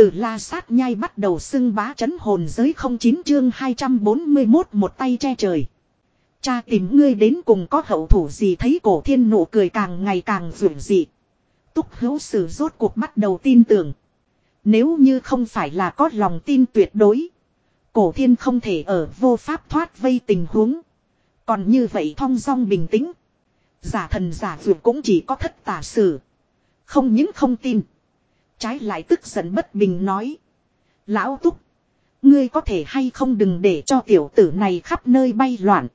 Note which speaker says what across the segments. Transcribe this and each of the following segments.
Speaker 1: Từ la sát nhai bắt đầu xưng bá chấn hồn giới không chín chương 241 một tay che trời. Cha tìm ngươi đến cùng có hậu thủ gì thấy cổ thiên nụ cười càng ngày càng vượt dị. Túc hữu sử rốt cuộc bắt đầu tin tưởng. Nếu như không phải là có lòng tin tuyệt đối. Cổ thiên không thể ở vô pháp thoát vây tình huống. Còn như vậy thong dong bình tĩnh. Giả thần giả vượt cũng chỉ có thất tả sử. Không những không tin. Trái lại tức giận bất bình nói. Lão Túc. Ngươi có thể hay không đừng để cho tiểu tử này khắp nơi bay loạn.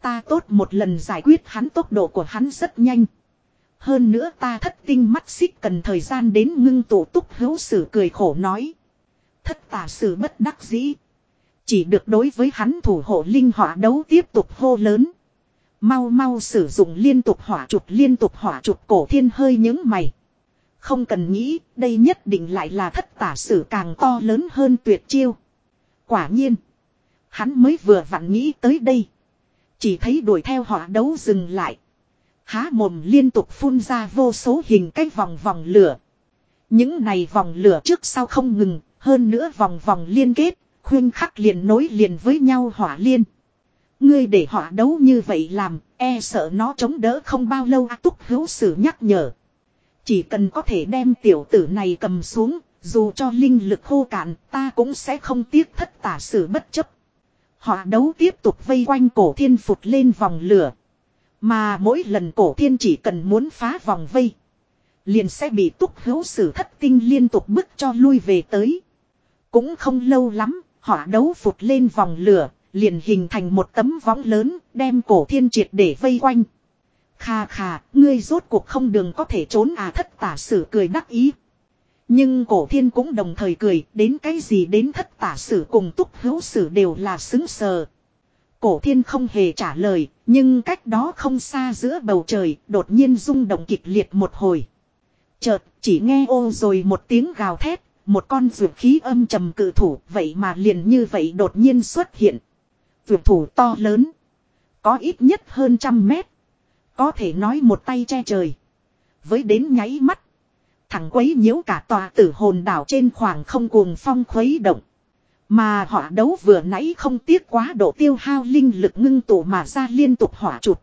Speaker 1: Ta tốt một lần giải quyết hắn tốc độ của hắn rất nhanh. Hơn nữa ta thất tinh mắt xích cần thời gian đến ngưng tụ túc hữu sử cười khổ nói. Thất tả sử bất đắc dĩ. Chỉ được đối với hắn thủ hộ linh hỏa đấu tiếp tục hô lớn. Mau mau sử dụng liên tục hỏa chụp liên tục hỏa chụp cổ thiên hơi những mày. Không cần nghĩ, đây nhất định lại là thất tả sử càng to lớn hơn tuyệt chiêu. Quả nhiên, hắn mới vừa vặn nghĩ tới đây. Chỉ thấy đuổi theo họ đấu dừng lại. Há mồm liên tục phun ra vô số hình cách vòng vòng lửa. Những này vòng lửa trước sau không ngừng, hơn nữa vòng vòng liên kết, khuyên khắc liền nối liền với nhau hỏa liên. Ngươi để họ đấu như vậy làm, e sợ nó chống đỡ không bao lâu A túc hữu sử nhắc nhở. Chỉ cần có thể đem tiểu tử này cầm xuống, dù cho linh lực khô cạn, ta cũng sẽ không tiếc thất tả sử bất chấp. Họ đấu tiếp tục vây quanh cổ thiên phụt lên vòng lửa. Mà mỗi lần cổ thiên chỉ cần muốn phá vòng vây. Liền sẽ bị túc hữu sử thất tinh liên tục bức cho lui về tới. Cũng không lâu lắm, họ đấu phụt lên vòng lửa, liền hình thành một tấm võng lớn, đem cổ thiên triệt để vây quanh. Khà khà, ngươi rốt cuộc không đường có thể trốn à thất tả sử cười đắc ý. Nhưng cổ thiên cũng đồng thời cười, đến cái gì đến thất tả sử cùng túc hữu sử đều là xứng sờ. Cổ thiên không hề trả lời, nhưng cách đó không xa giữa bầu trời, đột nhiên rung động kịch liệt một hồi. Chợt, chỉ nghe ô rồi một tiếng gào thét, một con vượt khí âm trầm cự thủ, vậy mà liền như vậy đột nhiên xuất hiện. Vượt thủ to lớn, có ít nhất hơn trăm mét. Có thể nói một tay che trời. Với đến nháy mắt. Thẳng quấy nhiễu cả tòa tử hồn đảo trên khoảng không cuồng phong khuấy động. Mà họ đấu vừa nãy không tiếc quá độ tiêu hao linh lực ngưng tụ mà ra liên tục hỏa chụp.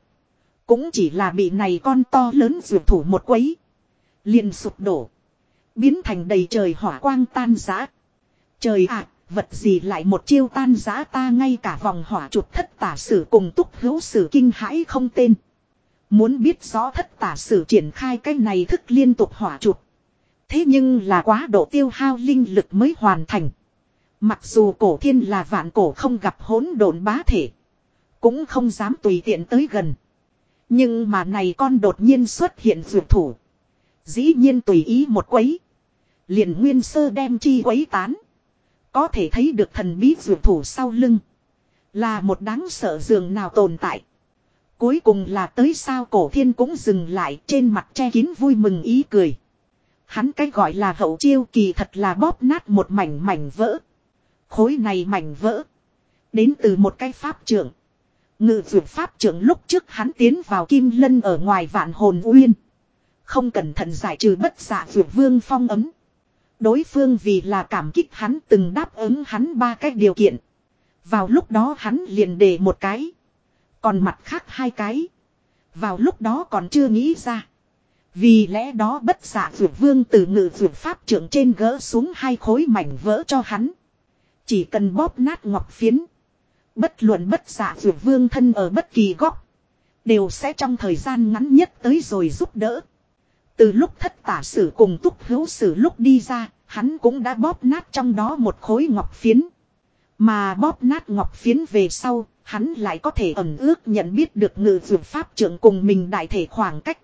Speaker 1: Cũng chỉ là bị này con to lớn dược thủ một quấy. liền sụp đổ. Biến thành đầy trời hỏa quang tan giã. Trời ạ, vật gì lại một chiêu tan giã ta ngay cả vòng hỏa chụp thất tả sử cùng túc hữu sử kinh hãi không tên. Muốn biết rõ thất tả sử triển khai cái này thức liên tục hỏa chụp. Thế nhưng là quá độ tiêu hao linh lực mới hoàn thành. Mặc dù cổ thiên là vạn cổ không gặp hỗn độn bá thể. Cũng không dám tùy tiện tới gần. Nhưng mà này con đột nhiên xuất hiện dược thủ. Dĩ nhiên tùy ý một quấy. Liền nguyên sơ đem chi quấy tán. Có thể thấy được thần bí dược thủ sau lưng. Là một đáng sợ dường nào tồn tại. Cuối cùng là tới sao cổ thiên cũng dừng lại trên mặt che kín vui mừng ý cười. Hắn cái gọi là hậu chiêu kỳ thật là bóp nát một mảnh mảnh vỡ. Khối này mảnh vỡ. Đến từ một cái pháp trưởng. Ngự vượt pháp trưởng lúc trước hắn tiến vào kim lân ở ngoài vạn hồn uyên. Không cẩn thận giải trừ bất giả vượt vương phong ấm. Đối phương vì là cảm kích hắn từng đáp ứng hắn ba cái điều kiện. Vào lúc đó hắn liền đề một cái. Còn mặt khác hai cái. Vào lúc đó còn chưa nghĩ ra. Vì lẽ đó bất giả vượt vương từ ngự vượt pháp trưởng trên gỡ xuống hai khối mảnh vỡ cho hắn. Chỉ cần bóp nát ngọc phiến. Bất luận bất giả vượt vương thân ở bất kỳ góc. Đều sẽ trong thời gian ngắn nhất tới rồi giúp đỡ. Từ lúc thất tả sử cùng túc hữu sử lúc đi ra, hắn cũng đã bóp nát trong đó một khối ngọc phiến. Mà bóp nát ngọc phiến về sau, hắn lại có thể ẩn ước nhận biết được ngự dược pháp trưởng cùng mình đại thể khoảng cách.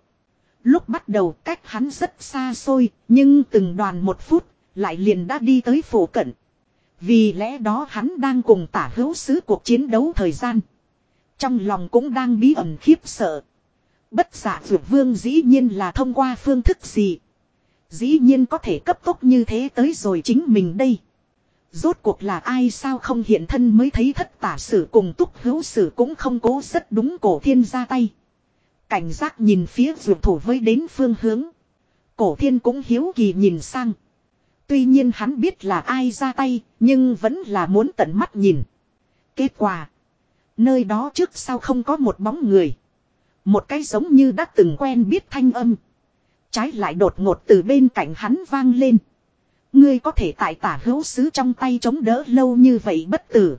Speaker 1: Lúc bắt đầu cách hắn rất xa xôi, nhưng từng đoàn một phút, lại liền đã đi tới phổ cận. Vì lẽ đó hắn đang cùng tả hữu sứ cuộc chiến đấu thời gian. Trong lòng cũng đang bí ẩn khiếp sợ. Bất giả dược vương dĩ nhiên là thông qua phương thức gì. Dĩ nhiên có thể cấp tốc như thế tới rồi chính mình đây. Rốt cuộc là ai sao không hiện thân mới thấy thất tả sử cùng túc hữu sử cũng không cố rất đúng cổ thiên ra tay. Cảnh giác nhìn phía ruột thủ với đến phương hướng. Cổ thiên cũng hiếu kỳ nhìn sang. Tuy nhiên hắn biết là ai ra tay, nhưng vẫn là muốn tận mắt nhìn. Kết quả. Nơi đó trước sau không có một bóng người. Một cái giống như đã từng quen biết thanh âm. Trái lại đột ngột từ bên cạnh hắn vang lên. Ngươi có thể tại tả hữu sứ trong tay chống đỡ lâu như vậy bất tử.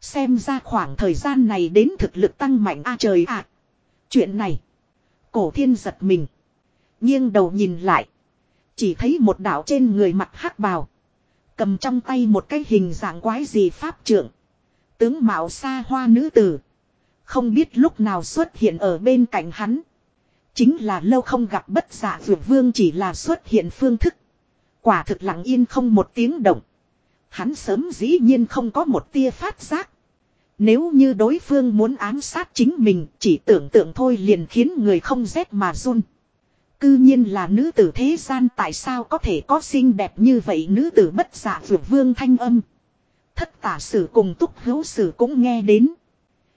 Speaker 1: Xem ra khoảng thời gian này đến thực lực tăng mạnh a trời ạ. Chuyện này. Cổ thiên giật mình. nghiêng đầu nhìn lại. Chỉ thấy một đạo trên người mặt hắc bào. Cầm trong tay một cái hình dạng quái gì pháp trưởng. Tướng mạo xa hoa nữ tử. Không biết lúc nào xuất hiện ở bên cạnh hắn. Chính là lâu không gặp bất dạ giả vượt vương chỉ là xuất hiện phương thức. Quả thực lặng yên không một tiếng động. Hắn sớm dĩ nhiên không có một tia phát giác. Nếu như đối phương muốn ám sát chính mình chỉ tưởng tượng thôi liền khiến người không rét mà run. Cư nhiên là nữ tử thế gian tại sao có thể có xinh đẹp như vậy nữ tử bất giả vượt vương thanh âm. Thất tả sử cùng túc hữu sử cũng nghe đến.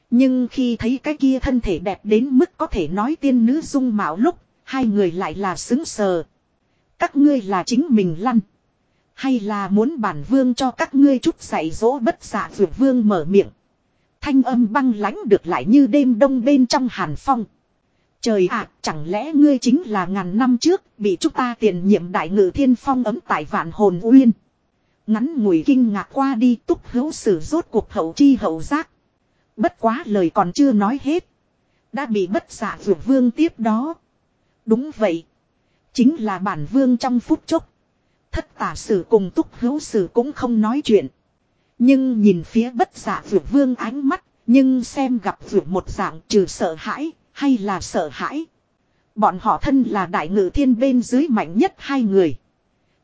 Speaker 1: Nhưng khi thấy cái kia thân thể đẹp đến mức có thể nói tiên nữ dung mạo lúc, hai người lại là xứng sờ. Các ngươi là chính mình lăn. Hay là muốn bản vương cho các ngươi chút dạy dỗ bất dạ xạ vượt vương mở miệng. Thanh âm băng lãnh được lại như đêm đông bên trong hàn phong. Trời ạ, chẳng lẽ ngươi chính là ngàn năm trước bị chúng ta tiền nhiệm đại ngự thiên phong ấm tại vạn hồn uyên. Ngắn ngủi kinh ngạc qua đi túc hữu sử rốt cuộc hậu chi hậu giác. Bất quá lời còn chưa nói hết. Đã bị bất dạ xạ vượt vương tiếp đó. Đúng vậy. Chính là bản vương trong phút chốc. Thất tả sử cùng túc hữu sử cũng không nói chuyện. Nhưng nhìn phía bất giả vượt vương ánh mắt. Nhưng xem gặp vượt một dạng trừ sợ hãi hay là sợ hãi. Bọn họ thân là đại ngự thiên bên dưới mạnh nhất hai người.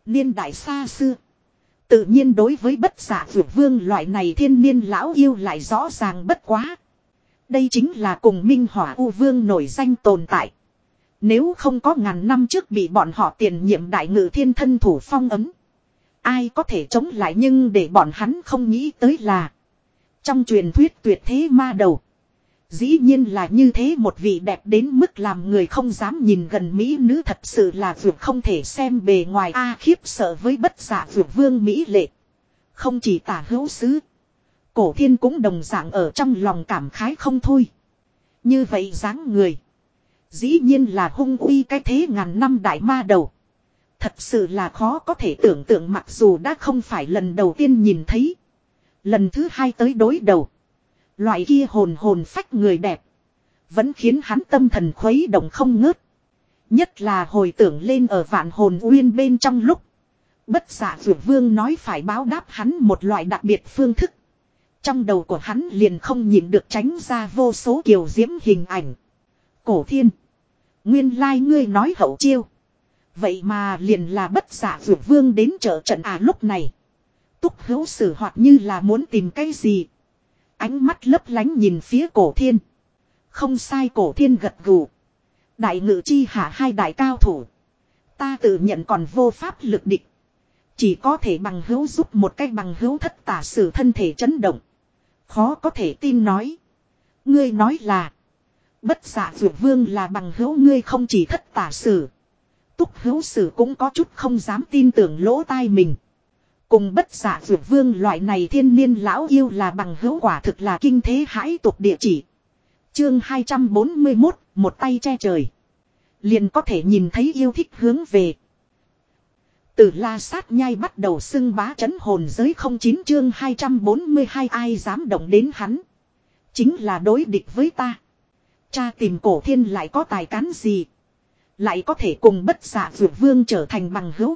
Speaker 1: Niên đại xa xưa. Tự nhiên đối với bất giả vượt vương loại này thiên niên lão yêu lại rõ ràng bất quá. Đây chính là cùng minh hỏa u vương nổi danh tồn tại. Nếu không có ngàn năm trước bị bọn họ tiền nhiệm đại ngự thiên thân thủ phong ấm. Ai có thể chống lại nhưng để bọn hắn không nghĩ tới là. Trong truyền thuyết tuyệt thế ma đầu. Dĩ nhiên là như thế một vị đẹp đến mức làm người không dám nhìn gần Mỹ nữ thật sự là vượt không thể xem bề ngoài A khiếp sợ với bất giả vượt vương Mỹ lệ. Không chỉ tả hữu sứ. Cổ thiên cũng đồng dạng ở trong lòng cảm khái không thôi. Như vậy dáng người. Dĩ nhiên là hung uy cái thế ngàn năm đại ma đầu. Thật sự là khó có thể tưởng tượng mặc dù đã không phải lần đầu tiên nhìn thấy. Lần thứ hai tới đối đầu. Loại kia hồn hồn phách người đẹp. Vẫn khiến hắn tâm thần khuấy động không ngớt. Nhất là hồi tưởng lên ở vạn hồn uyên bên trong lúc. Bất giả vượt vương nói phải báo đáp hắn một loại đặc biệt phương thức. Trong đầu của hắn liền không nhìn được tránh ra vô số kiều diễm hình ảnh. Cổ thiên. Nguyên lai ngươi nói hậu chiêu. Vậy mà liền là bất giả vượt vương đến trợ trận à lúc này. Túc hữu sử hoặc như là muốn tìm cái gì. Ánh mắt lấp lánh nhìn phía cổ thiên. Không sai cổ thiên gật gù. Đại ngự chi hạ hai đại cao thủ. Ta tự nhận còn vô pháp lực địch. Chỉ có thể bằng hữu giúp một cách bằng hữu thất tả sử thân thể chấn động. Khó có thể tin nói. Ngươi nói là. Bất giả dược vương là bằng hữu ngươi không chỉ thất tả sử. Túc hữu sử cũng có chút không dám tin tưởng lỗ tai mình. Cùng bất giả dược vương loại này thiên niên lão yêu là bằng hữu quả thực là kinh thế hãi tục địa chỉ. Chương 241, một tay che trời. Liền có thể nhìn thấy yêu thích hướng về. Từ la sát nhai bắt đầu xưng bá chấn hồn giới không chín chương 242 ai dám động đến hắn. Chính là đối địch với ta. Cha tìm cổ thiên lại có tài cán gì. Lại có thể cùng bất giả dược vương trở thành bằng hữu.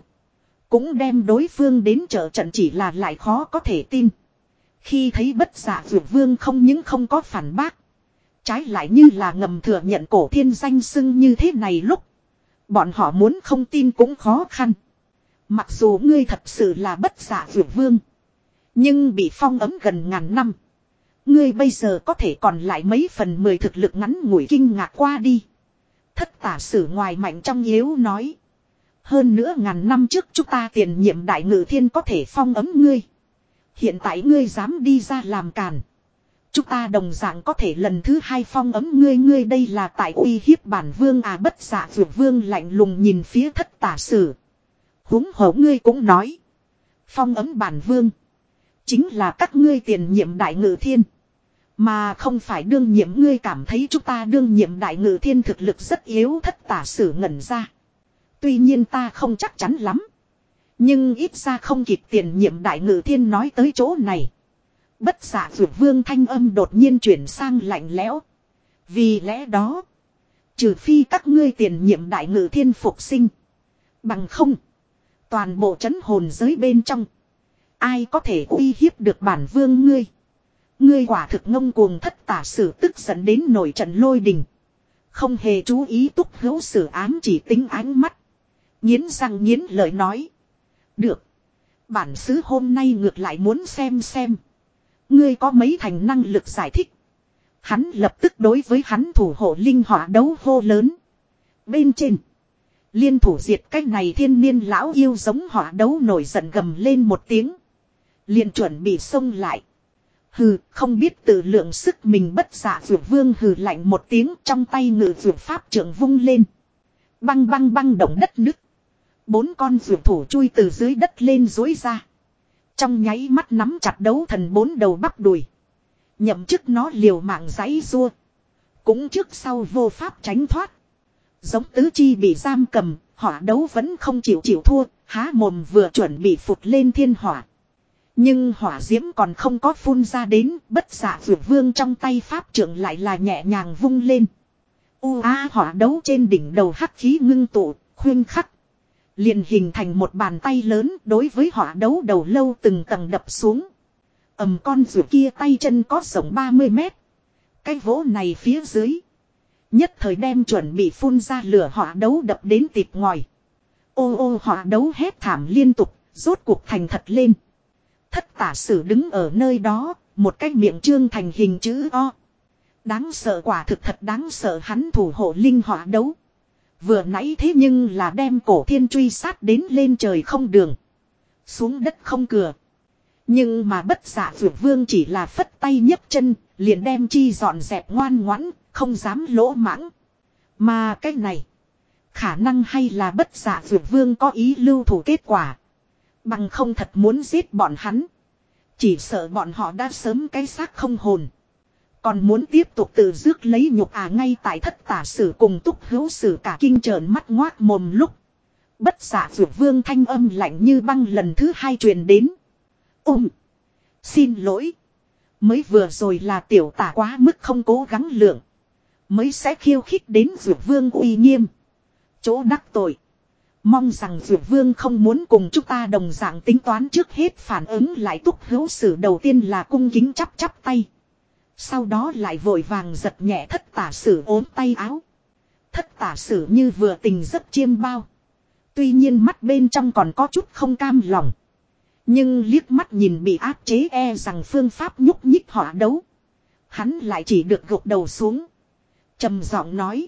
Speaker 1: Cũng đem đối phương đến trợ trận chỉ là lại khó có thể tin. Khi thấy bất giả dược vương không những không có phản bác. Trái lại như là ngầm thừa nhận cổ thiên danh xưng như thế này lúc. Bọn họ muốn không tin cũng khó khăn. Mặc dù ngươi thật sự là bất giả dược vương. Nhưng bị phong ấm gần ngàn năm. Ngươi bây giờ có thể còn lại mấy phần mười thực lực ngắn ngủi kinh ngạc qua đi. Thất tả sử ngoài mạnh trong yếu nói. Hơn nữa ngàn năm trước chúng ta tiền nhiệm đại ngự thiên có thể phong ấm ngươi. Hiện tại ngươi dám đi ra làm càn. Chúng ta đồng dạng có thể lần thứ hai phong ấm ngươi ngươi đây là tại uy hiếp bản vương à bất dạ giả vượt vương lạnh lùng nhìn phía thất tả sử. húng hổ ngươi cũng nói. Phong ấm bản vương. Chính là các ngươi tiền nhiệm đại ngự thiên. Mà không phải đương nhiệm ngươi cảm thấy chúng ta đương nhiệm đại ngự thiên thực lực rất yếu thất tả sử ngẩn ra. Tuy nhiên ta không chắc chắn lắm. Nhưng ít ra không kịp tiền nhiệm đại ngự thiên nói tới chỗ này. Bất giả vượt vương thanh âm đột nhiên chuyển sang lạnh lẽo. Vì lẽ đó. Trừ phi các ngươi tiền nhiệm đại ngự thiên phục sinh. Bằng không. Toàn bộ chấn hồn giới bên trong. Ai có thể uy hiếp được bản vương ngươi. Ngươi quả thực ngông cuồng thất tả sử tức dẫn đến nổi trận lôi đình. Không hề chú ý túc hữu sử ám chỉ tính ánh mắt. Nghiến răng nghiến lời nói. Được. Bản sứ hôm nay ngược lại muốn xem xem. Ngươi có mấy thành năng lực giải thích. Hắn lập tức đối với hắn thủ hộ linh hỏa đấu hô lớn. Bên trên. Liên thủ diệt cách này thiên niên lão yêu giống hỏa đấu nổi giận gầm lên một tiếng liền chuẩn bị xông lại. Hừ, không biết tự lượng sức mình bất giả vượt vương hừ lạnh một tiếng trong tay ngự vượt pháp trưởng vung lên. Băng băng băng động đất nứt. Bốn con vượt thủ chui từ dưới đất lên dối ra. Trong nháy mắt nắm chặt đấu thần bốn đầu bắp đùi. Nhậm chức nó liều mạng giấy rua. Cũng trước sau vô pháp tránh thoát. Giống tứ chi bị giam cầm, hỏa đấu vẫn không chịu chịu thua, há mồm vừa chuẩn bị phụt lên thiên hỏa. Nhưng hỏa diễm còn không có phun ra đến, bất giả vượt vương trong tay pháp trưởng lại là nhẹ nhàng vung lên. U a hỏa đấu trên đỉnh đầu hắc khí ngưng tụ, khuyên khắc. liền hình thành một bàn tay lớn đối với hỏa đấu đầu lâu từng tầng đập xuống. ầm con rượu kia tay chân có rộng 30 mét. Cái vỗ này phía dưới. Nhất thời đem chuẩn bị phun ra lửa hỏa đấu đập đến tịp ngòi. Ô ô hỏa đấu hét thảm liên tục, rốt cuộc thành thật lên. Thất tả sử đứng ở nơi đó, một cái miệng trương thành hình chữ O. Đáng sợ quả thực thật đáng sợ hắn thủ hộ linh hỏa đấu. Vừa nãy thế nhưng là đem cổ thiên truy sát đến lên trời không đường. Xuống đất không cửa. Nhưng mà bất dạ giả vượt vương chỉ là phất tay nhấc chân, liền đem chi dọn dẹp ngoan ngoãn, không dám lỗ mãng. Mà cái này, khả năng hay là bất dạ giả vượt vương có ý lưu thủ kết quả. Bằng không thật muốn giết bọn hắn. Chỉ sợ bọn họ đã sớm cái xác không hồn. Còn muốn tiếp tục tự rước lấy nhục à ngay tại thất tả sử cùng túc hữu sử cả kinh trợn mắt ngoác mồm lúc. Bất giả vượt vương thanh âm lạnh như băng lần thứ hai truyền đến. Ôm! Xin lỗi! Mới vừa rồi là tiểu tả quá mức không cố gắng lượng. Mới sẽ khiêu khích đến vượt vương uy nghiêm. Chỗ đắc tội. Mong rằng Dược Vương không muốn cùng chúng ta đồng dạng tính toán trước hết phản ứng lại túc hữu sử đầu tiên là cung kính chắp chắp tay. Sau đó lại vội vàng giật nhẹ thất tả sử ốm tay áo. Thất tả sử như vừa tình rất chiêm bao. Tuy nhiên mắt bên trong còn có chút không cam lòng. Nhưng liếc mắt nhìn bị áp chế e rằng phương pháp nhúc nhích họa đấu. Hắn lại chỉ được gục đầu xuống. trầm giọng nói.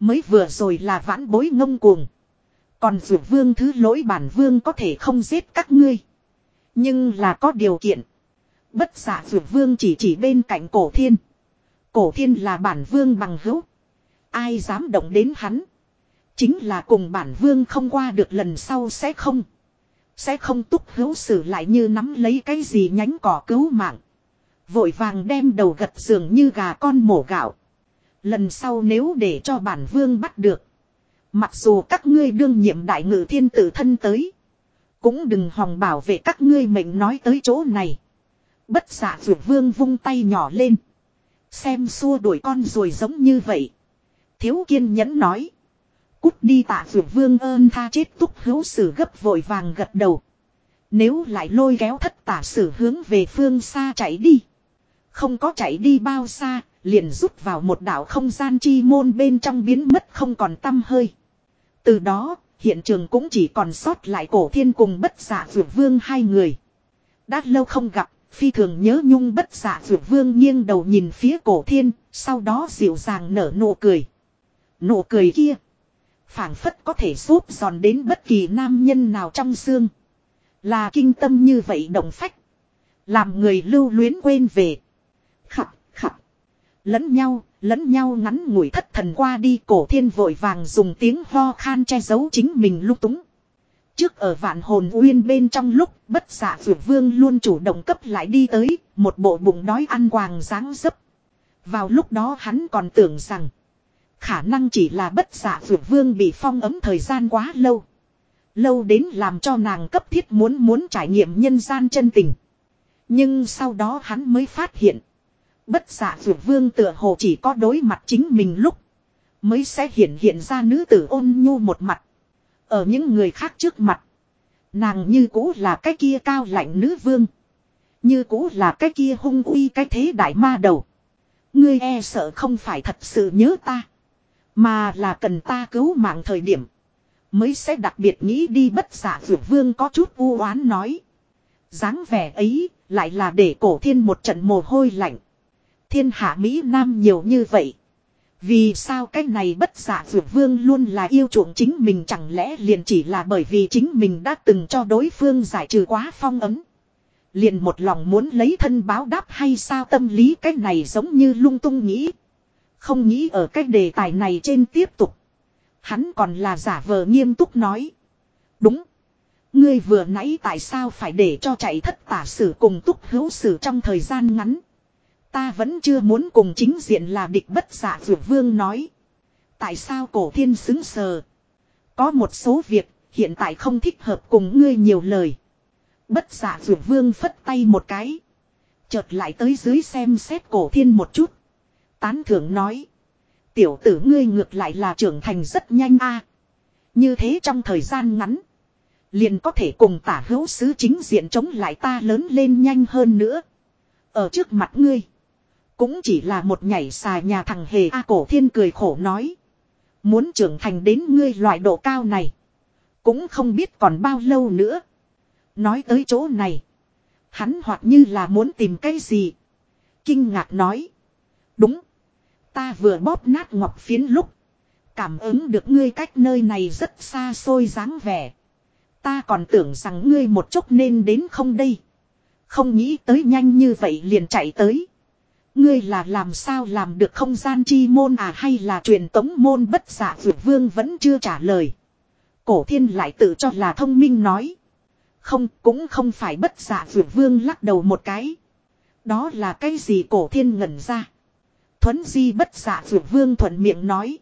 Speaker 1: Mới vừa rồi là vãn bối ngông cuồng. Còn dược vương thứ lỗi bản vương có thể không giết các ngươi. Nhưng là có điều kiện. Bất giả dược vương chỉ chỉ bên cạnh cổ thiên. Cổ thiên là bản vương bằng hữu. Ai dám động đến hắn. Chính là cùng bản vương không qua được lần sau sẽ không. Sẽ không túc hữu xử lại như nắm lấy cái gì nhánh cỏ cứu mạng. Vội vàng đem đầu gật giường như gà con mổ gạo. Lần sau nếu để cho bản vương bắt được. Mặc dù các ngươi đương nhiệm đại ngự thiên tử thân tới. Cũng đừng hòng bảo vệ các ngươi mệnh nói tới chỗ này. Bất giả rượu vương vung tay nhỏ lên. Xem xua đuổi con rồi giống như vậy. Thiếu kiên nhẫn nói. Cút đi tạ rượu vương ơn tha chết túc hữu sử gấp vội vàng gật đầu. Nếu lại lôi kéo thất tả sử hướng về phương xa chạy đi. Không có chạy đi bao xa, liền rút vào một đảo không gian chi môn bên trong biến mất không còn tâm hơi. Từ đó, hiện trường cũng chỉ còn sót lại cổ thiên cùng bất giả dược vương hai người. Đã lâu không gặp, phi thường nhớ nhung bất giả dược vương nghiêng đầu nhìn phía cổ thiên, sau đó dịu dàng nở nụ cười. Nụ cười kia, phảng phất có thể giúp giòn đến bất kỳ nam nhân nào trong xương. Là kinh tâm như vậy động phách. Làm người lưu luyến quên về. Khập, khập. Lẫn nhau, lẫn nhau ngắn ngủi thất thần qua đi cổ thiên vội vàng dùng tiếng ho khan che giấu chính mình lúc túng. Trước ở vạn hồn uyên bên trong lúc bất giả vượt vương luôn chủ động cấp lại đi tới, một bộ bụng đói ăn quàng dáng dấp. Vào lúc đó hắn còn tưởng rằng, khả năng chỉ là bất giả vượt vương bị phong ấm thời gian quá lâu. Lâu đến làm cho nàng cấp thiết muốn muốn trải nghiệm nhân gian chân tình. Nhưng sau đó hắn mới phát hiện. Bất giả vượt vương tựa hồ chỉ có đối mặt chính mình lúc. Mới sẽ hiện hiện ra nữ tử ôn nhu một mặt. Ở những người khác trước mặt. Nàng như cũ là cái kia cao lạnh nữ vương. Như cũ là cái kia hung uy cái thế đại ma đầu. Ngươi e sợ không phải thật sự nhớ ta. Mà là cần ta cứu mạng thời điểm. Mới sẽ đặc biệt nghĩ đi bất giả vượt vương có chút u oán nói. dáng vẻ ấy lại là để cổ thiên một trận mồ hôi lạnh. Thiên hạ Mỹ Nam nhiều như vậy. Vì sao cái này bất giả dược vương luôn là yêu chuộng chính mình chẳng lẽ liền chỉ là bởi vì chính mình đã từng cho đối phương giải trừ quá phong ấm. Liền một lòng muốn lấy thân báo đáp hay sao tâm lý cái này giống như lung tung nghĩ. Không nghĩ ở cái đề tài này trên tiếp tục. Hắn còn là giả vờ nghiêm túc nói. Đúng. Ngươi vừa nãy tại sao phải để cho chạy thất tả sử cùng túc hữu sử trong thời gian ngắn. Ta vẫn chưa muốn cùng chính diện là địch bất giả vượt vương nói. Tại sao cổ thiên xứng sờ. Có một số việc, hiện tại không thích hợp cùng ngươi nhiều lời. Bất giả vượt vương phất tay một cái. Chợt lại tới dưới xem xét cổ thiên một chút. Tán thưởng nói. Tiểu tử ngươi ngược lại là trưởng thành rất nhanh a. Như thế trong thời gian ngắn. Liền có thể cùng tả hữu sứ chính diện chống lại ta lớn lên nhanh hơn nữa. Ở trước mặt ngươi. Cũng chỉ là một nhảy xà nhà thằng hề A cổ thiên cười khổ nói. Muốn trưởng thành đến ngươi loại độ cao này. Cũng không biết còn bao lâu nữa. Nói tới chỗ này. Hắn hoặc như là muốn tìm cái gì. Kinh ngạc nói. Đúng. Ta vừa bóp nát ngọc phiến lúc. Cảm ứng được ngươi cách nơi này rất xa xôi dáng vẻ. Ta còn tưởng rằng ngươi một chút nên đến không đây. Không nghĩ tới nhanh như vậy liền chạy tới. Ngươi là làm sao làm được không gian chi môn à hay là truyền tống môn bất giả vượt vương vẫn chưa trả lời. Cổ thiên lại tự cho là thông minh nói. Không cũng không phải bất giả vượt vương lắc đầu một cái. Đó là cái gì cổ thiên ngẩn ra. Thuấn di bất giả vượt vương thuận miệng nói.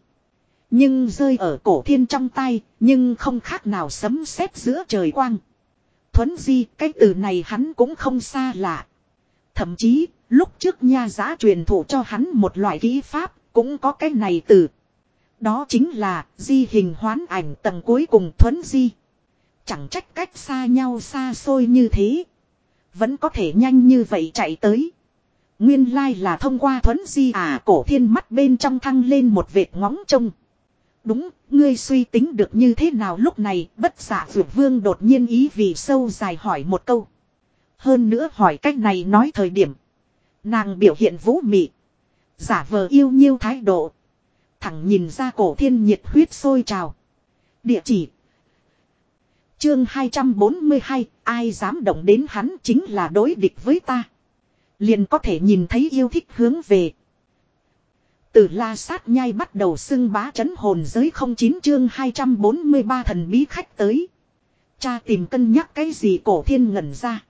Speaker 1: Nhưng rơi ở cổ thiên trong tay, nhưng không khác nào sấm sét giữa trời quang. Thuấn di, cái từ này hắn cũng không xa lạ. Thậm chí, lúc trước nha giá truyền thụ cho hắn một loại kỹ pháp, cũng có cái này từ. Đó chính là di hình hoán ảnh tầng cuối cùng thuấn di. Chẳng trách cách xa nhau xa xôi như thế. Vẫn có thể nhanh như vậy chạy tới. Nguyên lai là thông qua thuấn di à cổ thiên mắt bên trong thăng lên một vệt ngóng trông. Đúng, ngươi suy tính được như thế nào lúc này bất giả vượt vương đột nhiên ý vì sâu dài hỏi một câu. Hơn nữa hỏi cách này nói thời điểm. Nàng biểu hiện vũ mị. Giả vờ yêu nhiêu thái độ. Thẳng nhìn ra cổ thiên nhiệt huyết sôi trào. Địa chỉ. Chương 242, ai dám động đến hắn chính là đối địch với ta. Liền có thể nhìn thấy yêu thích hướng về. Từ la sát nhai bắt đầu xưng bá chấn hồn giới không chín chương 243 thần bí khách tới. Cha tìm cân nhắc cái gì cổ thiên ngẩn ra.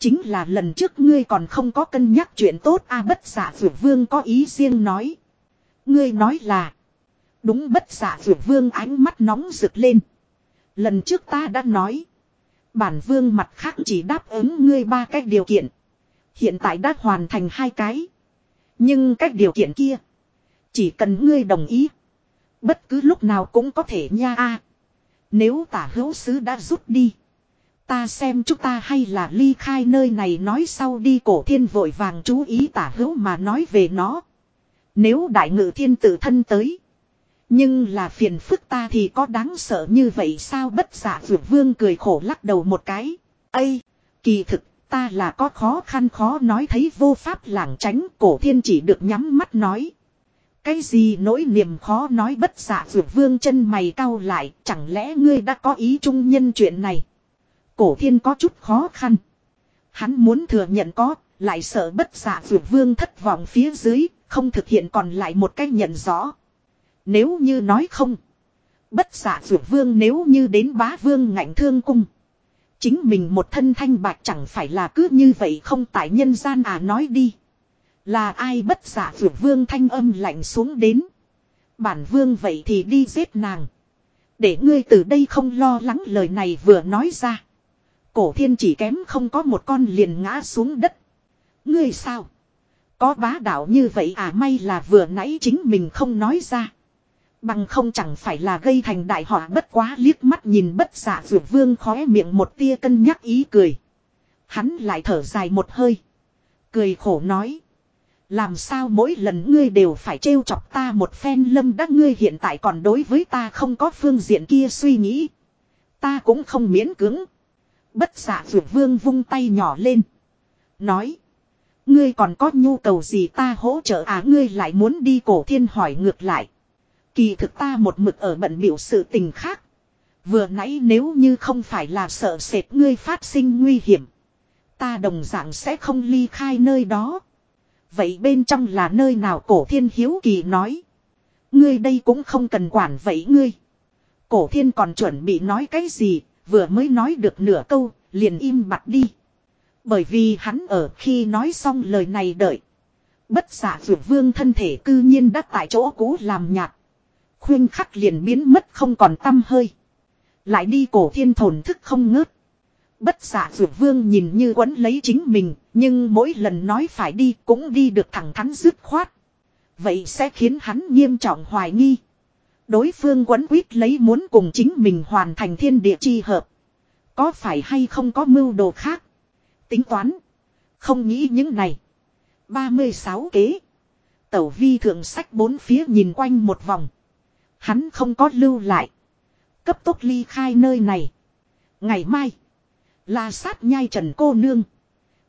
Speaker 1: Chính là lần trước ngươi còn không có cân nhắc chuyện tốt a bất giả vượt vương có ý riêng nói. Ngươi nói là. Đúng bất giả vượt vương ánh mắt nóng rực lên. Lần trước ta đã nói. Bản vương mặt khác chỉ đáp ứng ngươi ba cái điều kiện. Hiện tại đã hoàn thành hai cái. Nhưng cách điều kiện kia. Chỉ cần ngươi đồng ý. Bất cứ lúc nào cũng có thể nha a. Nếu tả hữu sứ đã rút đi. Ta xem chúng ta hay là ly khai nơi này nói sau đi, cổ thiên vội vàng chú ý tả hữu mà nói về nó. Nếu đại ngự thiên tự thân tới. Nhưng là phiền phức ta thì có đáng sợ như vậy sao bất giả vượt vương cười khổ lắc đầu một cái. Ây! Kỳ thực, ta là có khó khăn khó nói thấy vô pháp lảng tránh, cổ thiên chỉ được nhắm mắt nói. Cái gì nỗi niềm khó nói bất giả vượt vương chân mày cau lại, chẳng lẽ ngươi đã có ý trung nhân chuyện này. Cổ thiên có chút khó khăn. Hắn muốn thừa nhận có, lại sợ bất giả vượt vương thất vọng phía dưới, không thực hiện còn lại một cách nhận rõ. Nếu như nói không, Bất giả dược vương nếu như đến bá vương ngạnh thương cung. Chính mình một thân thanh bạch chẳng phải là cứ như vậy không tại nhân gian à nói đi. Là ai bất giả dược vương thanh âm lạnh xuống đến. Bản vương vậy thì đi giết nàng. Để ngươi từ đây không lo lắng lời này vừa nói ra. Cổ thiên chỉ kém không có một con liền ngã xuống đất. Ngươi sao? Có bá đạo như vậy à may là vừa nãy chính mình không nói ra. Bằng không chẳng phải là gây thành đại họa, bất quá liếc mắt nhìn bất giả rượu vương khóe miệng một tia cân nhắc ý cười. Hắn lại thở dài một hơi. Cười khổ nói. Làm sao mỗi lần ngươi đều phải trêu chọc ta một phen lâm đắc ngươi hiện tại còn đối với ta không có phương diện kia suy nghĩ. Ta cũng không miễn cưỡng. Bất giả dược vương vung tay nhỏ lên. Nói. Ngươi còn có nhu cầu gì ta hỗ trợ à ngươi lại muốn đi cổ thiên hỏi ngược lại. Kỳ thực ta một mực ở bận biểu sự tình khác. Vừa nãy nếu như không phải là sợ sệt ngươi phát sinh nguy hiểm. Ta đồng dạng sẽ không ly khai nơi đó. Vậy bên trong là nơi nào cổ thiên hiếu kỳ nói. Ngươi đây cũng không cần quản vậy ngươi. Cổ thiên còn chuẩn bị nói cái gì, vừa mới nói được nửa câu, liền im bặt đi. Bởi vì hắn ở khi nói xong lời này đợi. Bất giả vượt vương thân thể cư nhiên đã tại chỗ cũ làm nhạt. Khuyên khắc liền biến mất không còn tâm hơi. Lại đi cổ thiên thổn thức không ngớt. Bất giả vượt vương nhìn như quấn lấy chính mình, nhưng mỗi lần nói phải đi cũng đi được thẳng thắn dứt khoát. Vậy sẽ khiến hắn nghiêm trọng hoài nghi. Đối phương quấn quýt lấy muốn cùng chính mình hoàn thành thiên địa chi hợp. Có phải hay không có mưu đồ khác? Tính toán. Không nghĩ những này. 36 kế. Tẩu vi thượng sách bốn phía nhìn quanh một vòng. Hắn không có lưu lại. Cấp tốc ly khai nơi này. Ngày mai. La sát nhai trần cô nương.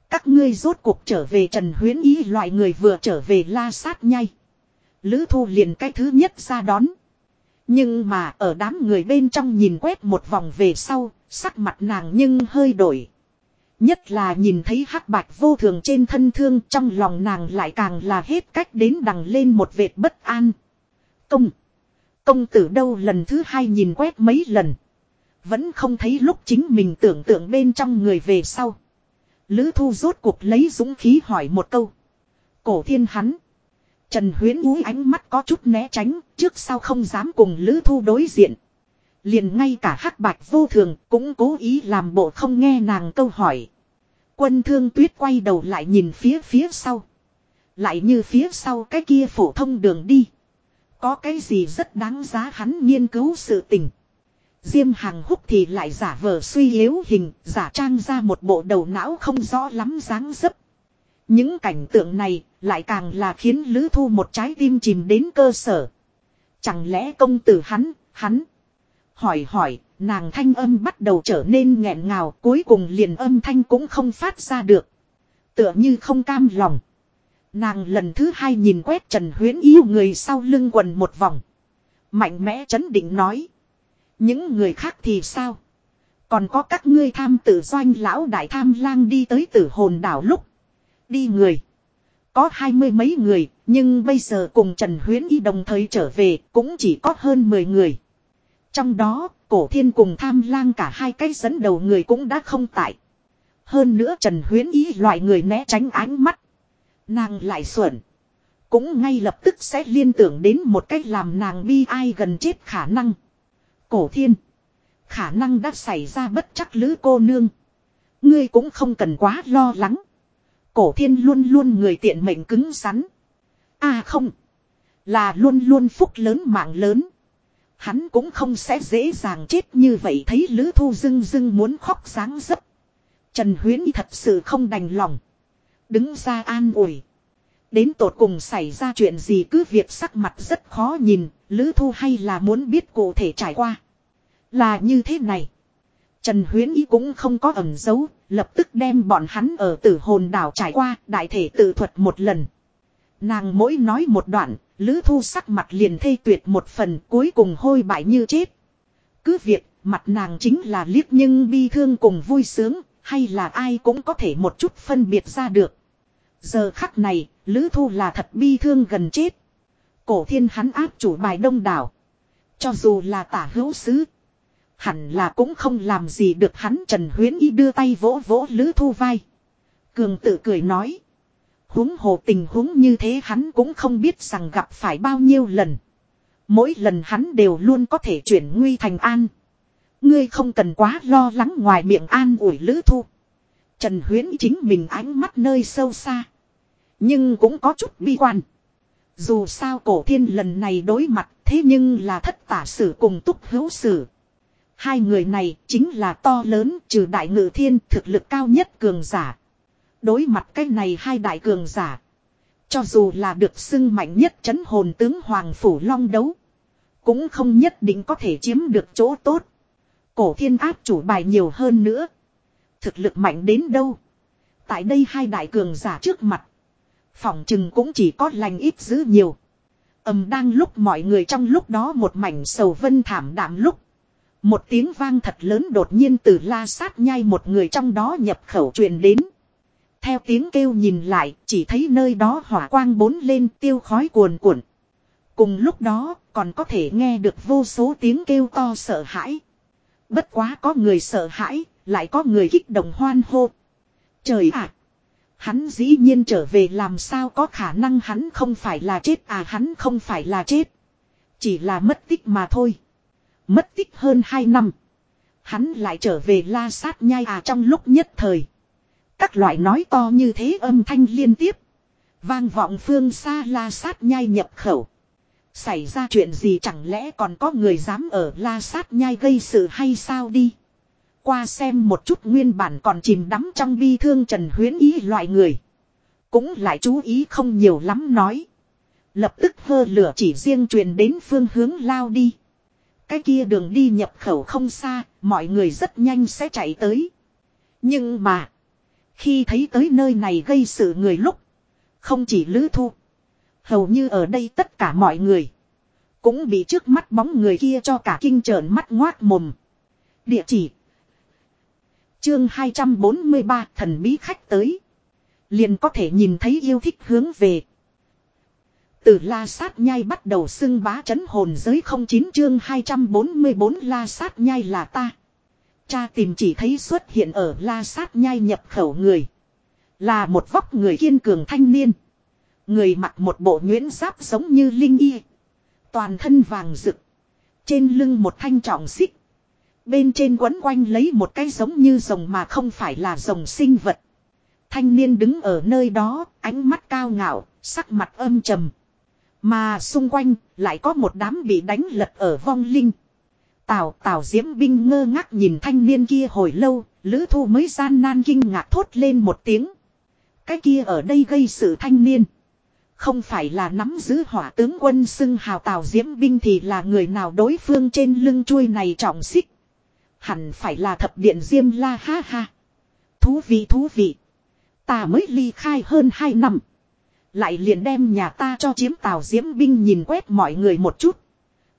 Speaker 1: Các ngươi rốt cuộc trở về trần huyến ý loại người vừa trở về la sát nhai. Lữ thu liền cái thứ nhất ra đón. Nhưng mà ở đám người bên trong nhìn quét một vòng về sau, sắc mặt nàng nhưng hơi đổi. Nhất là nhìn thấy hắc bạch vô thường trên thân thương trong lòng nàng lại càng là hết cách đến đằng lên một vệt bất an. Công! Công tử đâu lần thứ hai nhìn quét mấy lần. Vẫn không thấy lúc chính mình tưởng tượng bên trong người về sau. Lữ thu rốt cuộc lấy dũng khí hỏi một câu. Cổ thiên hắn. Trần huyến úi ánh mắt có chút né tránh, trước sau không dám cùng Lữ thu đối diện. Liền ngay cả hắc bạch vô thường cũng cố ý làm bộ không nghe nàng câu hỏi. Quân thương tuyết quay đầu lại nhìn phía phía sau. Lại như phía sau cái kia phổ thông đường đi. Có cái gì rất đáng giá hắn nghiên cứu sự tình. Diêm hàng húc thì lại giả vờ suy yếu hình, giả trang ra một bộ đầu não không rõ lắm dáng dấp. Những cảnh tượng này lại càng là khiến Lữ Thu một trái tim chìm đến cơ sở. Chẳng lẽ công tử hắn, hắn. Hỏi hỏi, nàng thanh âm bắt đầu trở nên nghẹn ngào cuối cùng liền âm thanh cũng không phát ra được. Tựa như không cam lòng. Nàng lần thứ hai nhìn quét Trần Huyến yêu người sau lưng quần một vòng. Mạnh mẽ chấn định nói. Những người khác thì sao? Còn có các ngươi tham tử doanh lão đại tham lang đi tới tử hồn đảo lúc. Đi người. Có hai mươi mấy người, nhưng bây giờ cùng Trần Huyến Y đồng thời trở về cũng chỉ có hơn mười người. Trong đó, cổ thiên cùng tham lang cả hai cái dẫn đầu người cũng đã không tại. Hơn nữa Trần Huyến Y loại người né tránh ánh mắt. Nàng lại xuẩn. Cũng ngay lập tức sẽ liên tưởng đến một cách làm nàng bi ai gần chết khả năng. Cổ thiên. Khả năng đã xảy ra bất chắc lữ cô nương. Ngươi cũng không cần quá lo lắng. Cổ thiên luôn luôn người tiện mệnh cứng rắn. À không. Là luôn luôn phúc lớn mạng lớn. Hắn cũng không sẽ dễ dàng chết như vậy thấy Lữ Thu dưng dưng muốn khóc sáng dấp. Trần Huyến thật sự không đành lòng. Đứng ra an ủi. Đến tột cùng xảy ra chuyện gì cứ việc sắc mặt rất khó nhìn, Lữ Thu hay là muốn biết cụ thể trải qua. Là như thế này. Trần Huyến Ý cũng không có ẩn giấu, lập tức đem bọn hắn ở tử hồn đảo trải qua, đại thể tự thuật một lần. Nàng mỗi nói một đoạn, Lữ Thu sắc mặt liền thê tuyệt một phần cuối cùng hôi bại như chết. Cứ việc, mặt nàng chính là liếc nhưng bi thương cùng vui sướng, hay là ai cũng có thể một chút phân biệt ra được. Giờ khắc này, Lữ Thu là thật bi thương gần chết. Cổ thiên hắn áp chủ bài đông đảo. Cho dù là tả hữu sứ. Hẳn là cũng không làm gì được hắn Trần Huyến Y đưa tay vỗ vỗ Lữ Thu vai. Cường tự cười nói. huống hồ tình huống như thế hắn cũng không biết rằng gặp phải bao nhiêu lần. Mỗi lần hắn đều luôn có thể chuyển nguy thành an. Ngươi không cần quá lo lắng ngoài miệng an ủi Lữ Thu. Trần Huyến chính mình ánh mắt nơi sâu xa. Nhưng cũng có chút bi quan. Dù sao cổ thiên lần này đối mặt thế nhưng là thất tả sử cùng túc hữu sử. Hai người này chính là to lớn trừ đại ngự thiên thực lực cao nhất cường giả. Đối mặt cái này hai đại cường giả. Cho dù là được xưng mạnh nhất chấn hồn tướng Hoàng Phủ Long đấu. Cũng không nhất định có thể chiếm được chỗ tốt. Cổ thiên áp chủ bài nhiều hơn nữa. Thực lực mạnh đến đâu. Tại đây hai đại cường giả trước mặt. Phỏng chừng cũng chỉ có lành ít giữ nhiều. ầm đang lúc mọi người trong lúc đó một mảnh sầu vân thảm đạm lúc. Một tiếng vang thật lớn đột nhiên từ la sát nhai một người trong đó nhập khẩu truyền đến. Theo tiếng kêu nhìn lại, chỉ thấy nơi đó hỏa quang bốn lên tiêu khói cuồn cuộn. Cùng lúc đó, còn có thể nghe được vô số tiếng kêu to sợ hãi. Bất quá có người sợ hãi, lại có người kích động hoan hô. Trời ạ! Hắn dĩ nhiên trở về làm sao có khả năng hắn không phải là chết à hắn không phải là chết. Chỉ là mất tích mà thôi. Mất tích hơn 2 năm. Hắn lại trở về la sát nhai à trong lúc nhất thời. Các loại nói to như thế âm thanh liên tiếp. Vang vọng phương xa la sát nhai nhập khẩu. Xảy ra chuyện gì chẳng lẽ còn có người dám ở la sát nhai gây sự hay sao đi. Qua xem một chút nguyên bản còn chìm đắm trong bi thương Trần Huyến Ý loại người. Cũng lại chú ý không nhiều lắm nói. Lập tức hơ lửa chỉ riêng truyền đến phương hướng lao đi. Cái kia đường đi nhập khẩu không xa, mọi người rất nhanh sẽ chạy tới. Nhưng mà, khi thấy tới nơi này gây sự người lúc, không chỉ lữ thu. Hầu như ở đây tất cả mọi người, cũng bị trước mắt bóng người kia cho cả kinh trợn mắt ngoác mồm. Địa chỉ Chương 243 thần bí khách tới. Liền có thể nhìn thấy yêu thích hướng về. Từ la sát nhai bắt đầu xưng bá chấn hồn giới không chín chương 244 la sát nhai là ta. Cha tìm chỉ thấy xuất hiện ở la sát nhai nhập khẩu người. Là một vóc người kiên cường thanh niên. Người mặc một bộ nguyễn giáp giống như linh y. Toàn thân vàng rực. Trên lưng một thanh trọng xích. Bên trên quấn quanh lấy một cái giống như rồng mà không phải là rồng sinh vật. Thanh niên đứng ở nơi đó, ánh mắt cao ngạo, sắc mặt âm trầm. Mà xung quanh lại có một đám bị đánh lật ở vong linh. Tào tào diễm binh ngơ ngác nhìn thanh niên kia hồi lâu, lữ thu mới gian nan kinh ngạc thốt lên một tiếng. Cái kia ở đây gây sự thanh niên. Không phải là nắm giữ hỏa tướng quân xưng hào tào diễm binh thì là người nào đối phương trên lưng chuôi này trọng xích. Hẳn phải là thập điện diêm la ha ha. Thú vị thú vị. Ta mới ly khai hơn 2 năm. Lại liền đem nhà ta cho chiếm tàu diễm binh nhìn quét mọi người một chút.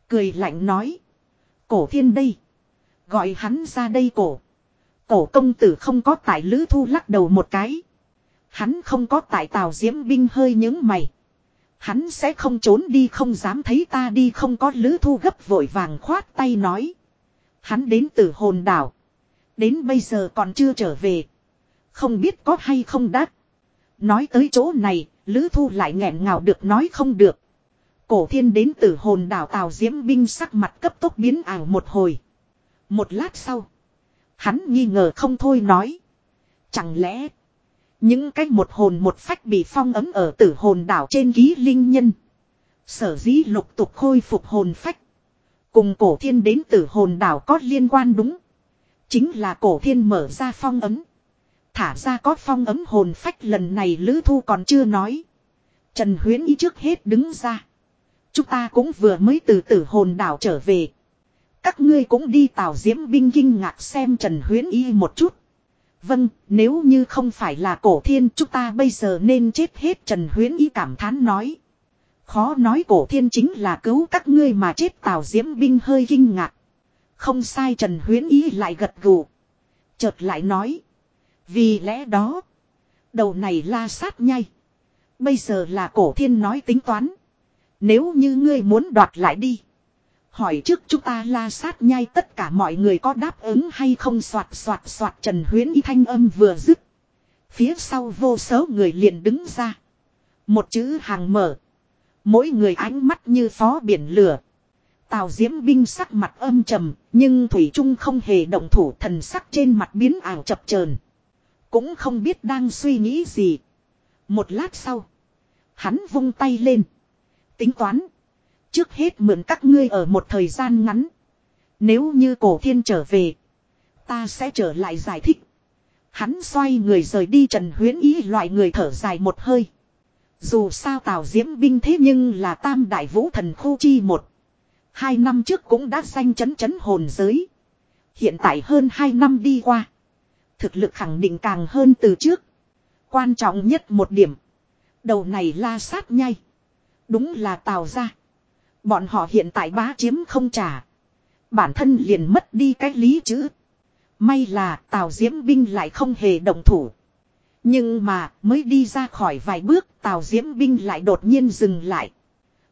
Speaker 1: Cười lạnh nói. Cổ thiên đây. Gọi hắn ra đây cổ. Cổ công tử không có tại lữ thu lắc đầu một cái. Hắn không có tại tàu diễm binh hơi những mày. Hắn sẽ không trốn đi không dám thấy ta đi không có lữ thu gấp vội vàng khoát tay nói. Hắn đến từ hồn đảo. Đến bây giờ còn chưa trở về. Không biết có hay không đắt Nói tới chỗ này, Lữ Thu lại nghẹn ngào được nói không được. Cổ thiên đến từ hồn đảo Tào Diễm binh sắc mặt cấp tốc biến ảo một hồi. Một lát sau. Hắn nghi ngờ không thôi nói. Chẳng lẽ. Những cái một hồn một phách bị phong ấm ở tử hồn đảo trên ký linh nhân. Sở dĩ lục tục khôi phục hồn phách. Cùng cổ thiên đến tử hồn đảo có liên quan đúng. Chính là cổ thiên mở ra phong ấm. Thả ra có phong ấm hồn phách lần này Lữ Thu còn chưa nói. Trần Huyến ý trước hết đứng ra. Chúng ta cũng vừa mới từ tử hồn đảo trở về. Các ngươi cũng đi tàu diễm binh kinh ngạc xem Trần Huyến y một chút. Vâng, nếu như không phải là cổ thiên chúng ta bây giờ nên chết hết Trần Huyến y cảm thán nói. Khó nói cổ thiên chính là cứu các ngươi mà chết tào diễm binh hơi kinh ngạc. Không sai Trần Huyến Ý lại gật gù. Chợt lại nói. Vì lẽ đó. Đầu này la sát nhai. Bây giờ là cổ thiên nói tính toán. Nếu như ngươi muốn đoạt lại đi. Hỏi trước chúng ta la sát nhai tất cả mọi người có đáp ứng hay không soạt soạt soạt Trần Huyến y thanh âm vừa dứt. Phía sau vô số người liền đứng ra. Một chữ hàng mở. Mỗi người ánh mắt như phó biển lửa. Tào Diễm binh sắc mặt âm trầm, nhưng Thủy Trung không hề động thủ thần sắc trên mặt biến ảo chập chờn cũng không biết đang suy nghĩ gì. Một lát sau, hắn vung tay lên. Tính toán. Trước hết mượn các ngươi ở một thời gian ngắn. Nếu như cổ thiên trở về, ta sẽ trở lại giải thích. Hắn xoay người rời đi Trần Huyến Ý loại người thở dài một hơi. Dù sao Tào Diễm binh thế nhưng là tam đại vũ thần khu chi một. Hai năm trước cũng đã danh chấn chấn hồn giới. Hiện tại hơn hai năm đi qua. Thực lực khẳng định càng hơn từ trước. Quan trọng nhất một điểm. Đầu này la sát nhai. Đúng là Tào ra. Bọn họ hiện tại bá chiếm không trả. Bản thân liền mất đi cái lý chữ. May là Tào Diễm binh lại không hề động thủ. Nhưng mà mới đi ra khỏi vài bước, Tào Diễm binh lại đột nhiên dừng lại.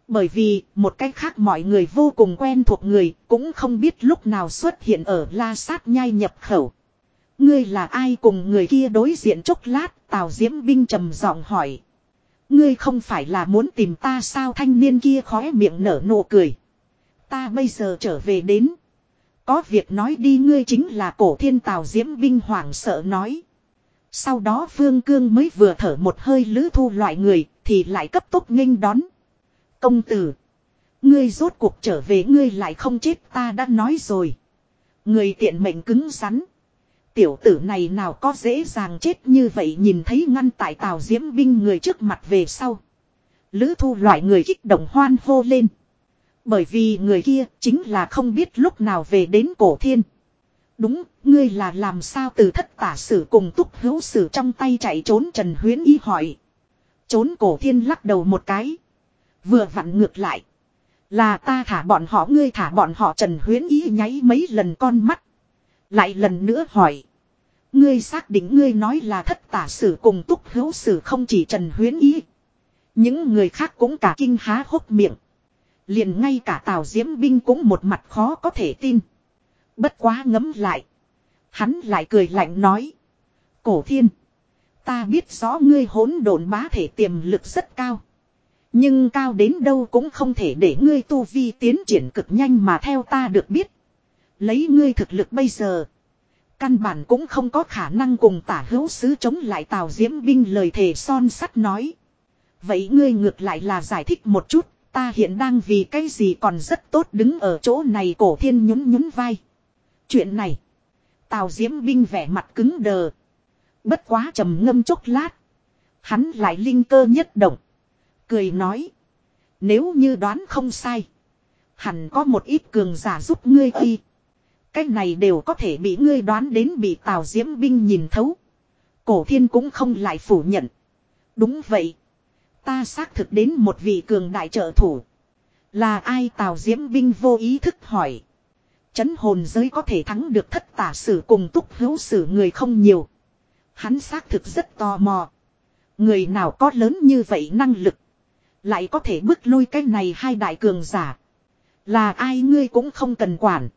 Speaker 1: Bởi vì một cách khác mọi người vô cùng quen thuộc người cũng không biết lúc nào xuất hiện ở la sát nhai nhập khẩu. Ngươi là ai cùng người kia đối diện chốc lát Tào Diễm binh trầm giọng hỏi. Ngươi không phải là muốn tìm ta sao thanh niên kia khóe miệng nở nụ cười. Ta bây giờ trở về đến. Có việc nói đi, ngươi chính là cổ thiên tào diễm binh hoảng sợ nói. Sau đó Phương Cương mới vừa thở một hơi lữ thu loại người, thì lại cấp tốc nghênh đón. Công tử. Ngươi rốt cuộc trở về, ngươi lại không chết, ta đã nói rồi. Người tiện mệnh cứng rắn. Tiểu tử này nào có dễ dàng chết như vậy nhìn thấy ngăn tại tàu diễm binh người trước mặt về sau. Lữ thu loại người kích động hoan hô lên. Bởi vì người kia chính là không biết lúc nào về đến cổ thiên. Đúng, ngươi là làm sao từ thất tả sử cùng túc hữu sử trong tay chạy trốn Trần Huyến Y hỏi. Trốn cổ thiên lắc đầu một cái. Vừa vặn ngược lại. Là ta thả bọn họ ngươi thả bọn họ Trần Huyến y nháy mấy lần con mắt. Lại lần nữa hỏi. Ngươi xác định ngươi nói là thất tả sử cùng túc hữu sử không chỉ Trần Huyến Ý. Những người khác cũng cả kinh há hốc miệng. Liền ngay cả Tào Diễm Binh cũng một mặt khó có thể tin. Bất quá ngấm lại. Hắn lại cười lạnh nói. Cổ thiên. Ta biết rõ ngươi hỗn độn bá thể tiềm lực rất cao. Nhưng cao đến đâu cũng không thể để ngươi tu vi tiến triển cực nhanh mà theo ta được biết. Lấy ngươi thực lực bây giờ. Căn bản cũng không có khả năng cùng tả hữu sứ chống lại Tào Diễm Binh lời thề son sắt nói. Vậy ngươi ngược lại là giải thích một chút, ta hiện đang vì cái gì còn rất tốt đứng ở chỗ này cổ thiên nhún nhún vai. Chuyện này, Tào Diễm Binh vẻ mặt cứng đờ. Bất quá trầm ngâm chốc lát. Hắn lại linh cơ nhất động. Cười nói. Nếu như đoán không sai. Hẳn có một ít cường giả giúp ngươi y. Cái này đều có thể bị ngươi đoán đến bị Tào Diễm Binh nhìn thấu. Cổ thiên cũng không lại phủ nhận. Đúng vậy. Ta xác thực đến một vị cường đại trợ thủ. Là ai Tào Diễm Binh vô ý thức hỏi. Chấn hồn giới có thể thắng được thất tả sử cùng túc hữu sử người không nhiều. Hắn xác thực rất tò mò. Người nào có lớn như vậy năng lực. Lại có thể bước lui cái này hai đại cường giả. Là ai ngươi cũng không cần quản.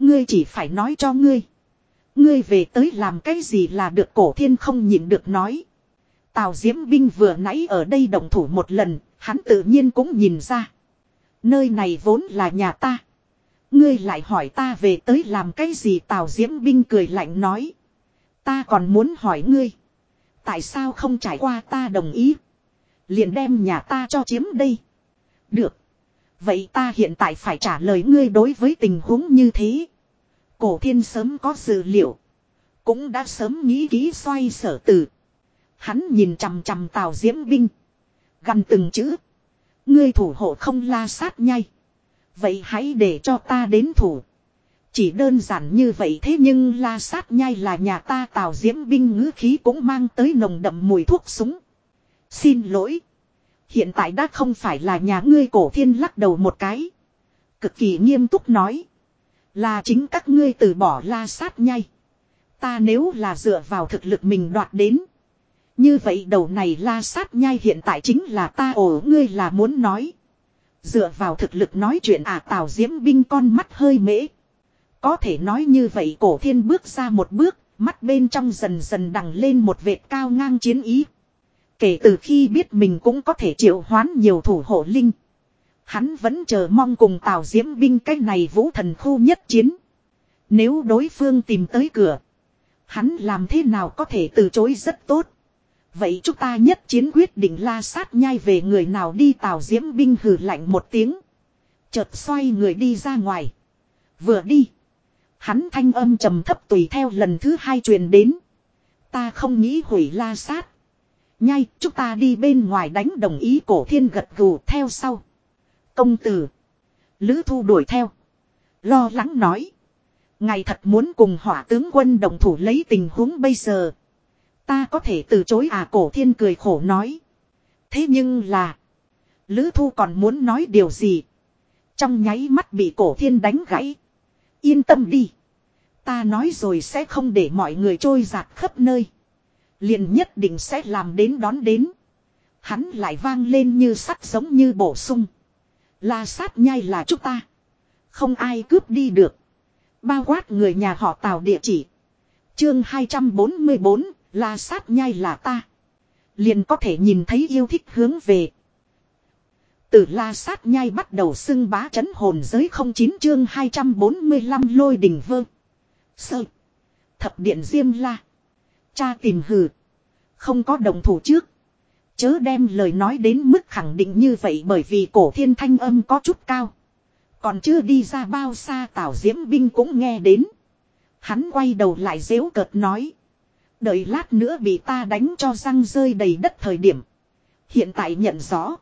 Speaker 1: Ngươi chỉ phải nói cho ngươi. Ngươi về tới làm cái gì là được cổ thiên không nhịn được nói. Tào Diễm Binh vừa nãy ở đây động thủ một lần, hắn tự nhiên cũng nhìn ra. Nơi này vốn là nhà ta. Ngươi lại hỏi ta về tới làm cái gì Tào Diễm Binh cười lạnh nói. Ta còn muốn hỏi ngươi. Tại sao không trải qua ta đồng ý. Liền đem nhà ta cho chiếm đây. Được. Vậy ta hiện tại phải trả lời ngươi đối với tình huống như thế. Cổ thiên sớm có dự liệu. Cũng đã sớm nghĩ kỹ xoay sở từ. Hắn nhìn chằm chằm tào diễm binh. Gần từng chữ. Ngươi thủ hộ không la sát nhai. Vậy hãy để cho ta đến thủ. Chỉ đơn giản như vậy thế nhưng la sát nhai là nhà ta tào diễm binh ngữ khí cũng mang tới nồng đậm mùi thuốc súng. Xin lỗi. Hiện tại đã không phải là nhà ngươi cổ thiên lắc đầu một cái. Cực kỳ nghiêm túc nói. Là chính các ngươi từ bỏ la sát nhai. Ta nếu là dựa vào thực lực mình đoạt đến. Như vậy đầu này la sát nhai hiện tại chính là ta ổ ngươi là muốn nói. Dựa vào thực lực nói chuyện à Tào Diễm Binh con mắt hơi mễ. Có thể nói như vậy cổ thiên bước ra một bước, mắt bên trong dần dần đằng lên một vệt cao ngang chiến ý. Kể từ khi biết mình cũng có thể triệu hoán nhiều thủ hộ linh. Hắn vẫn chờ mong cùng Tào Diễm Binh cái này vũ thần khu nhất chiến. Nếu đối phương tìm tới cửa. Hắn làm thế nào có thể từ chối rất tốt. Vậy chúng ta nhất chiến quyết định la sát nhai về người nào đi Tào Diễm Binh hừ lạnh một tiếng. Chợt xoay người đi ra ngoài. Vừa đi. Hắn thanh âm trầm thấp tùy theo lần thứ hai truyền đến. Ta không nghĩ hủy la sát. Nhai, chúng ta đi bên ngoài đánh đồng ý cổ thiên gật gù theo sau. Công tử. Lữ thu đuổi theo. Lo lắng nói. Ngài thật muốn cùng hỏa tướng quân đồng thủ lấy tình huống bây giờ. Ta có thể từ chối à cổ thiên cười khổ nói. Thế nhưng là. Lữ thu còn muốn nói điều gì. Trong nháy mắt bị cổ thiên đánh gãy. Yên tâm đi. Ta nói rồi sẽ không để mọi người trôi giạt khắp nơi. Liền nhất định sẽ làm đến đón đến. Hắn lại vang lên như sắt giống như bổ sung. La sát nhai là chúng ta. Không ai cướp đi được. Bao quát người nhà họ tào địa chỉ. Chương 244, la sát nhai là ta. Liền có thể nhìn thấy yêu thích hướng về. Từ la sát nhai bắt đầu xưng bá chấn hồn giới không chín chương 245 lôi đình vơ. Sơ. Thập điện diêm la. Cha tìm hừ. Không có đồng thủ trước. Chớ đem lời nói đến mức khẳng định như vậy bởi vì cổ thiên thanh âm có chút cao. Còn chưa đi ra bao xa tảo diễm binh cũng nghe đến. Hắn quay đầu lại dễu cợt nói. Đợi lát nữa bị ta đánh cho răng rơi đầy đất thời điểm. Hiện tại nhận rõ.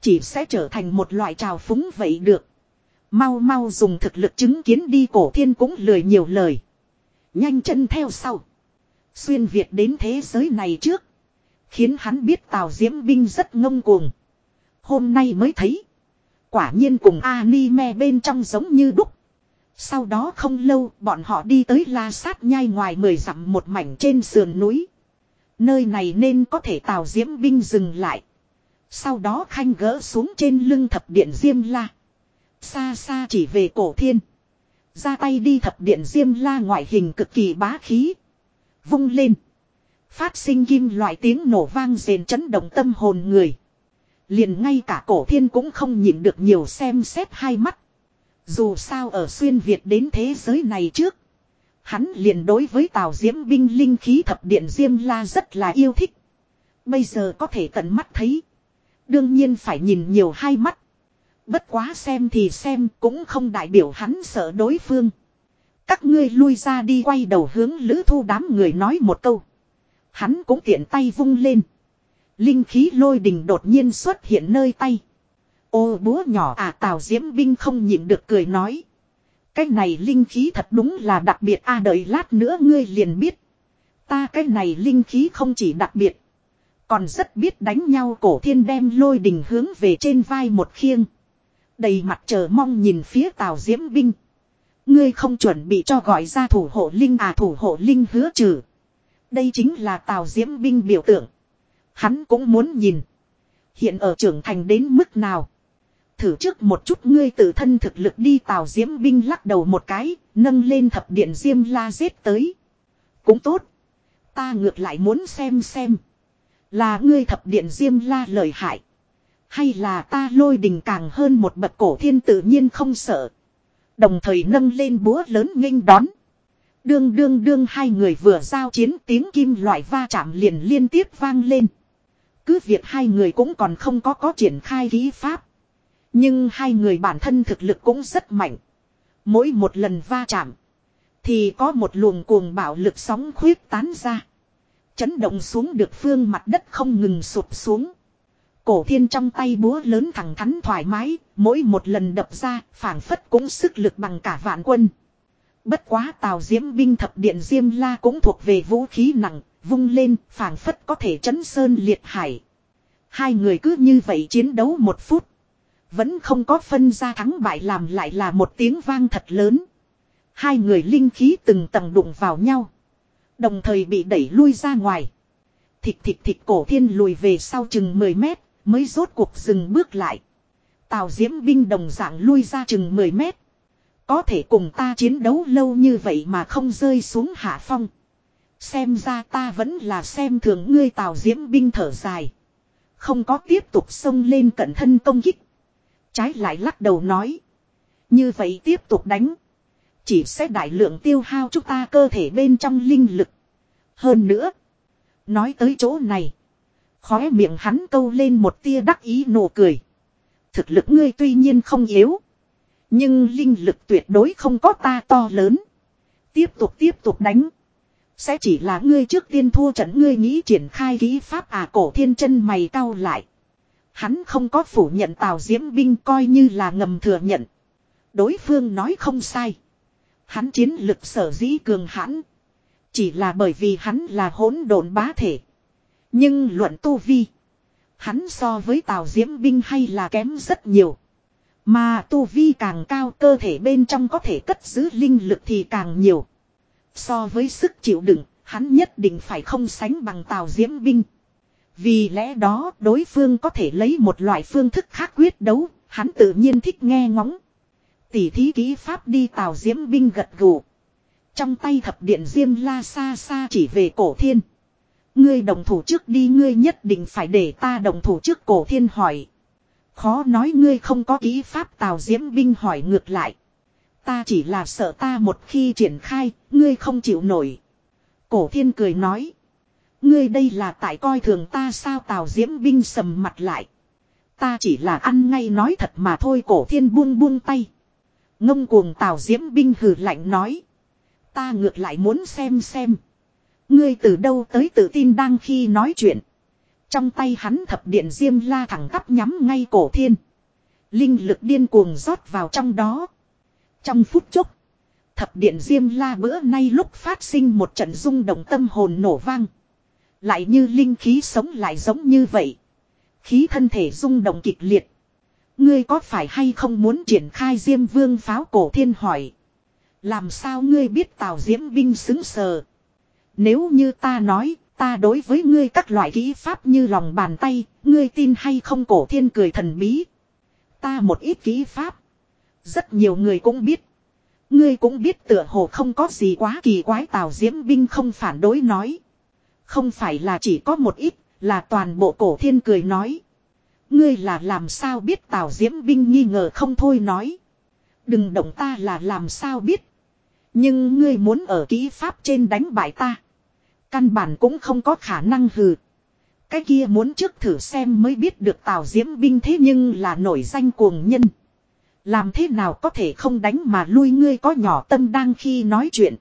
Speaker 1: Chỉ sẽ trở thành một loại trào phúng vậy được. Mau mau dùng thực lực chứng kiến đi cổ thiên cũng lười nhiều lời. Nhanh chân theo sau. Xuyên Việt đến thế giới này trước. Khiến hắn biết Tào Diễm Binh rất ngông cuồng. Hôm nay mới thấy. Quả nhiên cùng anime bên trong giống như đúc. Sau đó không lâu, bọn họ đi tới la sát nhai ngoài mười dặm một mảnh trên sườn núi. Nơi này nên có thể Tào Diễm Binh dừng lại. Sau đó khanh gỡ xuống trên lưng thập điện Diêm La. Xa xa chỉ về cổ thiên. Ra tay đi thập điện Diêm La ngoại hình cực kỳ bá khí. Vung lên. Phát sinh kim loại tiếng nổ vang rền chấn động tâm hồn người. Liền ngay cả cổ thiên cũng không nhịn được nhiều xem xét hai mắt. Dù sao ở xuyên Việt đến thế giới này trước. Hắn liền đối với tàu diễm binh linh khí thập điện Diêm La rất là yêu thích. Bây giờ có thể tận mắt thấy. Đương nhiên phải nhìn nhiều hai mắt. Bất quá xem thì xem cũng không đại biểu hắn sợ đối phương. Các ngươi lui ra đi quay đầu hướng lữ thu đám người nói một câu. Hắn cũng tiện tay vung lên. Linh khí lôi đình đột nhiên xuất hiện nơi tay. Ô búa nhỏ à tào diễm binh không nhịn được cười nói. Cái này linh khí thật đúng là đặc biệt a đợi lát nữa ngươi liền biết. Ta cái này linh khí không chỉ đặc biệt. Còn rất biết đánh nhau cổ thiên đem lôi đình hướng về trên vai một khiêng. Đầy mặt chờ mong nhìn phía tào diễm binh. Ngươi không chuẩn bị cho gọi ra thủ hộ linh à thủ hộ linh hứa trừ. Đây chính là tào diễm binh biểu tượng. Hắn cũng muốn nhìn. Hiện ở trưởng thành đến mức nào. Thử trước một chút ngươi tự thân thực lực đi tào diễm binh lắc đầu một cái, nâng lên thập điện diêm la giết tới. Cũng tốt. Ta ngược lại muốn xem xem. Là ngươi thập điện diêm la lời hại. Hay là ta lôi đình càng hơn một bậc cổ thiên tự nhiên không sợ. Đồng thời nâng lên búa lớn nghênh đón. Đương đương đương hai người vừa giao chiến tiếng kim loại va chạm liền liên tiếp vang lên. Cứ việc hai người cũng còn không có có triển khai kỹ pháp. Nhưng hai người bản thân thực lực cũng rất mạnh. Mỗi một lần va chạm. Thì có một luồng cuồng bạo lực sóng khuyết tán ra. Chấn động xuống được phương mặt đất không ngừng sụp xuống. Cổ thiên trong tay búa lớn thẳng thắn thoải mái, mỗi một lần đập ra, phảng phất cũng sức lực bằng cả vạn quân. Bất quá tàu diễm binh thập điện diêm la cũng thuộc về vũ khí nặng, vung lên, phảng phất có thể chấn sơn liệt hải. Hai người cứ như vậy chiến đấu một phút. Vẫn không có phân ra thắng bại làm lại là một tiếng vang thật lớn. Hai người linh khí từng tầng đụng vào nhau. Đồng thời bị đẩy lui ra ngoài. Thịt thịt thịt cổ thiên lùi về sau chừng 10 mét, mới rốt cuộc dừng bước lại. Tào Diễm binh đồng dạng lui ra chừng 10 mét. Có thể cùng ta chiến đấu lâu như vậy mà không rơi xuống hạ phong. Xem ra ta vẫn là xem thường ngươi Tào Diễm binh thở dài. Không có tiếp tục xông lên cận thân công kích. Trái lại lắc đầu nói. Như vậy tiếp tục đánh. Chỉ sẽ đại lượng tiêu hao chúng ta cơ thể bên trong linh lực. Hơn nữa. Nói tới chỗ này. Khóe miệng hắn câu lên một tia đắc ý nụ cười. Thực lực ngươi tuy nhiên không yếu. Nhưng linh lực tuyệt đối không có ta to lớn. Tiếp tục tiếp tục đánh. Sẽ chỉ là ngươi trước tiên thua trận ngươi nghĩ triển khai kỹ pháp à cổ thiên chân mày cau lại. Hắn không có phủ nhận Tào Diễm binh coi như là ngầm thừa nhận. Đối phương nói không sai. Hắn chiến lực sở dĩ cường hãn. Chỉ là bởi vì hắn là hỗn độn bá thể. Nhưng luận tu vi. Hắn so với Tào Diễm binh hay là kém rất nhiều. Mà tu vi càng cao cơ thể bên trong có thể cất giữ linh lực thì càng nhiều. So với sức chịu đựng, hắn nhất định phải không sánh bằng Tào Diễm binh. Vì lẽ đó đối phương có thể lấy một loại phương thức khác quyết đấu, hắn tự nhiên thích nghe ngóng. Tỉ thí ký pháp đi Tào Diễm binh gật gù. Trong tay thập điện diêm la xa xa chỉ về cổ thiên. Ngươi đồng thủ trước đi ngươi nhất định phải để ta đồng thủ trước cổ thiên hỏi. Khó nói ngươi không có ký pháp tào diễm binh hỏi ngược lại. Ta chỉ là sợ ta một khi triển khai, ngươi không chịu nổi. Cổ thiên cười nói. Ngươi đây là tại coi thường ta sao tào diễm binh sầm mặt lại. Ta chỉ là ăn ngay nói thật mà thôi cổ thiên buông buông tay. Ngông cuồng tào diễm binh hừ lạnh nói. Ta ngược lại muốn xem xem. Ngươi từ đâu tới tự tin đang khi nói chuyện. Trong tay hắn thập điện diêm la thẳng tắp nhắm ngay cổ thiên. Linh lực điên cuồng rót vào trong đó. Trong phút chốc. Thập điện diêm la bữa nay lúc phát sinh một trận rung động tâm hồn nổ vang. Lại như linh khí sống lại giống như vậy. Khí thân thể rung động kịch liệt. Ngươi có phải hay không muốn triển khai diêm vương pháo cổ thiên hỏi. Làm sao ngươi biết tào diễm binh xứng sờ. Nếu như ta nói, ta đối với ngươi các loại kỹ pháp như lòng bàn tay, ngươi tin hay không cổ thiên cười thần bí. Ta một ít kỹ pháp. Rất nhiều người cũng biết. Ngươi cũng biết tựa hồ không có gì quá kỳ quái tào diễm binh không phản đối nói. Không phải là chỉ có một ít, là toàn bộ cổ thiên cười nói. Ngươi là làm sao biết tào diễm binh nghi ngờ không thôi nói. Đừng động ta là làm sao biết. Nhưng ngươi muốn ở kỹ pháp trên đánh bại ta. Căn bản cũng không có khả năng hừ. Cái kia muốn trước thử xem mới biết được Tào Diễm binh thế nhưng là nổi danh cuồng nhân. Làm thế nào có thể không đánh mà lui ngươi có nhỏ tâm đang khi nói chuyện.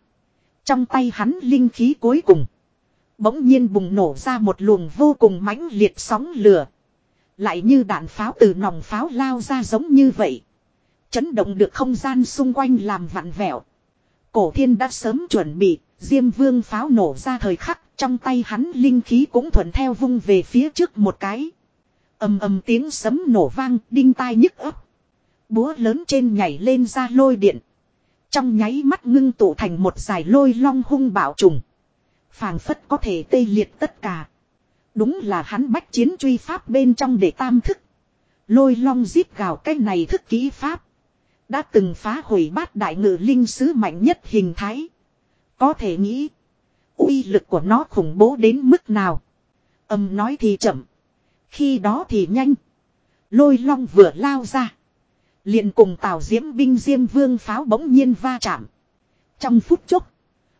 Speaker 1: Trong tay hắn linh khí cuối cùng. Bỗng nhiên bùng nổ ra một luồng vô cùng mãnh liệt sóng lửa. Lại như đạn pháo từ nòng pháo lao ra giống như vậy. Chấn động được không gian xung quanh làm vặn vẹo. Cổ thiên đã sớm chuẩn bị, Diêm vương pháo nổ ra thời khắc, trong tay hắn linh khí cũng thuận theo vung về phía trước một cái. ầm ầm tiếng sấm nổ vang, đinh tai nhức ấp. Búa lớn trên nhảy lên ra lôi điện. Trong nháy mắt ngưng tụ thành một dài lôi long hung bạo trùng. phảng phất có thể tê liệt tất cả. Đúng là hắn bách chiến truy pháp bên trong để tam thức. Lôi long giết gào cái này thức kỹ pháp. Đã từng phá hủy bát đại ngự linh sứ mạnh nhất hình thái. Có thể nghĩ. uy lực của nó khủng bố đến mức nào. Âm nói thì chậm. Khi đó thì nhanh. Lôi long vừa lao ra. liền cùng tào diễm binh diêm vương pháo bỗng nhiên va chạm. Trong phút chốc.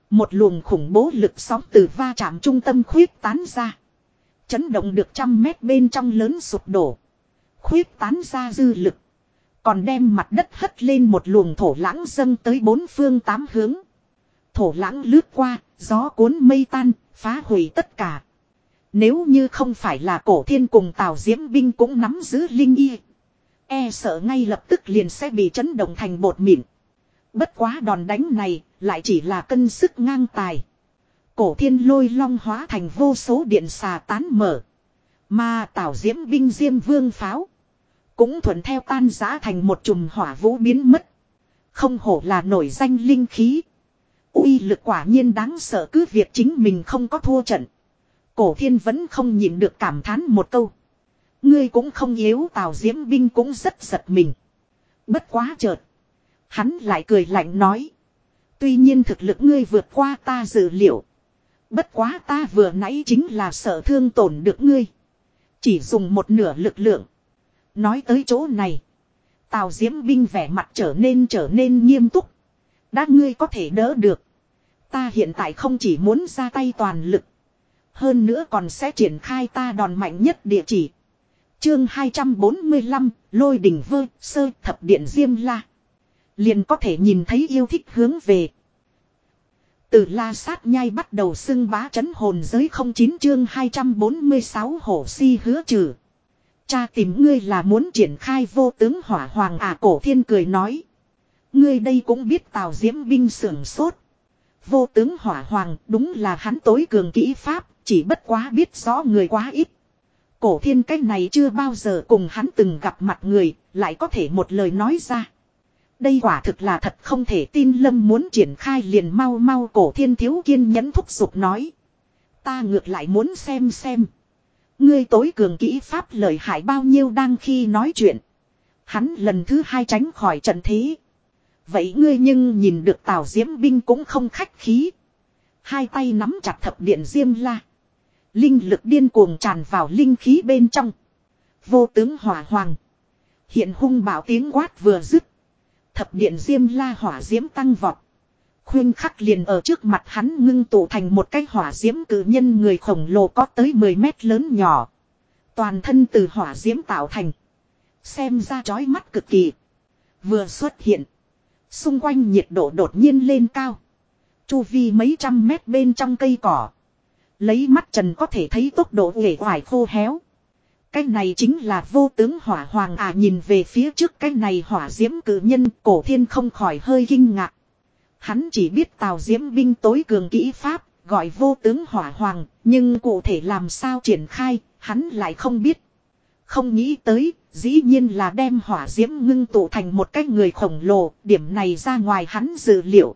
Speaker 1: Một luồng khủng bố lực sóng từ va chạm trung tâm khuyết tán ra. Chấn động được trăm mét bên trong lớn sụp đổ. Khuyết tán ra dư lực. Còn đem mặt đất hất lên một luồng thổ lãng dâng tới bốn phương tám hướng. Thổ lãng lướt qua, gió cuốn mây tan, phá hủy tất cả. Nếu như không phải là cổ thiên cùng Tào Diễm binh cũng nắm giữ linh y. E sợ ngay lập tức liền sẽ bị chấn động thành bột mịn. Bất quá đòn đánh này lại chỉ là cân sức ngang tài. Cổ thiên lôi long hóa thành vô số điện xà tán mở. Mà Tào Diễm binh diêm vương pháo. Cũng thuận theo tan giã thành một chùm hỏa vũ biến mất. Không hổ là nổi danh linh khí. uy lực quả nhiên đáng sợ cứ việc chính mình không có thua trận. Cổ thiên vẫn không nhịn được cảm thán một câu. Ngươi cũng không yếu, Tào Diễm Binh cũng rất giật mình. Bất quá chợt. Hắn lại cười lạnh nói. Tuy nhiên thực lực ngươi vượt qua ta dự liệu. Bất quá ta vừa nãy chính là sợ thương tổn được ngươi. Chỉ dùng một nửa lực lượng. Nói tới chỗ này. Tào Diễm Binh vẻ mặt trở nên trở nên nghiêm túc. Đã ngươi có thể đỡ được. Ta hiện tại không chỉ muốn ra tay toàn lực. Hơn nữa còn sẽ triển khai ta đòn mạnh nhất địa chỉ. Chương 245, lôi đỉnh vơ, sơ thập điện diêm la. Liền có thể nhìn thấy yêu thích hướng về. Từ la sát nhai bắt đầu xưng bá chấn hồn giới 09 chương 246 hổ si hứa trừ. Cha tìm ngươi là muốn triển khai vô tướng hỏa hoàng à cổ thiên cười nói. Ngươi đây cũng biết tào diễm binh sưởng sốt. Vô tướng hỏa hoàng đúng là hắn tối cường kỹ pháp, chỉ bất quá biết rõ người quá ít. Cổ thiên cái này chưa bao giờ cùng hắn từng gặp mặt người, lại có thể một lời nói ra. Đây quả thực là thật không thể tin lâm muốn triển khai liền mau mau cổ thiên thiếu kiên nhẫn thúc giục nói. Ta ngược lại muốn xem xem. Ngươi tối cường kỹ pháp lợi hại bao nhiêu đang khi nói chuyện. Hắn lần thứ hai tránh khỏi trận thế. Vậy ngươi nhưng nhìn được tào diễm binh cũng không khách khí. Hai tay nắm chặt thập điện diêm la. Linh lực điên cuồng tràn vào linh khí bên trong. Vô tướng hỏa hoàng. Hiện hung bảo tiếng quát vừa dứt. Thập điện diêm la hỏa diễm tăng vọt. Khuyên khắc liền ở trước mặt hắn ngưng tụ thành một cái hỏa diễm cử nhân người khổng lồ có tới 10 mét lớn nhỏ. Toàn thân từ hỏa diễm tạo thành. Xem ra chói mắt cực kỳ. Vừa xuất hiện. Xung quanh nhiệt độ đột nhiên lên cao. Chu vi mấy trăm mét bên trong cây cỏ. Lấy mắt trần có thể thấy tốc độ nghề hoài khô héo. Cái này chính là vô tướng hỏa hoàng à nhìn về phía trước cái này hỏa diễm cử nhân, cổ thiên không khỏi hơi kinh ngạc. Hắn chỉ biết tào diễm binh tối cường kỹ pháp, gọi vô tướng hỏa hoàng, nhưng cụ thể làm sao triển khai, hắn lại không biết. Không nghĩ tới, dĩ nhiên là đem hỏa diễm ngưng tụ thành một cái người khổng lồ, điểm này ra ngoài hắn dự liệu.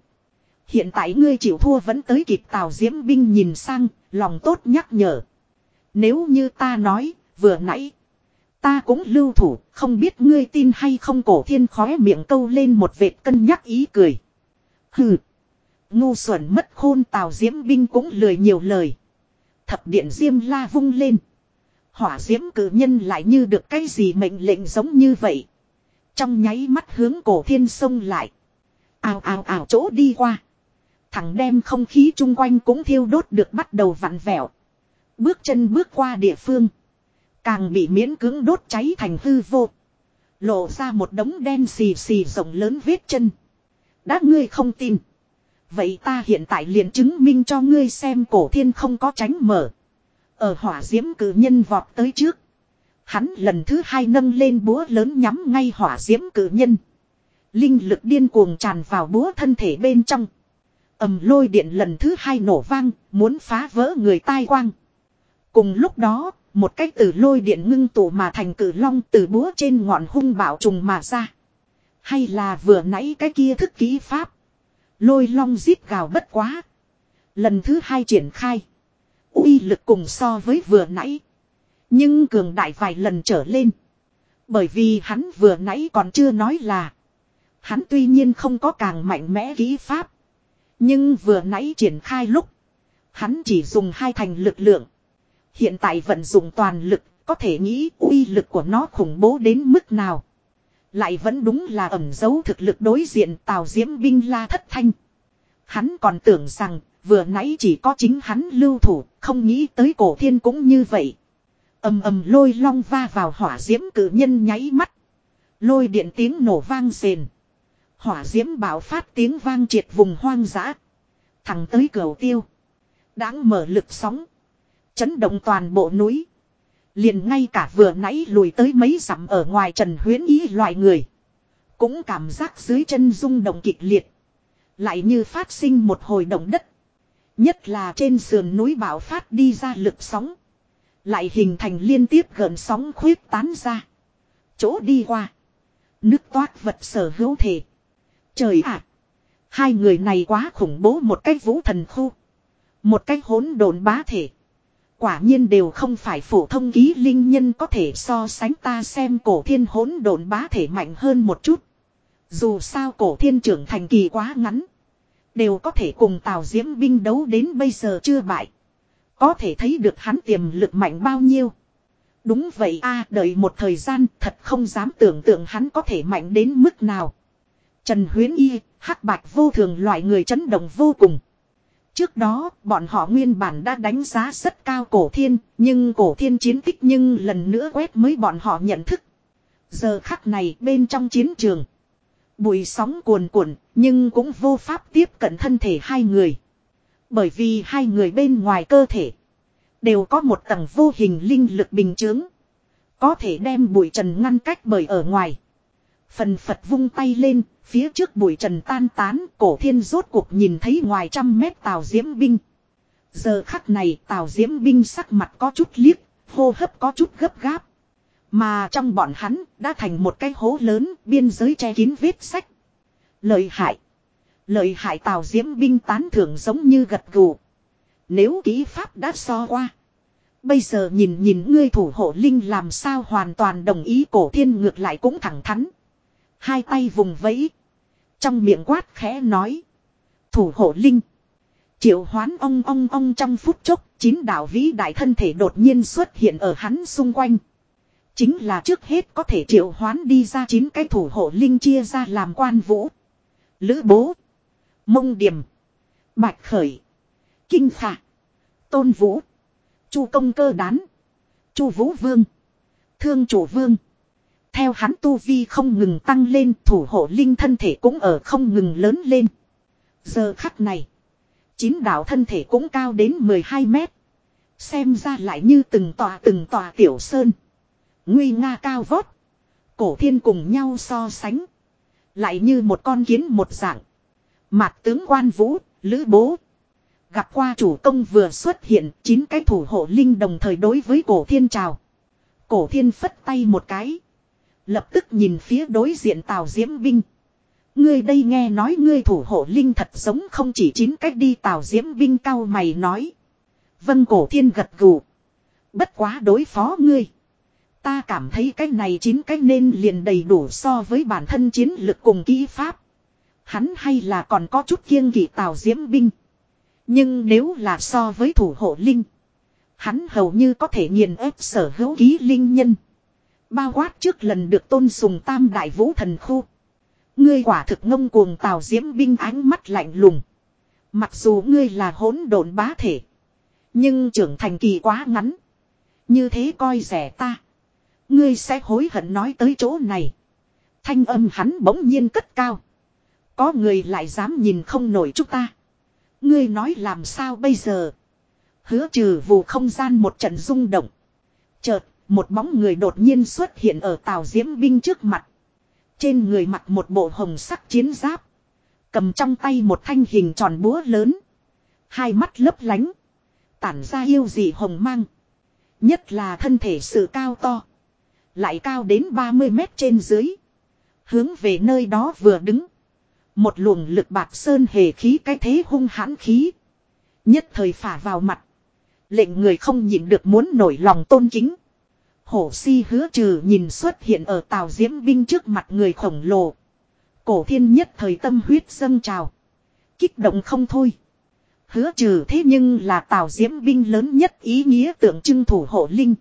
Speaker 1: Hiện tại ngươi chịu thua vẫn tới kịp tào diễm binh nhìn sang, lòng tốt nhắc nhở. Nếu như ta nói, vừa nãy, ta cũng lưu thủ, không biết ngươi tin hay không cổ thiên khóe miệng câu lên một vệt cân nhắc ý cười. Hừ. Ngu xuẩn mất khôn tào diễm binh cũng lười nhiều lời. Thập điện diêm la vung lên. Hỏa diễm cử nhân lại như được cái gì mệnh lệnh giống như vậy. Trong nháy mắt hướng cổ thiên sông lại. Ào ào ào chỗ đi qua. Thẳng đem không khí chung quanh cũng thiêu đốt được bắt đầu vặn vẹo. Bước chân bước qua địa phương. Càng bị miễn cưỡng đốt cháy thành hư vô. Lộ ra một đống đen xì xì rộng lớn vết chân. Đã ngươi không tin. Vậy ta hiện tại liền chứng minh cho ngươi xem cổ thiên không có tránh mở. Ở hỏa diễm cử nhân vọt tới trước. Hắn lần thứ hai nâng lên búa lớn nhắm ngay hỏa diễm cử nhân. Linh lực điên cuồng tràn vào búa thân thể bên trong. ầm lôi điện lần thứ hai nổ vang, muốn phá vỡ người tai quang. Cùng lúc đó, một cái từ lôi điện ngưng tụ mà thành cử long từ búa trên ngọn hung bảo trùng mà ra. Hay là vừa nãy cái kia thức ký pháp. Lôi long giết gào bất quá. Lần thứ hai triển khai. uy lực cùng so với vừa nãy. Nhưng cường đại vài lần trở lên. Bởi vì hắn vừa nãy còn chưa nói là. Hắn tuy nhiên không có càng mạnh mẽ ký pháp. Nhưng vừa nãy triển khai lúc. Hắn chỉ dùng hai thành lực lượng. Hiện tại vận dụng toàn lực. Có thể nghĩ uy lực của nó khủng bố đến mức nào. Lại vẫn đúng là ẩn giấu thực lực đối diện tào diễm binh la thất thanh. Hắn còn tưởng rằng vừa nãy chỉ có chính hắn lưu thủ, không nghĩ tới cổ thiên cũng như vậy. ầm ầm lôi long va vào hỏa diễm cử nhân nháy mắt. Lôi điện tiếng nổ vang rền. Hỏa diễm bạo phát tiếng vang triệt vùng hoang dã. Thẳng tới cửa tiêu. Đáng mở lực sóng. Chấn động toàn bộ núi. Liền ngay cả vừa nãy lùi tới mấy dặm ở ngoài trần huyến ý loại người. Cũng cảm giác dưới chân rung động kịch liệt. Lại như phát sinh một hồi động đất. Nhất là trên sườn núi bạo phát đi ra lực sóng. Lại hình thành liên tiếp gần sóng khuyết tán ra. Chỗ đi qua. Nước toát vật sở hữu thể. Trời ạ! hai người này quá khủng bố một cái vũ thần khu. Một cái hỗn độn bá thể. Quả nhiên đều không phải phổ thông ký linh nhân có thể so sánh ta xem cổ thiên hỗn độn bá thể mạnh hơn một chút. Dù sao cổ thiên trưởng thành kỳ quá ngắn. Đều có thể cùng Tào Diễm binh đấu đến bây giờ chưa bại. Có thể thấy được hắn tiềm lực mạnh bao nhiêu. Đúng vậy a đợi một thời gian thật không dám tưởng tượng hắn có thể mạnh đến mức nào. Trần Huyến Y, hắc bạch vô thường loại người chấn động vô cùng. Trước đó, bọn họ nguyên bản đã đánh giá rất cao cổ thiên, nhưng cổ thiên chiến tích nhưng lần nữa quét mới bọn họ nhận thức. Giờ khắc này bên trong chiến trường. Bụi sóng cuồn cuộn, nhưng cũng vô pháp tiếp cận thân thể hai người. Bởi vì hai người bên ngoài cơ thể đều có một tầng vô hình linh lực bình chướng. Có thể đem bụi trần ngăn cách bởi ở ngoài. Phần Phật vung tay lên, phía trước bụi trần tan tán, cổ thiên rốt cuộc nhìn thấy ngoài trăm mét tàu diễm binh. Giờ khắc này tàu diễm binh sắc mặt có chút liếc, hô hấp có chút gấp gáp. Mà trong bọn hắn đã thành một cái hố lớn, biên giới che kín vết sách. Lợi hại. Lợi hại tàu diễm binh tán thưởng giống như gật gù. Nếu kỹ pháp đã so qua. Bây giờ nhìn nhìn ngươi thủ hộ linh làm sao hoàn toàn đồng ý cổ thiên ngược lại cũng thẳng thắn. Hai tay vùng vẫy. Trong miệng quát khẽ nói. Thủ hộ linh. Triệu hoán ong ong ong trong phút chốc, chín đạo vĩ đại thân thể đột nhiên xuất hiện ở hắn xung quanh. Chính là trước hết có thể triệu hoán đi ra chín cái thủ hộ linh chia ra làm quan vũ. Lữ bố. Mông điểm. Bạch khởi. Kinh phạ. Tôn vũ. Chu công cơ đán. Chu vũ vương. Thương chủ vương. Theo hắn tu vi không ngừng tăng lên thủ hộ linh thân thể cũng ở không ngừng lớn lên. Giờ khắc này. Chín đạo thân thể cũng cao đến 12 mét. Xem ra lại như từng tòa từng tòa tiểu sơn. Nguy nga cao vót. Cổ thiên cùng nhau so sánh. Lại như một con kiến một dạng. Mạc tướng quan vũ, lữ bố. Gặp qua chủ công vừa xuất hiện, chín cái thủ hộ linh đồng thời đối với cổ thiên chào. Cổ thiên phất tay một cái. Lập tức nhìn phía đối diện Tào Diễm Binh. Ngươi đây nghe nói ngươi thủ hộ linh thật giống không chỉ chín cách đi, Tào Diễm Binh cao mày nói. Vân cổ thiên gật gù. Bất quá đối phó ngươi. Ta cảm thấy cái này chín cách nên liền đầy đủ so với bản thân chiến lực cùng kỹ pháp. Hắn hay là còn có chút kiêng kỵ Tào Diễm Binh. Nhưng nếu là so với thủ hộ linh. Hắn hầu như có thể nghiền ép sở hữu ký linh nhân. Bao quát trước lần được tôn sùng tam đại vũ thần khu. Ngươi quả thực ngông cuồng tào diễm binh ánh mắt lạnh lùng. Mặc dù ngươi là hỗn độn bá thể. Nhưng trưởng thành kỳ quá ngắn. Như thế coi rẻ ta. Ngươi sẽ hối hận nói tới chỗ này. Thanh âm hắn bỗng nhiên cất cao. Có người lại dám nhìn không nổi chúng ta. Ngươi nói làm sao bây giờ. Hứa trừ vụ không gian một trận rung động. Chợt một bóng người đột nhiên xuất hiện ở tàu diễm binh trước mặt. Trên người mặc một bộ hồng sắc chiến giáp. Cầm trong tay một thanh hình tròn búa lớn. Hai mắt lấp lánh. Tản ra yêu dị hồng mang. Nhất là thân thể sự cao to. Lại cao đến 30 mét trên dưới. Hướng về nơi đó vừa đứng. Một luồng lực bạc sơn hề khí cái thế hung hãn khí. Nhất thời phả vào mặt. Lệnh người không nhịn được muốn nổi lòng tôn kính. Hổ si hứa trừ nhìn xuất hiện ở tàu diễm binh trước mặt người khổng lồ. Cổ thiên nhất thời tâm huyết dâng trào. Kích động không thôi. Hứa trừ thế nhưng là tàu diễm binh lớn nhất ý nghĩa tượng trưng thủ hộ linh.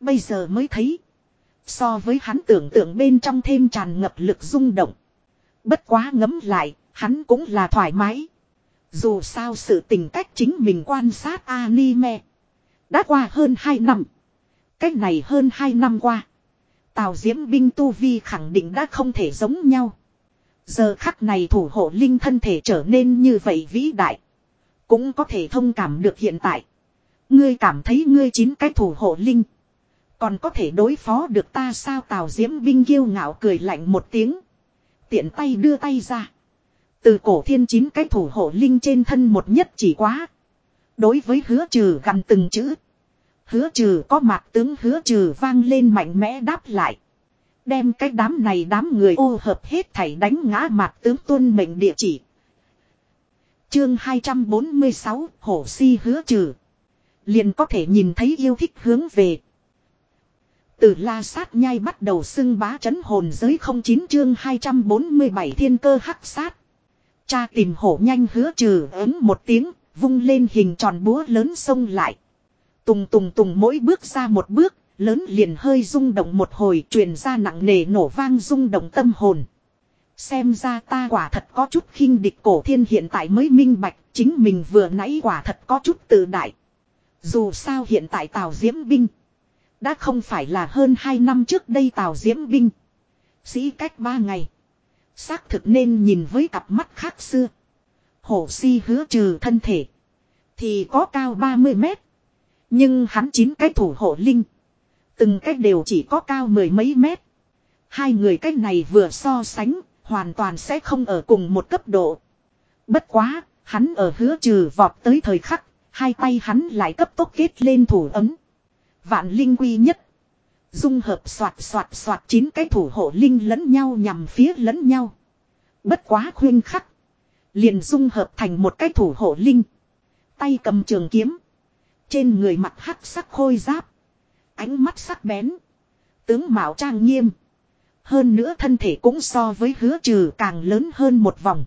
Speaker 1: Bây giờ mới thấy. So với hắn tưởng tượng bên trong thêm tràn ngập lực rung động. Bất quá ngấm lại, hắn cũng là thoải mái. Dù sao sự tình cách chính mình quan sát anime. Đã qua hơn 2 năm. Cách này hơn 2 năm qua. Tào Diễm binh Tu Vi khẳng định đã không thể giống nhau. Giờ khắc này thủ hộ linh thân thể trở nên như vậy vĩ đại. Cũng có thể thông cảm được hiện tại. Ngươi cảm thấy ngươi chín cái thủ hộ linh. Còn có thể đối phó được ta sao Tào Diễm binh kiêu ngạo cười lạnh một tiếng. Tiện tay đưa tay ra. Từ cổ thiên chín cái thủ hộ linh trên thân một nhất chỉ quá. Đối với hứa trừ gần từng chữ. Hứa trừ có mặt tướng hứa trừ vang lên mạnh mẽ đáp lại. Đem cái đám này đám người ô hợp hết thảy đánh ngã mặt tướng tuân mệnh địa chỉ. Chương 246 Hổ Si hứa trừ. Liền có thể nhìn thấy yêu thích hướng về. Từ la sát nhai bắt đầu xưng bá chấn hồn giới 09 chương 247 thiên cơ hắc sát. Cha tìm hổ nhanh hứa trừ ứng một tiếng, vung lên hình tròn búa lớn xông lại. Tùng tùng tùng mỗi bước ra một bước, lớn liền hơi rung động một hồi truyền ra nặng nề nổ vang rung động tâm hồn. Xem ra ta quả thật có chút khinh địch cổ thiên hiện tại mới minh bạch, chính mình vừa nãy quả thật có chút tự đại. Dù sao hiện tại Tào Diễm Binh đã không phải là hơn 2 năm trước đây Tào Diễm Binh. Sĩ cách 3 ngày. Xác thực nên nhìn với cặp mắt khác xưa. Hổ si hứa trừ thân thể. Thì có cao 30 mét. Nhưng hắn chín cái thủ hộ linh. Từng cách đều chỉ có cao mười mấy mét. Hai người cách này vừa so sánh, hoàn toàn sẽ không ở cùng một cấp độ. Bất quá, hắn ở hứa trừ vọt tới thời khắc, hai tay hắn lại cấp tốc kết lên thủ ấm. Vạn linh quy nhất. Dung hợp soạt soạt soạt chín cái thủ hộ linh lẫn nhau nhằm phía lẫn nhau. Bất quá khuyên khắc. Liền dung hợp thành một cái thủ hộ linh. Tay cầm trường kiếm. Trên người mặt hắc sắc khôi giáp. Ánh mắt sắc bén. Tướng mạo trang nghiêm. Hơn nữa thân thể cũng so với hứa trừ càng lớn hơn một vòng.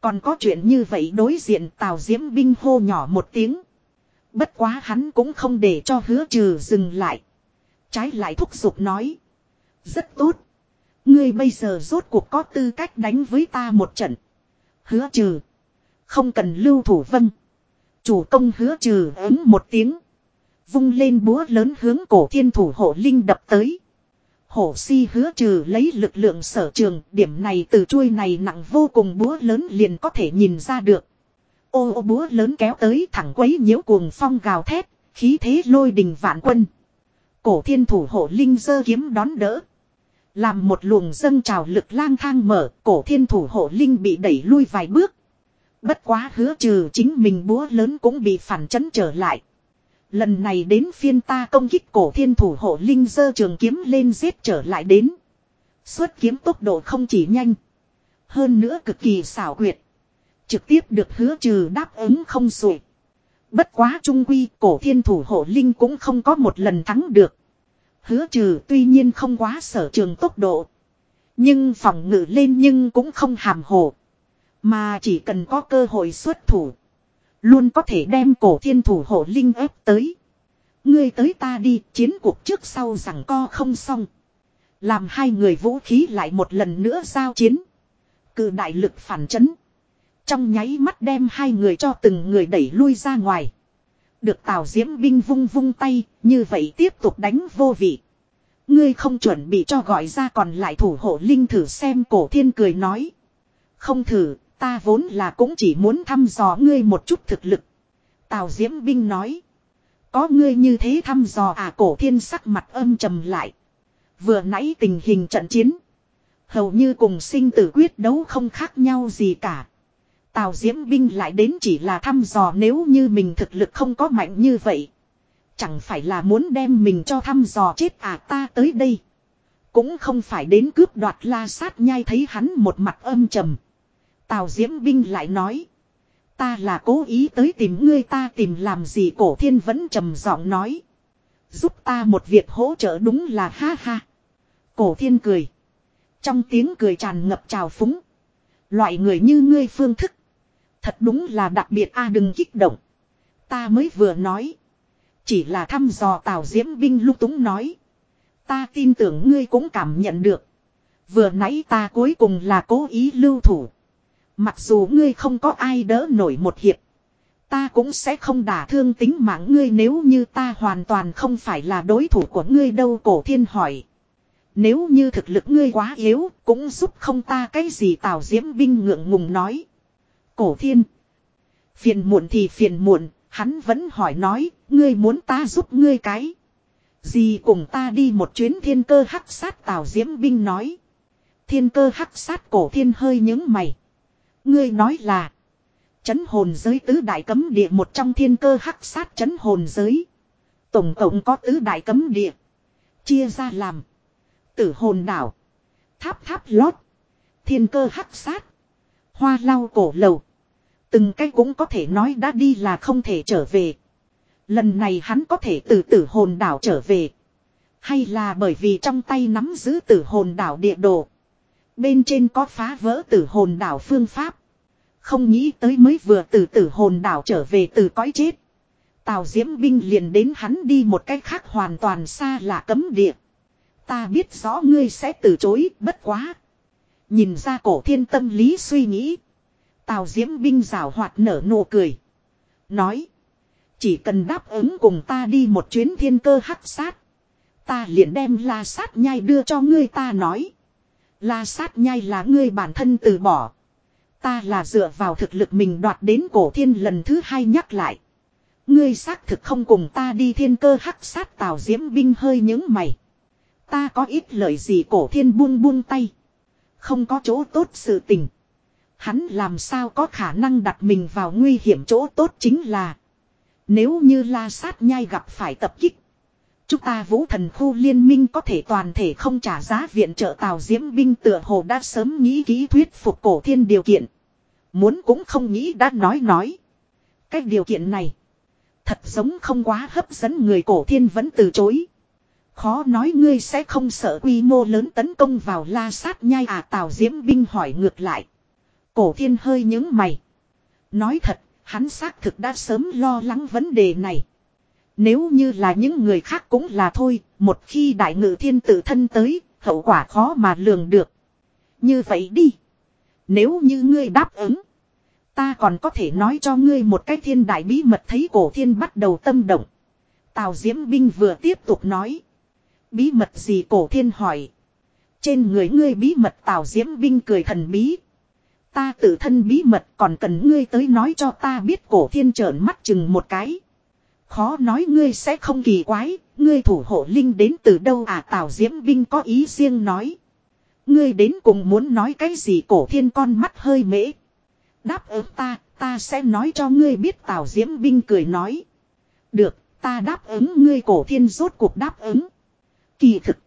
Speaker 1: Còn có chuyện như vậy đối diện Tào Diễm binh hô nhỏ một tiếng. Bất quá hắn cũng không để cho hứa trừ dừng lại. Trái lại thúc giục nói. Rất tốt. Ngươi bây giờ rốt cuộc có tư cách đánh với ta một trận. Hứa trừ. Không cần lưu thủ vân. Chủ công hứa trừ ứng một tiếng. Vung lên búa lớn hướng cổ thiên thủ hộ linh đập tới. Hổ si hứa trừ lấy lực lượng sở trường, điểm này từ chuôi này nặng vô cùng búa lớn liền có thể nhìn ra được. Ô ô búa lớn kéo tới thẳng quấy nhiễu cuồng phong gào thét, khí thế lôi đình vạn quân. Cổ thiên thủ hộ linh dơ kiếm đón đỡ. Làm một luồng dâng trào lực lang thang mở, cổ thiên thủ hộ linh bị đẩy lui vài bước. Bất quá hứa trừ chính mình búa lớn cũng bị phản chấn trở lại. Lần này đến phiên ta công kích cổ thiên thủ hộ linh dơ trường kiếm lên giết trở lại đến. Xuất kiếm tốc độ không chỉ nhanh. Hơn nữa cực kỳ xảo quyệt. Trực tiếp được hứa trừ đáp ứng không sủi. Bất quá trung quy cổ thiên thủ hộ linh cũng không có một lần thắng được. Hứa trừ tuy nhiên không quá sở trường tốc độ. Nhưng phòng ngự lên nhưng cũng không hàm hồ. Mà chỉ cần có cơ hội xuất thủ. Luôn có thể đem cổ thiên thủ hộ linh ép tới. Ngươi tới ta đi, chiến cuộc trước sau rằng co không xong. Làm hai người vũ khí lại một lần nữa giao chiến. Cự đại lực phản chấn. Trong nháy mắt đem hai người cho từng người đẩy lui ra ngoài. Được Tào Diễm binh vung vung tay, như vậy tiếp tục đánh vô vị. Ngươi không chuẩn bị cho gọi ra còn lại thủ hộ linh thử xem cổ thiên cười nói. Không thử, Ta vốn là cũng chỉ muốn thăm dò ngươi một chút thực lực. Tào Diễm Binh nói. Có ngươi như thế thăm dò à cổ thiên sắc mặt âm trầm lại. Vừa nãy tình hình trận chiến. Hầu như cùng sinh tử quyết đấu không khác nhau gì cả. Tào Diễm Binh lại đến chỉ là thăm dò nếu như mình thực lực không có mạnh như vậy. Chẳng phải là muốn đem mình cho thăm dò chết à ta tới đây. Cũng không phải đến cướp đoạt la sát nhai thấy hắn một mặt âm trầm. Tào Diễm Binh lại nói. Ta là cố ý tới tìm ngươi ta tìm làm gì cổ thiên vẫn trầm giọng nói. Giúp ta một việc hỗ trợ đúng là ha ha. Cổ thiên cười. Trong tiếng cười tràn ngập trào phúng. Loại người như ngươi phương thức. Thật đúng là đặc biệt a à, đừng kích động. Ta mới vừa nói. Chỉ là thăm dò Tào Diễm Binh lúc túng nói. Ta tin tưởng ngươi cũng cảm nhận được. Vừa nãy ta cuối cùng là cố ý lưu thủ. Mặc dù ngươi không có ai đỡ nổi một hiệp. Ta cũng sẽ không đả thương tính mạng ngươi nếu như ta hoàn toàn không phải là đối thủ của ngươi đâu cổ thiên hỏi. Nếu như thực lực ngươi quá yếu cũng giúp không ta cái gì tào diễm binh ngượng ngùng nói. Cổ thiên. Phiền muộn thì phiền muộn, hắn vẫn hỏi nói, ngươi muốn ta giúp ngươi cái. Gì cùng ta đi một chuyến thiên cơ hắc sát tào diễm binh nói. Thiên cơ hắc sát cổ thiên hơi những mày. Ngươi nói là. Chấn hồn giới tứ đại cấm địa một trong thiên cơ hắc sát chấn hồn giới. Tổng cộng có tứ đại cấm địa. Chia ra làm. Tử hồn đảo. Tháp tháp lót. Thiên cơ hắc sát. Hoa lau cổ lầu. Từng cái cũng có thể nói đã đi là không thể trở về. Lần này hắn có thể từ tử hồn đảo trở về. Hay là bởi vì trong tay nắm giữ tử hồn đảo địa đồ. Bên trên có phá vỡ tử hồn đảo phương pháp. Không nghĩ tới mới vừa từ tử hồn đảo trở về từ cõi chết. Tào Diễm Binh liền đến hắn đi một cách khác hoàn toàn xa lạ cấm địa. Ta biết rõ ngươi sẽ từ chối, bất quá. Nhìn ra cổ thiên tâm lý suy nghĩ. Tào Diễm Binh rào hoạt nở nụ cười. Nói. Chỉ cần đáp ứng cùng ta đi một chuyến thiên cơ hắc sát. Ta liền đem la sát nhai đưa cho ngươi ta nói. La sát nhai là ngươi bản thân từ bỏ. Ta là dựa vào thực lực mình đoạt đến cổ thiên lần thứ hai nhắc lại. Ngươi xác thực không cùng ta đi thiên cơ hắc sát tào diễm binh hơi những mày. Ta có ít lời gì cổ thiên buông buông tay. Không có chỗ tốt sự tình. Hắn làm sao có khả năng đặt mình vào nguy hiểm chỗ tốt chính là. Nếu như la sát nhai gặp phải tập kích. Chúng ta vũ thần khu liên minh có thể toàn thể không trả giá viện trợ tàu diễm binh tựa hồ đã sớm nghĩ kỹ thuyết phục cổ thiên điều kiện. Muốn cũng không nghĩ đã nói nói. Cái điều kiện này. Thật giống không quá hấp dẫn người cổ thiên vẫn từ chối. Khó nói ngươi sẽ không sợ quy mô lớn tấn công vào la sát nhai à tào diễm binh hỏi ngược lại. Cổ thiên hơi những mày. Nói thật, hắn xác thực đã sớm lo lắng vấn đề này. Nếu như là những người khác cũng là thôi, một khi đại ngự thiên tự thân tới, hậu quả khó mà lường được. Như vậy đi. Nếu như ngươi đáp ứng. Ta còn có thể nói cho ngươi một cái thiên đại bí mật thấy cổ thiên bắt đầu tâm động. Tào Diễm Binh vừa tiếp tục nói. Bí mật gì cổ thiên hỏi. Trên người ngươi bí mật Tào Diễm Binh cười thần bí. Ta tự thân bí mật còn cần ngươi tới nói cho ta biết cổ thiên trợn mắt chừng một cái. Khó nói ngươi sẽ không kỳ quái, ngươi thủ hộ linh đến từ đâu à Tào Diễm Vinh có ý riêng nói. Ngươi đến cùng muốn nói cái gì cổ thiên con mắt hơi mễ. Đáp ứng ta, ta sẽ nói cho ngươi biết Tào Diễm Vinh cười nói. Được, ta đáp ứng ngươi cổ thiên rốt cuộc đáp ứng. Kỳ thực.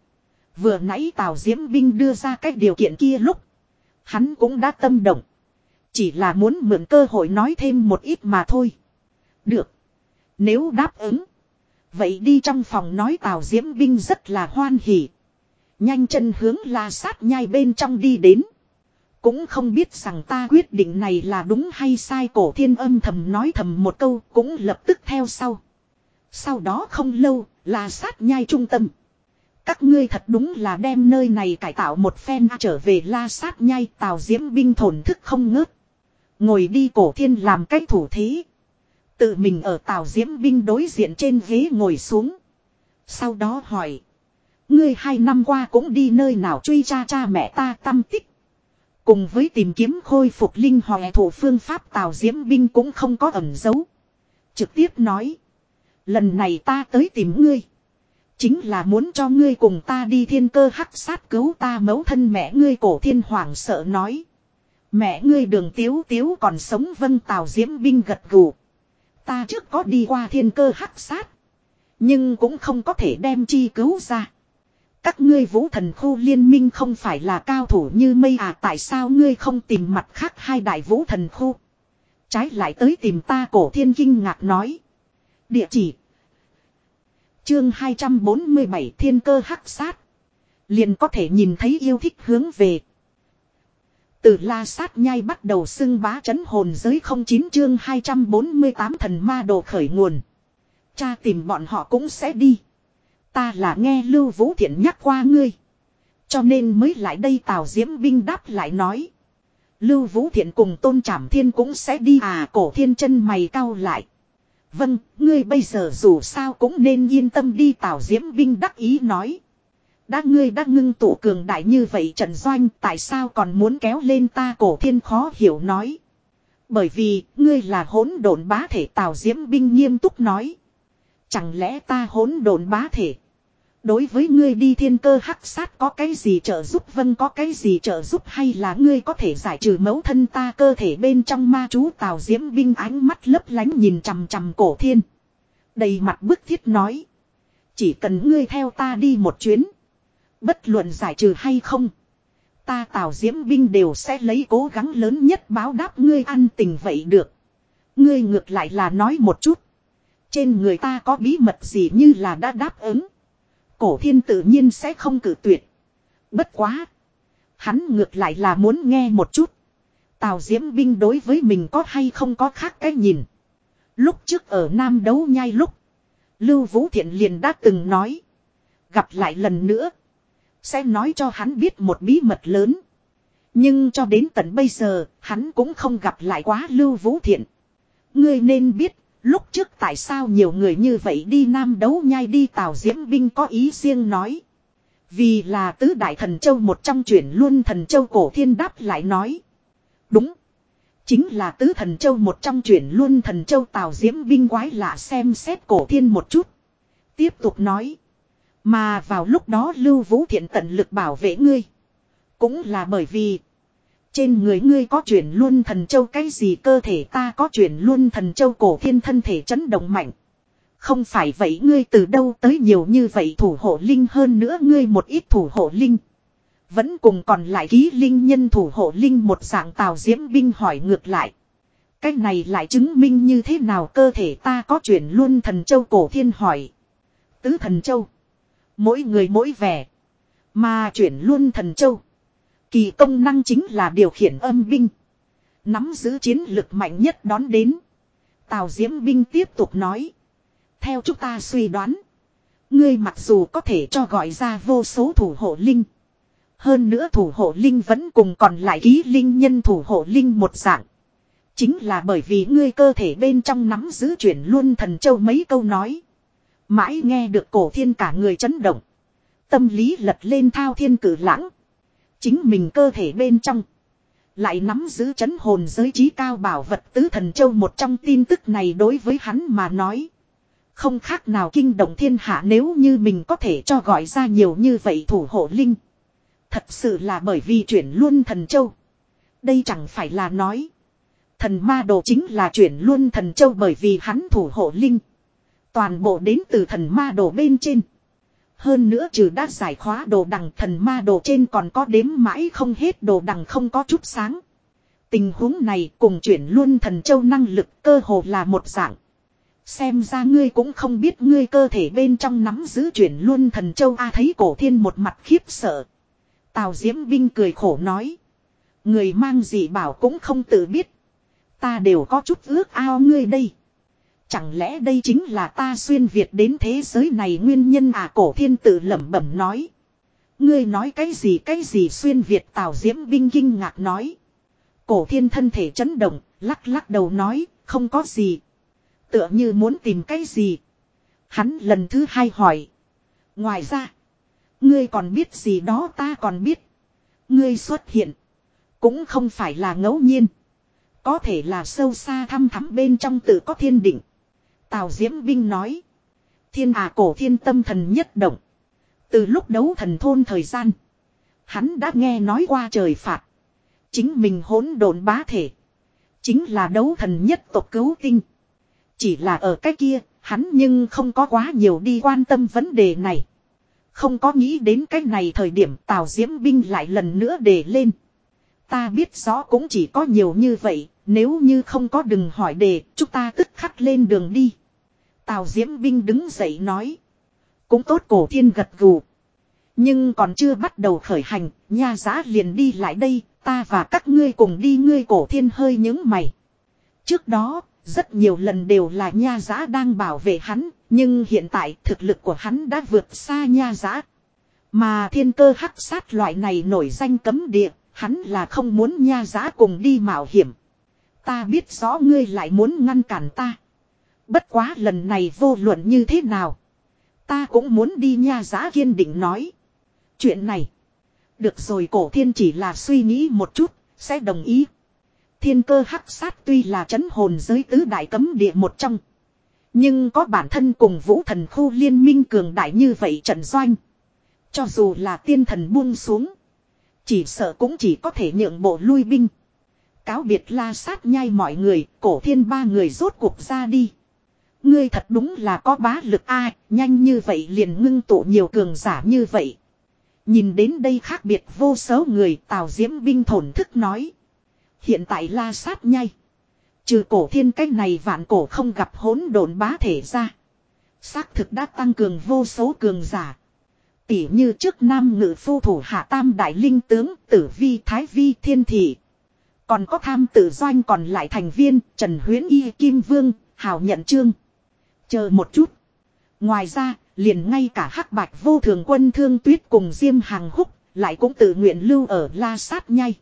Speaker 1: Vừa nãy Tào Diễm Vinh đưa ra cái điều kiện kia lúc. Hắn cũng đã tâm động. Chỉ là muốn mượn cơ hội nói thêm một ít mà thôi. Được. Nếu đáp ứng. Vậy đi trong phòng nói Tào Diễm Binh rất là hoan hỉ. Nhanh chân hướng la sát nhai bên trong đi đến. Cũng không biết rằng ta quyết định này là đúng hay sai cổ thiên âm thầm nói thầm một câu cũng lập tức theo sau. Sau đó không lâu, là sát nhai trung tâm. Các ngươi thật đúng là đem nơi này cải tạo một phen trở về la sát nhai tào diễm binh thổn thức không ngớt. Ngồi đi cổ thiên làm cách thủ thí Tự mình ở tào diễm binh đối diện trên ghế ngồi xuống. Sau đó hỏi. Ngươi hai năm qua cũng đi nơi nào truy cha cha mẹ ta tâm tích. Cùng với tìm kiếm khôi phục linh hòe thủ phương pháp tào diễm binh cũng không có ẩn dấu. Trực tiếp nói. Lần này ta tới tìm ngươi. Chính là muốn cho ngươi cùng ta đi thiên cơ hắc sát cứu ta mẫu thân mẹ ngươi cổ thiên hoàng sợ nói. Mẹ ngươi đường tiếu tiếu còn sống vân tào diễm binh gật gù. Ta trước có đi qua thiên cơ hắc sát. Nhưng cũng không có thể đem chi cứu ra. Các ngươi vũ thần khu liên minh không phải là cao thủ như mây à tại sao ngươi không tìm mặt khác hai đại vũ thần khu. Trái lại tới tìm ta cổ thiên kinh ngạc nói. Địa chỉ. Chương 247 thiên cơ hắc sát. Liền có thể nhìn thấy yêu thích hướng về. Từ la sát nhai bắt đầu xưng bá chấn hồn giới 09 chương 248 thần ma đồ khởi nguồn. Cha tìm bọn họ cũng sẽ đi. Ta là nghe Lưu Vũ Thiện nhắc qua ngươi. Cho nên mới lại đây Tào Diễm Binh đáp lại nói. Lưu Vũ Thiện cùng Tôn Trảm Thiên cũng sẽ đi à cổ thiên chân mày cau lại. Vâng, ngươi bây giờ dù sao cũng nên yên tâm đi Tào Diễm Binh đắc ý nói. Đã ngươi đã ngưng tụ cường đại như vậy Trần Doanh tại sao còn muốn kéo lên ta cổ thiên khó hiểu nói. Bởi vì, ngươi là hỗn độn bá thể Tào Diễm Binh nghiêm túc nói. Chẳng lẽ ta hỗn độn bá thể. Đối với ngươi đi thiên cơ hắc sát có cái gì trợ giúp vân có cái gì trợ giúp hay là ngươi có thể giải trừ mẫu thân ta cơ thể bên trong ma chú tào diễm binh ánh mắt lấp lánh nhìn chằm chằm cổ thiên. Đầy mặt bức thiết nói. Chỉ cần ngươi theo ta đi một chuyến. Bất luận giải trừ hay không. Ta tào diễm binh đều sẽ lấy cố gắng lớn nhất báo đáp ngươi ăn tình vậy được. Ngươi ngược lại là nói một chút. Trên người ta có bí mật gì như là đã đáp ứng. Cổ thiên tự nhiên sẽ không cử tuyệt. Bất quá. Hắn ngược lại là muốn nghe một chút. Tào Diễm Binh đối với mình có hay không có khác cái nhìn. Lúc trước ở Nam đấu nhai lúc. Lưu Vũ Thiện liền đã từng nói. Gặp lại lần nữa. Sẽ nói cho hắn biết một bí mật lớn. Nhưng cho đến tận bây giờ, hắn cũng không gặp lại quá Lưu Vũ Thiện. Ngươi nên biết, lúc trước tại sao nhiều người như vậy đi Nam đấu nhai đi Tào Diễm Binh có ý riêng nói. Vì là tứ đại thần châu một trong chuyển luôn thần châu cổ thiên đáp lại nói. Đúng. Chính là tứ thần châu một trong chuyển luôn thần châu tào diễm binh quái lạ xem xét cổ thiên một chút. Tiếp tục nói. Mà vào lúc đó Lưu Vũ Thiện tận lực bảo vệ ngươi. Cũng là bởi vì. Trên người ngươi có chuyển luôn thần châu, cái gì cơ thể ta có chuyển luôn thần châu, cổ thiên thân thể chấn động mạnh. Không phải vậy ngươi từ đâu tới nhiều như vậy thủ hộ linh, hơn nữa ngươi một ít thủ hộ linh. Vẫn cùng còn lại ký linh nhân thủ hộ linh, một dạng tào diễm binh hỏi ngược lại. Cái này lại chứng minh như thế nào cơ thể ta có chuyển luôn thần châu, cổ thiên hỏi. Tứ thần châu. Mỗi người mỗi vẻ. Mà chuyển luôn thần châu. Kỳ công năng chính là điều khiển âm binh. Nắm giữ chiến lực mạnh nhất đón đến. Tào Diễm Binh tiếp tục nói. Theo chúng ta suy đoán. Ngươi mặc dù có thể cho gọi ra vô số thủ hộ linh. Hơn nữa thủ hộ linh vẫn cùng còn lại ký linh nhân thủ hộ linh một dạng. Chính là bởi vì ngươi cơ thể bên trong nắm giữ chuyển luôn thần châu mấy câu nói. Mãi nghe được cổ thiên cả người chấn động. Tâm lý lật lên thao thiên cử lãng. Chính mình cơ thể bên trong. Lại nắm giữ chấn hồn giới trí cao bảo vật tứ thần châu một trong tin tức này đối với hắn mà nói. Không khác nào kinh động thiên hạ nếu như mình có thể cho gọi ra nhiều như vậy thủ hộ linh. Thật sự là bởi vì chuyển luôn thần châu. Đây chẳng phải là nói. Thần ma đồ chính là chuyển luôn thần châu bởi vì hắn thủ hộ linh. Toàn bộ đến từ thần ma đồ bên trên. Hơn nữa trừ đã giải khóa đồ đằng thần ma đồ trên còn có đếm mãi không hết đồ đằng không có chút sáng. Tình huống này cùng chuyển luôn thần châu năng lực cơ hồ là một dạng. Xem ra ngươi cũng không biết ngươi cơ thể bên trong nắm giữ chuyển luôn thần châu A thấy cổ thiên một mặt khiếp sợ. Tào Diễm Vinh cười khổ nói. Người mang gì bảo cũng không tự biết. Ta đều có chút ước ao ngươi đây. Chẳng lẽ đây chính là ta xuyên Việt đến thế giới này nguyên nhân à cổ thiên tự lẩm bẩm nói. Ngươi nói cái gì cái gì xuyên Việt Tào Diễm Binh kinh ngạc nói. Cổ thiên thân thể chấn động, lắc lắc đầu nói, không có gì. Tựa như muốn tìm cái gì. Hắn lần thứ hai hỏi. Ngoài ra, ngươi còn biết gì đó ta còn biết. Ngươi xuất hiện, cũng không phải là ngẫu nhiên. Có thể là sâu xa thăm thắm bên trong tự có thiên định. Tào Diễm Binh nói. Thiên à cổ thiên tâm thần nhất động. Từ lúc đấu thần thôn thời gian. Hắn đã nghe nói qua trời phạt. Chính mình hỗn độn bá thể. Chính là đấu thần nhất tộc cứu tinh. Chỉ là ở cái kia, hắn nhưng không có quá nhiều đi quan tâm vấn đề này. Không có nghĩ đến cái này thời điểm Tào Diễm Binh lại lần nữa đề lên. Ta biết rõ cũng chỉ có nhiều như vậy, nếu như không có đừng hỏi đề, chúng ta tức khắc lên đường đi. Tào Diễm Binh đứng dậy nói. Cũng tốt cổ thiên gật gù. Nhưng còn chưa bắt đầu khởi hành, nha giá liền đi lại đây, ta và các ngươi cùng đi ngươi cổ thiên hơi những mày. Trước đó, rất nhiều lần đều là nha giá đang bảo vệ hắn, nhưng hiện tại thực lực của hắn đã vượt xa nha giá. Mà thiên cơ hắc sát loại này nổi danh cấm địa, hắn là không muốn nha giá cùng đi mạo hiểm. Ta biết rõ ngươi lại muốn ngăn cản ta. Bất quá lần này vô luận như thế nào. Ta cũng muốn đi nha giá kiên định nói. Chuyện này. Được rồi cổ thiên chỉ là suy nghĩ một chút, sẽ đồng ý. Thiên cơ hắc sát tuy là chấn hồn giới tứ đại cấm địa một trong. Nhưng có bản thân cùng vũ thần khu liên minh cường đại như vậy trận doanh. Cho dù là tiên thần buông xuống. Chỉ sợ cũng chỉ có thể nhượng bộ lui binh. Cáo biệt la sát nhai mọi người, cổ thiên ba người rốt cuộc ra đi. Ngươi thật đúng là có bá lực a nhanh như vậy liền ngưng tụ nhiều cường giả như vậy. Nhìn đến đây khác biệt vô số người Tào Diễm Binh thổn thức nói. Hiện tại la sát nhay Trừ cổ thiên cách này vạn cổ không gặp hỗn độn bá thể ra. Xác thực đã tăng cường vô số cường giả. Tỉ như trước nam ngự phu thủ hạ tam đại linh tướng tử vi thái vi thiên thị. Còn có tham tử doanh còn lại thành viên Trần Huyến Y Kim Vương, Hào nhận trương Chờ một chút. Ngoài ra, liền ngay cả hắc bạch vô thường quân thương tuyết cùng Diêm Hàng Húc, lại cũng tự nguyện lưu ở La Sát Nhai.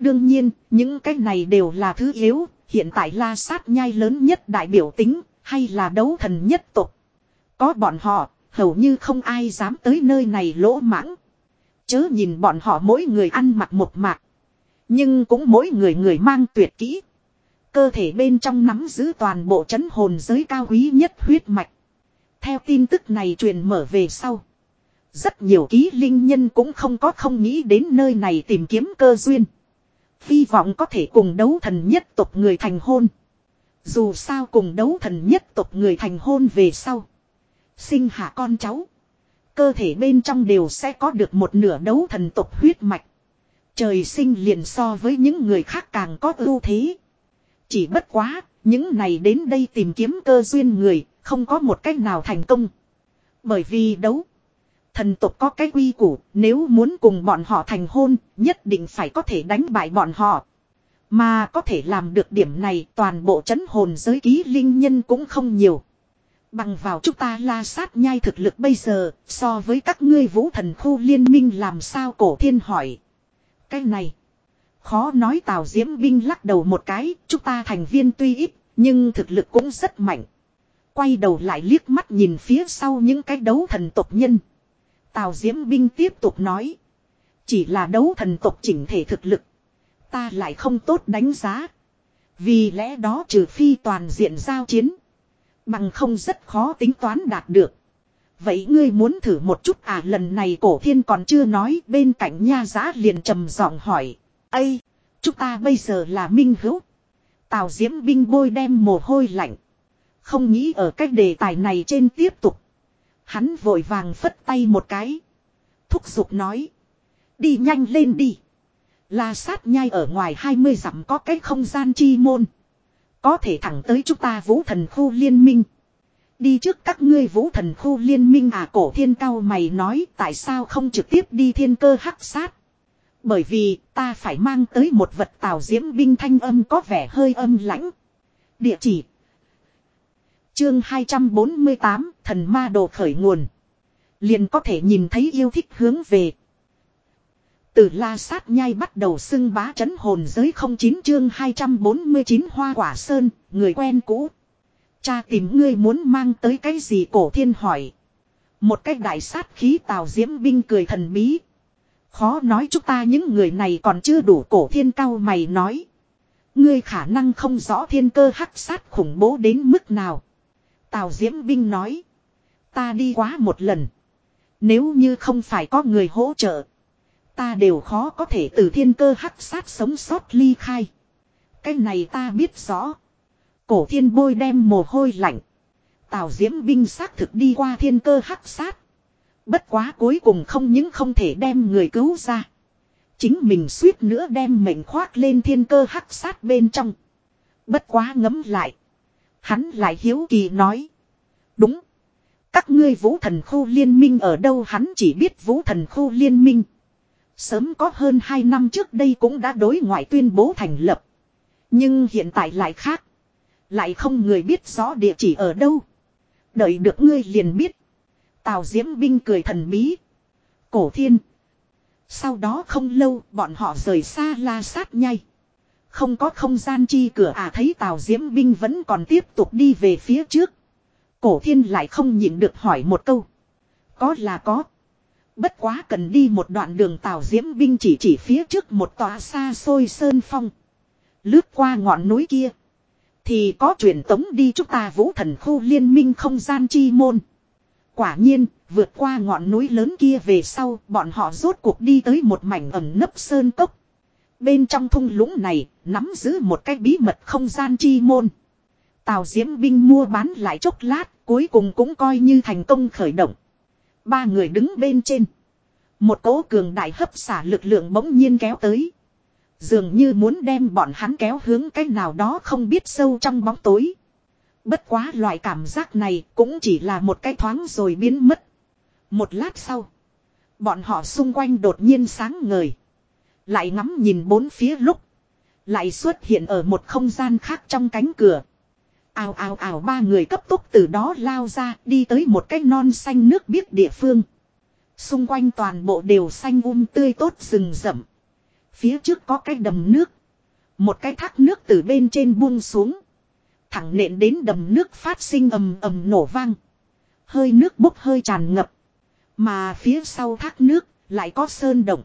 Speaker 1: Đương nhiên, những cái này đều là thứ yếu, hiện tại La Sát Nhai lớn nhất đại biểu tính, hay là đấu thần nhất tục. Có bọn họ, hầu như không ai dám tới nơi này lỗ mãng. Chớ nhìn bọn họ mỗi người ăn mặc một mạc. Nhưng cũng mỗi người người mang tuyệt kỹ. Cơ thể bên trong nắm giữ toàn bộ chấn hồn giới cao quý nhất huyết mạch. Theo tin tức này truyền mở về sau. Rất nhiều ký linh nhân cũng không có không nghĩ đến nơi này tìm kiếm cơ duyên. Hy vọng có thể cùng đấu thần nhất tộc người thành hôn. Dù sao cùng đấu thần nhất tộc người thành hôn về sau. Sinh hạ con cháu. Cơ thể bên trong đều sẽ có được một nửa đấu thần tộc huyết mạch. Trời sinh liền so với những người khác càng có ưu thế. Chỉ bất quá, những này đến đây tìm kiếm cơ duyên người, không có một cách nào thành công. Bởi vì đấu. Thần tộc có cái quy củ, nếu muốn cùng bọn họ thành hôn, nhất định phải có thể đánh bại bọn họ. Mà có thể làm được điểm này toàn bộ chấn hồn giới ký linh nhân cũng không nhiều. Bằng vào chúng ta la sát nhai thực lực bây giờ, so với các ngươi vũ thần khu liên minh làm sao cổ thiên hỏi. Cái này, khó nói Tào Diễm Binh lắc đầu một cái, chúng ta thành viên tuy ít, nhưng thực lực cũng rất mạnh. Quay đầu lại liếc mắt nhìn phía sau những cái đấu thần tộc nhân. Tào Diễm Binh tiếp tục nói. Chỉ là đấu thần tộc chỉnh thể thực lực. Ta lại không tốt đánh giá. Vì lẽ đó trừ phi toàn diện giao chiến. Bằng không rất khó tính toán đạt được. Vậy ngươi muốn thử một chút à lần này cổ thiên còn chưa nói bên cạnh nha giá liền trầm giọng hỏi. Ây, chúng ta bây giờ là minh hữu. Tào diễm binh bôi đem mồ hôi lạnh. Không nghĩ ở cách đề tài này trên tiếp tục. Hắn vội vàng phất tay một cái. Thúc giục nói. Đi nhanh lên đi. La sát nhai ở ngoài 20 dặm có cái không gian chi môn. Có thể thẳng tới chúng ta vũ thần khu liên minh. Đi trước các ngươi vũ thần khu liên minh à cổ thiên cao mày nói tại sao không trực tiếp đi thiên cơ hắc sát. Bởi vì ta phải mang tới một vật tào diễm binh thanh âm có vẻ hơi âm lãnh. Địa chỉ. Chương 248 thần ma đồ khởi nguồn. Liền có thể nhìn thấy yêu thích hướng về. Từ la sát nhai bắt đầu xưng bá chấn hồn giới 09 chương 249 hoa quả sơn, người quen cũ. Cha tìm ngươi muốn mang tới cái gì cổ thiên hỏi. Một cách đại sát khí tào diễm binh cười thần bí. Khó nói chúng ta những người này còn chưa đủ cổ thiên cao mày nói. Ngươi khả năng không rõ thiên cơ hắc sát khủng bố đến mức nào. Tào diễm binh nói. Ta đi quá một lần. Nếu như không phải có người hỗ trợ. Ta đều khó có thể từ thiên cơ hắc sát sống sót ly khai. Cái này ta biết rõ. Cổ thiên bôi đem mồ hôi lạnh. Tào diễm binh xác thực đi qua thiên cơ hắc sát. Bất quá cuối cùng không những không thể đem người cứu ra. Chính mình suýt nữa đem mệnh khoác lên thiên cơ hắc sát bên trong. Bất quá ngấm lại. Hắn lại hiếu kỳ nói. Đúng. Các ngươi vũ thần khu liên minh ở đâu hắn chỉ biết vũ thần khu liên minh. Sớm có hơn 2 năm trước đây cũng đã đối ngoại tuyên bố thành lập. Nhưng hiện tại lại khác. Lại không người biết rõ địa chỉ ở đâu. Đợi được ngươi liền biết. Tào Diễm Binh cười thần bí. Cổ thiên. Sau đó không lâu, bọn họ rời xa la sát nhai. Không có không gian chi cửa à thấy Tào Diễm Binh vẫn còn tiếp tục đi về phía trước. Cổ thiên lại không nhịn được hỏi một câu. Có là có. Bất quá cần đi một đoạn đường Tào Diễm Binh chỉ chỉ phía trước một tòa xa xôi sơn phong. Lướt qua ngọn núi kia. Thì có truyền tống đi chúng ta vũ thần khu liên minh không gian chi môn. Quả nhiên, vượt qua ngọn núi lớn kia về sau, bọn họ rốt cuộc đi tới một mảnh ẩm nấp sơn cốc. Bên trong thung lũng này, nắm giữ một cái bí mật không gian chi môn. Tào Diễm binh mua bán lại chốc lát, cuối cùng cũng coi như thành công khởi động. Ba người đứng bên trên. Một cỗ cường đại hấp xả lực lượng bỗng nhiên kéo tới. Dường như muốn đem bọn hắn kéo hướng cái nào đó không biết sâu trong bóng tối. Bất quá loại cảm giác này cũng chỉ là một cái thoáng rồi biến mất. Một lát sau. Bọn họ xung quanh đột nhiên sáng ngời. Lại ngắm nhìn bốn phía lúc. Lại xuất hiện ở một không gian khác trong cánh cửa. Ào ào ào, ba người cấp tốc từ đó lao ra, đi tới một cái non xanh nước biếc địa phương. Xung quanh toàn bộ đều xanh um tươi tốt rừng rậm. Phía trước có cái đầm nước. Một cái thác nước từ bên trên buông xuống. Thẳng nện đến đầm nước phát sinh ầm ầm nổ vang. Hơi nước bốc hơi tràn ngập. Mà phía sau thác nước lại có sơn động.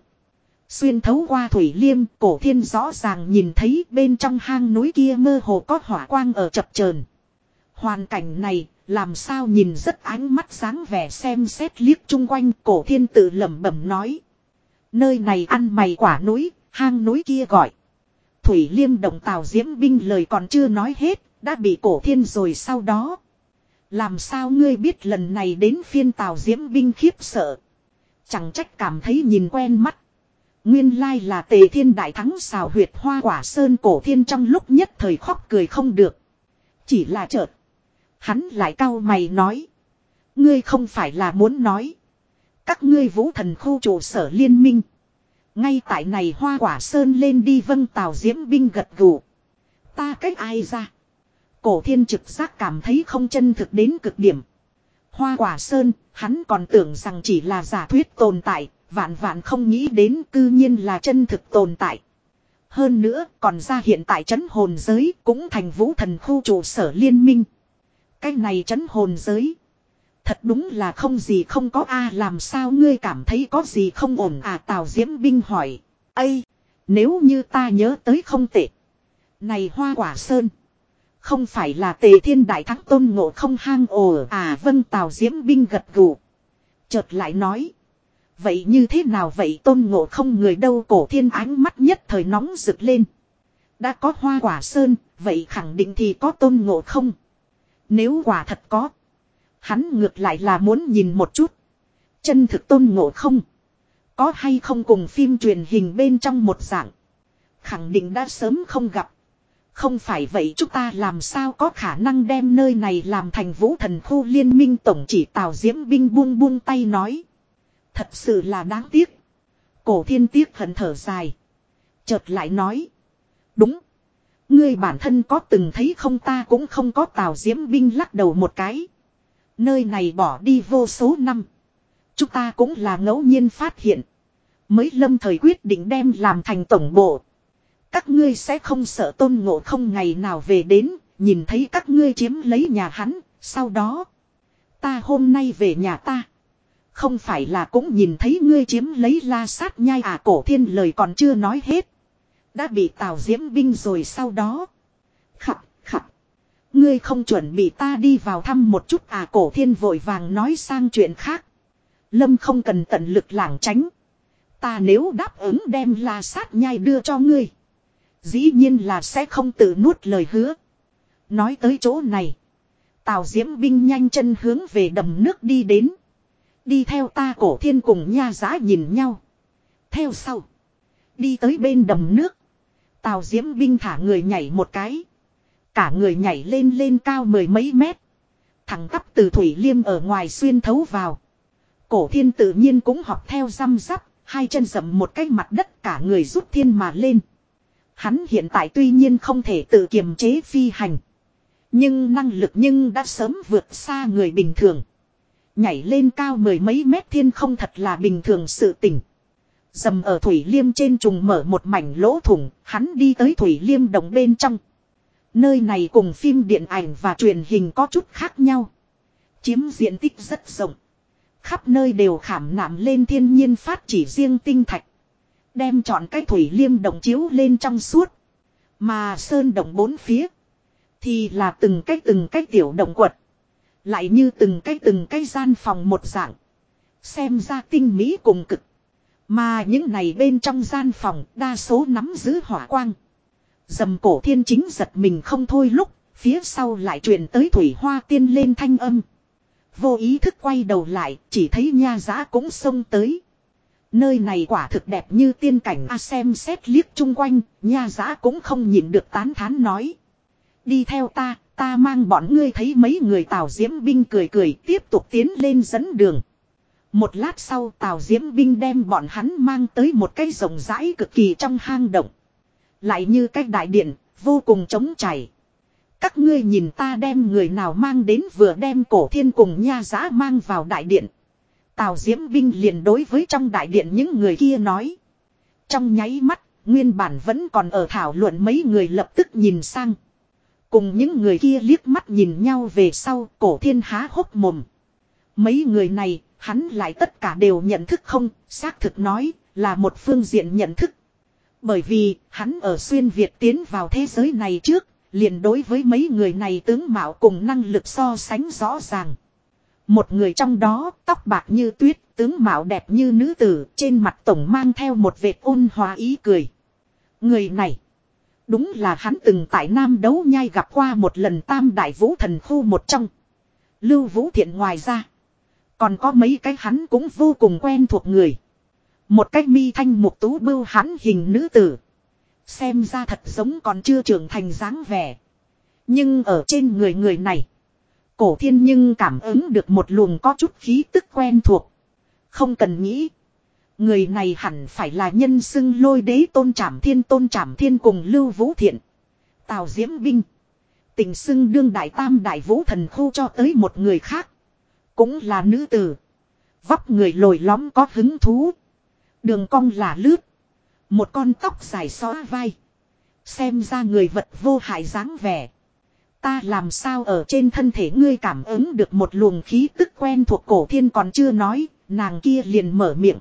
Speaker 1: Xuyên thấu qua thủy liêm, cổ thiên rõ ràng nhìn thấy bên trong hang núi kia mơ hồ có hỏa quang ở chập chờn. Hoàn cảnh này, làm sao nhìn rất ánh mắt sáng vẻ xem xét liếc chung quanh, cổ thiên tự lẩm bẩm nói. Nơi này ăn mày quả núi, hang núi kia gọi. Thủy liêm động tàu diễm binh lời còn chưa nói hết, đã bị cổ thiên rồi sau đó. Làm sao ngươi biết lần này đến phiên tàu diễm binh khiếp sợ. Chẳng trách cảm thấy nhìn quen mắt. Nguyên lai là tề thiên đại thắng xào huyệt hoa quả sơn cổ thiên trong lúc nhất thời khóc cười không được. Chỉ là chợt. Hắn lại cau mày nói. Ngươi không phải là muốn nói. Các ngươi vũ thần khu trụ sở liên minh. Ngay tại này hoa quả sơn lên đi vâng tào diễm binh gật gù. Ta cách ai ra. Cổ thiên trực giác cảm thấy không chân thực đến cực điểm. Hoa quả sơn, hắn còn tưởng rằng chỉ là giả thuyết tồn tại, Vạn vạn không nghĩ đến cư nhiên là chân thực tồn tại. Hơn nữa còn ra hiện tại trấn hồn giới cũng thành vũ thần khu trụ sở liên minh. Cái này trấn hồn giới. Thật đúng là không gì không có a làm sao ngươi cảm thấy có gì không ổn à Tào Diễm Binh hỏi. Ây, nếu như ta nhớ tới không tệ. Này hoa quả sơn. Không phải là tề thiên đại thắng tôn ngộ không hang ồ à vâng Tào Diễm Binh gật gù. Chợt lại nói. Vậy như thế nào vậy tôn ngộ không người đâu cổ thiên ánh mắt nhất thời nóng rực lên. Đã có hoa quả sơn, vậy khẳng định thì có tôn ngộ không. Nếu quả thật có. Hắn ngược lại là muốn nhìn một chút. Chân thực tôn ngộ không. Có hay không cùng phim truyền hình bên trong một dạng. Khẳng định đã sớm không gặp. Không phải vậy chúng ta làm sao có khả năng đem nơi này làm thành vũ thần khu liên minh tổng chỉ tào diễm binh buông buông tay nói. Thật sự là đáng tiếc. Cổ thiên tiếc hận thở dài. Chợt lại nói. Đúng. Ngươi bản thân có từng thấy không ta cũng không có tào diễm binh lắc đầu một cái. Nơi này bỏ đi vô số năm. Chúng ta cũng là ngẫu nhiên phát hiện. Mới lâm thời quyết định đem làm thành tổng bộ. Các ngươi sẽ không sợ tôn ngộ không ngày nào về đến, nhìn thấy các ngươi chiếm lấy nhà hắn, sau đó. Ta hôm nay về nhà ta. Không phải là cũng nhìn thấy ngươi chiếm lấy la sát nhai à cổ thiên lời còn chưa nói hết. Đã bị tào diễm binh rồi sau đó. Khập, khập. Ngươi không chuẩn bị ta đi vào thăm một chút à cổ thiên vội vàng nói sang chuyện khác. Lâm không cần tận lực lảng tránh. Ta nếu đáp ứng đem la sát nhai đưa cho ngươi. Dĩ nhiên là sẽ không tự nuốt lời hứa. Nói tới chỗ này. Tào diễm binh nhanh chân hướng về đầm nước đi đến. Đi theo ta cổ thiên cùng nha giá nhìn nhau. Theo sau. Đi tới bên đầm nước. Tào diễm binh thả người nhảy một cái. Cả người nhảy lên lên cao mười mấy mét. Thẳng tắp từ thủy liêm ở ngoài xuyên thấu vào. Cổ thiên tự nhiên cũng học theo răm rắp. Hai chân dậm một cái mặt đất cả người rút thiên mà lên. Hắn hiện tại tuy nhiên không thể tự kiềm chế phi hành. Nhưng năng lực nhưng đã sớm vượt xa người bình thường. Nhảy lên cao mười mấy mét thiên không thật là bình thường sự tỉnh. Dầm ở Thủy Liêm trên trùng mở một mảnh lỗ thủng, hắn đi tới Thủy Liêm đồng bên trong. Nơi này cùng phim điện ảnh và truyền hình có chút khác nhau. Chiếm diện tích rất rộng. Khắp nơi đều khảm nạm lên thiên nhiên phát chỉ riêng tinh thạch. Đem chọn cái Thủy Liêm đồng chiếu lên trong suốt. Mà sơn đồng bốn phía. Thì là từng cái từng cái tiểu động quật. Lại như từng cái từng cái gian phòng một dạng. Xem ra tinh mỹ cùng cực. Mà những này bên trong gian phòng đa số nắm giữ hỏa quang. Dầm cổ thiên chính giật mình không thôi lúc, phía sau lại truyền tới thủy hoa tiên lên thanh âm. Vô ý thức quay đầu lại, chỉ thấy nha giá cũng xông tới. Nơi này quả thực đẹp như tiên cảnh a xem xét liếc chung quanh, nha giã cũng không nhịn được tán thán nói. Đi theo ta, ta mang bọn ngươi thấy mấy người tào diễm binh cười cười tiếp tục tiến lên dẫn đường. Một lát sau tào diễm binh đem bọn hắn mang tới một cái rộng rãi cực kỳ trong hang động. Lại như cách đại điện, vô cùng trống chảy. Các ngươi nhìn ta đem người nào mang đến vừa đem cổ thiên cùng nha giã mang vào đại điện. Tào Diễm Binh liền đối với trong đại điện những người kia nói. Trong nháy mắt, nguyên bản vẫn còn ở thảo luận mấy người lập tức nhìn sang. Cùng những người kia liếc mắt nhìn nhau về sau, cổ thiên há hốc mồm. Mấy người này, hắn lại tất cả đều nhận thức không, xác thực nói, là một phương diện nhận thức. Bởi vì, hắn ở xuyên Việt tiến vào thế giới này trước, liền đối với mấy người này tướng mạo cùng năng lực so sánh rõ ràng. Một người trong đó, tóc bạc như tuyết, tướng mạo đẹp như nữ tử, trên mặt tổng mang theo một vệt ôn hòa ý cười. Người này, đúng là hắn từng tại Nam đấu nhai gặp qua một lần tam đại vũ thần khu một trong. Lưu Vũ Thiện ngoài ra, còn có mấy cái hắn cũng vô cùng quen thuộc người. Một cách mi thanh mục tú bưu hắn hình nữ tử. Xem ra thật giống còn chưa trưởng thành dáng vẻ. Nhưng ở trên người người này. Cổ thiên nhưng cảm ứng được một luồng có chút khí tức quen thuộc. Không cần nghĩ. Người này hẳn phải là nhân xưng lôi đế tôn trảm thiên, tôn trảm thiên cùng lưu vũ thiện. Tào diễm binh. Tình xưng đương đại tam đại vũ thần khu cho tới một người khác. Cũng là nữ tử. Vóc người lồi lõm có hứng thú. Đường cong là lướt. Một con tóc dài xóa vai. Xem ra người vật vô hại dáng vẻ. Ta làm sao ở trên thân thể ngươi cảm ứng được một luồng khí tức quen thuộc cổ thiên còn chưa nói, nàng kia liền mở miệng.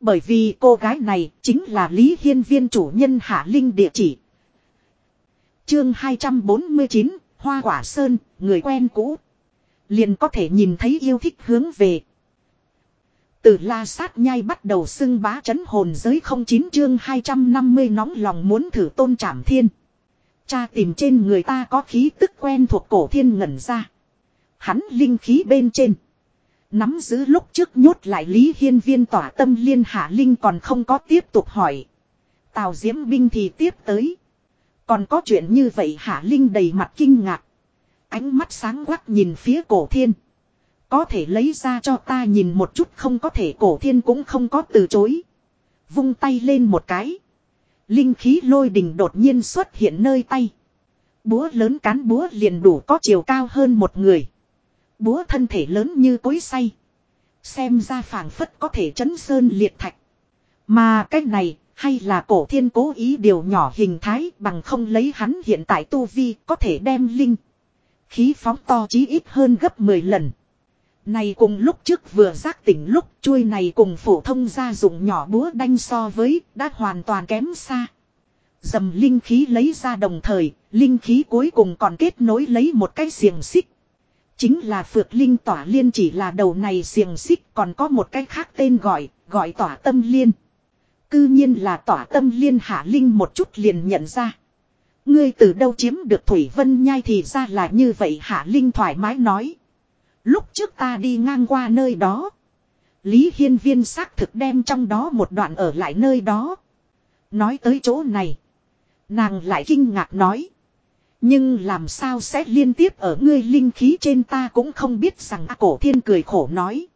Speaker 1: Bởi vì cô gái này chính là Lý Hiên Viên chủ nhân Hạ Linh địa chỉ. Chương 249, Hoa Quả Sơn, người quen cũ. Liền có thể nhìn thấy yêu thích hướng về. Từ la sát nhai bắt đầu xưng bá chấn hồn giới không chín chương 250 nóng lòng muốn thử tôn trảm thiên. Cha tìm trên người ta có khí tức quen thuộc cổ thiên ngẩn ra. Hắn linh khí bên trên. Nắm giữ lúc trước nhốt lại Lý Hiên Viên tỏa tâm liên hạ linh còn không có tiếp tục hỏi. Tào Diễm Binh thì tiếp tới. Còn có chuyện như vậy hạ linh đầy mặt kinh ngạc. Ánh mắt sáng quắc nhìn phía cổ thiên. Có thể lấy ra cho ta nhìn một chút không có thể cổ thiên cũng không có từ chối. Vung tay lên một cái. Linh khí lôi đình đột nhiên xuất hiện nơi tay. Búa lớn cán búa liền đủ có chiều cao hơn một người. Búa thân thể lớn như cối say. Xem ra phảng phất có thể chấn sơn liệt thạch. Mà cách này, hay là cổ thiên cố ý điều nhỏ hình thái bằng không lấy hắn hiện tại tu vi có thể đem linh. Khí phóng to chí ít hơn gấp 10 lần. Này cùng lúc trước vừa giác tỉnh lúc chuôi này cùng phổ thông gia dụng nhỏ búa đanh so với đã hoàn toàn kém xa. Dầm linh khí lấy ra đồng thời, linh khí cuối cùng còn kết nối lấy một cái xiềng xích. Chính là phược linh tỏa liên chỉ là đầu này xiềng xích còn có một cái khác tên gọi, gọi tỏa tâm liên. Cư nhiên là tỏa tâm liên hạ linh một chút liền nhận ra. Ngươi từ đâu chiếm được Thủy Vân Nhai thì ra là như vậy hạ linh thoải mái nói. Lúc trước ta đi ngang qua nơi đó. Lý Hiên Viên xác thực đem trong đó một đoạn ở lại nơi đó. Nói tới chỗ này. Nàng lại kinh ngạc nói. Nhưng làm sao sẽ liên tiếp ở ngươi linh khí trên ta cũng không biết rằng à, cổ thiên cười khổ nói.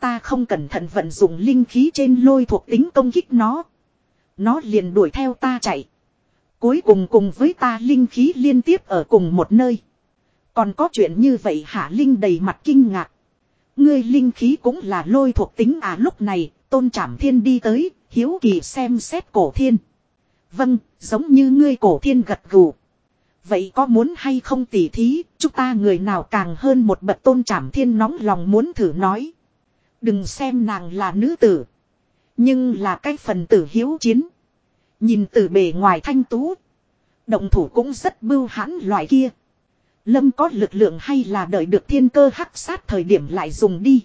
Speaker 1: Ta không cẩn thận vận dụng linh khí trên lôi thuộc tính công kích nó. Nó liền đuổi theo ta chạy. Cuối cùng cùng với ta linh khí liên tiếp ở cùng một nơi. Còn có chuyện như vậy Hạ Linh đầy mặt kinh ngạc. Ngươi linh khí cũng là lôi thuộc tính à lúc này, tôn trảm thiên đi tới, hiếu kỳ xem xét cổ thiên. Vâng, giống như ngươi cổ thiên gật gù. Vậy có muốn hay không tỉ thí, chúng ta người nào càng hơn một bậc tôn trảm thiên nóng lòng muốn thử nói. Đừng xem nàng là nữ tử. Nhưng là cái phần tử hiếu chiến. Nhìn từ bề ngoài thanh tú. Động thủ cũng rất bưu hãn loại kia. Lâm có lực lượng hay là đợi được thiên cơ hắc sát thời điểm lại dùng đi.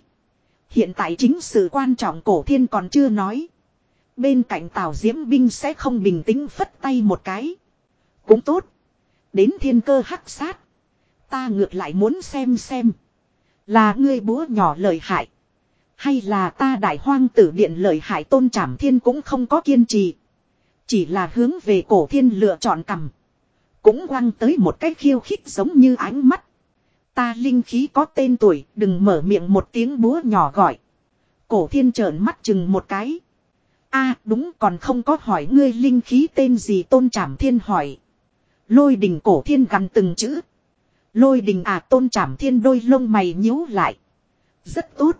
Speaker 1: Hiện tại chính sự quan trọng cổ thiên còn chưa nói. Bên cạnh tào diễm binh sẽ không bình tĩnh phất tay một cái. Cũng tốt. Đến thiên cơ hắc sát. Ta ngược lại muốn xem xem. Là ngươi búa nhỏ lợi hại. Hay là ta đại hoang tử điện lợi hại tôn trảm thiên cũng không có kiên trì. Chỉ là hướng về cổ thiên lựa chọn cầm. Cũng quăng tới một cái khiêu khích giống như ánh mắt. Ta linh khí có tên tuổi, đừng mở miệng một tiếng búa nhỏ gọi. Cổ thiên trợn mắt chừng một cái. a đúng còn không có hỏi ngươi linh khí tên gì tôn trảm thiên hỏi. Lôi đình cổ thiên gằn từng chữ. Lôi đình à tôn trảm thiên đôi lông mày nhíu lại. Rất tốt.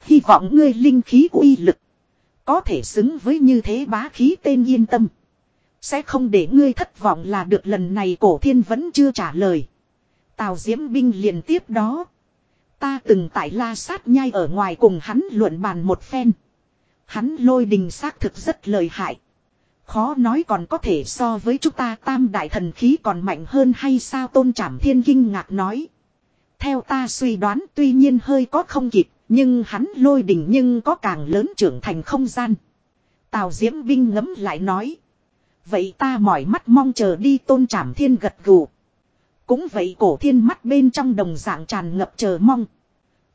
Speaker 1: Hy vọng ngươi linh khí uy lực. Có thể xứng với như thế bá khí tên yên tâm. Sẽ không để ngươi thất vọng là được lần này cổ thiên vẫn chưa trả lời. Tào Diễm Binh liền tiếp đó. Ta từng tại la sát nhai ở ngoài cùng hắn luận bàn một phen. Hắn lôi đình xác thực rất lợi hại. Khó nói còn có thể so với chúng ta tam đại thần khí còn mạnh hơn hay sao tôn trảm thiên kinh ngạc nói. Theo ta suy đoán tuy nhiên hơi có không kịp, nhưng hắn lôi đình nhưng có càng lớn trưởng thành không gian. Tào Diễm Binh ngấm lại nói. Vậy ta mỏi mắt mong chờ đi tôn trảm thiên gật gù. Cũng vậy cổ thiên mắt bên trong đồng dạng tràn ngập chờ mong.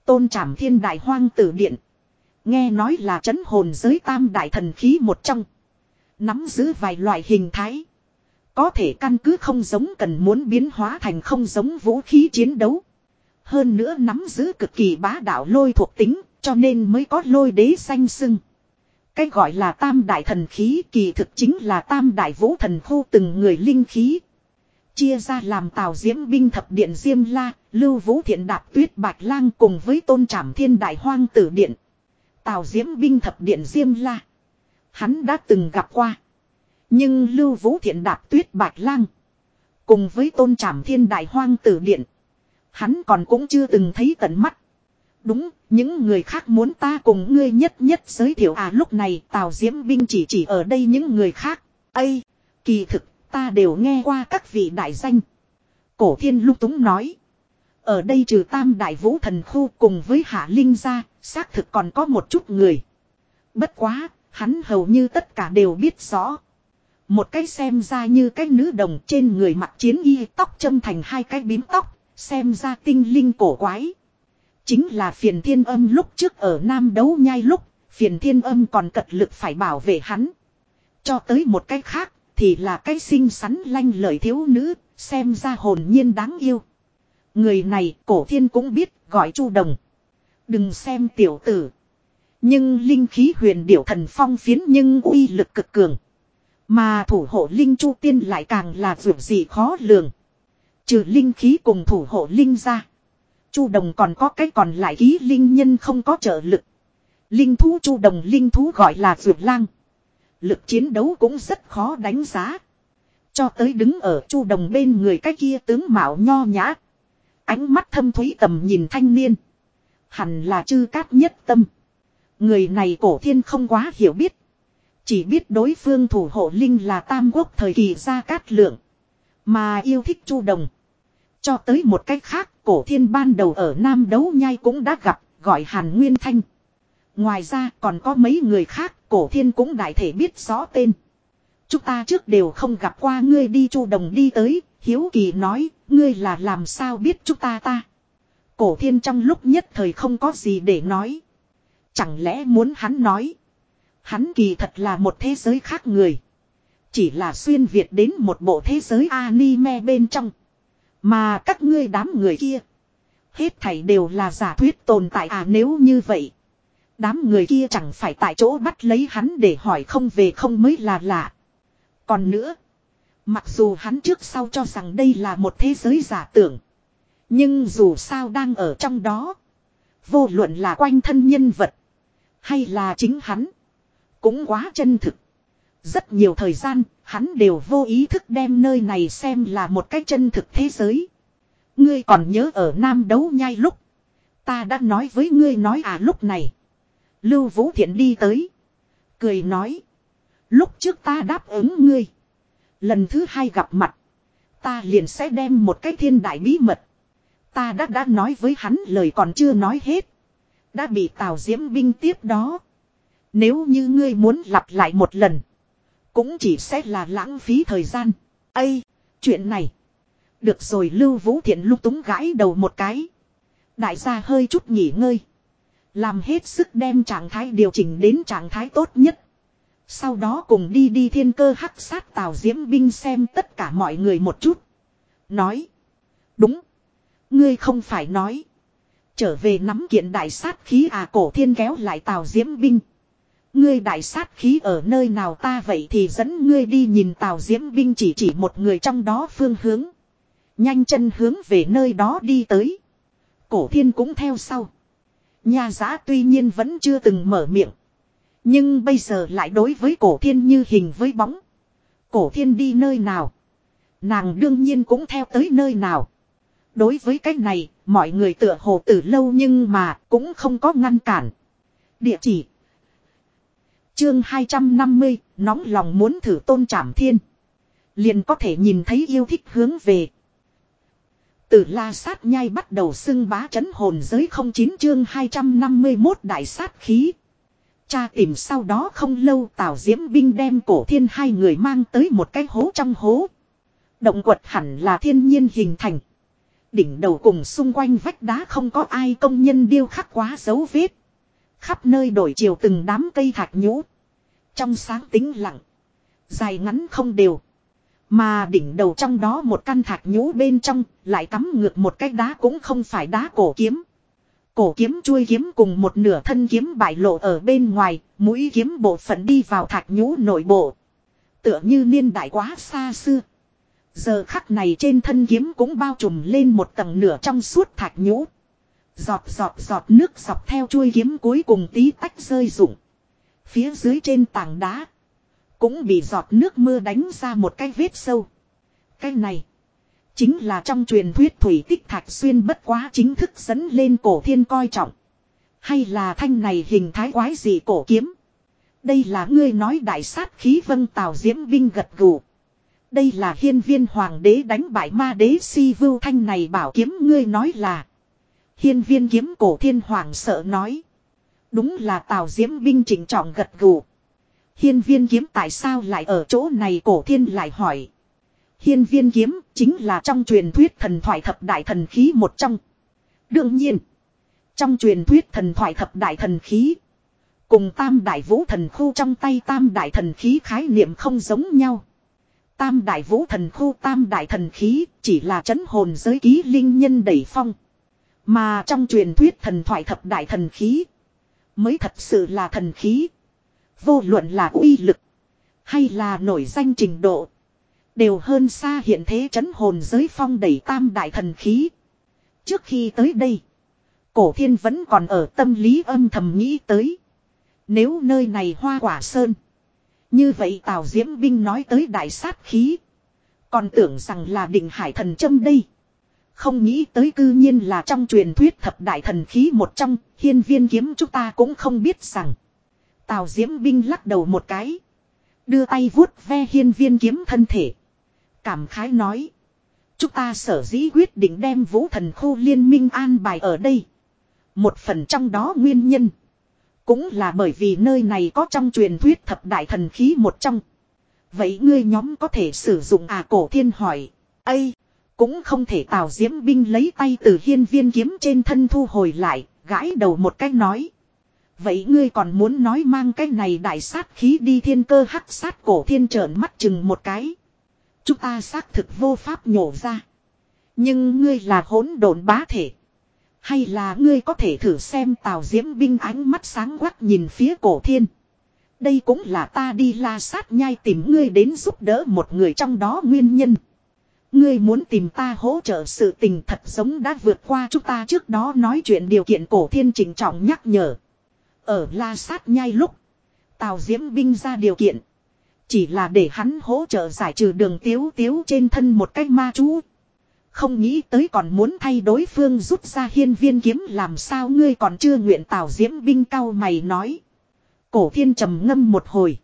Speaker 1: Tôn trảm thiên đại hoang tử điện. Nghe nói là chấn hồn giới tam đại thần khí một trong. Nắm giữ vài loại hình thái. Có thể căn cứ không giống cần muốn biến hóa thành không giống vũ khí chiến đấu. Hơn nữa nắm giữ cực kỳ bá đạo lôi thuộc tính, cho nên mới có lôi đế xanh sưng. Cái gọi là tam đại thần khí kỳ thực chính là tam đại vũ thần khu từng người linh khí. Chia ra làm tào diễm binh thập điện diêm la, lưu vũ thiện đạp tuyết bạch lang cùng với tôn trảm thiên đại hoang tử điện. Tào diễm binh thập điện diêm la. Hắn đã từng gặp qua. Nhưng lưu vũ thiện đạp tuyết bạch lang. Cùng với tôn trảm thiên đại hoang tử điện. Hắn còn cũng chưa từng thấy tận mắt. Đúng, những người khác muốn ta cùng ngươi nhất nhất giới thiệu à lúc này Tào Diễm Binh chỉ chỉ ở đây những người khác. Ây, kỳ thực, ta đều nghe qua các vị đại danh. Cổ thiên lúc túng nói. Ở đây trừ tam đại vũ thần khu cùng với hạ linh gia, xác thực còn có một chút người. Bất quá, hắn hầu như tất cả đều biết rõ. Một cái xem ra như cái nữ đồng trên người mặc chiến y tóc châm thành hai cái bím tóc, xem ra tinh linh cổ quái. Chính là phiền thiên âm lúc trước ở Nam đấu nhai lúc, phiền thiên âm còn cật lực phải bảo vệ hắn. Cho tới một cái khác, thì là cái xinh xắn lanh lợi thiếu nữ, xem ra hồn nhiên đáng yêu. Người này cổ thiên cũng biết, gọi chu đồng. Đừng xem tiểu tử. Nhưng linh khí huyền điểu thần phong phiến nhưng uy lực cực cường. Mà thủ hộ linh chu tiên lại càng là vượt gì khó lường. Trừ linh khí cùng thủ hộ linh ra. Chu đồng còn có cái còn lại ký linh nhân không có trợ lực. Linh thú chu đồng linh thú gọi là vượt lang. Lực chiến đấu cũng rất khó đánh giá. Cho tới đứng ở chu đồng bên người cái kia tướng mạo nho nhã. Ánh mắt thâm thúy tầm nhìn thanh niên. Hẳn là chư cát nhất tâm. Người này cổ thiên không quá hiểu biết. Chỉ biết đối phương thủ hộ linh là tam quốc thời kỳ gia cát lượng. Mà yêu thích chu đồng. Cho tới một cách khác, cổ thiên ban đầu ở Nam Đấu Nhai cũng đã gặp, gọi Hàn Nguyên Thanh. Ngoài ra còn có mấy người khác, cổ thiên cũng đại thể biết rõ tên. Chúng ta trước đều không gặp qua ngươi đi chu đồng đi tới, hiếu kỳ nói, ngươi là làm sao biết chúng ta ta. Cổ thiên trong lúc nhất thời không có gì để nói. Chẳng lẽ muốn hắn nói. Hắn kỳ thật là một thế giới khác người. Chỉ là xuyên Việt đến một bộ thế giới anime bên trong. Mà các ngươi đám người kia. Hết thảy đều là giả thuyết tồn tại à nếu như vậy. Đám người kia chẳng phải tại chỗ bắt lấy hắn để hỏi không về không mới là lạ. Còn nữa. Mặc dù hắn trước sau cho rằng đây là một thế giới giả tưởng. Nhưng dù sao đang ở trong đó. Vô luận là quanh thân nhân vật. Hay là chính hắn. Cũng quá chân thực. Rất nhiều thời gian, hắn đều vô ý thức đem nơi này xem là một cái chân thực thế giới. Ngươi còn nhớ ở Nam đấu nhai lúc. Ta đã nói với ngươi nói à lúc này. Lưu Vũ Thiện đi tới. Cười nói. Lúc trước ta đáp ứng ngươi. Lần thứ hai gặp mặt. Ta liền sẽ đem một cái thiên đại bí mật. Ta đã đã nói với hắn lời còn chưa nói hết. Đã bị Tào Diễm binh tiếp đó. Nếu như ngươi muốn lặp lại một lần. Cũng chỉ sẽ là lãng phí thời gian. Ây, chuyện này. Được rồi Lưu Vũ Thiện lúc túng gãi đầu một cái. Đại gia hơi chút nghỉ ngơi. Làm hết sức đem trạng thái điều chỉnh đến trạng thái tốt nhất. Sau đó cùng đi đi thiên cơ hắc sát tào diễm binh xem tất cả mọi người một chút. Nói. Đúng. Ngươi không phải nói. Trở về nắm kiện đại sát khí à cổ thiên kéo lại tào diễm binh. Ngươi đại sát khí ở nơi nào ta vậy thì dẫn ngươi đi nhìn tào diễm binh chỉ chỉ một người trong đó phương hướng. Nhanh chân hướng về nơi đó đi tới. Cổ thiên cũng theo sau. Nhà giá tuy nhiên vẫn chưa từng mở miệng. Nhưng bây giờ lại đối với cổ thiên như hình với bóng. Cổ thiên đi nơi nào. Nàng đương nhiên cũng theo tới nơi nào. Đối với cái này, mọi người tựa hồ từ lâu nhưng mà cũng không có ngăn cản. Địa chỉ. Chương 250, nóng lòng muốn thử tôn trảm thiên. Liền có thể nhìn thấy yêu thích hướng về. Từ la sát nhai bắt đầu xưng bá chấn hồn giới không chín chương 251 đại sát khí. Cha tìm sau đó không lâu Tào Diễm binh đem cổ thiên hai người mang tới một cái hố trong hố. Động quật hẳn là thiên nhiên hình thành. Đỉnh đầu cùng xung quanh vách đá không có ai công nhân điêu khắc quá dấu vết. Khắp nơi đổi chiều từng đám cây thạch nhũ. Trong sáng tĩnh lặng. Dài ngắn không đều. Mà đỉnh đầu trong đó một căn thạch nhũ bên trong lại cắm ngược một cái đá cũng không phải đá cổ kiếm. Cổ kiếm chui kiếm cùng một nửa thân kiếm bại lộ ở bên ngoài, mũi kiếm bộ phận đi vào thạch nhũ nội bộ. Tựa như niên đại quá xa xưa. Giờ khắc này trên thân kiếm cũng bao trùm lên một tầng nửa trong suốt thạch nhũ. Giọt giọt giọt nước dọc theo chuôi kiếm cuối cùng tí tách rơi rụng. Phía dưới trên tảng đá. Cũng bị giọt nước mưa đánh ra một cái vết sâu. Cái này. Chính là trong truyền thuyết thủy tích thạch xuyên bất quá chính thức dẫn lên cổ thiên coi trọng. Hay là thanh này hình thái quái gì cổ kiếm. Đây là ngươi nói đại sát khí vân tào diễm binh gật gù. Đây là hiên viên hoàng đế đánh bại ma đế si vưu thanh này bảo kiếm ngươi nói là. Hiên viên kiếm cổ thiên hoàng sợ nói. Đúng là tào diễm binh chỉnh trọng gật gù. Hiên viên kiếm tại sao lại ở chỗ này cổ thiên lại hỏi. Hiên viên kiếm chính là trong truyền thuyết thần thoại thập đại thần khí một trong. Đương nhiên. Trong truyền thuyết thần thoại thập đại thần khí. Cùng tam đại vũ thần khu trong tay tam đại thần khí khái niệm không giống nhau. Tam đại vũ thần khu, tam đại thần khí chỉ là chấn hồn giới ký linh nhân đẩy phong. Mà trong truyền thuyết thần thoại thập đại thần khí. Mới thật sự là thần khí. Vô luận là uy lực. Hay là nổi danh trình độ. Đều hơn xa hiện thế chấn hồn giới phong đẩy tam đại thần khí. Trước khi tới đây. Cổ thiên vẫn còn ở tâm lý âm thầm nghĩ tới. Nếu nơi này hoa quả sơn. Như vậy Tào Diễm Binh nói tới đại sát khí. Còn tưởng rằng là định hải thần châm đây. Không nghĩ tới cư nhiên là trong truyền thuyết thập đại thần khí một trong, hiên viên kiếm chúng ta cũng không biết rằng. Tào Diễm Binh lắc đầu một cái. Đưa tay vuốt ve hiên viên kiếm thân thể. Cảm khái nói. Chúng ta sở dĩ quyết định đem vũ thần khu liên minh an bài ở đây. Một phần trong đó nguyên nhân. Cũng là bởi vì nơi này có trong truyền thuyết thập đại thần khí một trong. Vậy ngươi nhóm có thể sử dụng à cổ thiên hỏi. Ây! Cũng không thể tào diễm binh lấy tay từ hiên viên kiếm trên thân thu hồi lại, gãi đầu một cách nói. Vậy ngươi còn muốn nói mang cái này đại sát khí đi thiên cơ hắc sát cổ thiên trợn mắt chừng một cái. Chúng ta xác thực vô pháp nhổ ra. Nhưng ngươi là hỗn độn bá thể. Hay là ngươi có thể thử xem tào diễm binh ánh mắt sáng quắc nhìn phía cổ thiên. Đây cũng là ta đi la sát nhai tìm ngươi đến giúp đỡ một người trong đó nguyên nhân. Ngươi muốn tìm ta hỗ trợ sự tình thật giống đã vượt qua chúng ta trước đó nói chuyện điều kiện cổ thiên chỉnh trọng nhắc nhở. Ở la sát nhai lúc. Tào diễm binh ra điều kiện. Chỉ là để hắn hỗ trợ giải trừ đường tiếu tiếu trên thân một cách ma chú. Không nghĩ tới còn muốn thay đối phương rút ra hiên viên kiếm làm sao ngươi còn chưa nguyện tào diễm binh cao mày nói. Cổ thiên trầm ngâm một hồi.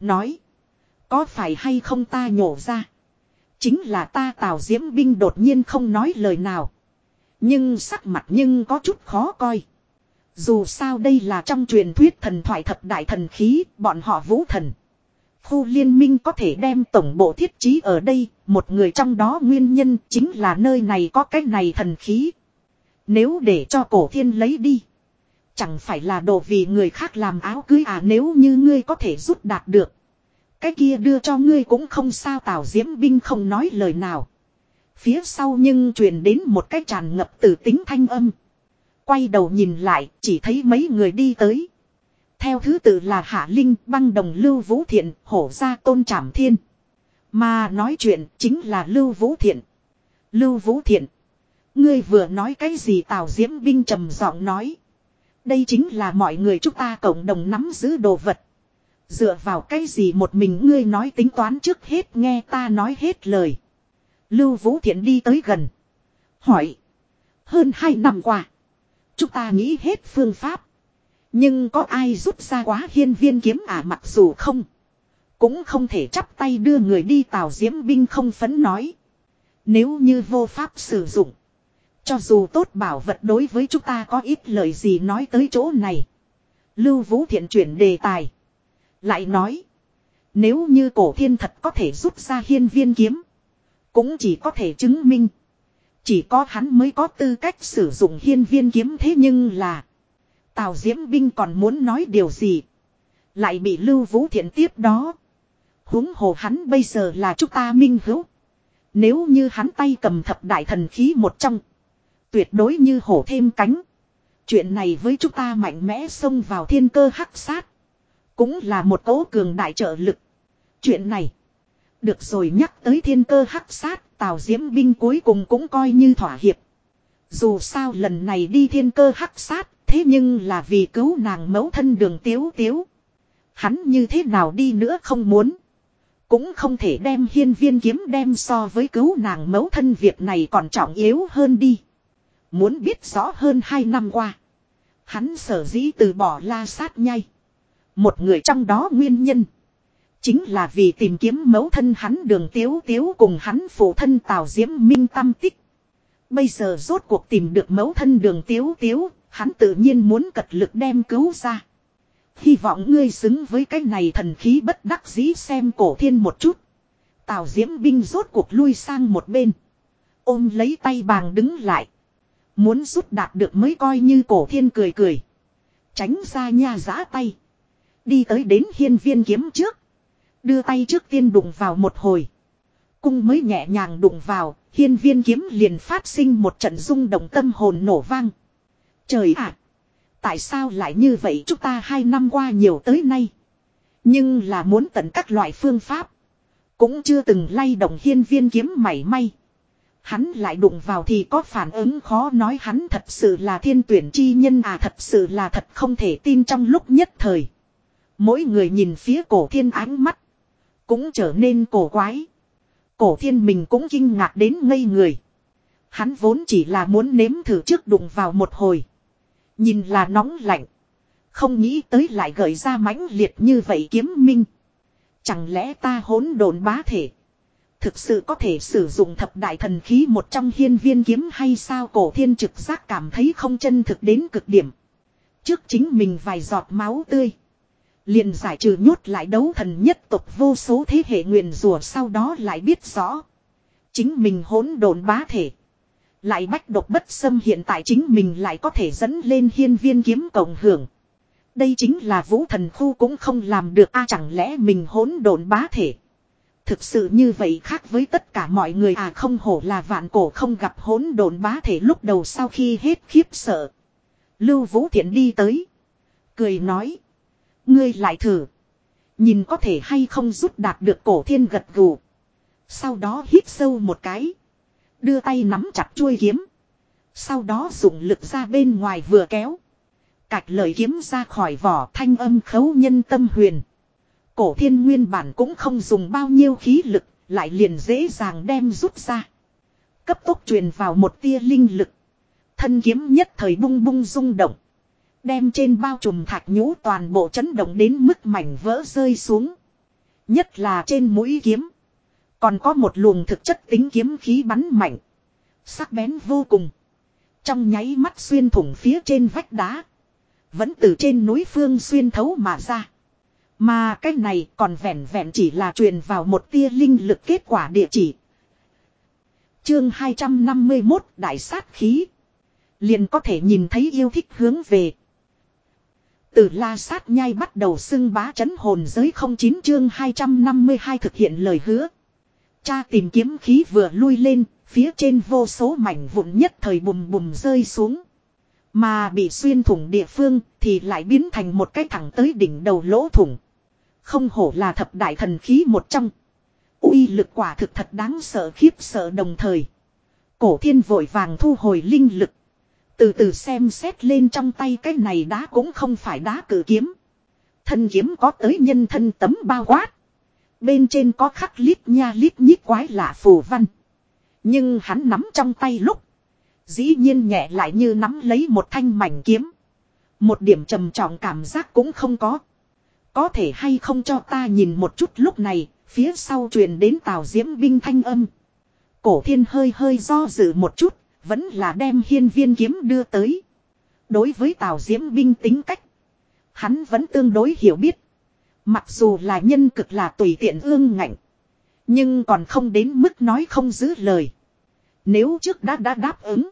Speaker 1: Nói. Có phải hay không ta nhổ ra. Chính là ta tào diễm binh đột nhiên không nói lời nào. Nhưng sắc mặt nhưng có chút khó coi. Dù sao đây là trong truyền thuyết thần thoại thập đại thần khí, bọn họ vũ thần. Khu liên minh có thể đem tổng bộ thiết trí ở đây, một người trong đó nguyên nhân chính là nơi này có cái này thần khí. Nếu để cho cổ thiên lấy đi, Chẳng phải là đồ vì người khác làm áo cưới à nếu như ngươi có thể rút đạt được. Cái kia đưa cho ngươi cũng không sao Tào Diễm Binh không nói lời nào. Phía sau nhưng truyền đến một cái tràn ngập từ tính thanh âm. Quay đầu nhìn lại chỉ thấy mấy người đi tới. Theo thứ tự là Hạ Linh, băng đồng Lưu Vũ Thiện, hổ gia tôn trảm thiên. Mà nói chuyện chính là Lưu Vũ Thiện. Lưu Vũ Thiện. Ngươi vừa nói cái gì Tào Diễm Binh trầm giọng nói. Đây chính là mọi người chúng ta cộng đồng nắm giữ đồ vật. Dựa vào cái gì một mình ngươi nói tính toán trước hết nghe ta nói hết lời. Lưu Vũ Thiện đi tới gần. Hỏi. Hơn hai năm qua. Chúng ta nghĩ hết phương pháp. Nhưng có ai rút ra quá hiên viên kiếm à mặc dù không. Cũng không thể chắp tay đưa người đi tào diễm binh không phấn nói. Nếu như vô pháp sử dụng. Cho dù tốt bảo vật đối với chúng ta có ít lời gì nói tới chỗ này. Lưu Vũ Thiện chuyển đề tài. Lại nói. Nếu như cổ thiên thật có thể rút ra hiên viên kiếm. Cũng chỉ có thể chứng minh. Chỉ có hắn mới có tư cách sử dụng hiên viên kiếm thế nhưng là. Tào Diễm Binh còn muốn nói điều gì. Lại bị Lưu Vũ Thiện tiếp đó. huống hồ hắn bây giờ là chúng ta minh hữu. Nếu như hắn tay cầm thập đại thần khí một trong. Tuyệt đối như hổ thêm cánh. Chuyện này với chúng ta mạnh mẽ xông vào thiên cơ hắc sát. Cũng là một cố cường đại trợ lực. Chuyện này. Được rồi nhắc tới thiên cơ hắc sát. Tào Diễm Binh cuối cùng cũng coi như thỏa hiệp. Dù sao lần này đi thiên cơ hắc sát. Thế nhưng là vì cứu nàng mẫu thân đường tiếu tiếu. Hắn như thế nào đi nữa không muốn. Cũng không thể đem hiên viên kiếm đem so với cứu nàng mẫu thân việc này còn trọng yếu hơn đi. Muốn biết rõ hơn hai năm qua. Hắn sở dĩ từ bỏ la sát nhai. Một người trong đó nguyên nhân. Chính là vì tìm kiếm mẫu thân hắn đường tiếu tiếu cùng hắn phụ thân Tào Diễm Minh tâm tích. Bây giờ rốt cuộc tìm được mẫu thân đường tiếu tiếu, hắn tự nhiên muốn cật lực đem cứu ra. Hy vọng ngươi xứng với cái này thần khí bất đắc dĩ xem cổ thiên một chút. Tào Diễm binh rốt cuộc lui sang một bên. Ôm lấy tay bàng đứng lại. Muốn rút đạt được mới coi như cổ thiên cười cười. Tránh ra nha giã tay. Đi tới đến hiên viên kiếm trước. Đưa tay trước tiên đụng vào một hồi. Cung mới nhẹ nhàng đụng vào, hiên viên kiếm liền phát sinh một trận rung động tâm hồn nổ vang. Trời ạ! tại sao lại như vậy chúng ta hai năm qua nhiều tới nay? Nhưng là muốn tận các loại phương pháp. Cũng chưa từng lay động hiên viên kiếm mảy may. Hắn lại đụng vào thì có phản ứng khó nói hắn thật sự là thiên tuyển chi nhân à thật sự là thật không thể tin trong lúc nhất thời. Mỗi người nhìn phía cổ thiên ánh mắt. Cũng trở nên cổ quái. Cổ thiên mình cũng kinh ngạc đến ngây người. Hắn vốn chỉ là muốn nếm thử trước đụng vào một hồi. Nhìn là nóng lạnh. Không nghĩ tới lại gợi ra mãnh liệt như vậy kiếm minh. Chẳng lẽ ta hỗn độn bá thể. Thực sự có thể sử dụng thập đại thần khí một trong hiên viên kiếm hay sao cổ thiên trực giác cảm thấy không chân thực đến cực điểm. Trước chính mình vài giọt máu tươi liền giải trừ nhốt lại đấu thần nhất tộc vô số thế hệ nguyền rủa sau đó lại biết rõ. Chính mình hỗn độn bá thể. Lại bách độc bất xâm hiện tại chính mình lại có thể dẫn lên hiên viên kiếm cộng hưởng. Đây chính là vũ thần khu cũng không làm được a à, chẳng lẽ mình hỗn độn bá thể. Thực sự như vậy khác với tất cả mọi người à không hổ là vạn cổ không gặp hỗn độn bá thể lúc đầu sau khi hết khiếp sợ. Lưu Vũ Thiện đi tới. Cười nói. Ngươi lại thử. Nhìn có thể hay không rút đạt được cổ thiên gật gù. Sau đó hít sâu một cái. Đưa tay nắm chặt chuôi kiếm. Sau đó dùng lực ra bên ngoài vừa kéo. Cạch lời kiếm ra khỏi vỏ thanh âm khấu nhân tâm huyền. Cổ thiên nguyên bản cũng không dùng bao nhiêu khí lực, lại liền dễ dàng đem rút ra. Cấp tốc truyền vào một tia linh lực. Thân kiếm nhất thời bung bung rung động. Đem trên bao trùm thạch nhũ toàn bộ chấn động đến mức mảnh vỡ rơi xuống. Nhất là trên mũi kiếm. Còn có một luồng thực chất tính kiếm khí bắn mạnh. Sắc bén vô cùng. Trong nháy mắt xuyên thủng phía trên vách đá. Vẫn từ trên núi phương xuyên thấu mà ra. Mà cái này còn vẹn vẹn chỉ là truyền vào một tia linh lực kết quả địa chỉ. Chương 251 Đại sát khí. Liền có thể nhìn thấy yêu thích hướng về. Từ la sát nhai bắt đầu xưng bá chấn hồn giới 09 chương 252 thực hiện lời hứa. Cha tìm kiếm khí vừa lui lên, phía trên vô số mảnh vụn nhất thời bùm bùm rơi xuống. Mà bị xuyên thủng địa phương thì lại biến thành một cái thẳng tới đỉnh đầu lỗ thủng. Không hổ là thập đại thần khí một trong. uy lực quả thực thật đáng sợ khiếp sợ đồng thời. Cổ thiên vội vàng thu hồi linh lực. Từ từ xem xét lên trong tay cái này đá cũng không phải đá cử kiếm. Thân kiếm có tới nhân thân tấm bao quát. Bên trên có khắc lít nha lít nhít quái lạ phù văn. Nhưng hắn nắm trong tay lúc. Dĩ nhiên nhẹ lại như nắm lấy một thanh mảnh kiếm. Một điểm trầm trọng cảm giác cũng không có. Có thể hay không cho ta nhìn một chút lúc này, phía sau truyền đến tào diễm binh thanh âm. Cổ thiên hơi hơi do dự một chút, vẫn là đem hiên viên kiếm đưa tới. Đối với tào diễm binh tính cách, hắn vẫn tương đối hiểu biết. Mặc dù là nhân cực là tùy tiện ương ngạnh. Nhưng còn không đến mức nói không giữ lời. Nếu trước đã đã đáp ứng.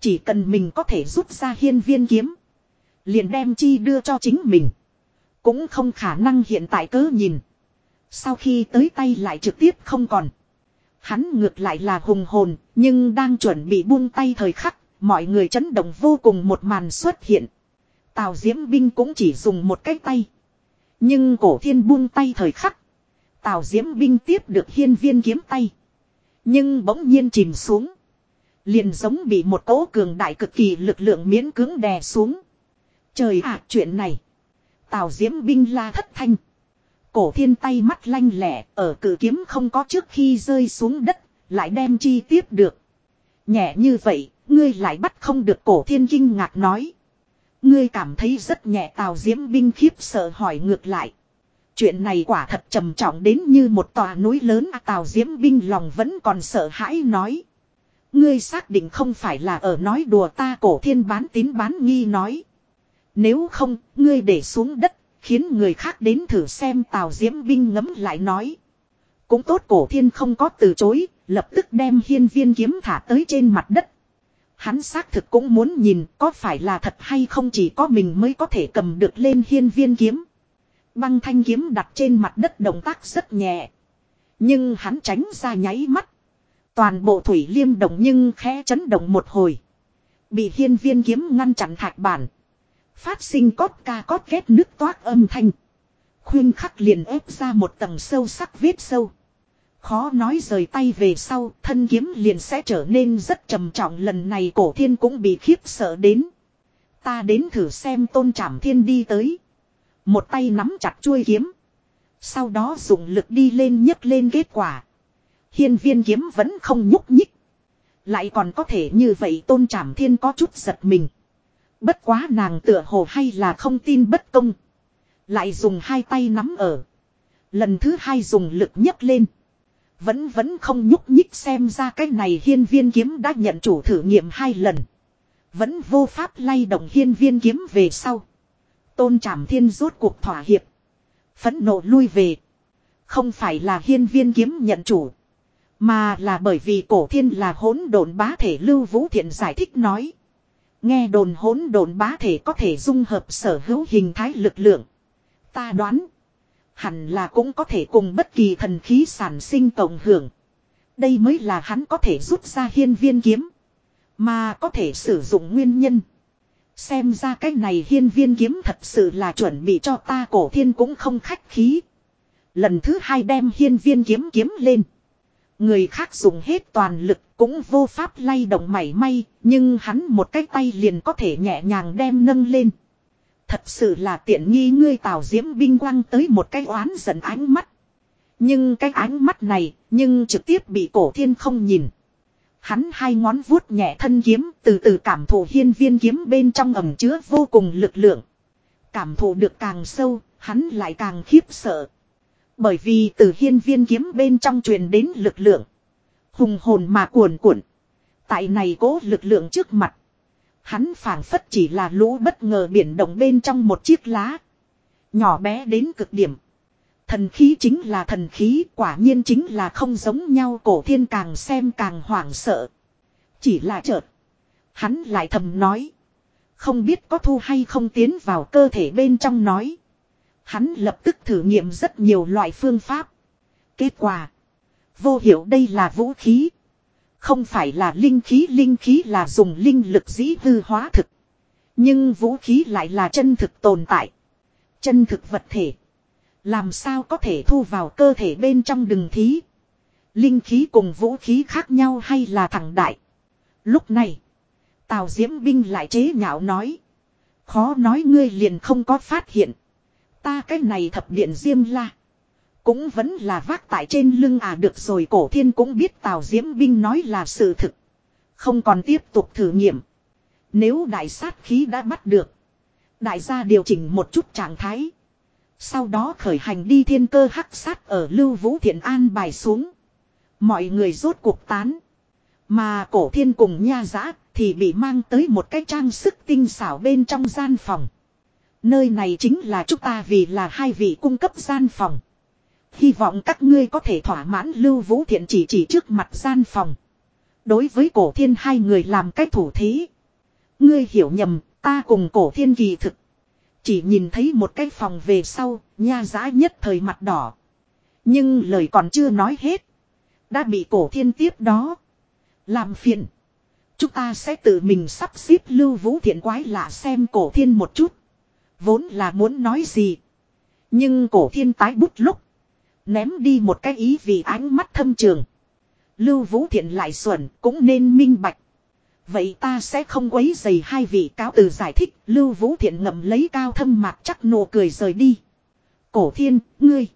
Speaker 1: Chỉ cần mình có thể rút ra hiên viên kiếm. Liền đem chi đưa cho chính mình. Cũng không khả năng hiện tại cớ nhìn. Sau khi tới tay lại trực tiếp không còn. Hắn ngược lại là hùng hồn, nhưng đang chuẩn bị buông tay thời khắc, mọi người chấn động vô cùng một màn xuất hiện. Tào Diễm Binh cũng chỉ dùng một cái tay. Nhưng cổ thiên buông tay thời khắc. Tào Diễm Binh tiếp được hiên viên kiếm tay. Nhưng bỗng nhiên chìm xuống. Liền giống bị một cỗ cường đại cực kỳ lực lượng miễn cưỡng đè xuống. Trời ạ chuyện này. Tào Diễm Binh la thất thanh. Cổ thiên tay mắt lanh lẻ ở cử kiếm không có trước khi rơi xuống đất. Lại đem chi tiếp được. Nhẹ như vậy, ngươi lại bắt không được cổ thiên kinh ngạc nói. Ngươi cảm thấy rất nhẹ Tào Diễm Binh khiếp sợ hỏi ngược lại. Chuyện này quả thật trầm trọng đến như một tòa núi lớn à, Tào Diễm Binh lòng vẫn còn sợ hãi nói. Ngươi xác định không phải là ở nói đùa ta cổ thiên bán tín bán nghi nói. Nếu không, ngươi để xuống đất, khiến người khác đến thử xem Tào Diễm Binh ngấm lại nói. Cũng tốt cổ thiên không có từ chối, lập tức đem hiên viên kiếm thả tới trên mặt đất. Hắn xác thực cũng muốn nhìn có phải là thật hay không chỉ có mình mới có thể cầm được lên hiên viên kiếm. Băng thanh kiếm đặt trên mặt đất động tác rất nhẹ. Nhưng hắn tránh ra nháy mắt. Toàn bộ thủy liêm động nhưng khẽ chấn động một hồi. Bị hiên viên kiếm ngăn chặn thạch bản. Phát sinh cót ca cót kết nước toát âm thanh. Khuyên khắc liền ép ra một tầng sâu sắc vết sâu. Khó nói rời tay về sau, thân kiếm liền sẽ trở nên rất trầm trọng lần này cổ thiên cũng bị khiếp sợ đến. Ta đến thử xem tôn trảm thiên đi tới. Một tay nắm chặt chuôi kiếm. Sau đó dùng lực đi lên nhấc lên kết quả. Hiên viên kiếm vẫn không nhúc nhích. Lại còn có thể như vậy tôn trảm thiên có chút giật mình. Bất quá nàng tựa hồ hay là không tin bất công. Lại dùng hai tay nắm ở. Lần thứ hai dùng lực nhấc lên. Vẫn vẫn không nhúc nhích xem ra cái này hiên viên kiếm đã nhận chủ thử nghiệm hai lần. Vẫn vô pháp lay động hiên viên kiếm về sau. Tôn trảm thiên rốt cuộc thỏa hiệp. Phẫn nộ lui về. Không phải là hiên viên kiếm nhận chủ. Mà là bởi vì cổ thiên là hỗn độn bá thể lưu vũ thiện giải thích nói. Nghe đồn hỗn độn bá thể có thể dung hợp sở hữu hình thái lực lượng. Ta đoán. Hẳn là cũng có thể cùng bất kỳ thần khí sản sinh tổng hưởng. Đây mới là hắn có thể rút ra hiên viên kiếm. Mà có thể sử dụng nguyên nhân. Xem ra cái này hiên viên kiếm thật sự là chuẩn bị cho ta cổ thiên cũng không khách khí. Lần thứ hai đem hiên viên kiếm kiếm lên. Người khác dùng hết toàn lực cũng vô pháp lay động mảy may, nhưng hắn một cái tay liền có thể nhẹ nhàng đem nâng lên. Thật sự là tiện nghi ngươi tào diễm binh quang tới một cái oán giận ánh mắt. Nhưng cái ánh mắt này, nhưng trực tiếp bị cổ thiên không nhìn. Hắn hai ngón vuốt nhẹ thân kiếm, từ từ cảm thụ hiên viên kiếm bên trong ẩm chứa vô cùng lực lượng. Cảm thụ được càng sâu, hắn lại càng khiếp sợ. Bởi vì từ hiên viên kiếm bên trong truyền đến lực lượng. Hùng hồn mà cuồn cuộn. Tại này cố lực lượng trước mặt. Hắn phảng phất chỉ là lũ bất ngờ biển động bên trong một chiếc lá. Nhỏ bé đến cực điểm. Thần khí chính là thần khí, quả nhiên chính là không giống nhau cổ thiên càng xem càng hoảng sợ. Chỉ là chợt. Hắn lại thầm nói. Không biết có thu hay không tiến vào cơ thể bên trong nói. Hắn lập tức thử nghiệm rất nhiều loại phương pháp. Kết quả. Vô hiệu đây là vũ khí. Không phải là linh khí linh khí là dùng linh lực dĩ hư hóa thực. Nhưng vũ khí lại là chân thực tồn tại. Chân thực vật thể. Làm sao có thể thu vào cơ thể bên trong đừng thí. Linh khí cùng vũ khí khác nhau hay là thẳng đại. Lúc này. Tào Diễm Binh lại chế nhạo nói. Khó nói ngươi liền không có phát hiện. Ta cái này thập điện diêm la. Cũng vẫn là vác tại trên lưng à được rồi cổ thiên cũng biết Tào Diễm Binh nói là sự thực. Không còn tiếp tục thử nghiệm. Nếu đại sát khí đã bắt được. Đại gia điều chỉnh một chút trạng thái. Sau đó khởi hành đi thiên cơ hắc sát ở lưu vũ thiện an bài xuống. Mọi người rốt cuộc tán. Mà cổ thiên cùng nha giã thì bị mang tới một cái trang sức tinh xảo bên trong gian phòng. Nơi này chính là chúng ta vì là hai vị cung cấp gian phòng. Hy vọng các ngươi có thể thỏa mãn lưu vũ thiện chỉ chỉ trước mặt gian phòng. Đối với cổ thiên hai người làm cách thủ thế. Ngươi hiểu nhầm, ta cùng cổ thiên kỳ thực. Chỉ nhìn thấy một cái phòng về sau, nha giã nhất thời mặt đỏ. Nhưng lời còn chưa nói hết. Đã bị cổ thiên tiếp đó. Làm phiền. Chúng ta sẽ tự mình sắp xếp lưu vũ thiện quái lạ xem cổ thiên một chút. Vốn là muốn nói gì. Nhưng cổ thiên tái bút lúc. Ném đi một cái ý vì ánh mắt thâm trường. Lưu vũ thiện lại xuẩn cũng nên minh bạch. Vậy ta sẽ không quấy dày hai vị cáo từ giải thích. Lưu vũ thiện ngậm lấy cao thâm mạc chắc nụ cười rời đi. Cổ thiên, ngươi.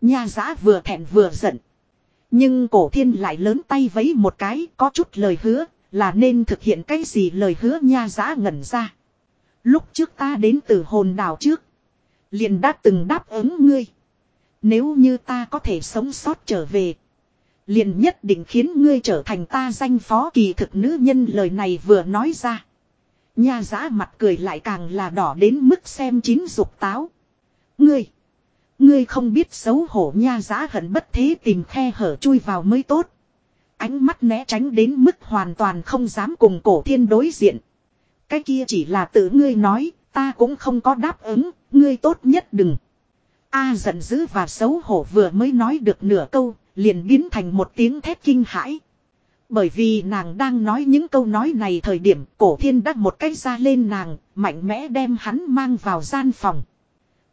Speaker 1: Nha giã vừa thẹn vừa giận. Nhưng cổ thiên lại lớn tay vấy một cái có chút lời hứa là nên thực hiện cái gì lời hứa nha giã ngẩn ra. Lúc trước ta đến từ hồn đảo trước. Liền đã từng đáp ứng ngươi. Nếu như ta có thể sống sót trở về. Liền nhất định khiến ngươi trở thành ta danh phó kỳ thực nữ nhân lời này vừa nói ra. Nha giã mặt cười lại càng là đỏ đến mức xem chín dục táo. Ngươi. Ngươi không biết xấu hổ nha giã hận bất thế tìm khe hở chui vào mới tốt. Ánh mắt né tránh đến mức hoàn toàn không dám cùng cổ thiên đối diện. Cái kia chỉ là tự ngươi nói, ta cũng không có đáp ứng, ngươi tốt nhất đừng. A giận dữ và xấu hổ vừa mới nói được nửa câu, liền biến thành một tiếng thét kinh hãi. Bởi vì nàng đang nói những câu nói này thời điểm cổ thiên đắc một cái ra lên nàng, mạnh mẽ đem hắn mang vào gian phòng.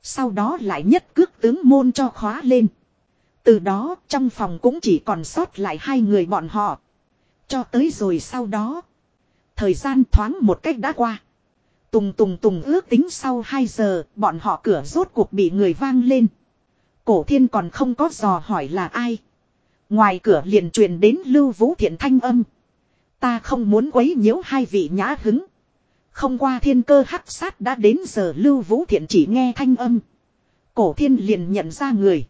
Speaker 1: Sau đó lại nhất cước tướng môn cho khóa lên. Từ đó trong phòng cũng chỉ còn sót lại hai người bọn họ. Cho tới rồi sau đó. Thời gian thoáng một cách đã qua. Tùng tùng tùng ước tính sau 2 giờ, bọn họ cửa rốt cuộc bị người vang lên. Cổ thiên còn không có dò hỏi là ai. Ngoài cửa liền truyền đến lưu vũ thiện thanh âm. Ta không muốn quấy nhiễu hai vị nhã hứng. Không qua thiên cơ hắc sát đã đến giờ lưu vũ thiện chỉ nghe thanh âm. Cổ thiên liền nhận ra người.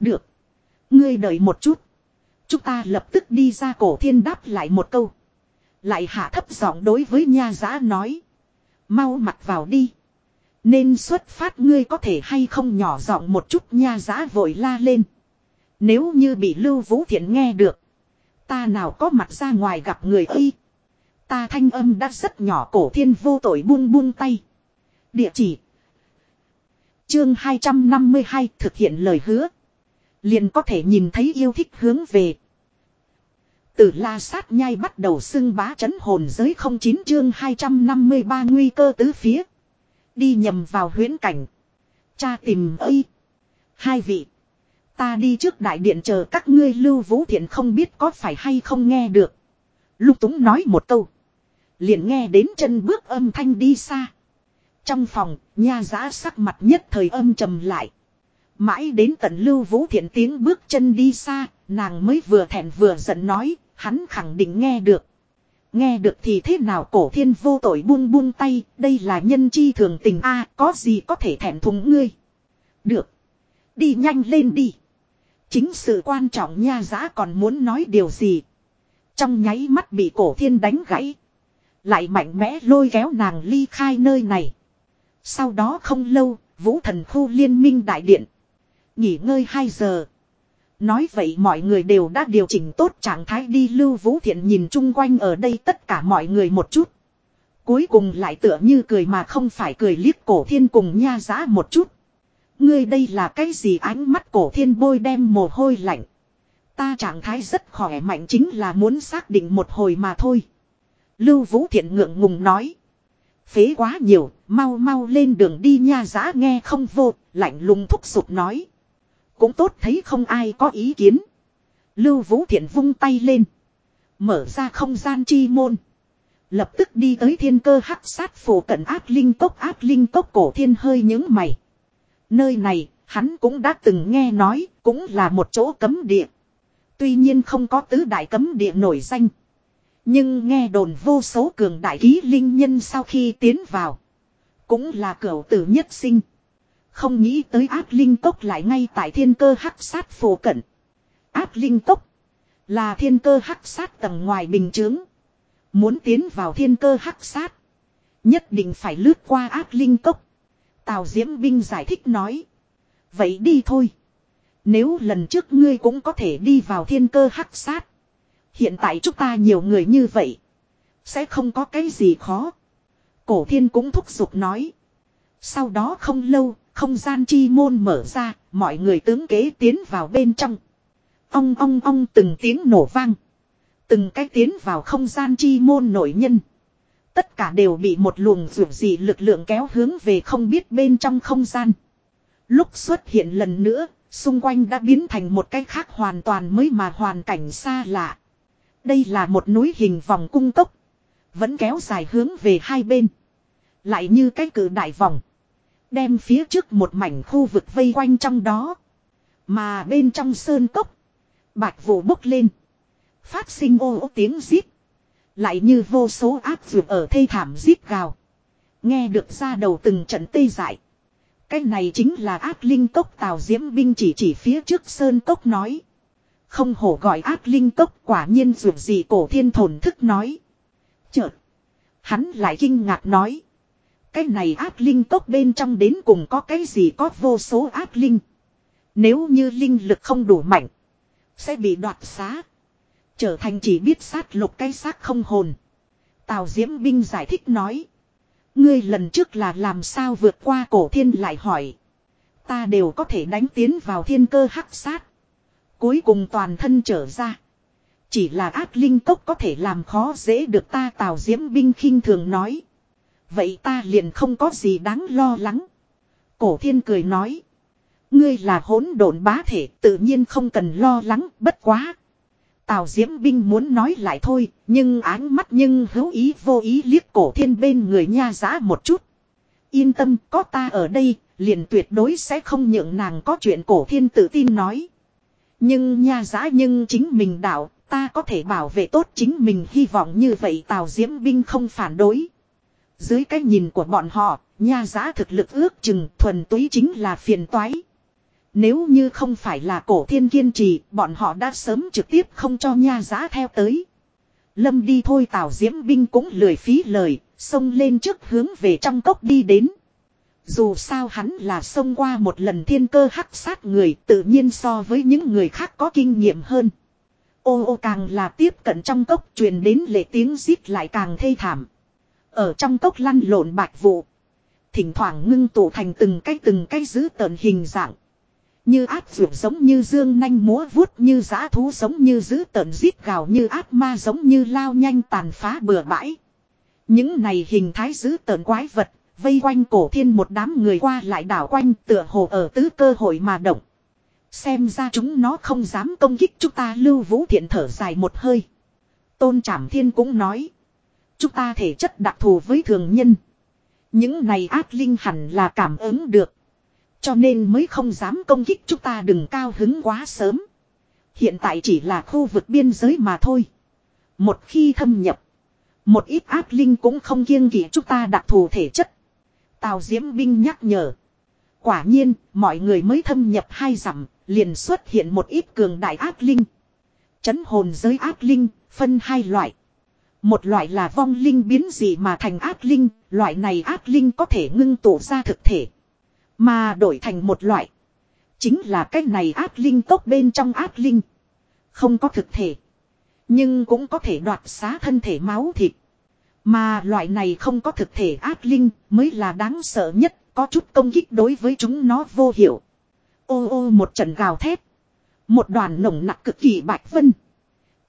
Speaker 1: Được. Ngươi đợi một chút. Chúng ta lập tức đi ra cổ thiên đáp lại một câu. Lại hạ thấp giọng đối với nha giá nói. Mau mặt vào đi. Nên xuất phát ngươi có thể hay không nhỏ giọng một chút nha giá vội la lên. Nếu như bị lưu vũ thiện nghe được. Ta nào có mặt ra ngoài gặp người y. Ta thanh âm đã rất nhỏ cổ thiên vô tội buông buông tay. Địa chỉ. Chương 252 thực hiện lời hứa. Liền có thể nhìn thấy yêu thích hướng về. Từ la sát nhai bắt đầu xưng bá chấn hồn giới không chín chương 253 nguy cơ tứ phía. Đi nhầm vào huyễn cảnh. Cha tìm ơi. Hai vị. Ta đi trước đại điện chờ các ngươi lưu vũ thiện không biết có phải hay không nghe được. Lục túng nói một câu. Liền nghe đến chân bước âm thanh đi xa. Trong phòng, nha giã sắc mặt nhất thời âm trầm lại. Mãi đến tận lưu vũ thiện tiếng bước chân đi xa, nàng mới vừa thẹn vừa giận nói, hắn khẳng định nghe được. Nghe được thì thế nào cổ thiên vô tội buông buông tay, đây là nhân chi thường tình a có gì có thể thẹn thùng ngươi. Được. Đi nhanh lên đi. Chính sự quan trọng nha giá còn muốn nói điều gì. Trong nháy mắt bị cổ thiên đánh gãy. Lại mạnh mẽ lôi kéo nàng ly khai nơi này. Sau đó không lâu, vũ thần khu liên minh đại điện. Nghỉ ngơi 2 giờ. Nói vậy mọi người đều đã điều chỉnh tốt trạng thái đi lưu vũ thiện nhìn chung quanh ở đây tất cả mọi người một chút. Cuối cùng lại tựa như cười mà không phải cười liếc cổ thiên cùng nha giá một chút. Ngươi đây là cái gì ánh mắt cổ thiên bôi đem mồ hôi lạnh. Ta trạng thái rất khỏe mạnh chính là muốn xác định một hồi mà thôi. Lưu Vũ Thiện ngượng ngùng nói. Phế quá nhiều, mau mau lên đường đi nha giá nghe không vô, lạnh lùng thúc giục nói. Cũng tốt thấy không ai có ý kiến. Lưu Vũ Thiện vung tay lên. Mở ra không gian chi môn. Lập tức đi tới thiên cơ hắc sát phủ cận áp linh cốc áp linh cốc cổ thiên hơi những mày. Nơi này, hắn cũng đã từng nghe nói, cũng là một chỗ cấm địa. Tuy nhiên không có tứ đại cấm địa nổi danh. Nhưng nghe đồn vô số cường đại ký linh nhân sau khi tiến vào. Cũng là cửu tử nhất sinh. Không nghĩ tới áp linh cốc lại ngay tại thiên cơ hắc sát phổ cận. Áp linh cốc là thiên cơ hắc sát tầng ngoài bình chướng. Muốn tiến vào thiên cơ hắc sát. Nhất định phải lướt qua áp linh cốc. Tào Diễm Binh giải thích nói. Vậy đi thôi. Nếu lần trước ngươi cũng có thể đi vào thiên cơ hắc sát. Hiện tại chúng ta nhiều người như vậy. Sẽ không có cái gì khó. Cổ thiên cũng thúc giục nói. Sau đó không lâu, không gian chi môn mở ra, mọi người tướng kế tiến vào bên trong. Ong ong ong từng tiếng nổ vang. Từng cái tiến vào không gian chi môn nổi nhân. Tất cả đều bị một luồng rượu dị lực lượng kéo hướng về không biết bên trong không gian. Lúc xuất hiện lần nữa, xung quanh đã biến thành một cái khác hoàn toàn mới mà hoàn cảnh xa lạ. Đây là một núi hình vòng cung tốc, Vẫn kéo dài hướng về hai bên. Lại như cái cử đại vòng. Đem phía trước một mảnh khu vực vây quanh trong đó. Mà bên trong sơn cốc. Bạch vụ bốc lên. Phát sinh ô ô tiếng rít. Lại như vô số áp vượt ở thây thảm rít gào. Nghe được ra đầu từng trận tê dại. Cái này chính là ác linh cốc tào diễm binh chỉ chỉ phía trước sơn cốc nói. Không hổ gọi ác linh cốc, quả nhiên dù gì cổ thiên thổn thức nói. Chợt. Hắn lại kinh ngạc nói. Cái này ác linh cốc bên trong đến cùng có cái gì có vô số ác linh. Nếu như linh lực không đủ mạnh. Sẽ bị đoạt xá. Trở thành chỉ biết sát lục cái xác không hồn. Tào Diễm Binh giải thích nói. Ngươi lần trước là làm sao vượt qua cổ thiên lại hỏi. Ta đều có thể đánh tiến vào thiên cơ hắc sát. Cuối cùng toàn thân trở ra. Chỉ là ác linh cốc có thể làm khó dễ được ta Tào Diễm Binh khinh thường nói. Vậy ta liền không có gì đáng lo lắng. Cổ thiên cười nói. Ngươi là hỗn độn bá thể tự nhiên không cần lo lắng bất quá. Tào Diễm Binh muốn nói lại thôi, nhưng áng mắt nhưng hữu ý vô ý liếc cổ thiên bên người nha giá một chút. Yên tâm, có ta ở đây, liền tuyệt đối sẽ không nhượng nàng có chuyện cổ thiên tự tin nói. Nhưng nha giá nhưng chính mình đạo, ta có thể bảo vệ tốt chính mình hy vọng như vậy Tào Diễm Binh không phản đối. Dưới cái nhìn của bọn họ, nha giá thực lực ước chừng thuần túy chính là phiền toái. Nếu như không phải là cổ thiên kiên trì, bọn họ đã sớm trực tiếp không cho nha giá theo tới. Lâm đi thôi Tào Diễm Binh cũng lười phí lời, xông lên trước hướng về trong cốc đi đến. Dù sao hắn là xông qua một lần thiên cơ hắc sát người tự nhiên so với những người khác có kinh nghiệm hơn. Ô ô càng là tiếp cận trong cốc truyền đến lệ tiếng giết lại càng thê thảm. Ở trong cốc lăn lộn bạch vụ. Thỉnh thoảng ngưng tụ thành từng cái từng cái giữ tợn hình dạng. Như ác ruột giống như dương nanh múa vuốt như giã thú giống như giữ tợn giết gào như ác ma giống như lao nhanh tàn phá bừa bãi. Những này hình thái giữ tợn quái vật, vây quanh cổ thiên một đám người qua lại đảo quanh tựa hồ ở tứ cơ hội mà động. Xem ra chúng nó không dám công kích chúng ta lưu vũ thiện thở dài một hơi. Tôn Trảm Thiên cũng nói. Chúng ta thể chất đặc thù với thường nhân. Những này ác linh hẳn là cảm ứng được. Cho nên mới không dám công kích chúng ta đừng cao hứng quá sớm. Hiện tại chỉ là khu vực biên giới mà thôi. Một khi thâm nhập. Một ít ác linh cũng không kiêng kỵ chúng ta đặc thù thể chất. Tào Diễm Binh nhắc nhở. Quả nhiên, mọi người mới thâm nhập hai dặm, liền xuất hiện một ít cường đại ác linh. Chấn hồn giới ác linh, phân hai loại. Một loại là vong linh biến dị mà thành ác linh, loại này ác linh có thể ngưng tụ ra thực thể. Mà đổi thành một loại. Chính là cái này ác linh tốc bên trong ác linh. Không có thực thể. Nhưng cũng có thể đoạt xá thân thể máu thịt. Mà loại này không có thực thể ác linh mới là đáng sợ nhất, có chút công kích đối với chúng nó vô hiệu. Ô ô một trận gào thét. Một đoàn nồng nặc cực kỳ bạch vân.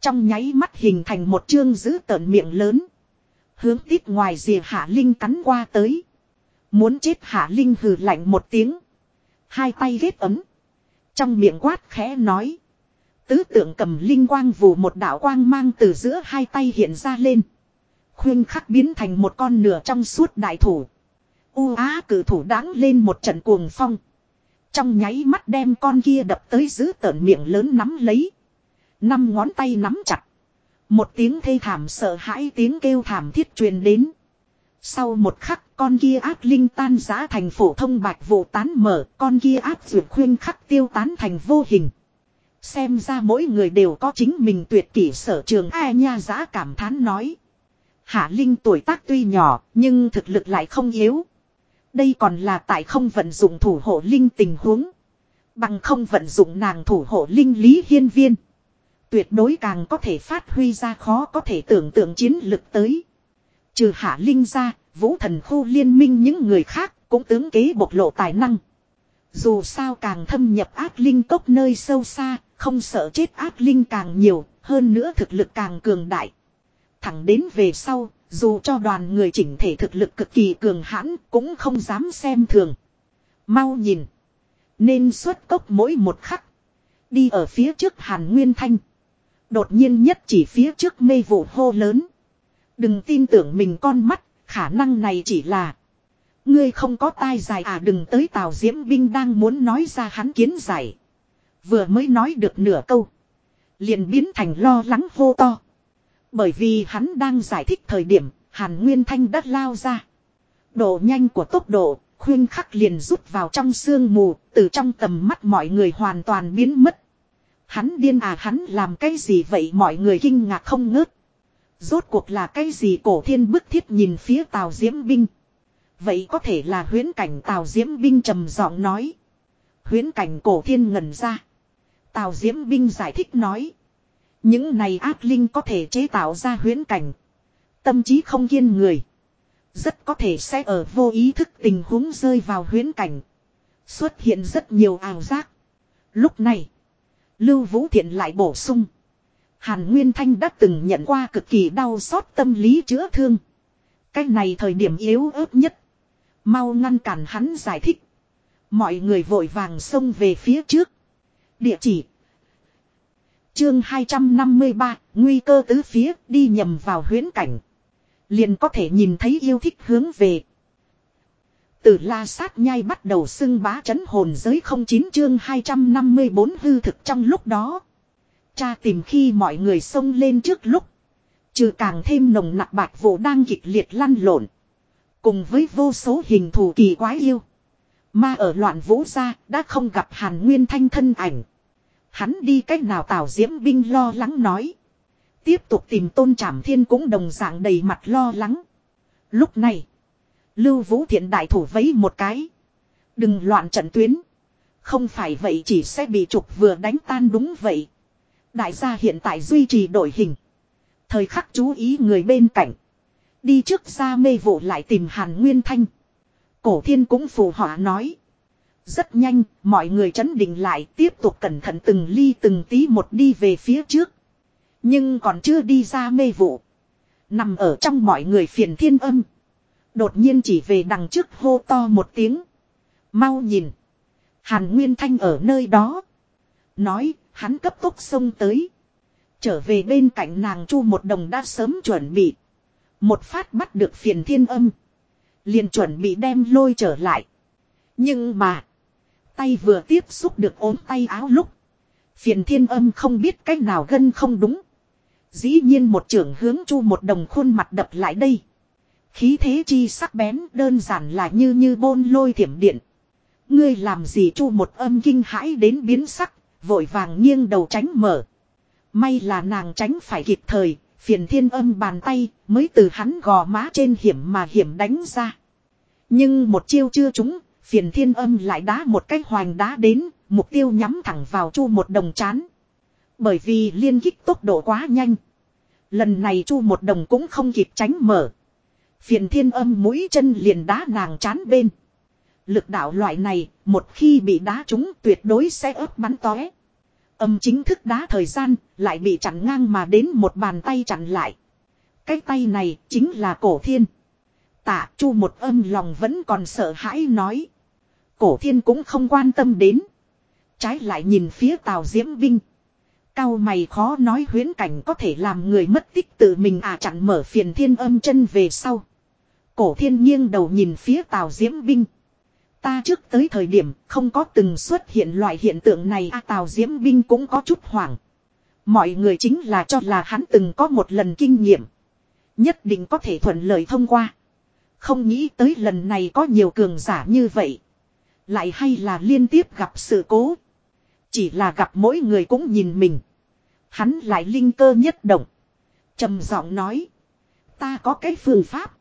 Speaker 1: Trong nháy mắt hình thành một chương giữ tợn miệng lớn. Hướng tít ngoài rìa hạ linh cắn qua tới. Muốn chết hạ linh hừ lạnh một tiếng. Hai tay ghét ấm. Trong miệng quát khẽ nói. Tứ tượng cầm linh quang vù một đạo quang mang từ giữa hai tay hiện ra lên. Khuyên khắc biến thành một con nửa trong suốt đại thủ. U á cử thủ đáng lên một trận cuồng phong. Trong nháy mắt đem con kia đập tới giữ tợn miệng lớn nắm lấy. Năm ngón tay nắm chặt. Một tiếng thê thảm sợ hãi tiếng kêu thảm thiết truyền đến. Sau một khắc con kia ác linh tan giá thành phổ thông bạch vụ tán mở, con kia ác dược khuyên khắc tiêu tán thành vô hình. Xem ra mỗi người đều có chính mình tuyệt kỷ sở trường ai nha giá cảm thán nói. Hạ Linh tuổi tác tuy nhỏ, nhưng thực lực lại không yếu. Đây còn là tại không vận dụng thủ hộ Linh tình huống. Bằng không vận dụng nàng thủ hộ Linh Lý Hiên Viên. Tuyệt đối càng có thể phát huy ra khó có thể tưởng tượng chiến lực tới. Trừ Hạ Linh ra, vũ thần khu liên minh những người khác cũng tướng kế bộc lộ tài năng. Dù sao càng thâm nhập ác linh cốc nơi sâu xa, không sợ chết ác linh càng nhiều, hơn nữa thực lực càng cường đại. Thẳng đến về sau, dù cho đoàn người chỉnh thể thực lực cực kỳ cường hãn cũng không dám xem thường. Mau nhìn. Nên xuất cốc mỗi một khắc. Đi ở phía trước Hàn Nguyên Thanh. Đột nhiên nhất chỉ phía trước mê vụ hô lớn. Đừng tin tưởng mình con mắt, khả năng này chỉ là. Ngươi không có tai dài à đừng tới Tào Diễm Binh đang muốn nói ra hắn kiến giải. Vừa mới nói được nửa câu. Liền biến thành lo lắng hô to. Bởi vì hắn đang giải thích thời điểm, Hàn Nguyên Thanh đã lao ra. Độ nhanh của tốc độ, khuyên khắc liền rút vào trong sương mù, từ trong tầm mắt mọi người hoàn toàn biến mất. Hắn điên à hắn làm cái gì vậy mọi người kinh ngạc không ngớt. Rốt cuộc là cái gì cổ thiên bức thiết nhìn phía Tào Diễm Binh. Vậy có thể là huyến cảnh Tào Diễm Binh trầm giọng nói. Huyến cảnh cổ thiên ngẩn ra. Tào Diễm Binh giải thích nói. Những này ác linh có thể chế tạo ra huyến cảnh. Tâm trí không kiên người. Rất có thể sẽ ở vô ý thức tình huống rơi vào huyến cảnh. Xuất hiện rất nhiều ảo giác. Lúc này. Lưu Vũ Thiện lại bổ sung. Hàn Nguyên Thanh đã từng nhận qua cực kỳ đau xót tâm lý chữa thương. Cái này thời điểm yếu ớt nhất. Mau ngăn cản hắn giải thích. Mọi người vội vàng xông về phía trước. Địa chỉ. Chương 253, nguy cơ tứ phía, đi nhầm vào huyến cảnh. Liền có thể nhìn thấy yêu thích hướng về. Từ la sát nhai bắt đầu xưng bá chấn hồn giới không chín chương 254 hư thực trong lúc đó. Cha tìm khi mọi người xông lên trước lúc. Trừ càng thêm nồng nặc bạc vụ đang kịch liệt lăn lộn. Cùng với vô số hình thù kỳ quái yêu. Mà ở loạn vũ ra đã không gặp Hàn Nguyên Thanh thân ảnh. Hắn đi cách nào Tào Diễm Binh lo lắng nói. Tiếp tục tìm tôn trảm thiên cũng đồng dạng đầy mặt lo lắng. Lúc này. Lưu Vũ Thiện đại thủ vấy một cái. Đừng loạn trận tuyến. Không phải vậy chỉ sẽ bị trục vừa đánh tan đúng vậy. Đại gia hiện tại duy trì đổi hình. Thời khắc chú ý người bên cạnh. Đi trước ra mê vụ lại tìm Hàn Nguyên Thanh. Cổ thiên cũng phù họa nói. Rất nhanh, mọi người chấn định lại tiếp tục cẩn thận từng ly từng tí một đi về phía trước. Nhưng còn chưa đi ra mê vụ. Nằm ở trong mọi người phiền thiên âm. Đột nhiên chỉ về đằng trước hô to một tiếng. Mau nhìn. Hàn Nguyên Thanh ở nơi đó. Nói, hắn cấp tốc xông tới. Trở về bên cạnh nàng chu một đồng đã sớm chuẩn bị. Một phát bắt được phiền thiên âm. Liền chuẩn bị đem lôi trở lại. Nhưng mà. Tay vừa tiếp xúc được ốm tay áo lúc. Phiền thiên âm không biết cách nào gân không đúng. Dĩ nhiên một trưởng hướng chu một đồng khuôn mặt đập lại đây. Khí thế chi sắc bén đơn giản là như như bôn lôi thiểm điện. Ngươi làm gì chu một âm kinh hãi đến biến sắc, vội vàng nghiêng đầu tránh mở. May là nàng tránh phải kịp thời, phiền thiên âm bàn tay mới từ hắn gò má trên hiểm mà hiểm đánh ra. Nhưng một chiêu chưa trúng, phiền thiên âm lại đá một cái hoành đá đến, mục tiêu nhắm thẳng vào chu một đồng chán. Bởi vì liên kích tốc độ quá nhanh. Lần này chu một đồng cũng không kịp tránh mở. Phiền thiên âm mũi chân liền đá nàng chán bên. Lực đạo loại này, một khi bị đá trúng tuyệt đối sẽ ớt bắn tóe. Âm chính thức đá thời gian, lại bị chặn ngang mà đến một bàn tay chặn lại. Cái tay này chính là cổ thiên. Tạ chu một âm lòng vẫn còn sợ hãi nói. Cổ thiên cũng không quan tâm đến. Trái lại nhìn phía tàu diễm vinh. Cao mày khó nói huyến cảnh có thể làm người mất tích tự mình à chặn mở phiền thiên âm chân về sau. Cổ thiên nghiêng đầu nhìn phía tàu diễm vinh. Ta trước tới thời điểm không có từng xuất hiện loại hiện tượng này à tàu diễm binh cũng có chút hoảng. Mọi người chính là cho là hắn từng có một lần kinh nghiệm. Nhất định có thể thuận lợi thông qua. Không nghĩ tới lần này có nhiều cường giả như vậy. Lại hay là liên tiếp gặp sự cố. Chỉ là gặp mỗi người cũng nhìn mình. Hắn lại linh cơ nhất động. trầm giọng nói. Ta có cái phương pháp.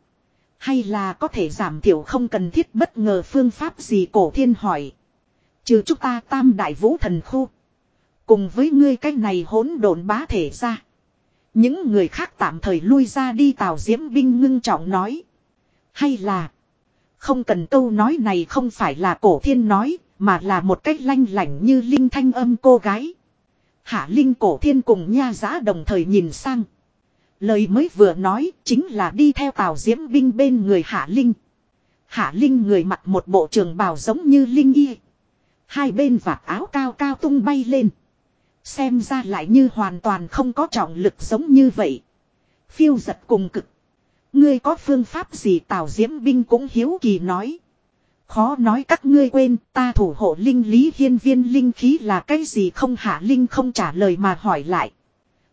Speaker 1: Hay là có thể giảm thiểu không cần thiết bất ngờ phương pháp gì cổ thiên hỏi. Trừ chúng ta tam đại vũ thần khu. Cùng với ngươi cái này hỗn độn bá thể ra. Những người khác tạm thời lui ra đi tào diễm binh ngưng trọng nói. Hay là. Không cần câu nói này không phải là cổ thiên nói. Mà là một cách lanh lảnh như linh thanh âm cô gái. Hạ linh cổ thiên cùng nha giá đồng thời nhìn sang. Lời mới vừa nói chính là đi theo tàu diễm binh bên người Hạ Linh. Hạ Linh người mặc một bộ trường bào giống như Linh y. Hai bên vạt áo cao cao tung bay lên. Xem ra lại như hoàn toàn không có trọng lực giống như vậy. Phiêu giật cùng cực. Ngươi có phương pháp gì tào diễm binh cũng hiếu kỳ nói. Khó nói các ngươi quên ta thủ hộ linh lý hiên viên linh khí là cái gì không hạ linh không trả lời mà hỏi lại.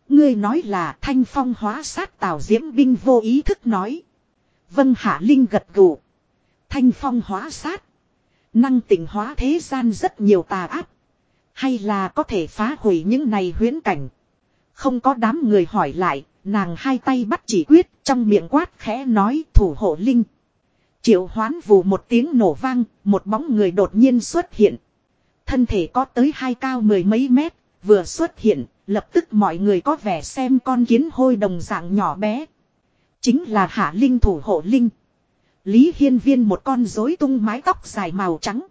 Speaker 1: Ngươi nói là thanh phong hóa sát tào diễm binh vô ý thức nói. Vân Hạ Linh gật gù. Thanh phong hóa sát. Năng tỉnh hóa thế gian rất nhiều tà áp. Hay là có thể phá hủy những này huyễn cảnh. Không có đám người hỏi lại, nàng hai tay bắt chỉ quyết trong miệng quát khẽ nói thủ hộ linh. Triệu hoán vù một tiếng nổ vang, một bóng người đột nhiên xuất hiện. Thân thể có tới hai cao mười mấy mét, vừa xuất hiện, Lập tức mọi người có vẻ xem con kiến hôi đồng dạng nhỏ bé. Chính là hạ linh thủ hộ linh. Lý Hiên Viên một con rối tung mái tóc dài màu trắng.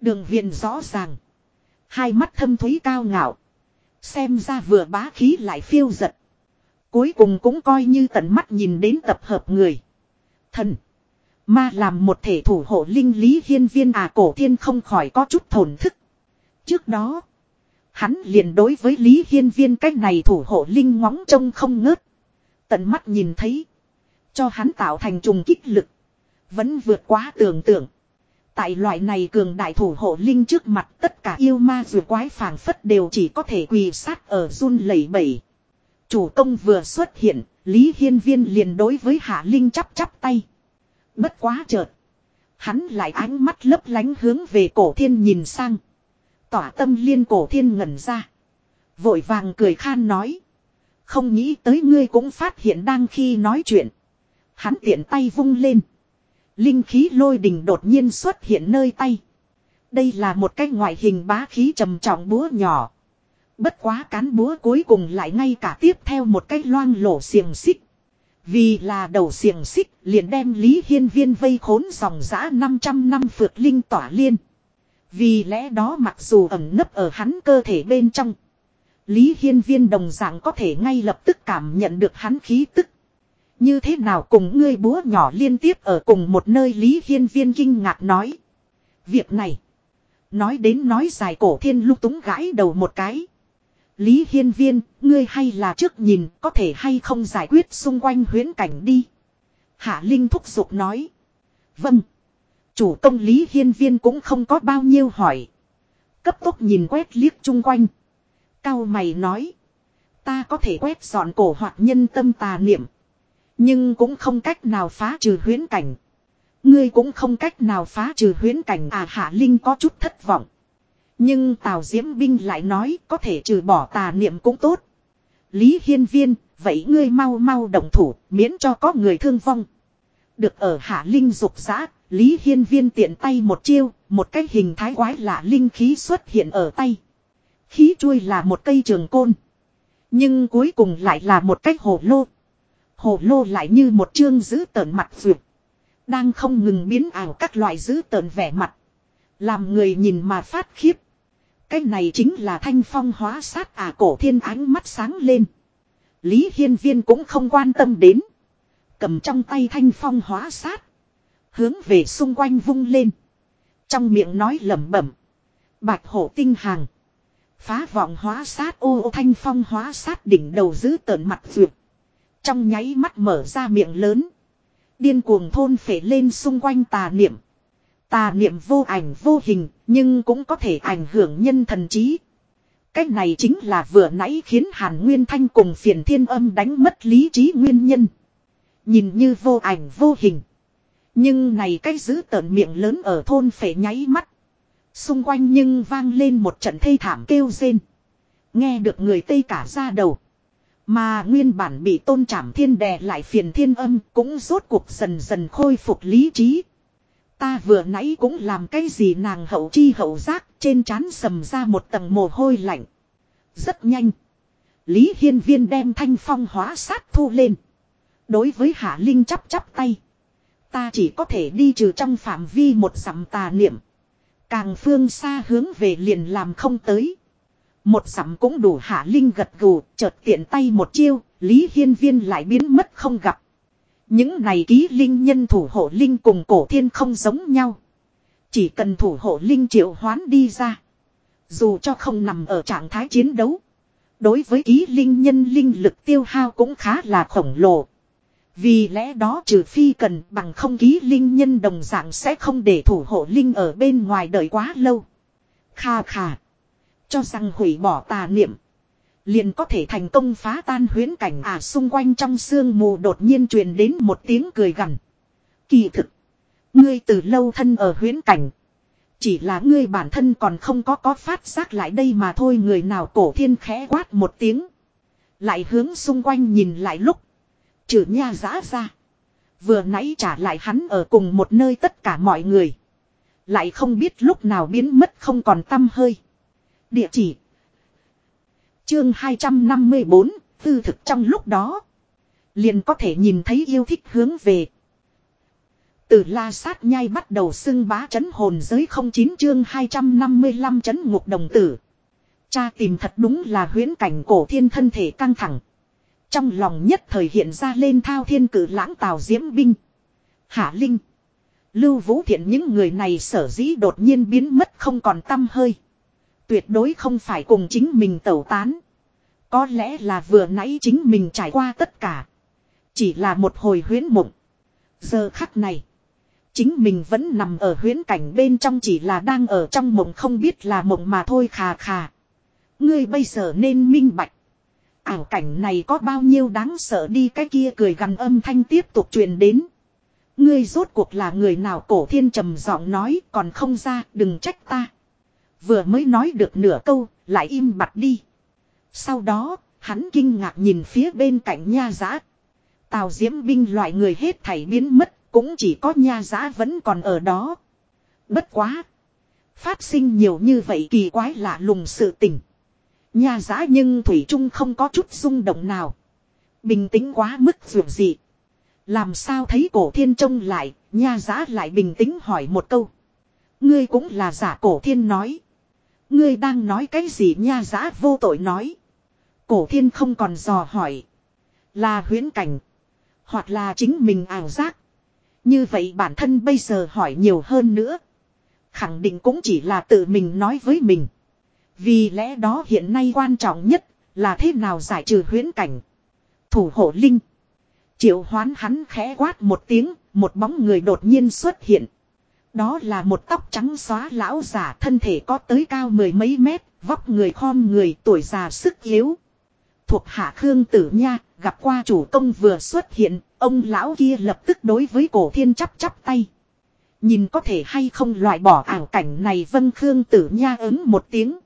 Speaker 1: Đường viền rõ ràng. Hai mắt thâm thúy cao ngạo. Xem ra vừa bá khí lại phiêu giật. Cuối cùng cũng coi như tận mắt nhìn đến tập hợp người. Thần. Ma làm một thể thủ hộ linh lý hiên viên à cổ thiên không khỏi có chút thổn thức. Trước đó. Hắn liền đối với Lý Hiên Viên cách này thủ hộ linh ngóng trông không ngớt. Tận mắt nhìn thấy. Cho hắn tạo thành trùng kích lực. Vẫn vượt quá tưởng tượng. Tại loại này cường đại thủ hộ linh trước mặt tất cả yêu ma dù quái phảng phất đều chỉ có thể quỳ sát ở run lẩy bẩy. Chủ công vừa xuất hiện, Lý Hiên Viên liền đối với Hạ Linh chắp chắp tay. Bất quá chợt. Hắn lại ánh mắt lấp lánh hướng về cổ thiên nhìn sang. Tỏa tâm liên cổ thiên ngẩn ra. Vội vàng cười khan nói. Không nghĩ tới ngươi cũng phát hiện đang khi nói chuyện. Hắn tiện tay vung lên. Linh khí lôi đình đột nhiên xuất hiện nơi tay. Đây là một cái ngoại hình bá khí trầm trọng búa nhỏ. Bất quá cán búa cuối cùng lại ngay cả tiếp theo một cái loang lổ xiềng xích. Vì là đầu xiềng xích, liền đem Lý Hiên Viên vây khốn dòng giã 500 năm phượt linh tỏa liên. Vì lẽ đó mặc dù ẩn nấp ở hắn cơ thể bên trong. Lý Hiên Viên đồng dạng có thể ngay lập tức cảm nhận được hắn khí tức. Như thế nào cùng ngươi búa nhỏ liên tiếp ở cùng một nơi, Lý Hiên Viên kinh ngạc nói. Việc này. Nói đến nói dài cổ thiên lúc túng gãi đầu một cái. Lý Hiên Viên, ngươi hay là trước nhìn có thể hay không giải quyết xung quanh huyến cảnh đi. Hạ Linh thúc giục nói. Vâng. Chủ công Lý Hiên Viên cũng không có bao nhiêu hỏi. Cấp tốc nhìn quét liếc chung quanh. Cao mày nói. Ta có thể quét dọn cổ hoạt nhân tâm tà niệm. Nhưng cũng không cách nào phá trừ huyến cảnh. Ngươi cũng không cách nào phá trừ huyến cảnh à Hạ Linh có chút thất vọng. Nhưng Tào Diễm Binh lại nói có thể trừ bỏ tà niệm cũng tốt. Lý Hiên Viên, vậy ngươi mau mau động thủ, miễn cho có người thương vong. Được ở Hạ Linh dục giã, Lý Hiên Viên tiện tay một chiêu, một cái hình thái quái lạ linh khí xuất hiện ở tay. Khí chuôi là một cây trường côn. Nhưng cuối cùng lại là một cái hồ lô. Hồ lô lại như một chương giữ tợn mặt vượt. Đang không ngừng biến ảo các loại giữ tợn vẻ mặt. Làm người nhìn mà phát khiếp. Cái này chính là thanh phong hóa sát à cổ thiên ánh mắt sáng lên. Lý Hiên Viên cũng không quan tâm đến. Cầm trong tay thanh phong hóa sát. Hướng về xung quanh vung lên. Trong miệng nói lẩm bẩm. Bạch hổ tinh hàng. Phá vọng hóa sát ô, ô thanh phong hóa sát đỉnh đầu giữ tợn mặt vượt. Trong nháy mắt mở ra miệng lớn. Điên cuồng thôn phể lên xung quanh tà niệm. Tà niệm vô ảnh vô hình nhưng cũng có thể ảnh hưởng nhân thần trí. Cách này chính là vừa nãy khiến Hàn Nguyên Thanh cùng phiền thiên âm đánh mất lý trí nguyên nhân. Nhìn như vô ảnh vô hình. Nhưng này cách giữ tợn miệng lớn ở thôn phải nháy mắt. Xung quanh nhưng vang lên một trận thê thảm kêu rên. Nghe được người Tây cả ra đầu. Mà nguyên bản bị tôn trảm thiên đè lại phiền thiên âm cũng rốt cuộc dần dần khôi phục lý trí. Ta vừa nãy cũng làm cái gì nàng hậu chi hậu giác trên trán sầm ra một tầng mồ hôi lạnh. Rất nhanh. Lý Hiên Viên đem thanh phong hóa sát thu lên. Đối với Hạ Linh chắp chắp tay. Ta chỉ có thể đi trừ trong phạm vi một sắm tà niệm. Càng phương xa hướng về liền làm không tới. Một sắm cũng đủ Hạ Linh gật gù, chợt tiện tay một chiêu, Lý Hiên Viên lại biến mất không gặp. Những này ký linh nhân thủ hộ linh cùng cổ thiên không giống nhau. Chỉ cần thủ hộ linh triệu hoán đi ra. Dù cho không nằm ở trạng thái chiến đấu. Đối với ký linh nhân linh lực tiêu hao cũng khá là khổng lồ. Vì lẽ đó trừ phi cần bằng không ký linh nhân đồng dạng sẽ không để thủ hộ linh ở bên ngoài đợi quá lâu. Kha kha. Cho rằng hủy bỏ tà niệm. Liền có thể thành công phá tan huyến cảnh à xung quanh trong sương mù đột nhiên truyền đến một tiếng cười gằn. Kỳ thực. Ngươi từ lâu thân ở huyến cảnh. Chỉ là ngươi bản thân còn không có có phát giác lại đây mà thôi, người nào cổ thiên khẽ quát một tiếng. Lại hướng xung quanh nhìn lại lúc. Trừ nha giã ra. Vừa nãy trả lại hắn ở cùng một nơi tất cả mọi người. Lại không biết lúc nào biến mất không còn tâm hơi. Địa chỉ. Chương 254, tư thực trong lúc đó. Liền có thể nhìn thấy yêu thích hướng về. Từ la sát nhai bắt đầu xưng bá chấn hồn giới 09 chương 255 chấn ngục đồng tử. Cha tìm thật đúng là huyễn cảnh cổ thiên thân thể căng thẳng. Trong lòng nhất thời hiện ra lên thao thiên cử lãng tào diễm binh. Hạ Linh. Lưu Vũ Thiện những người này sở dĩ đột nhiên biến mất không còn tâm hơi. Tuyệt đối không phải cùng chính mình tẩu tán. Có lẽ là vừa nãy chính mình trải qua tất cả. Chỉ là một hồi huyến mộng. Giờ khắc này. Chính mình vẫn nằm ở huyến cảnh bên trong chỉ là đang ở trong mộng không biết là mộng mà thôi khà khà. Ngươi bây giờ nên minh bạch. Ảo cảnh này có bao nhiêu đáng sợ đi cái kia cười gằn âm thanh tiếp tục truyền đến. Ngươi rốt cuộc là người nào cổ thiên trầm giọng nói còn không ra, đừng trách ta. Vừa mới nói được nửa câu lại im bặt đi. Sau đó hắn kinh ngạc nhìn phía bên cạnh nha giã. Tào diễm binh loại người hết thảy biến mất cũng chỉ có nha giã vẫn còn ở đó. Bất quá. Phát sinh nhiều như vậy kỳ quái lạ lùng sự tình. Nha giã nhưng Thủy Trung không có chút rung động nào. Bình tĩnh quá mức dù gì. Làm sao thấy cổ thiên trông lại, nha giã lại bình tĩnh hỏi một câu. Ngươi cũng là giả cổ thiên nói. Ngươi đang nói cái gì nha giã vô tội nói. Cổ thiên không còn dò hỏi. Là huyễn cảnh. Hoặc là chính mình ảo giác. Như vậy bản thân bây giờ hỏi nhiều hơn nữa. Khẳng định cũng chỉ là tự mình nói với mình. Vì lẽ đó hiện nay quan trọng nhất là thế nào giải trừ huyễn cảnh. Thủ hộ linh. Triệu hoán hắn khẽ quát một tiếng, một bóng người đột nhiên xuất hiện. Đó là một tóc trắng xóa lão giả thân thể có tới cao mười mấy mét, vóc người khom người tuổi già sức yếu. Thuộc hạ Khương Tử Nha, gặp qua chủ công vừa xuất hiện, ông lão kia lập tức đối với cổ thiên chắp chắp tay. Nhìn có thể hay không loại bỏ ảo cảnh này vân Khương Tử Nha ứng một tiếng.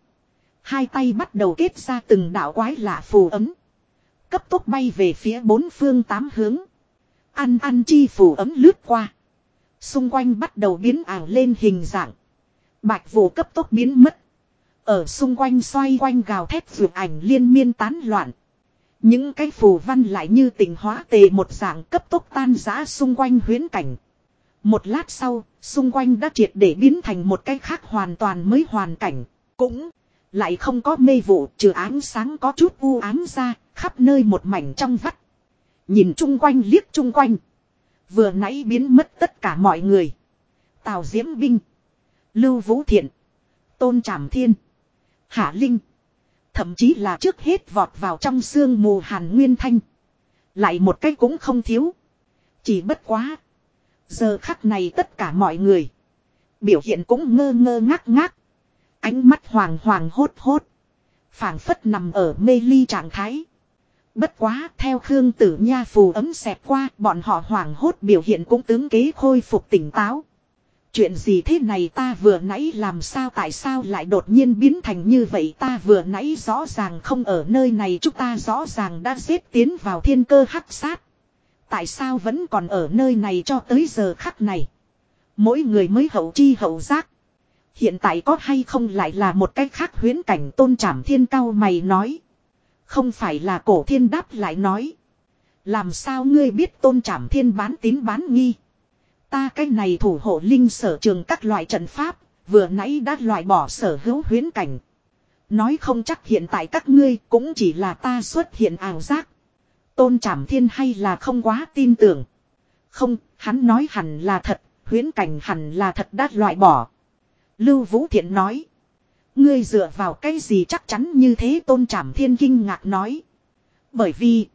Speaker 1: Hai tay bắt đầu kết ra từng đạo quái lạ phù ấm. Cấp tốc bay về phía bốn phương tám hướng. Ăn ăn chi phù ấm lướt qua. Xung quanh bắt đầu biến ảo lên hình dạng. Bạch vụ cấp tốc biến mất. Ở xung quanh xoay quanh gào thét vượt ảnh liên miên tán loạn. Những cái phù văn lại như tình hóa tề một dạng cấp tốc tan rã xung quanh huyến cảnh. Một lát sau, xung quanh đã triệt để biến thành một cái khác hoàn toàn mới hoàn cảnh. Cũng lại không có mê vụ trừ ánh sáng có chút u ám ra, khắp nơi một mảnh trong vắt. Nhìn chung quanh liếc chung quanh. Vừa nãy biến mất tất cả mọi người. Tào Diễm Binh. Lưu Vũ Thiện. Tôn Trảm Thiên. Hạ Linh. Thậm chí là trước hết vọt vào trong sương mù Hàn Nguyên Thanh. Lại một cái cũng không thiếu. Chỉ bất quá. Giờ khắc này tất cả mọi người. Biểu hiện cũng ngơ ngơ ngác ngác. Ánh mắt hoàng hoàng hốt hốt. phảng phất nằm ở mê ly trạng thái. Bất quá, theo Khương Tử Nha phù ấm xẹp qua, bọn họ hoảng hốt biểu hiện cũng tướng kế khôi phục tỉnh táo. Chuyện gì thế này ta vừa nãy làm sao, tại sao lại đột nhiên biến thành như vậy ta vừa nãy rõ ràng không ở nơi này, chúng ta rõ ràng đã xếp tiến vào thiên cơ hắc sát. Tại sao vẫn còn ở nơi này cho tới giờ khắc này. Mỗi người mới hậu chi hậu giác. Hiện tại có hay không lại là một cách khác huyến cảnh tôn trảm thiên cao mày nói. Không phải là cổ thiên đáp lại nói. Làm sao ngươi biết tôn trảm thiên bán tín bán nghi. Ta cái này thủ hộ linh sở trường các loại trận pháp, vừa nãy đã loại bỏ sở hữu huyến cảnh. Nói không chắc hiện tại các ngươi cũng chỉ là ta xuất hiện ảo giác. Tôn trảm thiên hay là không quá tin tưởng. Không, hắn nói hẳn là thật, huyến cảnh hẳn là thật đã loại bỏ. Lưu Vũ Thiện nói. Ngươi dựa vào cái gì chắc chắn như thế tôn trảm thiên kinh ngạc nói. Bởi vì.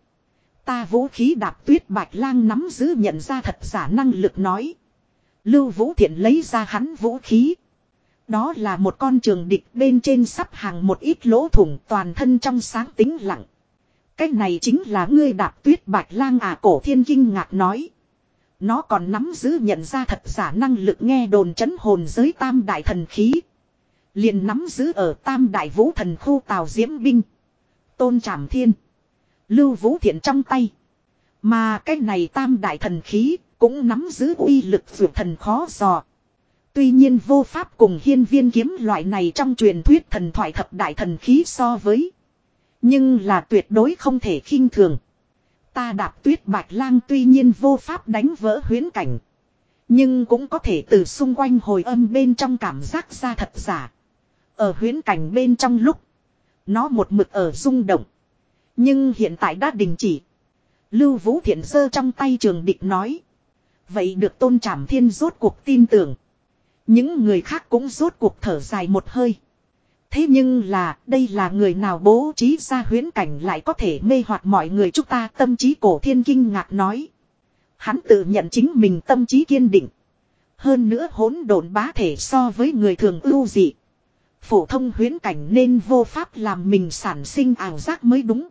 Speaker 1: Ta vũ khí đạp tuyết bạch lang nắm giữ nhận ra thật giả năng lực nói. Lưu Vũ Thiện lấy ra hắn vũ khí. Đó là một con trường địch bên trên sắp hàng một ít lỗ thủng toàn thân trong sáng tính lặng. Cái này chính là ngươi đạp tuyết bạch lang à cổ thiên kinh ngạc nói. Nó còn nắm giữ nhận ra thật giả năng lực nghe đồn chấn hồn giới tam đại thần khí liền nắm giữ ở tam đại vũ thần khu Tào diễm binh. Tôn trảm thiên. Lưu vũ thiện trong tay. Mà cái này tam đại thần khí cũng nắm giữ uy lực vượt thần khó dò. Tuy nhiên vô pháp cùng hiên viên kiếm loại này trong truyền thuyết thần thoại thập đại thần khí so với. Nhưng là tuyệt đối không thể khinh thường. Ta đạp tuyết bạch lang tuy nhiên vô pháp đánh vỡ huyến cảnh. Nhưng cũng có thể từ xung quanh hồi âm bên trong cảm giác ra thật giả. Ở huyến cảnh bên trong lúc. Nó một mực ở rung động. Nhưng hiện tại đã đình chỉ. Lưu Vũ Thiện sơ trong tay trường địch nói. Vậy được tôn trảm thiên rốt cuộc tin tưởng. Những người khác cũng rốt cuộc thở dài một hơi. Thế nhưng là, đây là người nào bố trí ra huyến cảnh lại có thể mê hoặc mọi người chúng ta tâm trí cổ thiên kinh ngạc nói. Hắn tự nhận chính mình tâm trí kiên định. Hơn nữa hỗn độn bá thể so với người thường ưu dị. Phổ thông huyến cảnh nên vô pháp làm mình sản sinh ảo giác mới đúng.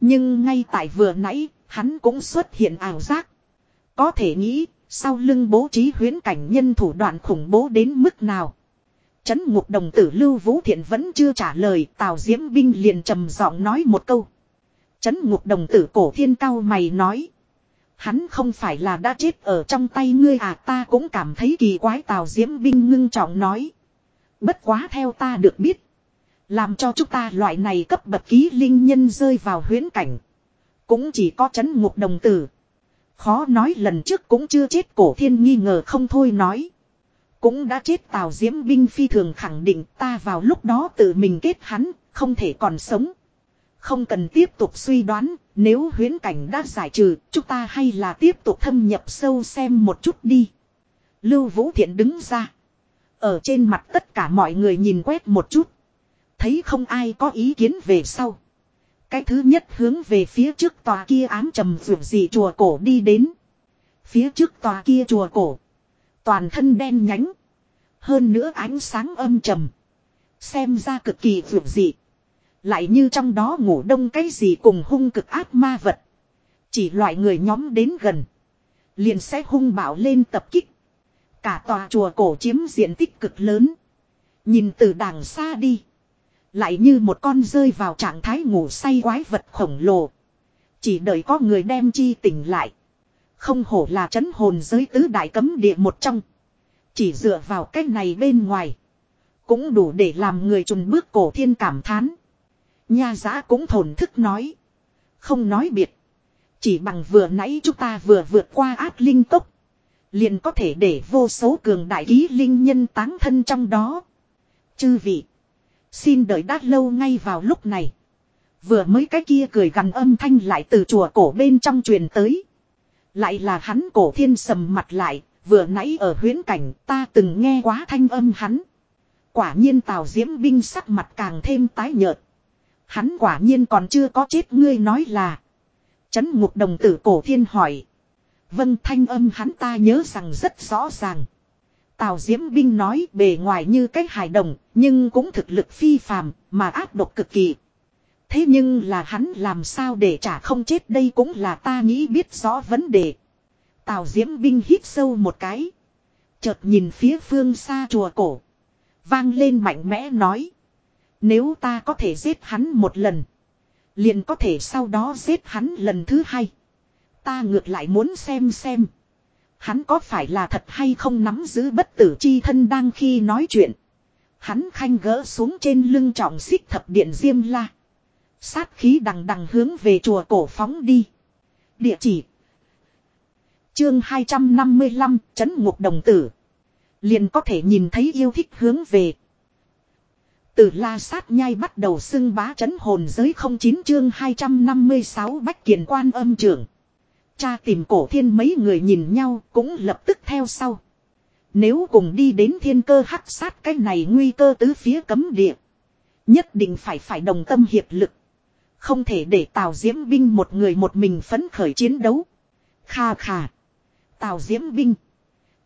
Speaker 1: Nhưng ngay tại vừa nãy, hắn cũng xuất hiện ảo giác. Có thể nghĩ, sau lưng bố trí huyến cảnh nhân thủ đoạn khủng bố đến mức nào. Chấn ngục đồng tử Lưu Vũ Thiện vẫn chưa trả lời, Tào Diễm Binh liền trầm giọng nói một câu. Chấn ngục đồng tử cổ thiên cao mày nói. Hắn không phải là đã chết ở trong tay ngươi à ta cũng cảm thấy kỳ quái Tào Diễm Binh ngưng trọng nói. Bất quá theo ta được biết. Làm cho chúng ta loại này cấp bậc ký linh nhân rơi vào huyễn cảnh. Cũng chỉ có chấn ngục đồng tử. Khó nói lần trước cũng chưa chết cổ thiên nghi ngờ không thôi nói. Cũng đã chết Tào Diễm binh phi thường khẳng định ta vào lúc đó tự mình kết hắn, không thể còn sống. Không cần tiếp tục suy đoán, nếu huyến cảnh đã giải trừ, chúng ta hay là tiếp tục thâm nhập sâu xem một chút đi. Lưu Vũ Thiện đứng ra. Ở trên mặt tất cả mọi người nhìn quét một chút. Thấy không ai có ý kiến về sau. Cái thứ nhất hướng về phía trước tòa kia ám trầm vượt dị chùa cổ đi đến. Phía trước tòa kia chùa cổ. Toàn thân đen nhánh. Hơn nữa ánh sáng âm trầm. Xem ra cực kỳ vượt dị. Lại như trong đó ngủ đông cái gì cùng hung cực ác ma vật. Chỉ loại người nhóm đến gần. Liền sẽ hung bạo lên tập kích. Cả tòa chùa cổ chiếm diện tích cực lớn. Nhìn từ đàng xa đi. Lại như một con rơi vào trạng thái ngủ say quái vật khổng lồ. Chỉ đợi có người đem chi tỉnh lại. Không hổ là chấn hồn giới tứ đại cấm địa một trong. Chỉ dựa vào cái này bên ngoài. Cũng đủ để làm người trùng bước cổ thiên cảm thán. Nha giã cũng thổn thức nói. Không nói biệt. Chỉ bằng vừa nãy chúng ta vừa vượt qua ác linh tốc. Liền có thể để vô số cường đại ký linh nhân táng thân trong đó. Chư vị. Xin đợi đát lâu ngay vào lúc này. Vừa mới cái kia cười gần âm thanh lại từ chùa cổ bên trong truyền tới. Lại là hắn cổ thiên sầm mặt lại, vừa nãy ở huyến cảnh ta từng nghe quá thanh âm hắn. Quả nhiên tào diễm binh sắc mặt càng thêm tái nhợt. Hắn quả nhiên còn chưa có chết ngươi nói là. Chấn ngục đồng tử cổ thiên hỏi. Vâng thanh âm hắn ta nhớ rằng rất rõ ràng. Tào Diễm Binh nói bề ngoài như cái hài đồng, nhưng cũng thực lực phi phàm, mà áp độc cực kỳ. Thế nhưng là hắn làm sao để trả không chết đây cũng là ta nghĩ biết rõ vấn đề. Tào Diễm Binh hít sâu một cái. Chợt nhìn phía phương xa chùa cổ. Vang lên mạnh mẽ nói. Nếu ta có thể giết hắn một lần. Liền có thể sau đó giết hắn lần thứ hai. Ta ngược lại muốn xem xem. Hắn có phải là thật hay không nắm giữ bất tử chi thân đang khi nói chuyện. Hắn khanh gỡ xuống trên lưng trọng xích thập điện diêm la. Sát khí đằng đằng hướng về chùa cổ phóng đi. Địa chỉ. Chương 255, Trấn Ngục Đồng Tử. Liền có thể nhìn thấy yêu thích hướng về. Từ la sát nhai bắt đầu xưng bá chấn hồn giới 09 chương 256 bách kiền quan âm trưởng. Cha tìm cổ thiên mấy người nhìn nhau cũng lập tức theo sau. Nếu cùng đi đến thiên cơ hắc sát cái này nguy cơ tứ phía cấm địa. Nhất định phải phải đồng tâm hiệp lực. Không thể để Tào Diễm Binh một người một mình phấn khởi chiến đấu. Kha kha. Tào Diễm Binh.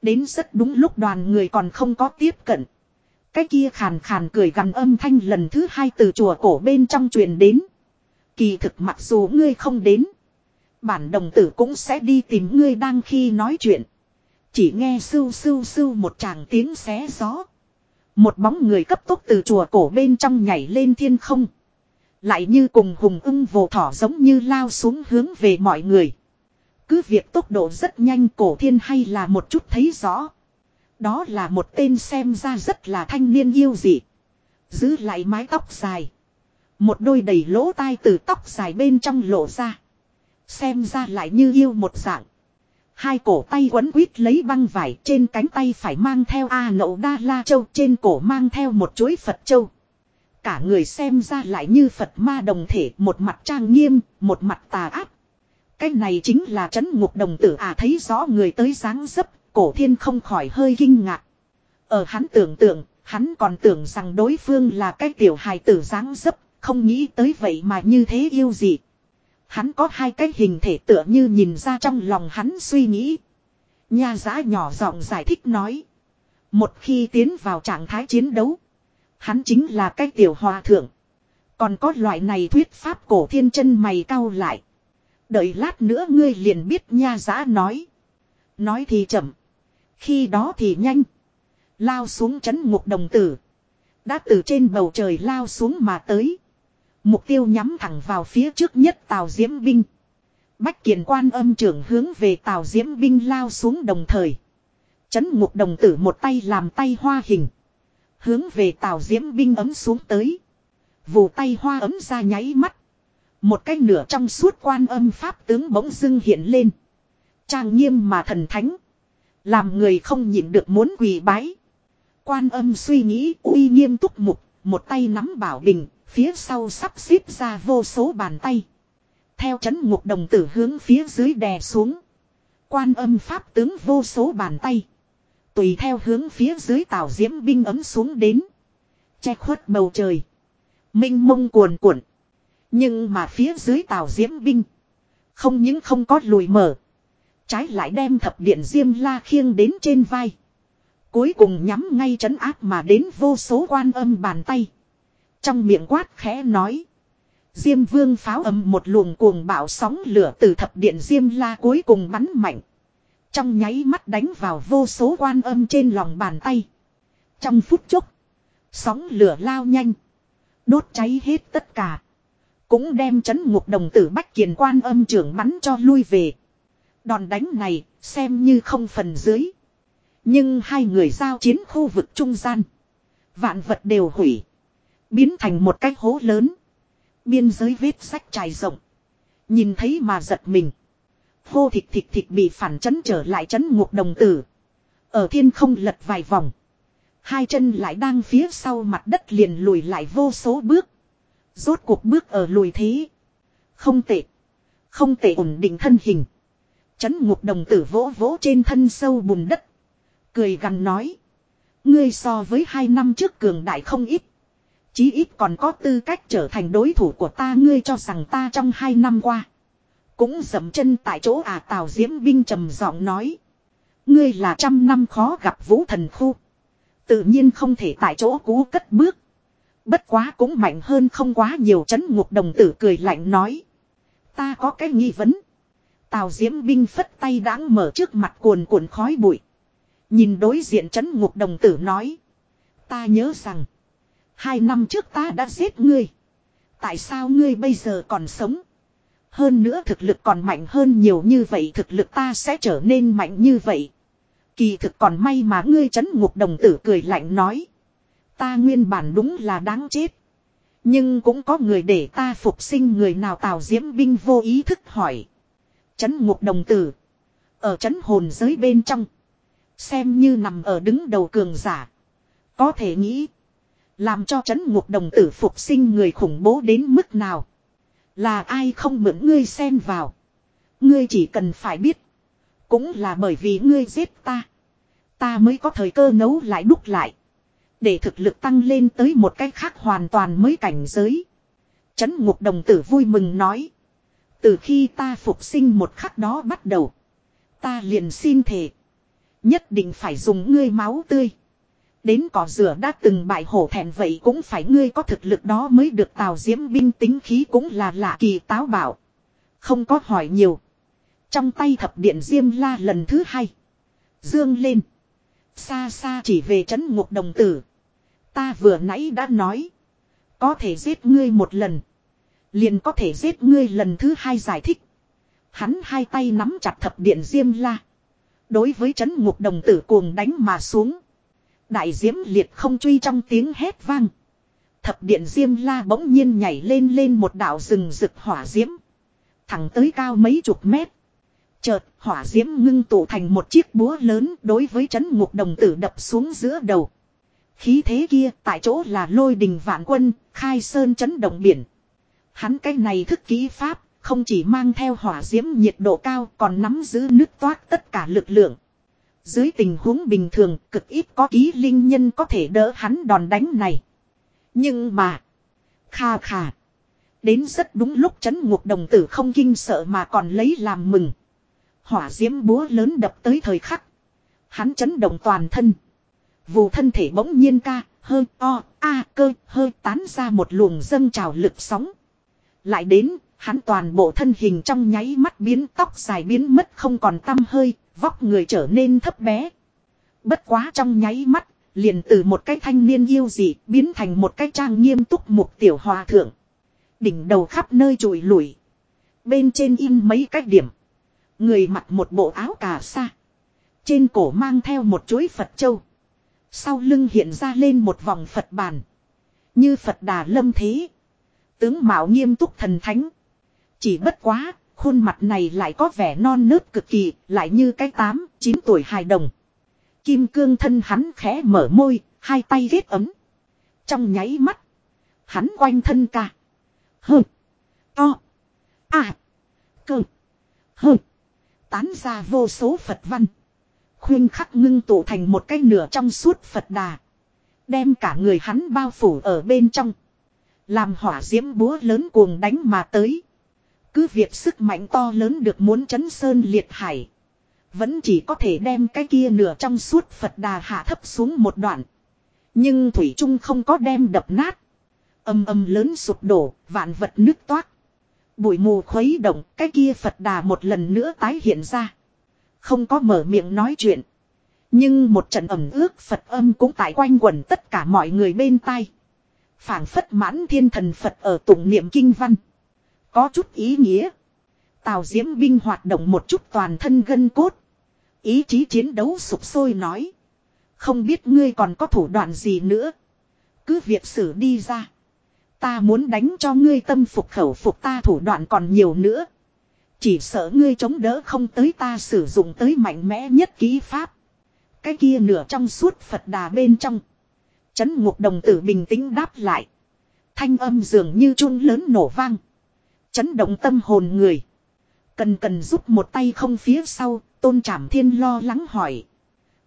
Speaker 1: Đến rất đúng lúc đoàn người còn không có tiếp cận. Cái kia khàn khàn cười gần âm thanh lần thứ hai từ chùa cổ bên trong truyền đến. Kỳ thực mặc dù ngươi không đến. Bản đồng tử cũng sẽ đi tìm ngươi đang khi nói chuyện. Chỉ nghe sưu sưu sưu một tràng tiếng xé gió. Một bóng người cấp tốc từ chùa cổ bên trong nhảy lên thiên không. Lại như cùng hùng ưng vồ thỏ giống như lao xuống hướng về mọi người. Cứ việc tốc độ rất nhanh cổ thiên hay là một chút thấy rõ. Đó là một tên xem ra rất là thanh niên yêu dị. Giữ lại mái tóc dài. Một đôi đầy lỗ tai từ tóc dài bên trong lộ ra. Xem ra lại như yêu một dạng. Hai cổ tay quấn quýt lấy băng vải trên cánh tay phải mang theo A nậu đa la châu trên cổ mang theo một chuỗi Phật châu. Cả người xem ra lại như Phật ma đồng thể một mặt trang nghiêm, một mặt tà ác. Cái này chính là chấn ngục đồng tử à thấy rõ người tới dáng dấp, cổ thiên không khỏi hơi kinh ngạc. Ở hắn tưởng tượng, hắn còn tưởng rằng đối phương là cái tiểu hài tử dáng dấp, không nghĩ tới vậy mà như thế yêu gì. Hắn có hai cái hình thể tựa như nhìn ra trong lòng hắn suy nghĩ. Nha giã nhỏ giọng giải thích nói. Một khi tiến vào trạng thái chiến đấu. Hắn chính là cái tiểu hòa thượng. Còn có loại này thuyết pháp cổ thiên chân mày cau lại. Đợi lát nữa ngươi liền biết nha giã nói. Nói thì chậm. Khi đó thì nhanh. Lao xuống chấn ngục đồng tử. Đã từ trên bầu trời lao xuống mà tới. Mục tiêu nhắm thẳng vào phía trước nhất Tàu Diễm Binh. Bách kiền quan âm trưởng hướng về Tàu Diễm Binh lao xuống đồng thời. Chấn ngục đồng tử một tay làm tay hoa hình. Hướng về Tàu Diễm Binh ấm xuống tới. Vù tay hoa ấm ra nháy mắt. Một cái nửa trong suốt quan âm pháp tướng bỗng dưng hiện lên. Trang nghiêm mà thần thánh. Làm người không nhịn được muốn quỳ bái. Quan âm suy nghĩ uy nghiêm túc mục, một tay nắm bảo bình, phía sau sắp xếp ra vô số bàn tay. Theo chấn ngục đồng tử hướng phía dưới đè xuống. Quan âm pháp tướng vô số bàn tay. Tùy theo hướng phía dưới tảo diễm binh ấm xuống đến. Che khuất bầu trời. Minh mông cuồn cuộn. Nhưng mà phía dưới tảo diễm binh. Không những không có lùi mở. Trái lại đem thập điện diêm la khiêng đến trên vai. Cuối cùng nhắm ngay trấn áp mà đến vô số quan âm bàn tay. Trong miệng quát khẽ nói. Diêm vương pháo âm một luồng cuồng bạo sóng lửa từ thập điện diêm la cuối cùng bắn mạnh. Trong nháy mắt đánh vào vô số quan âm trên lòng bàn tay. Trong phút chốc. Sóng lửa lao nhanh. Đốt cháy hết tất cả. Cũng đem chấn ngục đồng tử bách kiền quan âm trưởng bắn cho lui về. Đòn đánh này, xem như không phần dưới. Nhưng hai người giao chiến khu vực trung gian. Vạn vật đều hủy. Biến thành một cái hố lớn. Biên giới vết sách trải rộng. Nhìn thấy mà giật mình. Hô thịt thịt thịt bị phản chấn trở lại chấn ngục đồng tử. Ở thiên không lật vài vòng. Hai chân lại đang phía sau mặt đất liền lùi lại vô số bước. Rốt cuộc bước ở lùi thế. Không tệ. Không tệ ổn định thân hình. Chấn ngục đồng tử vỗ vỗ trên thân sâu bùn đất. Cười gằn nói. Ngươi so với hai năm trước cường đại không ít. Chí ít còn có tư cách trở thành đối thủ của ta, ngươi cho rằng ta trong hai năm qua. Cũng dậm chân tại chỗ à Tào Diễm Binh trầm giọng nói. Ngươi là trăm năm khó gặp vũ thần khu. Tự nhiên không thể tại chỗ cú cất bước. Bất quá cũng mạnh hơn không quá nhiều chấn ngục đồng tử cười lạnh nói. Ta có cái nghi vấn. Tào Diễm Binh phất tay đáng mở trước mặt cuồn cuộn khói bụi. Nhìn đối diện chấn ngục đồng tử nói. Ta nhớ rằng. Hai năm trước ta đã giết ngươi. Tại sao ngươi bây giờ còn sống? Hơn nữa thực lực còn mạnh hơn nhiều như vậy, thực lực ta sẽ trở nên mạnh như vậy. Kỳ thực còn may mà ngươi chấn ngục đồng tử cười lạnh nói. Ta nguyên bản đúng là đáng chết. Nhưng cũng có người để ta phục sinh, người nào tào diễm binh vô ý thức hỏi. Chấn ngục đồng tử. Ở chấn hồn giới bên trong. Xem như nằm ở đứng đầu cường giả. Có thể nghĩ. Làm cho chấn ngục đồng tử phục sinh người khủng bố đến mức nào. Là ai không mượn ngươi xen vào. Ngươi chỉ cần phải biết. Cũng là bởi vì ngươi giết ta. Ta mới có thời cơ nấu lại đúc lại. Để thực lực tăng lên tới một cách khác hoàn toàn mới cảnh giới. Chấn ngục đồng tử vui mừng nói. Từ khi ta phục sinh một khắc đó bắt đầu. Ta liền xin thề. Nhất định phải dùng ngươi máu tươi. Đến cỏ rửa đã từng bại hổ thẹn vậy cũng phải ngươi có thực lực đó mới được tào diễm binh tính khí cũng là lạ kỳ táo bảo. Không có hỏi nhiều. Trong tay thập điện diêm la lần thứ hai. Dương lên. Xa xa chỉ về trấn ngục đồng tử. Ta vừa nãy đã nói. Có thể giết ngươi một lần. Liền có thể giết ngươi lần thứ hai giải thích. Hắn hai tay nắm chặt thập điện diêm la. Đối với trấn ngục đồng tử cuồng đánh mà xuống. Đại diễm liệt không truy trong tiếng hét vang. Thập điện diêm la bỗng nhiên nhảy lên lên một đạo rừng rực hỏa diễm. Thẳng tới cao mấy chục mét. Chợt hỏa diễm ngưng tụ thành một chiếc búa lớn đối với chấn ngục đồng tử đập xuống giữa đầu. Khí thế kia tại chỗ là lôi đình vạn quân, khai sơn chấn động biển. Hắn cái này thức kỹ pháp, không chỉ mang theo hỏa diễm nhiệt độ cao còn nắm giữ nước toát tất cả lực lượng. Dưới tình huống bình thường cực ít có ký linh nhân có thể đỡ hắn đòn đánh này. Nhưng mà. Kha kha. Đến rất đúng lúc chấn ngục đồng tử không kinh sợ mà còn lấy làm mừng. Hỏa diễm búa lớn đập tới thời khắc. Hắn chấn động toàn thân. Vù thân thể bỗng nhiên ca, hơi o, a cơ, hơi tán ra một luồng dâng trào lực sóng. Lại đến, hắn toàn bộ thân hình trong nháy mắt biến tóc dài biến mất không còn tăm hơi, vóc người trở nên thấp bé. Bất quá trong nháy mắt, liền từ một cái thanh niên yêu dị biến thành một cái trang nghiêm túc mục tiểu hòa thượng. Đỉnh đầu khắp nơi trụi lủi. Bên trên in mấy cái điểm. Người mặc một bộ áo cà sa. Trên cổ mang theo một chuỗi Phật châu. Sau lưng hiện ra lên một vòng Phật bàn. Như Phật đà lâm thế. Tướng mạo nghiêm túc thần thánh. Chỉ bất quá, khuôn mặt này lại có vẻ non nớt cực kỳ, lại như cái tám, chín tuổi hài đồng. Kim cương thân hắn khẽ mở môi, hai tay ghét ấm. Trong nháy mắt, hắn quanh thân ca. Hừ, To. À. Cơ. hừ, Tán ra vô số Phật văn. Khuyên khắc ngưng tụ thành một cái nửa trong suốt Phật đà. Đem cả người hắn bao phủ ở bên trong. Làm hỏa diễm búa lớn cuồng đánh mà tới. Cứ việc sức mạnh to lớn được muốn chấn sơn liệt hải. Vẫn chỉ có thể đem cái kia nửa trong suốt Phật đà hạ thấp xuống một đoạn. Nhưng Thủy Trung không có đem đập nát. Âm âm lớn sụp đổ, vạn vật nứt toát. Bụi mù khuấy động, cái kia Phật đà một lần nữa tái hiện ra. Không có mở miệng nói chuyện. Nhưng một trận ẩm ước Phật âm cũng tại quanh quẩn tất cả mọi người bên tai. phảng phất mãn thiên thần Phật ở tụng niệm kinh văn. Có chút ý nghĩa. Tào Diễm binh hoạt động một chút toàn thân gân cốt. Ý chí chiến đấu sụp sôi nói. Không biết ngươi còn có thủ đoạn gì nữa. Cứ việc xử đi ra. Ta muốn đánh cho ngươi tâm phục khẩu phục ta thủ đoạn còn nhiều nữa. Chỉ sợ ngươi chống đỡ không tới ta sử dụng tới mạnh mẽ nhất kỹ pháp. Cái kia nửa trong suốt Phật đà bên trong. Chấn ngục đồng tử bình tĩnh đáp lại. Thanh âm dường như chun lớn nổ vang. Chấn động tâm hồn người. Cần cần giúp một tay không phía sau, tôn trảm thiên lo lắng hỏi.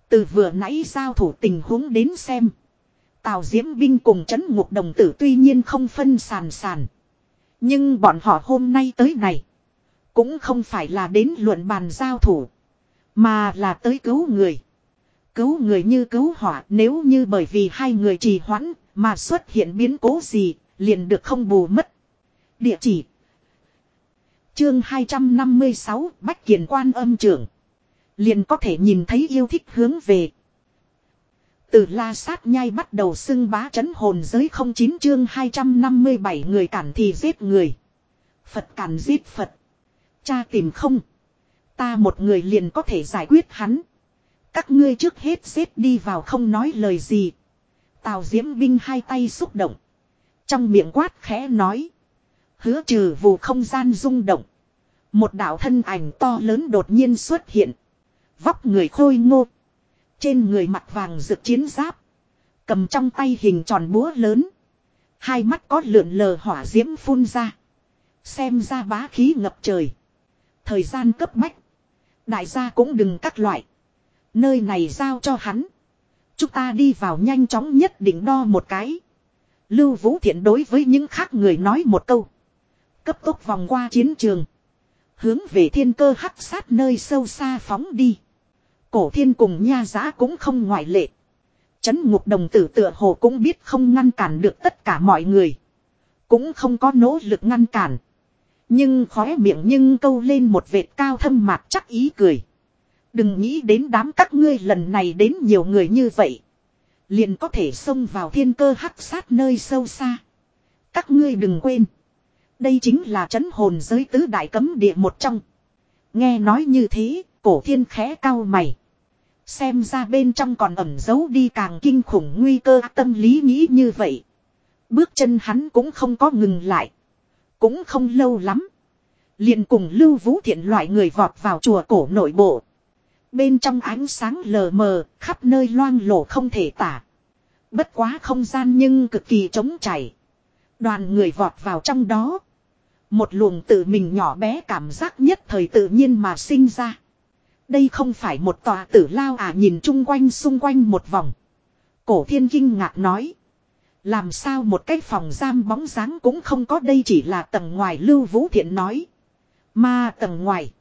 Speaker 1: Từ vừa nãy giao thủ tình huống đến xem. Tào Diễm Binh cùng chấn ngục đồng tử tuy nhiên không phân sàn sàn. Nhưng bọn họ hôm nay tới này. Cũng không phải là đến luận bàn giao thủ. Mà là tới cứu người. Cứu người như cứu hỏa nếu như bởi vì hai người trì hoãn mà xuất hiện biến cố gì liền được không bù mất. Địa chỉ. Chương 256 Bách Kiền Quan âm trưởng. Liền có thể nhìn thấy yêu thích hướng về. Từ la sát nhai bắt đầu xưng bá chấn hồn giới không chín chương 257 người cản thì giết người. Phật cản giết Phật. Cha tìm không. Ta một người liền có thể giải quyết hắn. Các ngươi trước hết xếp đi vào không nói lời gì. Tào Diễm Binh hai tay xúc động. Trong miệng quát khẽ nói. Hứa trừ vụ không gian rung động. Một đạo thân ảnh to lớn đột nhiên xuất hiện. Vóc người khôi ngô. Trên người mặt vàng rực chiến giáp. Cầm trong tay hình tròn búa lớn. Hai mắt có lượn lờ hỏa diễm phun ra. Xem ra bá khí ngập trời. Thời gian cấp bách. Đại gia cũng đừng cắt loại. Nơi này giao cho hắn. Chúng ta đi vào nhanh chóng nhất định đo một cái. Lưu Vũ Thiện đối với những khác người nói một câu. Cấp tốc vòng qua chiến trường. Hướng về thiên cơ hắc sát nơi sâu xa phóng đi. Cổ thiên cùng nha giã cũng không ngoại lệ. Chấn ngục đồng tử tựa hồ cũng biết không ngăn cản được tất cả mọi người. Cũng không có nỗ lực ngăn cản. Nhưng khóe miệng nhưng câu lên một vệt cao thâm mạc chắc ý cười. Đừng nghĩ đến đám các ngươi lần này đến nhiều người như vậy. Liền có thể xông vào thiên cơ hắc sát nơi sâu xa. Các ngươi đừng quên. Đây chính là chấn hồn giới tứ đại cấm địa một trong. Nghe nói như thế, cổ thiên khẽ cao mày. Xem ra bên trong còn ẩn giấu đi càng kinh khủng nguy cơ tâm lý nghĩ như vậy. Bước chân hắn cũng không có ngừng lại. Cũng không lâu lắm. liền cùng lưu vũ thiện loại người vọt vào chùa cổ nội bộ. Bên trong ánh sáng lờ mờ, khắp nơi loang lổ không thể tả. Bất quá không gian nhưng cực kỳ trống chảy. Đoàn người vọt vào trong đó. Một luồng tự mình nhỏ bé cảm giác nhất thời tự nhiên mà sinh ra. Đây không phải một tòa tử lao à nhìn chung quanh xung quanh một vòng. Cổ thiên kinh ngạc nói. Làm sao một cái phòng giam bóng dáng cũng không có, đây chỉ là tầng ngoài lưu vũ thiện nói. Mà tầng ngoài.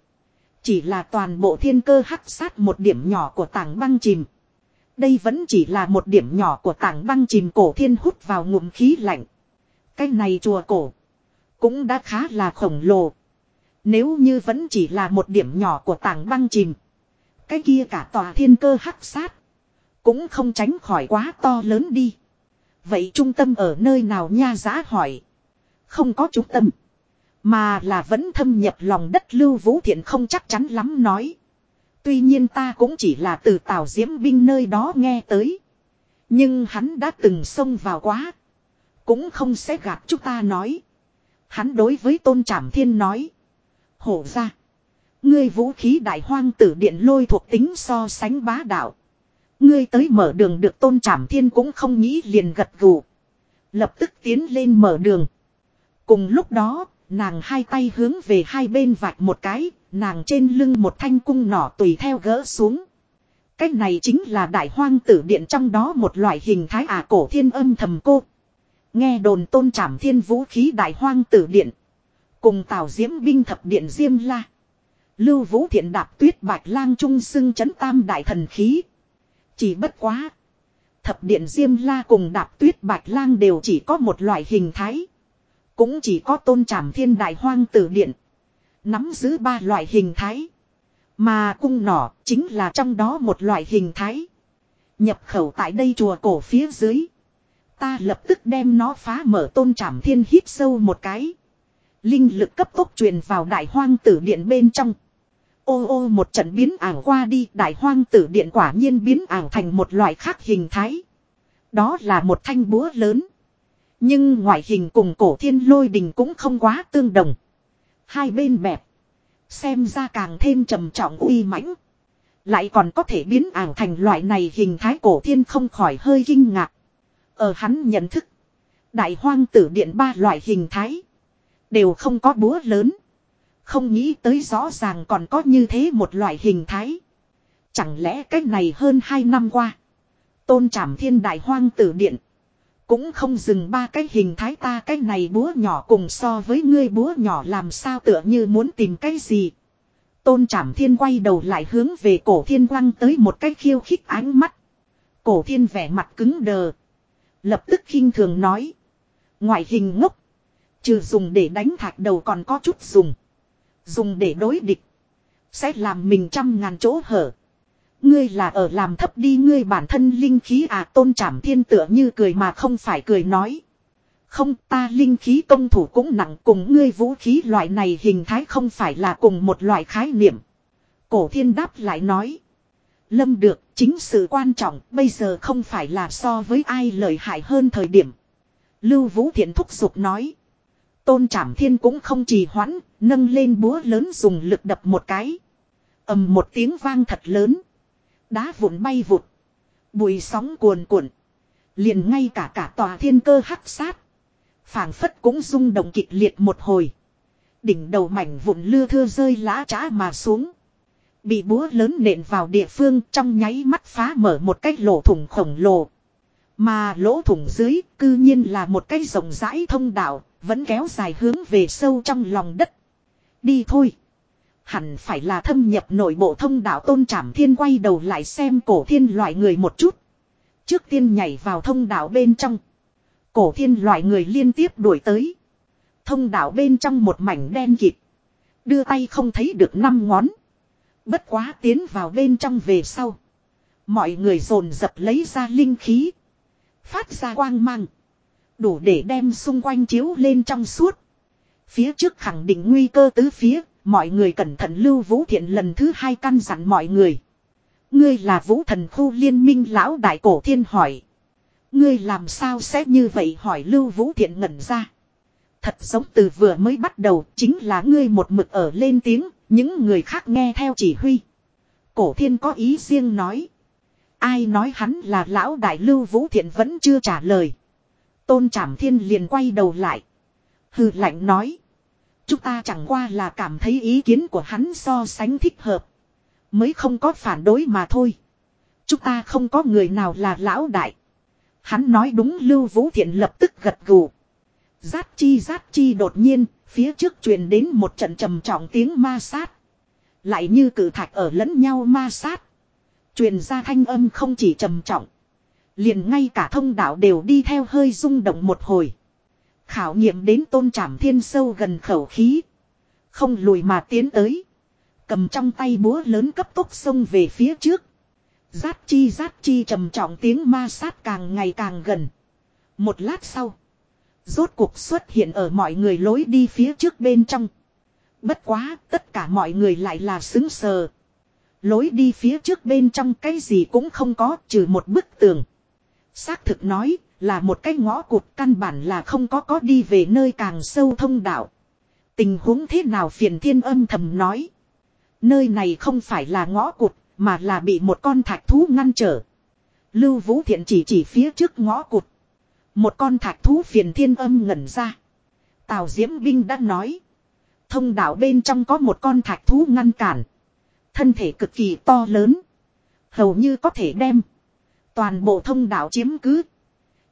Speaker 1: Chỉ là toàn bộ thiên cơ hắc sát một điểm nhỏ của tảng băng chìm. Đây vẫn chỉ là một điểm nhỏ của tảng băng chìm, cổ thiên hút vào ngụm khí lạnh. Cái này chùa cổ. Cũng đã khá là khổng lồ. Nếu như vẫn chỉ là một điểm nhỏ của tảng băng chìm. Cái kia cả tòa thiên cơ hắc sát. Cũng không tránh khỏi quá to lớn đi. Vậy trung tâm ở nơi nào nha giá hỏi. Không có trung tâm. Mà là vẫn thâm nhập lòng đất lưu vũ thiện không chắc chắn lắm nói. Tuy nhiên ta cũng chỉ là từ tàu diễm binh nơi đó nghe tới. Nhưng hắn đã từng xông vào quá. Cũng không sẽ gạt chúng ta nói. Hắn đối với tôn trảm thiên nói. Hổ ra. Ngươi vũ khí đại hoang tử điện lôi thuộc tính so sánh bá đạo. Ngươi tới mở đường được tôn trảm thiên cũng không nghĩ liền gật gù. Lập tức tiến lên mở đường. Cùng lúc đó, nàng hai tay hướng về hai bên vạch một cái, nàng trên lưng một thanh cung nỏ tùy theo gỡ xuống. Cái này chính là đại hoang tử điện trong đó một loại hình thái ả cổ thiên âm thầm cô. Nghe đồn tôn trảm thiên vũ khí đại hoang tử điện. Cùng tào diễm binh thập điện diêm la. Lưu vũ thiện đạp tuyết bạch lang trung sưng chấn tam đại thần khí. Chỉ bất quá. Thập điện diêm la cùng đạp tuyết bạch lang đều chỉ có một loại hình thái. Cũng chỉ có tôn trảm thiên đại hoang tử điện. Nắm giữ ba loại hình thái. Mà cung nỏ chính là trong đó một loại hình thái. Nhập khẩu tại đây chùa cổ phía dưới. Ta lập tức đem nó phá mở tôn trảm thiên hít sâu một cái. Linh lực cấp tốc truyền vào đại hoang tử điện bên trong. Ô ô, một trận biến ảo qua đi, đại hoang tử điện quả nhiên biến ảo thành một loại khác hình thái. Đó là một thanh búa lớn. Nhưng ngoại hình cùng cổ thiên lôi đình cũng không quá tương đồng. Hai bên bẹp. Xem ra càng thêm trầm trọng uy mãnh. Lại còn có thể biến ảo thành loại này hình thái cổ thiên không khỏi hơi kinh ngạc. Ở hắn nhận thức. Đại hoang tử điện ba loại hình thái. Đều không có búa lớn. Không nghĩ tới rõ ràng còn có như thế một loại hình thái. Chẳng lẽ cách này hơn hai năm qua. Tôn trảm thiên đại hoang tử điện. Cũng không dừng ba cái hình thái ta cái này búa nhỏ cùng so với ngươi búa nhỏ làm sao tựa như muốn tìm cái gì. Tôn trảm thiên quay đầu lại hướng về cổ thiên quăng tới một cái khiêu khích ánh mắt. Cổ thiên vẻ mặt cứng đờ. Lập tức khinh thường nói. Ngoại hình ngốc. Trừ dùng để đánh thạch đầu còn có chút dùng. Dùng để đối địch. Sẽ làm mình trăm ngàn chỗ hở. Ngươi là ở làm thấp đi ngươi bản thân linh khí à tôn trảm thiên tựa như cười mà không phải cười nói. Không, ta linh khí công thủ cũng nặng cùng ngươi vũ khí loại này hình thái không phải là cùng một loại khái niệm. Cổ thiên đáp lại nói. Lâm được chính sự quan trọng bây giờ không phải là so với ai lợi hại hơn thời điểm. Lưu Vũ Thiện thúc giục nói. Tôn Trảm Thiên cũng không trì hoãn, nâng lên búa lớn dùng lực đập một cái. ầm một tiếng vang thật lớn. Đá vụn bay vụt. Bụi sóng cuồn cuộn. Liền ngay cả cả tòa thiên cơ hắc sát. phảng phất cũng rung động kịch liệt một hồi. Đỉnh đầu mảnh vụn lưa thưa rơi lá trá mà xuống. Bị búa lớn nện vào địa phương trong nháy mắt phá mở một cái lỗ thủng khổng lồ. Mà lỗ thủng dưới cư nhiên là một cái rộng rãi thông đạo, vẫn kéo dài hướng về sâu trong lòng đất. Đi thôi. Hẳn phải là thâm nhập nội bộ thông đạo tôn trảm thiên quay đầu lại xem cổ thiên loại người một chút. Trước tiên nhảy vào thông đạo bên trong. Cổ thiên loại người liên tiếp đuổi tới. Thông đạo bên trong một mảnh đen kịt. Đưa tay không thấy được năm ngón. Bất quá tiến vào bên trong về sau. Mọi người dồn dập lấy ra linh khí. Phát ra quang mang. Đủ để đem xung quanh chiếu lên trong suốt. Phía trước khẳng định nguy cơ tứ phía. Mọi người cẩn thận lưu vũ thiện lần thứ hai căn dặn mọi người. Ngươi là vũ thần khu liên minh lão đại cổ thiên hỏi. Ngươi làm sao sẽ như vậy hỏi lưu vũ thiện ngẩn ra. Thật giống từ vừa mới bắt đầu chính là ngươi một mực ở lên tiếng, những người khác nghe theo chỉ huy. Cổ thiên có ý riêng nói. Ai nói hắn là lão đại lưu vũ thiện vẫn chưa trả lời. Tôn trảm thiên liền quay đầu lại. Hừ lạnh nói. Chúng ta chẳng qua là cảm thấy ý kiến của hắn so sánh thích hợp. Mới không có phản đối mà thôi. Chúng ta không có người nào là lão đại. Hắn nói đúng Lưu Vũ Thiện lập tức gật gù. Giác chi giác chi đột nhiên, phía trước truyền đến một trận trầm trọng tiếng ma sát. Lại như cử thạch ở lẫn nhau ma sát. Truyền ra thanh âm không chỉ trầm trọng. Liền ngay cả thông đạo đều đi theo hơi rung động một hồi. Khảo nghiệm đến tôn trảm thiên sâu gần khẩu khí. Không lùi mà tiến tới. Cầm trong tay búa lớn cấp tốc xông về phía trước. Giát chi giát chi trầm trọng tiếng ma sát càng ngày càng gần. Một lát sau. Rốt cuộc xuất hiện ở mọi người lối đi phía trước bên trong. Bất quá, tất cả mọi người lại là xứng sờ. Lối đi phía trước bên trong cái gì cũng không có, trừ một bức tường. Xác thực nói, là một cái ngõ cụt, căn bản là không có có đi về nơi càng sâu thông đạo. Tình huống thế nào phiền thiên âm thầm nói. Nơi này không phải là ngõ cụt, mà là bị một con thạch thú ngăn trở. Lưu Vũ Thiện chỉ chỉ phía trước ngõ cụt. Một con thạch thú phiền thiên âm ngẩn ra. Tào Diễm Binh đã nói. Thông đạo bên trong có một con thạch thú ngăn cản. Thân thể cực kỳ to lớn. Hầu như có thể đem. Toàn bộ thông đạo chiếm cứ.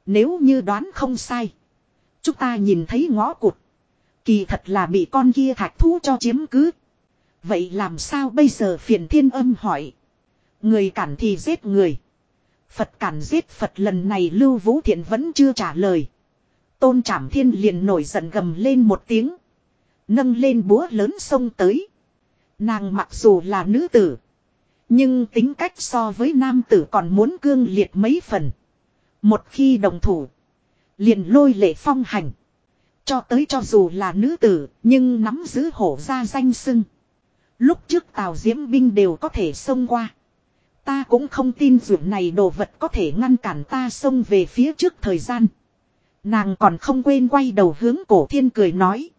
Speaker 1: Nếu như đoán không sai. Chúng ta nhìn thấy ngõ cụt. Kỳ thật là bị con kia thạch thú cho chiếm cứ. Vậy làm sao bây giờ phiền thiên âm hỏi. Người cản thì giết người. Phật cản giết Phật lần này Lưu Vũ Thiện vẫn chưa trả lời. Tôn Trảm Thiên liền nổi giận gầm lên một tiếng. Nâng lên búa lớn sông tới. Nàng mặc dù là nữ tử. Nhưng tính cách so với nam tử còn muốn cương liệt mấy phần. Một khi đồng thủ. Liền lôi lệ phong hành. Cho tới cho dù là nữ tử. Nhưng nắm giữ hổ ra danh sưng. Lúc trước tàu diễm binh đều có thể xông qua. Ta cũng không tin dưỡng này đồ vật có thể ngăn cản ta xông về phía trước thời gian. Nàng còn không quên quay đầu hướng cổ thiên cười nói.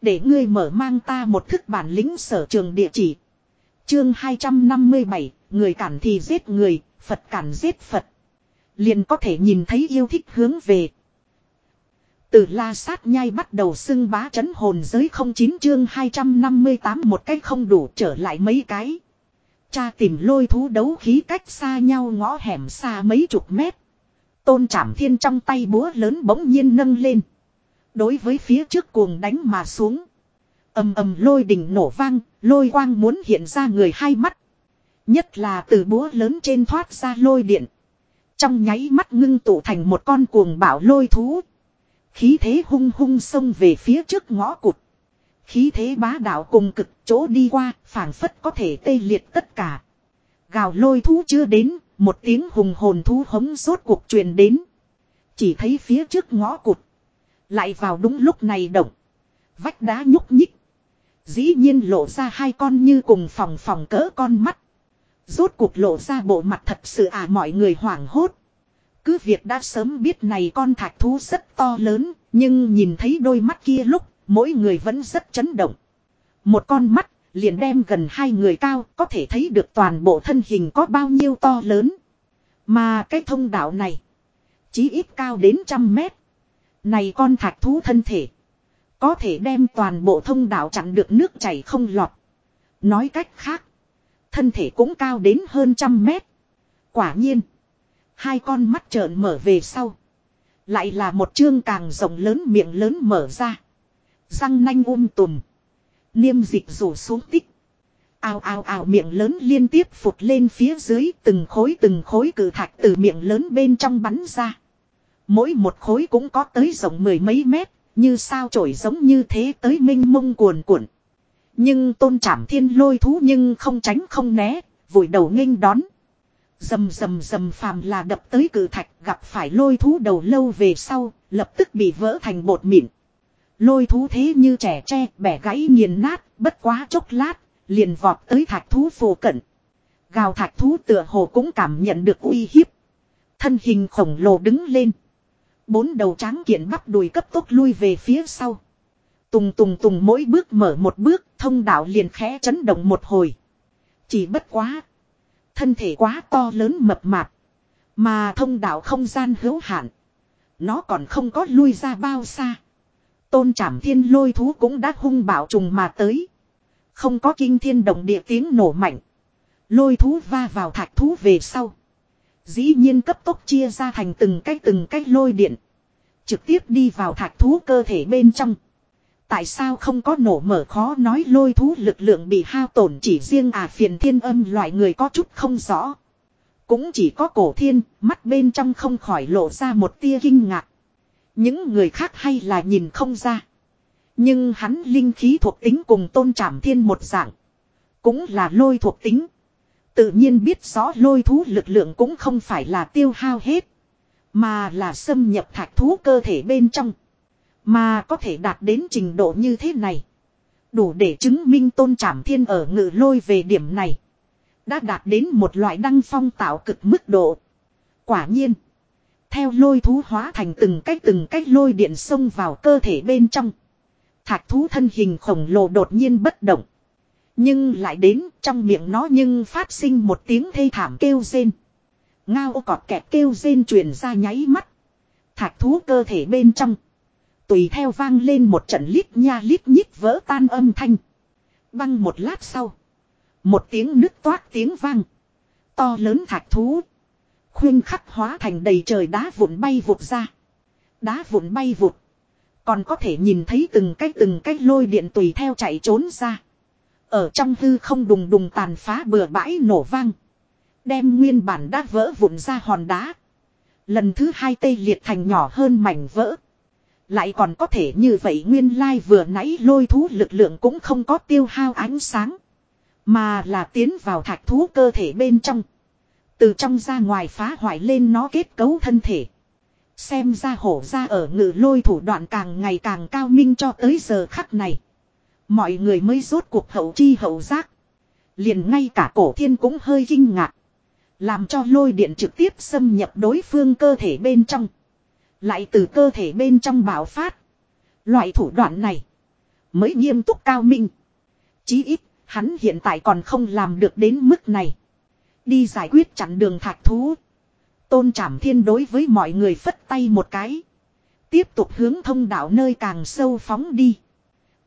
Speaker 1: Để ngươi mở mang ta một thức bản lĩnh sở trường địa chỉ. Chương 257, người cản thì giết người, Phật cản giết Phật. Liền có thể nhìn thấy yêu thích hướng về. Từ la sát nhai bắt đầu xưng bá chấn hồn giới không chín chương 258 một cách không đủ trở lại mấy cái. Cha tìm lôi thú đấu khí cách xa nhau ngõ hẻm xa mấy chục mét. Tôn trảm thiên trong tay búa lớn bỗng nhiên nâng lên. Đối với phía trước cuồng đánh mà xuống. ầm ầm lôi đỉnh nổ vang, lôi quang muốn hiện ra người hai mắt. Nhất là từ búa lớn trên thoát ra lôi điện. Trong nháy mắt ngưng tụ thành một con cuồng bạo lôi thú. Khí thế hung hung xông về phía trước ngõ cụt. Khí thế bá đạo cùng cực chỗ đi qua, phảng phất có thể tê liệt tất cả. Gào lôi thú chưa đến, một tiếng hùng hồn thú hống rốt cuộc truyền đến. Chỉ thấy phía trước ngõ cụt. Lại vào đúng lúc này động. Vách đá nhúc nhích. Dĩ nhiên lộ ra hai con như cùng phòng phòng cỡ con mắt. Rốt cuộc lộ ra bộ mặt thật sự à mọi người hoảng hốt. Cứ việc đã sớm biết này con thạch thú rất to lớn, nhưng nhìn thấy đôi mắt kia lúc, mỗi người vẫn rất chấn động. Một con mắt, liền đem gần hai người cao, có thể thấy được toàn bộ thân hình có bao nhiêu to lớn. Mà cái thông đạo này, chí ít cao đến trăm mét. Này con thạch thú thân thể, có thể đem toàn bộ thông đạo chặn được nước chảy không lọt. Nói cách khác, thân thể cũng cao đến hơn trăm mét. Quả nhiên. Hai con mắt trợn mở về sau. Lại là một chương càng rộng lớn miệng lớn mở ra. Răng nanh um tùm. Niêm dịch rủ xuống tích. ao ao ao miệng lớn liên tiếp phụt lên phía dưới từng khối từng khối cử thạch từ miệng lớn bên trong bắn ra. Mỗi một khối cũng có tới rộng mười mấy mét, như sao trổi giống như thế tới minh mông cuồn cuộn. Nhưng tôn trảm thiên lôi thú nhưng không tránh không né, vội đầu nghênh đón. Dầm dầm dầm phàm là đập tới cử thạch gặp phải lôi thú đầu lâu về sau, lập tức bị vỡ thành bột mịn. Lôi thú thế như trẻ tre, bẻ gãy nghiền nát, bất quá chốc lát, liền vọt tới thạch thú phù cận. Gào thạch thú tựa hồ cũng cảm nhận được uy hiếp. Thân hình khổng lồ đứng lên. Bốn đầu tráng kiện bắp đùi cấp tốc lui về phía sau. Tùng tùng tùng mỗi bước mở một bước, thông đạo liền khẽ chấn động một hồi. Chỉ bất quá. Thân thể quá to lớn mập mạp. Mà thông đạo không gian hữu hạn. Nó còn không có lui ra bao xa. Tôn trảm thiên lôi thú cũng đã hung bạo trùng mà tới. Không có kinh thiên động địa tiếng nổ mạnh. Lôi thú va vào thạch thú về sau. Dĩ nhiên cấp tốc chia ra thành từng cái từng cái lôi điện. Trực tiếp đi vào thạch thú cơ thể bên trong. Tại sao không có nổ mở khó nói lôi thú lực lượng bị hao tổn chỉ riêng à phiền thiên âm loại người có chút không rõ. Cũng chỉ có cổ thiên, mắt bên trong không khỏi lộ ra một tia kinh ngạc. Những người khác hay là nhìn không ra. Nhưng hắn linh khí thuộc tính cùng tôn trảm thiên một dạng. Cũng là lôi thuộc tính. Tự nhiên biết rõ lôi thú lực lượng cũng không phải là tiêu hao hết. Mà là xâm nhập thạch thú cơ thể bên trong. Mà có thể đạt đến trình độ như thế này. Đủ để chứng minh tôn trảm thiên ở ngự lôi về điểm này. Đã đạt đến một loại đăng phong tạo cực mức độ. Quả nhiên. Theo lôi thú hóa thành từng cách từng cách lôi điện xông vào cơ thể bên trong. Thạch thú thân hình khổng lồ đột nhiên bất động. Nhưng lại đến trong miệng nó nhưng phát sinh một tiếng thê thảm kêu rên. Ngao cọt kẹt kêu rên truyền ra nháy mắt. Thạch thú cơ thể bên trong. Tùy theo vang lên một trận lít nha lít nhít vỡ tan âm thanh. Băng một lát sau. Một tiếng nứt toát tiếng vang. To lớn thạch thú. Khuyên khắc hóa thành đầy trời đá vụn bay vụt ra. Đá vụn bay vụt. Còn có thể nhìn thấy từng cái từng cái lôi điện tùy theo chạy trốn ra. Ở trong hư không đùng đùng tàn phá bừa bãi nổ vang. Đem nguyên bản đã vỡ vụn ra hòn đá. Lần thứ hai tê liệt thành nhỏ hơn mảnh vỡ. Lại còn có thể như vậy nguyên lai vừa nãy lôi thú lực lượng cũng không có tiêu hao ánh sáng. Mà là tiến vào thạch thú cơ thể bên trong. Từ trong ra ngoài phá hoại lên nó kết cấu thân thể. Xem ra hổ ra ở ngự lôi thủ đoạn càng ngày càng cao minh cho tới giờ khắc này. Mọi người mới rốt cuộc hậu chi hậu giác. Liền ngay cả cổ thiên cũng hơi kinh ngạc. Làm cho lôi điện trực tiếp xâm nhập đối phương cơ thể bên trong. Lại từ cơ thể bên trong bạo phát. Loại thủ đoạn này. mới nghiêm túc cao minh. Chí ít, hắn hiện tại còn không làm được đến mức này. Đi giải quyết chặn đường thạch thú. Tôn Trảm Thiên đối với mọi người phất tay một cái. Tiếp tục hướng thông đạo nơi càng sâu phóng đi.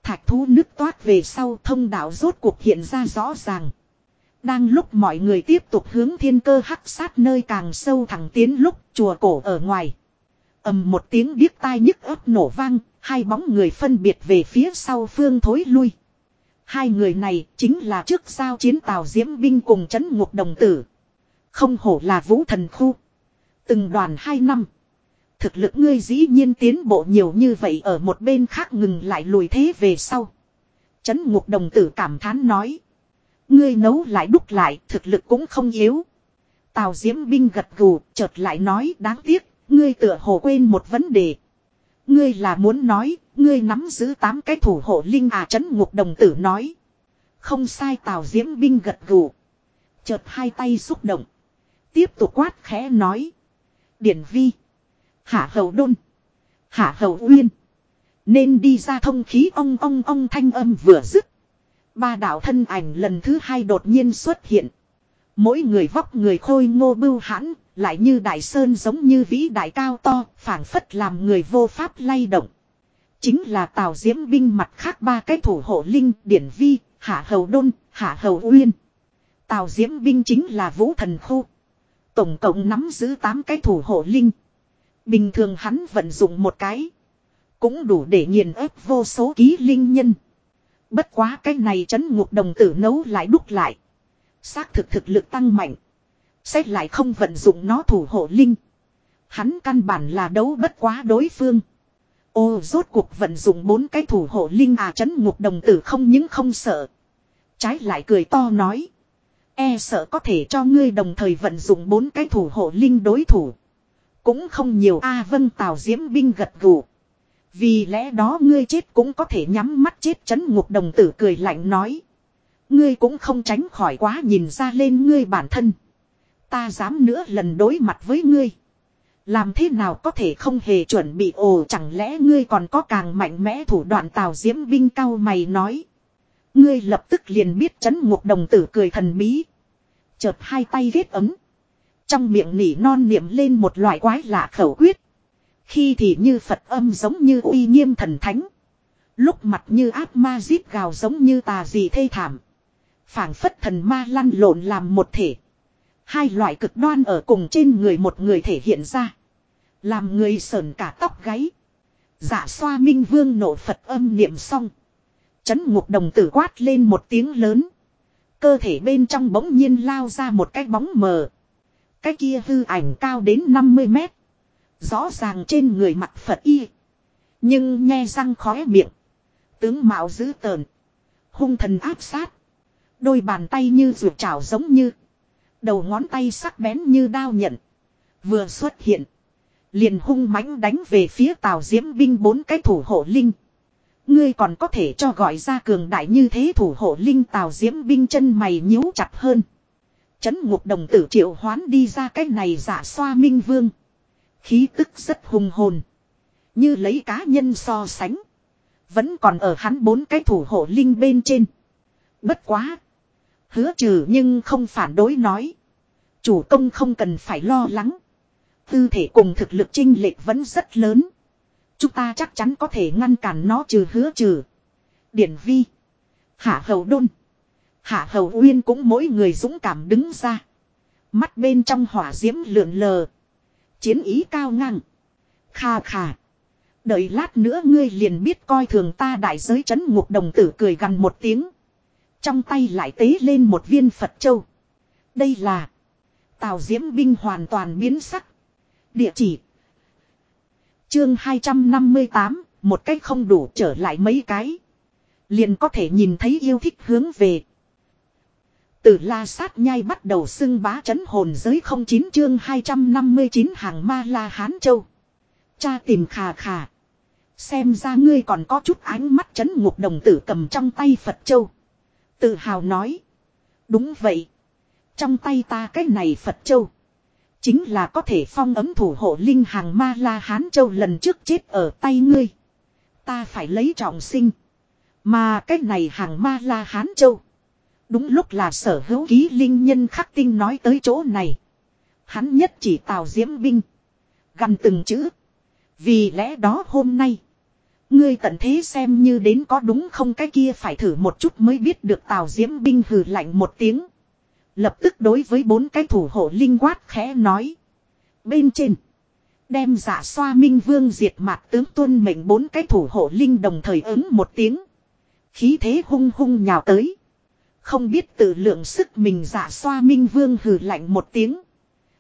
Speaker 1: Thạch thú nước toát về sau thông đạo rốt cuộc hiện ra rõ ràng. Đang lúc mọi người tiếp tục hướng thiên cơ hắc sát nơi càng sâu thẳng tiến lúc chùa cổ ở ngoài. ầm một tiếng điếc tai nhức ớt nổ vang, hai bóng người phân biệt về phía sau phương thối lui. Hai người này chính là trước sao chiến tàu diễm binh cùng chấn ngục đồng tử. Không hổ là vũ thần khu. Từng đoàn hai năm. Thực lực ngươi dĩ nhiên tiến bộ nhiều như vậy ở một bên khác ngừng lại lùi thế về sau. Chấn ngục đồng tử cảm thán nói. Ngươi nấu lại đúc lại thực lực cũng không yếu. Tào Diễm Binh gật gù chợt lại nói đáng tiếc, ngươi tựa hồ quên một vấn đề. Ngươi là muốn nói, ngươi nắm giữ tám cái thủ hộ linh à chấn ngục đồng tử nói. Không sai Tào Diễm Binh gật gù. Chợt hai tay xúc động. Tiếp tục quát khẽ nói. Điển vi. Hạ hầu đôn. Hạ hầu uyên. Nên đi ra thông khí ong ong ong thanh âm vừa dứt. Ba đạo thân ảnh lần thứ hai đột nhiên xuất hiện. Mỗi người vóc người khôi ngô bưu hãn, lại như đại sơn giống như vĩ đại cao to, phảng phất làm người vô pháp lay động. Chính là Tào Diễm binh mặt khác ba cái thủ hộ linh, điển vi, hạ hầu đôn, hạ hầu uyên. Tào Diễm binh chính là vũ thần khu. Tổng cộng nắm giữ 8 cái thủ hộ linh. Bình thường hắn vận dụng một cái. Cũng đủ để nghiền ép vô số ký linh nhân. Bất quá cái này chấn ngục đồng tử nấu lại đúc lại. Xác thực thực lực tăng mạnh. Xét lại không vận dụng nó thủ hộ linh. Hắn căn bản là đấu bất quá đối phương. Ô, rốt cuộc vận dụng bốn cái thủ hộ linh à chấn ngục đồng tử không những không sợ. Trái lại cười to nói. E sợ có thể cho ngươi đồng thời vận dụng bốn cái thủ hộ linh đối thủ. Cũng không nhiều A vân tào diễm binh gật gù. Vì lẽ đó ngươi chết cũng có thể nhắm mắt chết chấn ngục đồng tử cười lạnh nói. Ngươi cũng không tránh khỏi quá nhìn ra lên ngươi bản thân. Ta dám nữa lần đối mặt với ngươi. Làm thế nào có thể không hề chuẩn bị ồ, chẳng lẽ ngươi còn có càng mạnh mẽ thủ đoạn tào diễm binh cao mày nói. Ngươi lập tức liền biết chấn ngục đồng tử cười thần bí. Chợt hai tay ghét ấm. Trong miệng nỉ non niệm lên một loại quái lạ khẩu quyết. Khi thì như Phật âm giống như uy nghiêm thần thánh. Lúc mặt như áp ma giết gào giống như tà gì thê thảm. phảng phất thần ma lăn lộn làm một thể. Hai loại cực đoan ở cùng trên người một người thể hiện ra. Làm người sờn cả tóc gáy. Giả xoa minh vương nộ Phật âm niệm xong. Chấn ngục đồng tử quát lên một tiếng lớn. Cơ thể bên trong bỗng nhiên lao ra một cái bóng mờ. Cái kia hư ảnh cao đến 50 mét. Rõ ràng trên người mặt Phật y. Nhưng nghe răng khóe miệng. Tướng mạo dữ tờn. Hung thần áp sát. Đôi bàn tay như ruột trào giống như. Đầu ngón tay sắc bén như đao nhận. Vừa xuất hiện. Liền hung mãnh đánh về phía tàu diễm binh bốn cái thủ hộ linh. Ngươi còn có thể cho gọi ra cường đại như thế thủ hộ linh tàu diễm binh chân mày nhíu chặt hơn. Chấn ngục đồng tử triệu hoán đi ra cái này giả xoa minh vương. Khí tức rất hùng hồn. Như lấy cá nhân so sánh. Vẫn còn ở hắn bốn cái thủ hộ linh bên trên. Bất quá. Hứa trừ nhưng không phản đối nói. Chủ công không cần phải lo lắng. Tư thể cùng thực lực chinh lệch vẫn rất lớn. Chúng ta chắc chắn có thể ngăn cản nó trừ hứa trừ. Điển vi. Hạ hầu đôn. Hạ hầu uyên cũng mỗi người dũng cảm đứng ra. Mắt bên trong hỏa diễm lượn lờ. Chiến ý cao ngang. Kha kha. Đợi lát nữa ngươi liền biết coi thường ta đại giới chấn ngục đồng tử cười gần một tiếng. Trong tay lại tế lên một viên Phật Châu. Đây là. Tào Diễm binh hoàn toàn biến sắc. Địa chỉ. Chương 258, một cách không đủ trở lại mấy cái. Liền có thể nhìn thấy yêu thích hướng về. Từ la sát nhai bắt đầu xưng bá chấn hồn giới không chín chương 259 hàng ma la hán châu. Cha tìm khà khà. Xem ra ngươi còn có chút ánh mắt chấn ngục đồng tử cầm trong tay Phật châu. Tự hào nói. Đúng vậy. Trong tay ta cái này Phật châu. Chính là có thể phong ấm thủ hộ linh hàng ma la hán châu lần trước chết ở tay ngươi. Ta phải lấy trọng sinh. Mà cái này hàng ma la hán châu. Đúng lúc là sở hữu ký linh nhân khắc tinh nói tới chỗ này. Hắn nhất chỉ tào diễm binh. Gần từng chữ. Vì lẽ đó hôm nay. Ngươi tận thế xem như đến có đúng không cái kia phải thử một chút mới biết được tào diễm binh hừ lạnh một tiếng. Lập tức đối với bốn cái thủ hộ linh quát khẽ nói. Bên trên. Đem giả xoa minh vương diệt mặt tướng tuân mệnh bốn cái thủ hộ linh đồng thời ứng một tiếng. Khí thế hung hung nhào tới. Không biết tự lượng sức mình giả xoa minh vương hừ lạnh một tiếng.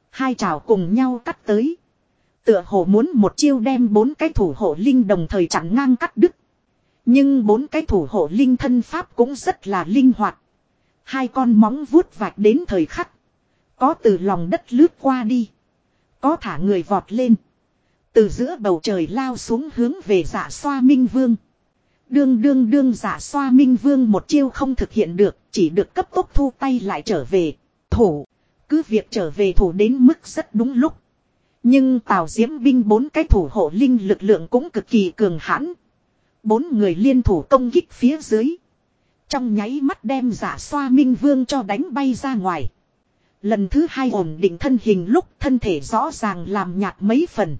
Speaker 1: Hai trào cùng nhau cắt tới. Tựa hồ muốn một chiêu đem bốn cái thủ hộ linh đồng thời chặn ngang cắt đứt. Nhưng bốn cái thủ hộ linh thân pháp cũng rất là linh hoạt. Hai con móng vuốt vạch đến thời khắc. Có từ lòng đất lướt qua đi. Có thả người vọt lên. Từ giữa bầu trời lao xuống hướng về giả xoa minh vương. Đương đương đương giả xoa minh vương một chiêu không thực hiện được, chỉ được cấp tốc thu tay lại trở về. Thủ, cứ việc trở về thủ đến mức rất đúng lúc. Nhưng Tào Diễm binh bốn cái thủ hộ linh lực lượng cũng cực kỳ cường hãn. Bốn người liên thủ công kích phía dưới. Trong nháy mắt đem giả xoa minh vương cho đánh bay ra ngoài. Lần thứ hai ổn định thân hình lúc thân thể rõ ràng làm nhạt mấy phần.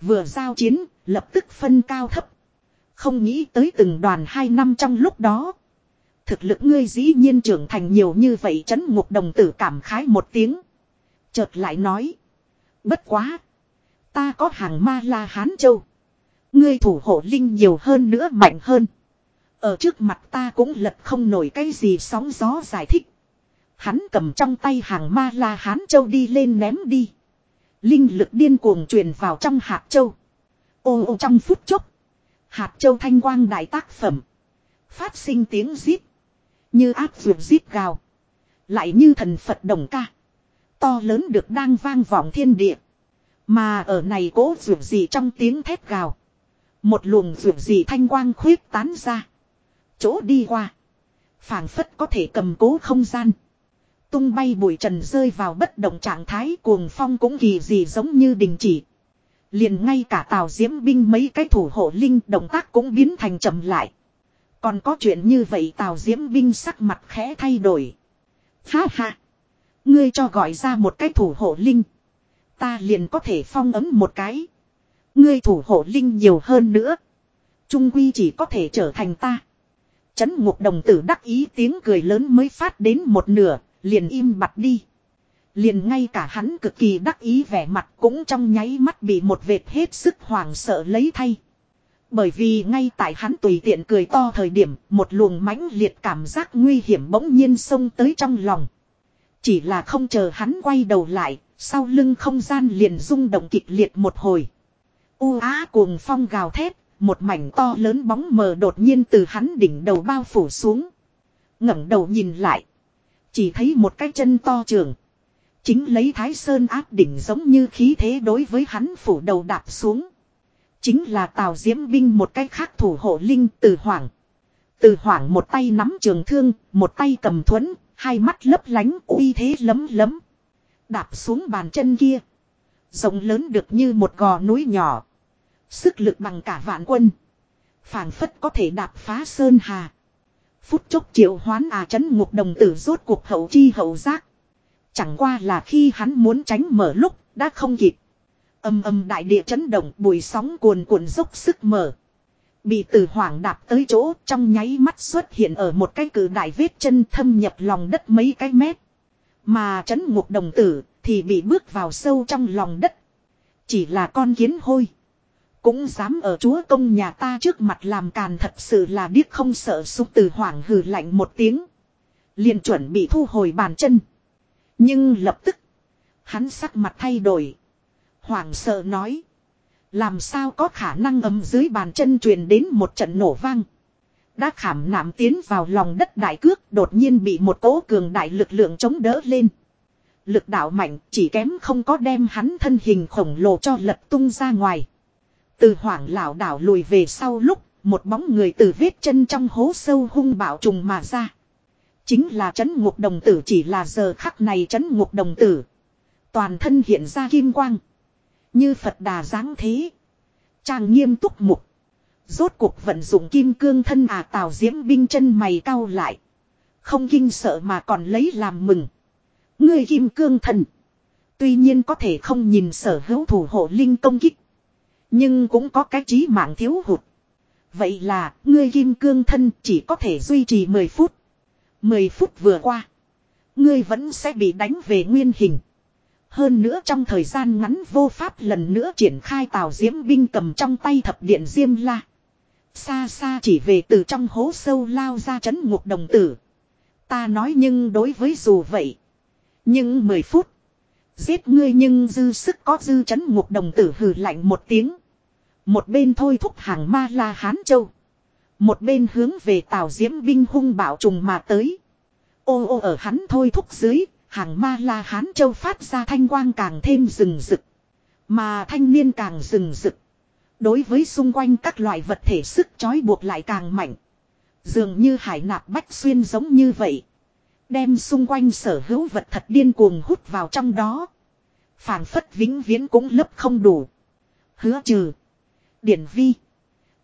Speaker 1: Vừa giao chiến, lập tức phân cao thấp. Không nghĩ tới từng đoàn hai năm trong lúc đó. Thực lực ngươi dĩ nhiên trưởng thành nhiều như vậy chấn ngục đồng tử cảm khái một tiếng. Chợt lại nói. Bất quá. Ta có hàng ma la hán châu. Ngươi thủ hộ linh nhiều hơn nữa mạnh hơn. Ở trước mặt ta cũng lật không nổi cái gì sóng gió giải thích. Hắn cầm trong tay hàng ma la hán châu đi lên ném đi. Linh lực điên cuồng truyền vào trong hạt châu. Ô ô trong phút chốc. Hạt châu thanh quang đại tác phẩm. Phát sinh tiếng rít. Như áp ruột rít gào. Lại như thần Phật đồng ca. To lớn được đang vang vọng thiên địa. Mà ở này cố ruột gì trong tiếng thét gào. Một luồng ruột gì thanh quang khuyết tán ra. Chỗ đi qua. phảng phất có thể cầm cố không gian. Tung bay bụi trần rơi vào bất động trạng thái cuồng phong cũng kỳ gì giống như đình chỉ. Liền ngay cả tàu diễm binh mấy cái thủ hộ linh động tác cũng biến thành chậm lại. Còn có chuyện như vậy tàu diễm binh sắc mặt khẽ thay đổi. Ha ha. Ngươi cho gọi ra một cái thủ hộ linh. Ta liền có thể phong ấm một cái. Ngươi thủ hộ linh nhiều hơn nữa. Trung quy chỉ có thể trở thành ta. Chấn ngục đồng tử đắc ý tiếng cười lớn mới phát đến một nửa, liền im mặt đi. Liền ngay cả hắn cực kỳ đắc ý vẻ mặt cũng trong nháy mắt bị một vệt hết sức hoảng sợ lấy thay. Bởi vì ngay tại hắn tùy tiện cười to thời điểm, một luồng mãnh liệt cảm giác nguy hiểm bỗng nhiên xông tới trong lòng. Chỉ là không chờ hắn quay đầu lại, sau lưng không gian liền rung động kịch liệt một hồi. U á cuồng phong gào thét, một mảnh to lớn bóng mờ đột nhiên từ hắn đỉnh đầu bao phủ xuống. ngẩng đầu nhìn lại. Chỉ thấy một cái chân to trường. Chính lấy Thái Sơn áp đỉnh giống như khí thế đối với hắn phủ đầu đạp xuống. Chính là Tào Diễm binh một cái khác thủ hộ linh từ Hoàng. Từ Hoàng một tay nắm trường thương, một tay cầm thuẫn, hai mắt lấp lánh uy thế lấm lấm. Đạp xuống bàn chân kia. Rộng lớn được như một gò núi nhỏ. Sức lực bằng cả vạn quân. phảng phất có thể đạp phá sơn hà. Phút chốc triệu hoán à chấn ngục đồng tử rốt cuộc hậu chi hậu giác. Chẳng qua là khi hắn muốn tránh mở lúc, đã không kịp. Âm âm đại địa chấn động bùi sóng cuồn cuộn dốc sức mở. Bị từ hoảng đạp tới chỗ trong nháy mắt xuất hiện ở một cái cử đại vết chân thâm nhập lòng đất mấy cái mét. Mà chấn ngục đồng tử thì bị bước vào sâu trong lòng đất. Chỉ là con kiến hôi. Cũng dám ở chúa công nhà ta trước mặt làm càn thật sự là điếc không sợ súc từ hoảng hừ lạnh một tiếng. liền chuẩn bị thu hồi bàn chân. Nhưng lập tức. Hắn sắc mặt thay đổi. Hoảng sợ nói. Làm sao có khả năng ấm dưới bàn chân truyền đến một trận nổ vang. Đã khảm nạm tiến vào lòng đất đại cước, đột nhiên bị một cỗ cường đại lực lượng chống đỡ lên. Lực đạo mạnh, chỉ kém không có đem hắn thân hình khổng lồ cho lật tung ra ngoài. Từ hoảng lão đảo lùi về sau lúc, một bóng người từ vết chân trong hố sâu hung bạo trùng mà ra. Chính là chấn ngục đồng tử chỉ là giờ khắc này chấn ngục đồng tử. Toàn thân hiện ra kim quang. Như Phật đà dáng thế. Trang nghiêm túc mục. Rốt cuộc vận dụng kim cương thân à tào diễm binh chân mày cau lại. Không kinh sợ mà còn lấy làm mừng. Người kim cương thần. Tuy nhiên có thể không nhìn sở hữu thủ hộ linh công kích. Nhưng cũng có cái trí mạng thiếu hụt. Vậy là, ngươi kim cương thân chỉ có thể duy trì 10 phút. 10 phút vừa qua. Ngươi vẫn sẽ bị đánh về nguyên hình. Hơn nữa trong thời gian ngắn vô pháp lần nữa triển khai tàu diễm binh cầm trong tay thập điện diêm la. Xa xa chỉ về từ trong hố sâu lao ra chấn ngục đồng tử. Ta nói nhưng đối với dù vậy. Nhưng 10 phút. Giết ngươi nhưng dư sức có dư chấn ngục đồng tử hừ lạnh một tiếng. Một bên thôi thúc hàng ma la hán châu. Một bên hướng về tàu diễm binh hung bạo trùng mà tới. Ô ô ở hắn thôi thúc dưới, hàng ma la hán châu phát ra thanh quang càng thêm rừng rực. Mà thanh niên càng rừng rực. Đối với xung quanh các loại vật thể sức trói buộc lại càng mạnh. Dường như hải nạp bách xuyên giống như vậy. Đem xung quanh sở hữu vật thật điên cuồng hút vào trong đó. phảng phất vĩnh viễn cũng lấp không đủ. Hứa trừ. Điển vi.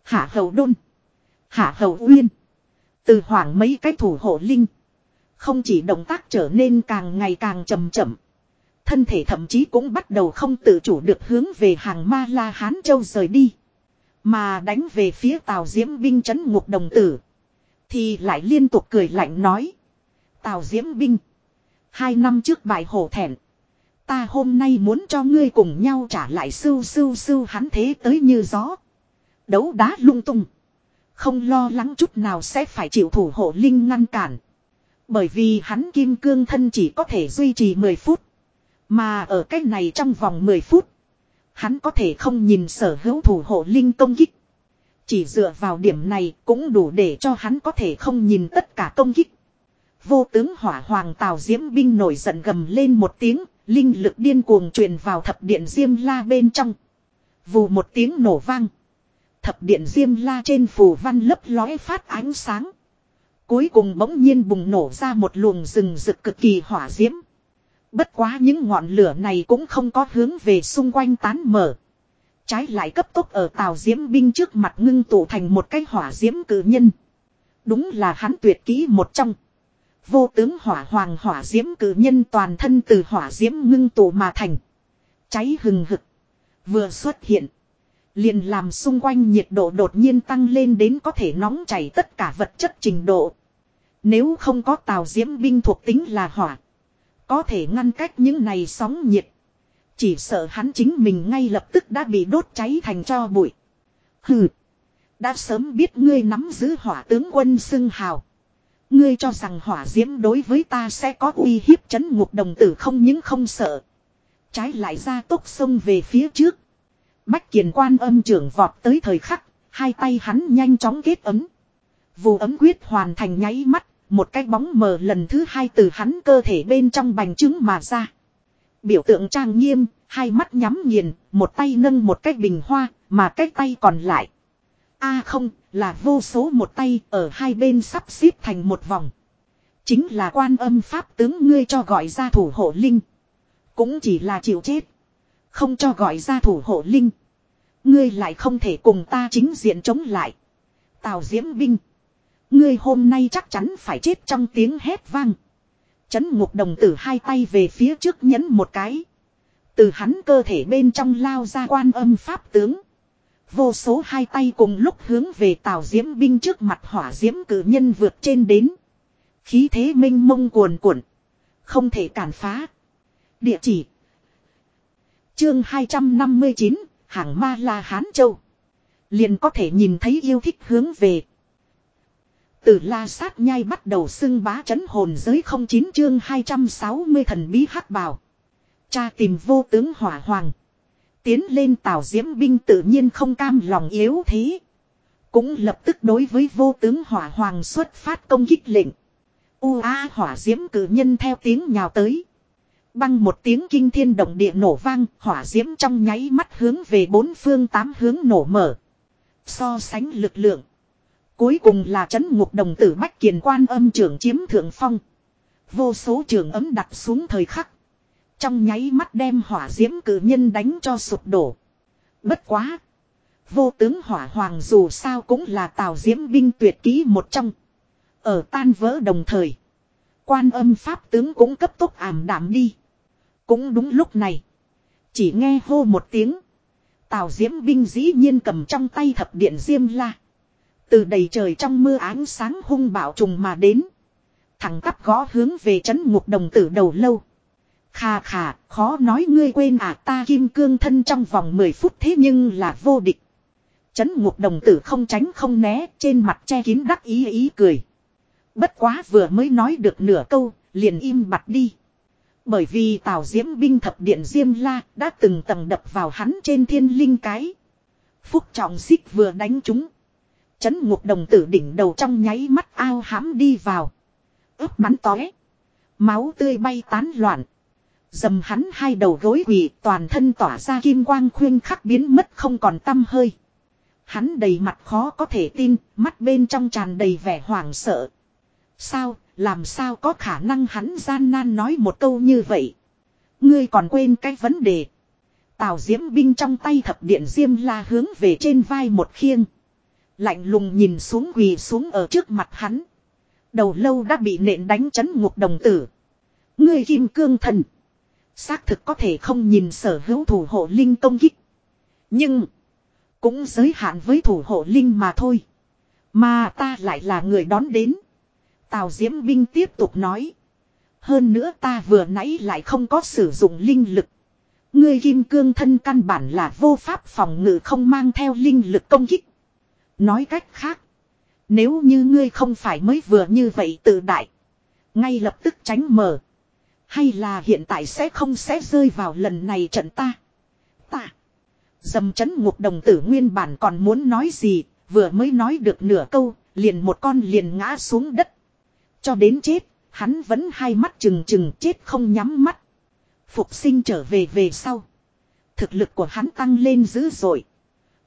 Speaker 1: Hạ hầu đôn. Hạ hầu uyên. Từ hoảng mấy cái thủ hộ linh. Không chỉ động tác trở nên càng ngày càng chậm chậm. Thân thể thậm chí cũng bắt đầu không tự chủ được hướng về hàng ma la hán châu rời đi. Mà đánh về phía tàu diễm binh chấn ngục đồng tử. Thì lại liên tục cười lạnh nói. Tào Diễm Binh. Hai năm trước bài hổ thẹn. Ta hôm nay muốn cho ngươi cùng nhau trả lại sưu sưu sưu hắn thế tới như gió. Đấu đá lung tung. Không lo lắng chút nào sẽ phải chịu thủ hộ linh ngăn cản. Bởi vì hắn kim cương thân chỉ có thể duy trì 10 phút. Mà ở cách này trong vòng 10 phút. Hắn có thể không nhìn sở hữu thủ hộ linh công kích. Chỉ dựa vào điểm này cũng đủ để cho hắn có thể không nhìn tất cả công kích. Vô tướng hỏa hoàng tào diễm binh nổi giận gầm lên một tiếng, linh lực điên cuồng truyền vào thập điện diêm la bên trong. Vù một tiếng nổ vang. Thập điện diêm la trên phù văn lấp lóe phát ánh sáng. Cuối cùng bỗng nhiên bùng nổ ra một luồng rừng rực cực kỳ hỏa diễm. Bất quá những ngọn lửa này cũng không có hướng về xung quanh tán mở. Trái lại cấp tốc ở tàu diễm binh trước mặt ngưng tụ thành một cái hỏa diễm cử nhân. Đúng là hắn tuyệt kỹ một trong. Vô tướng hỏa hoàng hỏa diễm cử nhân toàn thân từ hỏa diễm ngưng tụ mà thành. Cháy hừng hực. Vừa xuất hiện. Liền làm xung quanh nhiệt độ đột nhiên tăng lên đến có thể nóng chảy tất cả vật chất trình độ. Nếu không có tàu diễm binh thuộc tính là hỏa. Có thể ngăn cách những này sóng nhiệt. Chỉ sợ hắn chính mình ngay lập tức đã bị đốt cháy thành cho bụi. Hừ. Đã sớm biết ngươi nắm giữ hỏa tướng quân xưng hào. Ngươi cho rằng hỏa diễm đối với ta sẽ có uy hiếp chấn ngục đồng tử không những không sợ. Trái lại ra tốc sông về phía trước. Bách kiền quan âm trưởng vọt tới thời khắc, hai tay hắn nhanh chóng kết ấm. Vù ấm quyết hoàn thành nháy mắt, một cái bóng mờ lần thứ hai từ hắn cơ thể bên trong bành trứng mà ra. Biểu tượng trang nghiêm, hai mắt nhắm nghiền, một tay nâng một cái bình hoa, mà cái tay còn lại a không, là vô số một tay ở hai bên sắp xếp thành một vòng. Chính là quan âm pháp tướng ngươi cho gọi ra thủ hộ linh. Cũng chỉ là chịu chết. Không cho gọi ra thủ hộ linh. Ngươi lại không thể cùng ta chính diện chống lại. Tào diễm binh. Ngươi hôm nay chắc chắn phải chết trong tiếng hét vang. Chấn ngục đồng tử hai tay về phía trước nhấn một cái. Từ hắn cơ thể bên trong lao ra quan âm pháp tướng. Vô số hai tay cùng lúc hướng về tàu diễm binh trước mặt hỏa diễm cử nhân vượt trên đến. Khí thế minh mông cuồn cuộn. Không thể cản phá. Địa chỉ. Chương 259, hàng ma la Hán Châu. Liền có thể nhìn thấy yêu thích hướng về. Từ la sát nhai bắt đầu xưng bá chấn hồn giới không chín chương 260 thần bí hắc bào. Cha tìm vô tướng hỏa hoàng. Tiến lên tàu diễm binh tự nhiên không cam lòng yếu thế. Cũng lập tức đối với vô tướng hỏa hoàng xuất phát công kích lệnh. U a hỏa diễm cử nhân theo tiếng nhào tới. Băng một tiếng kinh thiên động địa nổ vang, hỏa diễm trong nháy mắt hướng về bốn phương tám hướng nổ mở. So sánh lực lượng. Cuối cùng là chấn ngục đồng tử Bách Kiền quan âm trưởng chiếm thượng phong. Vô số trường ấm đặt xuống thời khắc. Trong nháy mắt đem hỏa diễm cử nhân đánh cho sụp đổ. Bất quá. Vô tướng hỏa hoàng dù sao cũng là tào diễm binh tuyệt ký một trong. Ở tan vỡ đồng thời. Quan âm pháp tướng cũng cấp tốc ảm đạm đi. Cũng đúng lúc này. Chỉ nghe hô một tiếng. Tào diễm binh dĩ nhiên cầm trong tay thập điện diêm la. Từ đầy trời trong mưa ánh sáng hung bạo trùng mà đến. Thẳng tắp gõ hướng về chấn ngục đồng tử đầu lâu. Khà khà, khó nói ngươi quên à ta kim cương thân trong vòng 10 phút thế nhưng là vô địch. Chấn ngục đồng tử không tránh không né, trên mặt che kín đắc ý ý cười. Bất quá vừa mới nói được nửa câu, liền im mặt đi. Bởi vì Tào Diễm binh thập điện Diêm La đã từng tầng đập vào hắn trên thiên linh cái. Phúc trọng xích vừa đánh chúng. Chấn ngục đồng tử đỉnh đầu trong nháy mắt ao hãm đi vào. ướp bắn tóe. Máu tươi bay tán loạn. Dầm hắn hai đầu gối quỳ toàn thân tỏa ra kim quang khuyên khắc biến mất không còn tâm hơi. Hắn đầy mặt khó có thể tin, mắt bên trong tràn đầy vẻ hoảng sợ. Sao, làm sao có khả năng hắn gian nan nói một câu như vậy. Ngươi còn quên cái vấn đề. Tào diễm binh trong tay thập điện diêm la hướng về trên vai một khiêng. Lạnh lùng nhìn xuống quỳ xuống ở trước mặt hắn. Đầu lâu đã bị nện đánh chấn ngục đồng tử. Ngươi kim cương thần. Xác thực có thể không nhìn sở hữu thủ hộ linh công kích. Nhưng. Cũng giới hạn với thủ hộ linh mà thôi. Mà ta lại là người đón đến. Tào Diễm Binh tiếp tục nói. Hơn nữa ta vừa nãy lại không có sử dụng linh lực. Ngươi kim cương thân căn bản là vô pháp phòng ngự không mang theo linh lực công kích. Nói cách khác. Nếu như ngươi không phải mới vừa như vậy tự đại. Ngay lập tức tránh mở. Hay là hiện tại sẽ không sẽ rơi vào lần này trận ta. Ta. Dầm chấn ngục đồng tử nguyên bản còn muốn nói gì. Vừa mới nói được nửa câu. Liền một con liền ngã xuống đất. Cho đến chết. Hắn vẫn hai mắt chừng chừng chết không nhắm mắt. Phục sinh trở về về sau. Thực lực của hắn tăng lên dữ dội.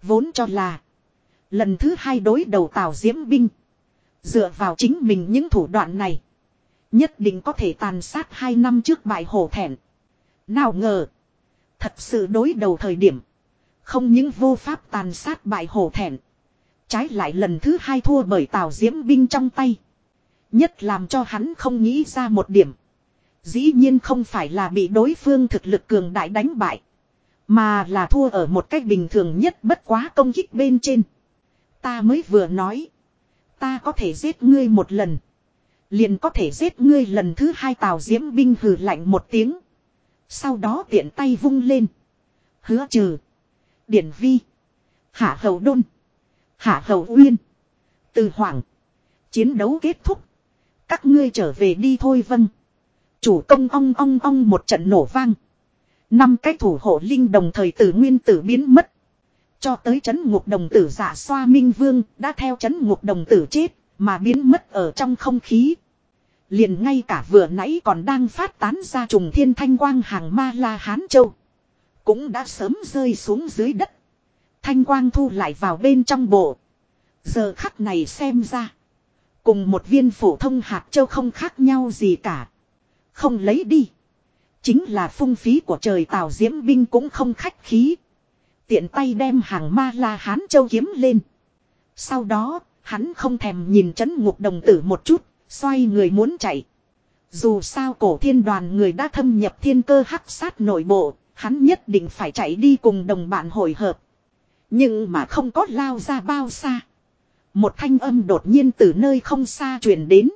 Speaker 1: Vốn cho là. Lần thứ hai đối đầu Tào Diễm Binh. Dựa vào chính mình những thủ đoạn này. Nhất định có thể tàn sát hai năm trước bại hổ thẹn. Nào ngờ. Thật sự đối đầu thời điểm. Không những vô pháp tàn sát bại hổ thẹn. Trái lại lần thứ hai thua bởi Tào Diễm Binh trong tay. Nhất làm cho hắn không nghĩ ra một điểm. Dĩ nhiên không phải là bị đối phương thực lực cường đại đánh bại. Mà là thua ở một cách bình thường nhất bất quá công kích bên trên. Ta mới vừa nói. Ta có thể giết ngươi một lần. Liền có thể giết ngươi lần thứ hai tào diễm binh hừ lạnh một tiếng. Sau đó tiện tay vung lên. Hứa trừ. Điển vi. Hạ hầu đôn. Hạ hầu uyên. Từ hoàng. Chiến đấu kết thúc. Các ngươi trở về đi thôi vâng. Chủ công ong ong ong một trận nổ vang. Năm cái thủ hộ linh đồng thời từ nguyên tử biến mất. Cho tới chấn ngục đồng tử giả xoa minh vương đã theo chấn ngục đồng tử chết mà biến mất ở trong không khí. Liền ngay cả vừa nãy còn đang phát tán ra trùng thiên thanh quang hàng ma la hán châu. Cũng đã sớm rơi xuống dưới đất. Thanh quang thu lại vào bên trong bộ. Giờ khắc này xem ra. Cùng một viên phổ thông hạt châu không khác nhau gì cả. Không lấy đi. Chính là phung phí của trời tào diễm binh cũng không khách khí. Tiện tay đem hàng ma la hán châu kiếm lên. Sau đó, hắn không thèm nhìn chấn ngục đồng tử một chút, xoay người muốn chạy. Dù sao cổ thiên đoàn người đã thâm nhập thiên cơ hắc sát nội bộ, hắn nhất định phải chạy đi cùng đồng bạn hội hợp. Nhưng mà không có lao ra bao xa. Một thanh âm đột nhiên từ nơi không xa truyền đến.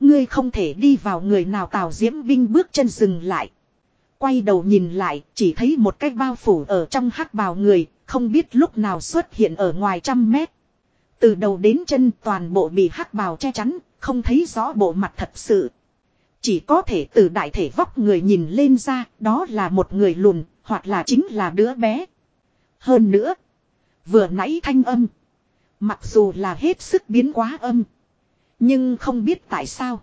Speaker 1: Ngươi không thể đi vào người nào tào diễm binh bước chân dừng lại. Quay đầu nhìn lại, chỉ thấy một cái bao phủ ở trong hắc bào người, không biết lúc nào xuất hiện ở ngoài trăm mét. Từ đầu đến chân toàn bộ bị hắc bào che chắn, không thấy rõ bộ mặt thật sự. Chỉ có thể từ đại thể vóc người nhìn lên ra, đó là một người lùn, hoặc là chính là đứa bé. Hơn nữa, vừa nãy thanh âm, mặc dù là hết sức biến quá âm, nhưng không biết tại sao.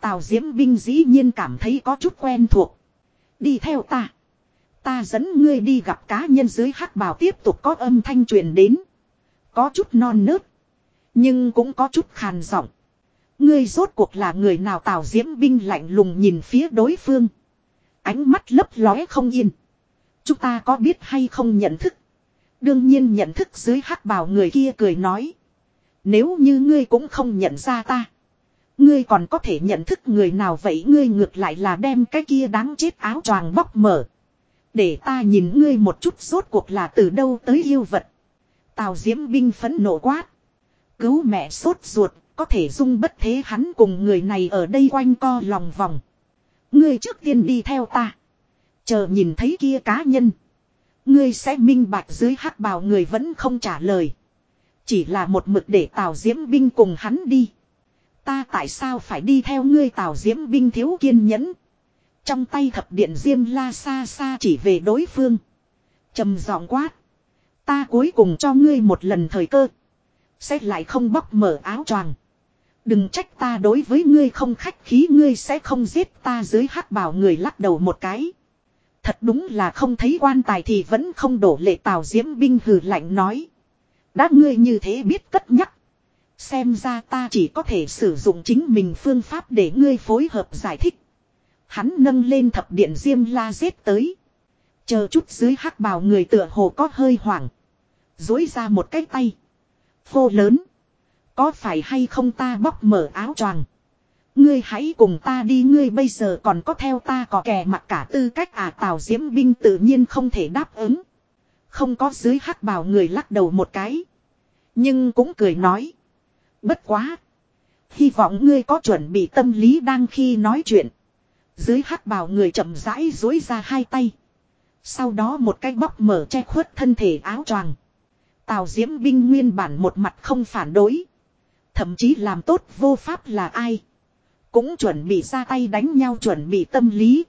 Speaker 1: Tào Diễm Binh dĩ nhiên cảm thấy có chút quen thuộc. Đi theo ta. Ta dẫn ngươi đi gặp cá nhân dưới hắc bào tiếp tục có âm thanh truyền đến. Có chút non nớt. Nhưng cũng có chút khàn giọng. Ngươi rốt cuộc là người nào tào diễm binh lạnh lùng nhìn phía đối phương. Ánh mắt lấp lóe không yên. Chúng ta có biết hay không nhận thức. Đương nhiên nhận thức dưới hắc bào người kia cười nói. Nếu như ngươi cũng không nhận ra ta. Ngươi còn có thể nhận thức người nào vậy ngươi ngược lại là đem cái kia đáng chết áo choàng bóc mở. Để ta nhìn ngươi một chút rốt cuộc là từ đâu tới yêu vật. Tào Diễm binh phấn nộ quát. Cứu mẹ sốt ruột, có thể dung bất thế hắn cùng người này ở đây quanh co lòng vòng. Ngươi trước tiên đi theo ta. Chờ nhìn thấy kia cá nhân. Ngươi sẽ minh bạch dưới hắc bào người vẫn không trả lời. Chỉ là một mực để Tào Diễm binh cùng hắn đi. Ta tại sao phải đi theo ngươi Tào Diễm binh thiếu kiên nhẫn. Trong tay thập điện diêm la xa xa chỉ về đối phương. trầm giọng quát. Ta cuối cùng cho ngươi một lần thời cơ. Sẽ lại không bóc mở áo choàng. Đừng trách ta đối với ngươi không khách khí, ngươi sẽ không giết ta dưới hắc bảo người lắc đầu một cái. Thật đúng là không thấy quan tài thì vẫn không đổ lệ tào diễm binh hừ lạnh nói. Đã ngươi như thế biết cất nhắc. Xem ra ta chỉ có thể sử dụng chính mình phương pháp để ngươi phối hợp giải thích. Hắn nâng lên thập điện diêm la giết tới. Chờ chút dưới hắc bào người tựa hồ có hơi hoảng. Dối ra một cái tay. Phô lớn. Có phải hay không ta bóc mở áo choàng. Ngươi hãy cùng ta đi, ngươi bây giờ còn có theo ta có kẻ mặc cả tư cách à tào diễm binh tự nhiên không thể đáp ứng. Không có dưới hắc bào người lắc đầu một cái. Nhưng cũng cười nói. Bất quá. Hy vọng ngươi có chuẩn bị tâm lý đang khi nói chuyện. Dưới hắc bào người chậm rãi dối ra hai tay. Sau đó một cái bóc mở che khuất thân thể áo choàng. Tào Diễm binh nguyên bản một mặt không phản đối. Thậm chí làm tốt vô pháp là ai. Cũng chuẩn bị ra tay đánh nhau chuẩn bị tâm lý.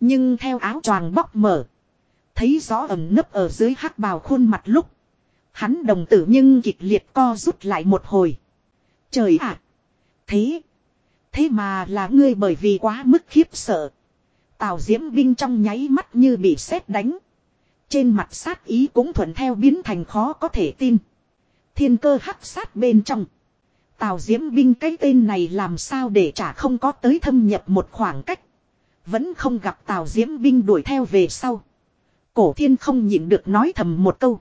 Speaker 1: Nhưng theo áo choàng bóc mở. Thấy rõ ẩm nấp ở dưới hắc bào khuôn mặt lúc. Hắn đồng tử nhưng kịch liệt co rút lại một hồi. Trời ạ! thế! Thế mà là ngươi bởi vì quá mức khiếp sợ. Tào diễm binh trong nháy mắt như bị sét đánh. Trên mặt sát ý cũng thuận theo biến thành khó có thể tin. Thiên cơ hắc sát bên trong. Tào Diễm binh cái tên này làm sao để trả không có tới thâm nhập một khoảng cách. Vẫn không gặp Tào Diễm binh đuổi theo về sau. Cổ thiên không nhịn được nói thầm một câu.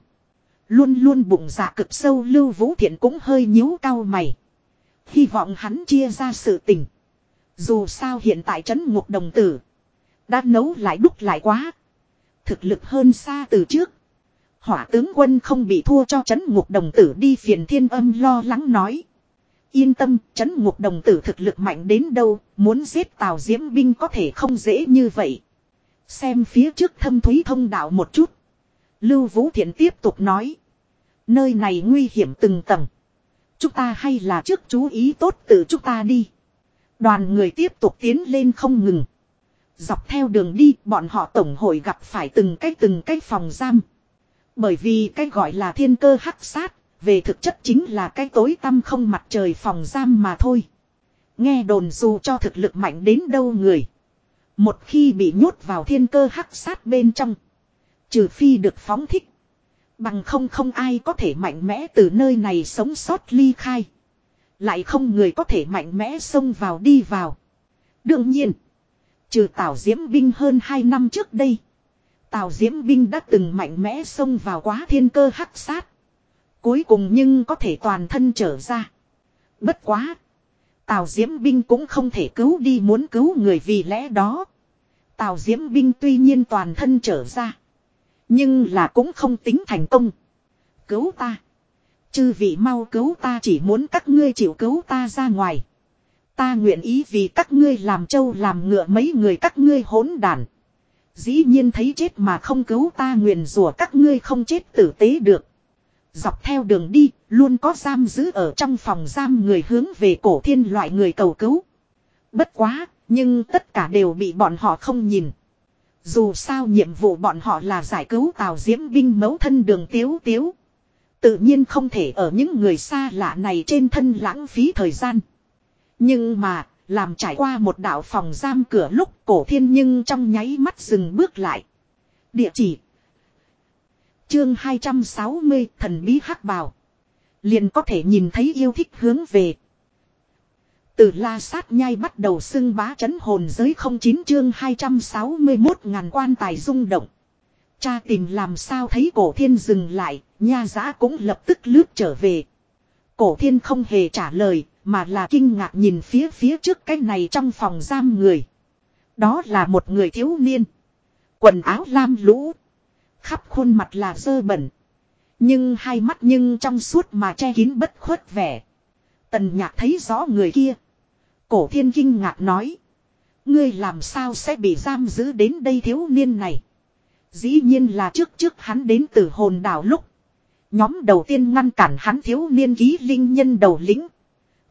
Speaker 1: Luôn luôn bụng dạ cực sâu lưu vũ thiện cũng hơi nhíu cao mày. Hy vọng hắn chia ra sự tình. Dù sao hiện tại trấn ngục đồng tử. Đã nấu lại đúc lại quá. Thực lực hơn xa từ trước. Hỏa tướng quân không bị thua cho trấn ngục đồng tử đi phiền thiên âm lo lắng nói. Yên tâm, chấn ngục đồng tử thực lực mạnh đến đâu, muốn giết tào diễm binh có thể không dễ như vậy. Xem phía trước thâm thúy thông đạo một chút. Lưu Vũ Thiện tiếp tục nói. Nơi này nguy hiểm từng tầng. Chúng ta hay là trước chú ý tốt từ chúng ta đi. Đoàn người tiếp tục tiến lên không ngừng. Dọc theo đường đi bọn họ tổng hội gặp phải từng cái từng cái phòng giam. Bởi vì cái gọi là thiên cơ hắc sát, về thực chất chính là cái tối tăm không mặt trời phòng giam mà thôi. Nghe đồn dù cho thực lực mạnh đến đâu người. Một khi bị nhốt vào thiên cơ hắc sát bên trong. Trừ phi được phóng thích. Bằng không không ai có thể mạnh mẽ từ nơi này sống sót ly khai. Lại không người có thể mạnh mẽ xông vào đi vào. Đương nhiên. Trừ Tào Diễm Binh hơn 2 năm trước đây. Tào Diễm Binh đã từng mạnh mẽ xông vào quá thiên cơ hắc sát. Cuối cùng nhưng có thể toàn thân trở ra. Bất quá. Tào Diễm Binh cũng không thể cứu đi muốn cứu người vì lẽ đó. Tào Diễm Binh tuy nhiên toàn thân trở ra. Nhưng là cũng không tính thành công. Cứu ta. Chư vị mau cứu ta chỉ muốn các ngươi chịu cứu ta ra ngoài. Ta nguyện ý vì các ngươi làm trâu làm ngựa mấy người các ngươi hỗn đàn. Dĩ nhiên thấy chết mà không cứu ta nguyện rủa các ngươi không chết tử tế được. Dọc theo đường đi, luôn có giam giữ ở trong phòng giam người hướng về cổ thiên loại người cầu cứu. Bất quá, nhưng tất cả đều bị bọn họ không nhìn. Dù sao nhiệm vụ bọn họ là giải cứu tàu diễm binh mấu thân đường tiếu tiếu. Tự nhiên không thể ở những người xa lạ này trên thân lãng phí thời gian. Nhưng mà, làm trải qua một đạo phòng giam cửa lúc cổ thiên nhưng trong nháy mắt dừng bước lại. Địa chỉ Chương 260 thần bí hắc bào. Liền có thể nhìn thấy yêu thích hướng về. Từ la sát nhai bắt đầu xưng bá chấn hồn giới 09 chương 261 ngàn quan tài rung động. Cha tìm làm sao thấy cổ thiên dừng lại, nha giã cũng lập tức lướt trở về. Cổ thiên không hề trả lời, mà là kinh ngạc nhìn phía phía trước cái này trong phòng giam người. Đó là một người thiếu niên. Quần áo lam lũ. Khắp khuôn mặt là dơ bẩn. Nhưng hai mắt nhưng trong suốt mà che kín bất khuất vẻ. Tần nhạc thấy rõ người kia. Cổ thiên kinh ngạc nói. Ngươi làm sao sẽ bị giam giữ đến đây thiếu niên này. Dĩ nhiên là trước trước hắn đến từ hồn đảo lúc. Nhóm đầu tiên ngăn cản hắn thiếu niên ký linh nhân đầu lĩnh.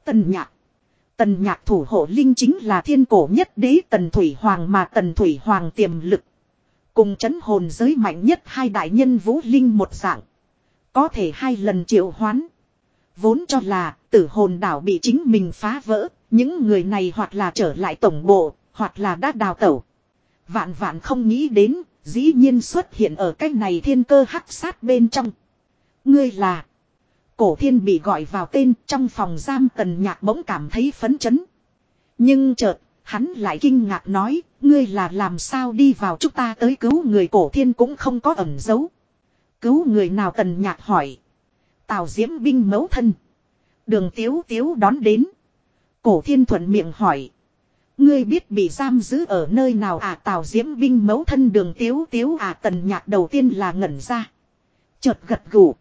Speaker 1: Tần nhạc. Tần nhạc thủ hộ linh chính là thiên cổ nhất đế tần thủy hoàng mà tần thủy hoàng tiềm lực. Cùng chấn hồn giới mạnh nhất hai đại nhân vũ linh một dạng. Có thể hai lần triệu hoán. Vốn cho là tử hồn đảo bị chính mình phá vỡ. Những người này hoặc là trở lại tổng bộ, hoặc là đã đào tẩu. Vạn vạn không nghĩ đến, dĩ nhiên xuất hiện ở cái này thiên cơ hắc sát bên trong. Ngươi là... Cổ thiên bị gọi vào tên trong phòng giam tần nhạc bỗng cảm thấy phấn chấn. Nhưng chợt, hắn lại kinh ngạc nói, ngươi là làm sao đi vào chúng ta tới cứu người cổ thiên cũng không có ẩn giấu. Cứu người nào tần nhạc hỏi. Tào diễm binh mấu thân. Đường tiếu tiếu đón đến. Cổ thiên thuận miệng hỏi. Ngươi biết bị giam giữ ở nơi nào à tào diễm binh mấu thân đường tiếu tiếu à tần nhạc đầu tiên là ngẩn ra. Chợt gật gù.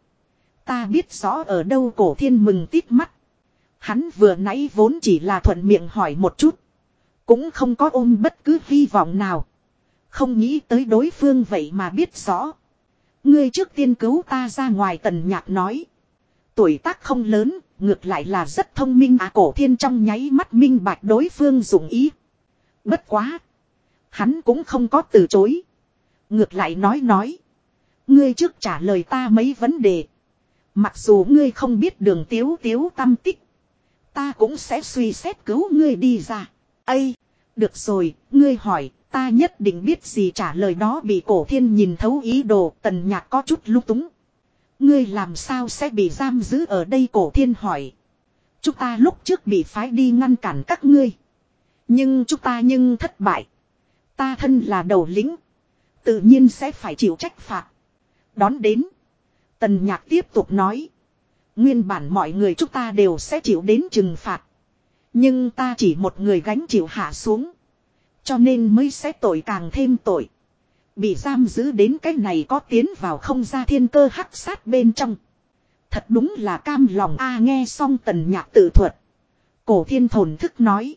Speaker 1: Ta biết rõ ở đâu cổ thiên mừng tít mắt. Hắn vừa nãy vốn chỉ là thuận miệng hỏi một chút. Cũng không có ôm bất cứ hy vọng nào. Không nghĩ tới đối phương vậy mà biết rõ. Ngươi trước tiên cứu ta ra ngoài tần nhạc nói. Tuổi tác không lớn, ngược lại là rất thông minh à cổ thiên trong nháy mắt minh bạch đối phương dụng ý. Bất quá. Hắn cũng không có từ chối. Ngược lại nói nói. Ngươi trước trả lời ta mấy vấn đề. Mặc dù ngươi không biết đường tiếu tiếu tâm tích. Ta cũng sẽ suy xét cứu ngươi đi ra. Ây, được rồi, ngươi hỏi, ta nhất định biết gì trả lời đó bị cổ thiên nhìn thấu ý đồ tần nhạc có chút lúc túng. Ngươi làm sao sẽ bị giam giữ ở đây cổ thiên hỏi. Chúng ta lúc trước bị phái đi ngăn cản các ngươi. Nhưng chúng ta nhưng thất bại. Ta thân là đầu lĩnh. Tự nhiên sẽ phải chịu trách phạt. Đón đến. Tần nhạc tiếp tục nói. Nguyên bản mọi người chúng ta đều sẽ chịu đến trừng phạt. Nhưng ta chỉ một người gánh chịu hạ xuống. Cho nên mới sẽ tội càng thêm tội. Bị giam giữ đến cái này có tiến vào không ra thiên cơ hắc sát bên trong. Thật đúng là cam lòng a nghe xong tần nhạc tự thuật. Cổ thiên thồn thức nói.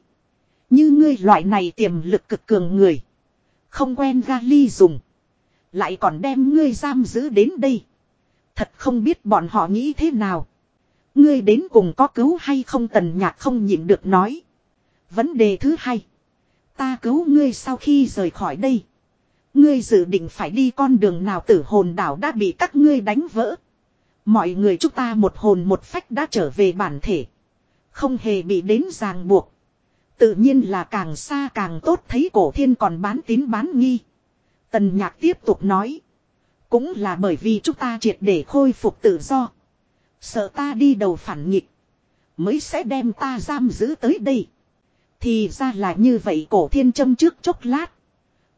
Speaker 1: Như ngươi loại này tiềm lực cực cường người. Không quen ra ly dùng. Lại còn đem ngươi giam giữ đến đây. Thật không biết bọn họ nghĩ thế nào. Ngươi đến cùng có cứu hay không tần nhạc không nhịn được nói. Vấn đề thứ hai. Ta cứu ngươi sau khi rời khỏi đây. Ngươi dự định phải đi con đường nào tử hồn đảo đã bị các ngươi đánh vỡ. Mọi người chúng ta một hồn một phách đã trở về bản thể. Không hề bị đến ràng buộc. Tự nhiên là càng xa càng tốt thấy cổ thiên còn bán tín bán nghi. Tần nhạc tiếp tục nói. Cũng là bởi vì chúng ta triệt để khôi phục tự do. Sợ ta đi đầu phản nghịch. Mới sẽ đem ta giam giữ tới đây. Thì ra là như vậy cổ thiên châm trước chốc lát.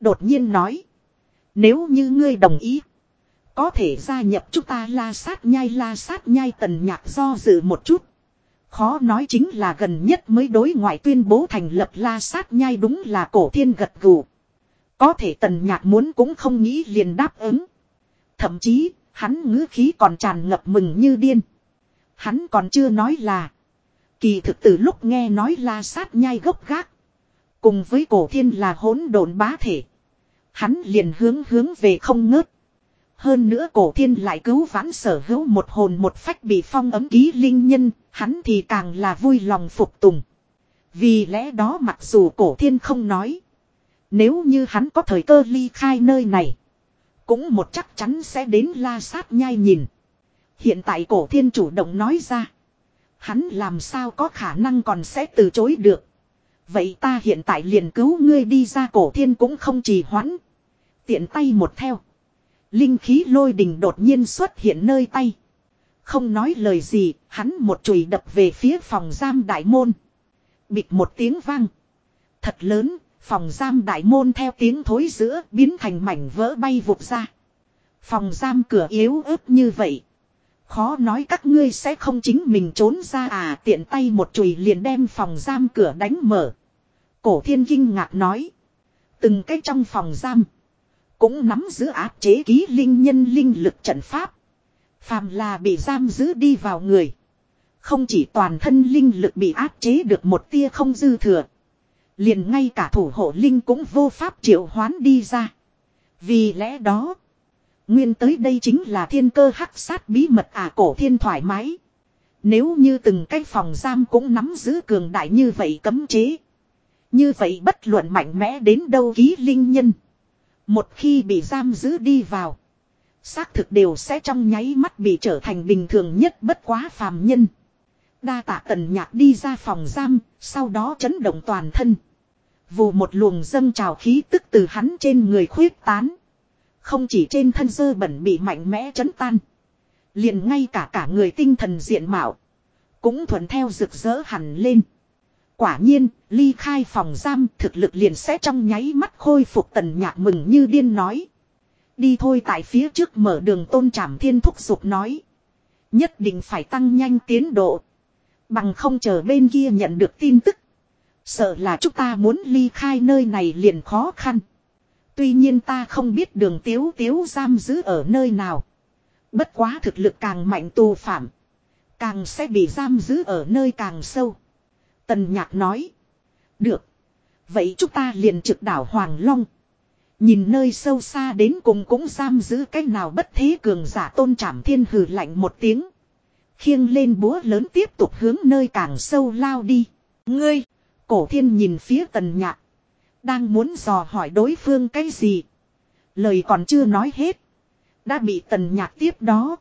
Speaker 1: Đột nhiên nói. Nếu như ngươi đồng ý. Có thể gia nhập chúng ta la sát nhai la sát nhai tần nhạc do dự một chút. Khó nói chính là gần nhất mới đối ngoại tuyên bố thành lập la sát nhai đúng là cổ thiên gật gù. Có thể tần nhạc muốn cũng không nghĩ liền đáp ứng. Thậm chí, hắn ngữ khí còn tràn ngập mừng như điên. Hắn còn chưa nói là. Kỳ thực từ lúc nghe nói la sát nhai gốc gác. Cùng với cổ thiên là hỗn độn bá thể. Hắn liền hướng hướng về không ngớt. Hơn nữa cổ thiên lại cứu vãn sở hữu một hồn một phách bị phong ấm ký linh nhân, hắn thì càng là vui lòng phục tùng. Vì lẽ đó mặc dù cổ thiên không nói. Nếu như hắn có thời cơ ly khai nơi này. Cũng một chắc chắn sẽ đến la sát nhai nhìn. Hiện tại cổ thiên chủ động nói ra. Hắn làm sao có khả năng còn sẽ từ chối được. Vậy ta hiện tại liền cứu ngươi đi ra cổ thiên cũng không trì hoãn. Tiện tay một theo. Linh khí lôi đình đột nhiên xuất hiện nơi tay. Không nói lời gì, hắn một chùy đập về phía phòng giam đại môn. Bịt một tiếng vang. Thật lớn, phòng giam đại môn theo tiếng thối giữa biến thành mảnh vỡ bay vụt ra. Phòng giam cửa yếu ớt như vậy. Khó nói các ngươi sẽ không chính mình trốn ra à tiện tay một chùy liền đem phòng giam cửa đánh mở. Cổ thiên kinh ngạc nói. Từng cái trong phòng giam. Cũng nắm giữ áp chế ký linh nhân linh lực trận pháp. Phàm là bị giam giữ đi vào người. Không chỉ toàn thân linh lực bị áp chế được một tia không dư thừa. Liền ngay cả thủ hộ linh cũng vô pháp triệu hoán đi ra. Vì lẽ đó. Nguyên tới đây chính là thiên cơ hắc sát bí mật à cổ thiên thoải mái. Nếu như từng cái phòng giam cũng nắm giữ cường đại như vậy cấm chế. Như vậy bất luận mạnh mẽ đến đâu ký linh nhân. Một khi bị giam giữ đi vào. Xác thực đều sẽ trong nháy mắt bị trở thành bình thường nhất bất quá phàm nhân. Đa tạ tần nhạc đi ra phòng giam, sau đó chấn động toàn thân. Vù một luồng dâng trào khí tức từ hắn trên người khuyết tán. Không chỉ trên thân dơ bẩn bị mạnh mẽ chấn tan. Liền ngay cả cả người tinh thần diện mạo. Cũng thuận theo rực rỡ hẳn lên. Quả nhiên, ly khai phòng giam thực lực liền sẽ trong nháy mắt khôi phục tần nhạc mừng như điên nói. Đi thôi tại phía trước mở đường tôn trảm thiên thúc giục nói. Nhất định phải tăng nhanh tiến độ. Bằng không chờ bên kia nhận được tin tức. Sợ là chúng ta muốn ly khai nơi này liền khó khăn. Tuy nhiên ta không biết đường tiếu tiếu giam giữ ở nơi nào. Bất quá thực lực càng mạnh tù phạm. Càng sẽ bị giam giữ ở nơi càng sâu. Tần nhạc nói. Được. Vậy chúng ta liền trực đảo Hoàng Long. Nhìn nơi sâu xa đến cùng cũng giam giữ cách nào bất thế cường giả tôn trảm thiên hừ lạnh một tiếng. Khiêng lên búa lớn tiếp tục hướng nơi càng sâu lao đi. Ngươi, cổ thiên nhìn phía tần nhạc. Đang muốn dò hỏi đối phương cái gì. Lời còn chưa nói hết. Đã bị tần nhạc tiếp đó.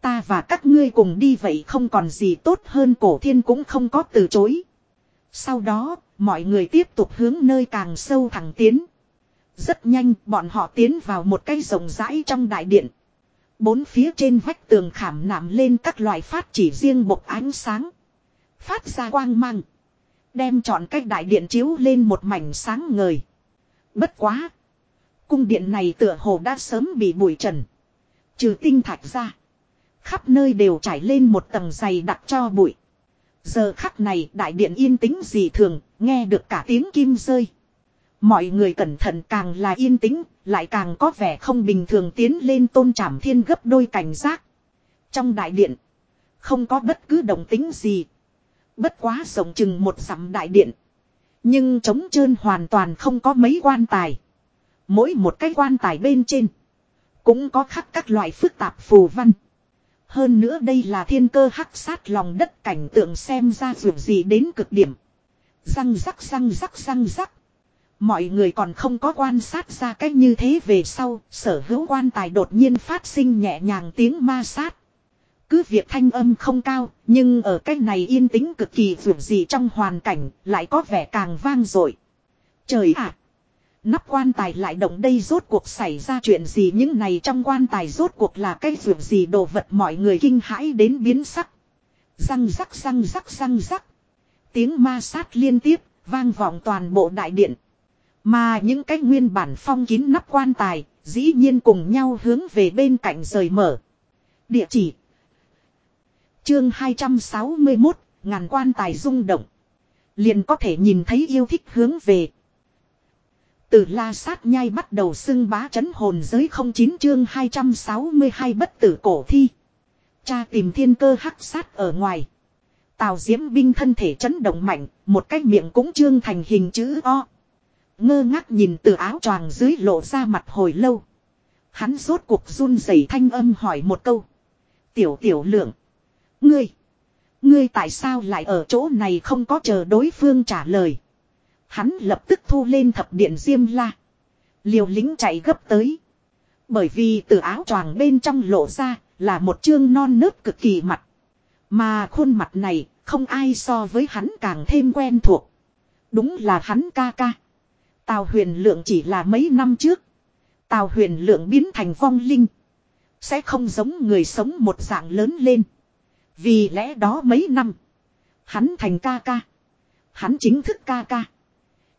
Speaker 1: Ta và các ngươi cùng đi vậy không còn gì tốt hơn cổ thiên cũng không có từ chối. Sau đó, mọi người tiếp tục hướng nơi càng sâu thẳng tiến. Rất nhanh, bọn họ tiến vào một cái rộng rãi trong đại điện. Bốn phía trên vách tường khảm nạm lên các loại phát chỉ riêng bộc ánh sáng. Phát ra quang mang. Đem chọn cách đại điện chiếu lên một mảnh sáng ngời. Bất quá. Cung điện này tựa hồ đã sớm bị bụi trần. Trừ tinh thạch ra. Khắp nơi đều trải lên một tầng dày đặc cho bụi. Giờ khắc này đại điện yên tĩnh dị thường, nghe được cả tiếng kim rơi. Mọi người cẩn thận càng là yên tĩnh, lại càng có vẻ không bình thường tiến lên tôn trảm thiên gấp đôi cảnh giác. Trong đại điện, không có bất cứ động tính gì. Bất quá rộng chừng một dặm đại điện. Nhưng trống trơn hoàn toàn không có mấy quan tài. Mỗi một cái quan tài bên trên. Cũng có khắc các loại phức tạp phù văn. Hơn nữa đây là thiên cơ hắc sát lòng đất cảnh tượng xem ra dù gì đến cực điểm. Răng rắc răng rắc răng rắc. Mọi người còn không có quan sát ra cách như thế về sau, sở hữu quan tài đột nhiên phát sinh nhẹ nhàng tiếng ma sát. Cứ việc thanh âm không cao, nhưng ở cách này yên tĩnh cực kỳ vượt gì trong hoàn cảnh, lại có vẻ càng vang dội. Trời ạ! Nắp quan tài lại động đây rốt cuộc xảy ra chuyện gì những này trong quan tài rốt cuộc là cái vượt gì đồ vật mọi người kinh hãi đến biến sắc. Răng rắc răng rắc răng rắc. Tiếng ma sát liên tiếp, vang vọng toàn bộ đại điện. Mà những cái nguyên bản phong kín nắp quan tài, dĩ nhiên cùng nhau hướng về bên cạnh rời mở. Địa chỉ Chương 261, ngàn quan tài rung động. Liền có thể nhìn thấy yêu thích hướng về. Từ la sát nhai bắt đầu xưng bá chấn hồn giới 09 chương 262 bất tử cổ thi. Cha tìm thiên cơ hắc sát ở ngoài. Tào diễm binh thân thể chấn động mạnh, một cái miệng cũng trương thành hình chữ O. Ngơ ngác nhìn từ áo choàng dưới lộ ra mặt hồi lâu. Hắn rốt cuộc run rẩy thanh âm hỏi một câu. Tiểu tiểu lượng. Ngươi. Ngươi tại sao lại ở chỗ này không có chờ đối phương trả lời. Hắn lập tức thu lên thập điện diêm la. Liều lính chạy gấp tới. Bởi vì từ áo choàng bên trong lộ ra là một chương non nớt cực kỳ mặt. Mà khuôn mặt này không ai so với hắn càng thêm quen thuộc. Đúng là hắn ca ca. Tào huyền lượng chỉ là mấy năm trước. Tào huyền lượng biến thành vong linh. Sẽ không giống người sống một dạng lớn lên. Vì lẽ đó mấy năm. Hắn thành ca ca. Hắn chính thức ca ca.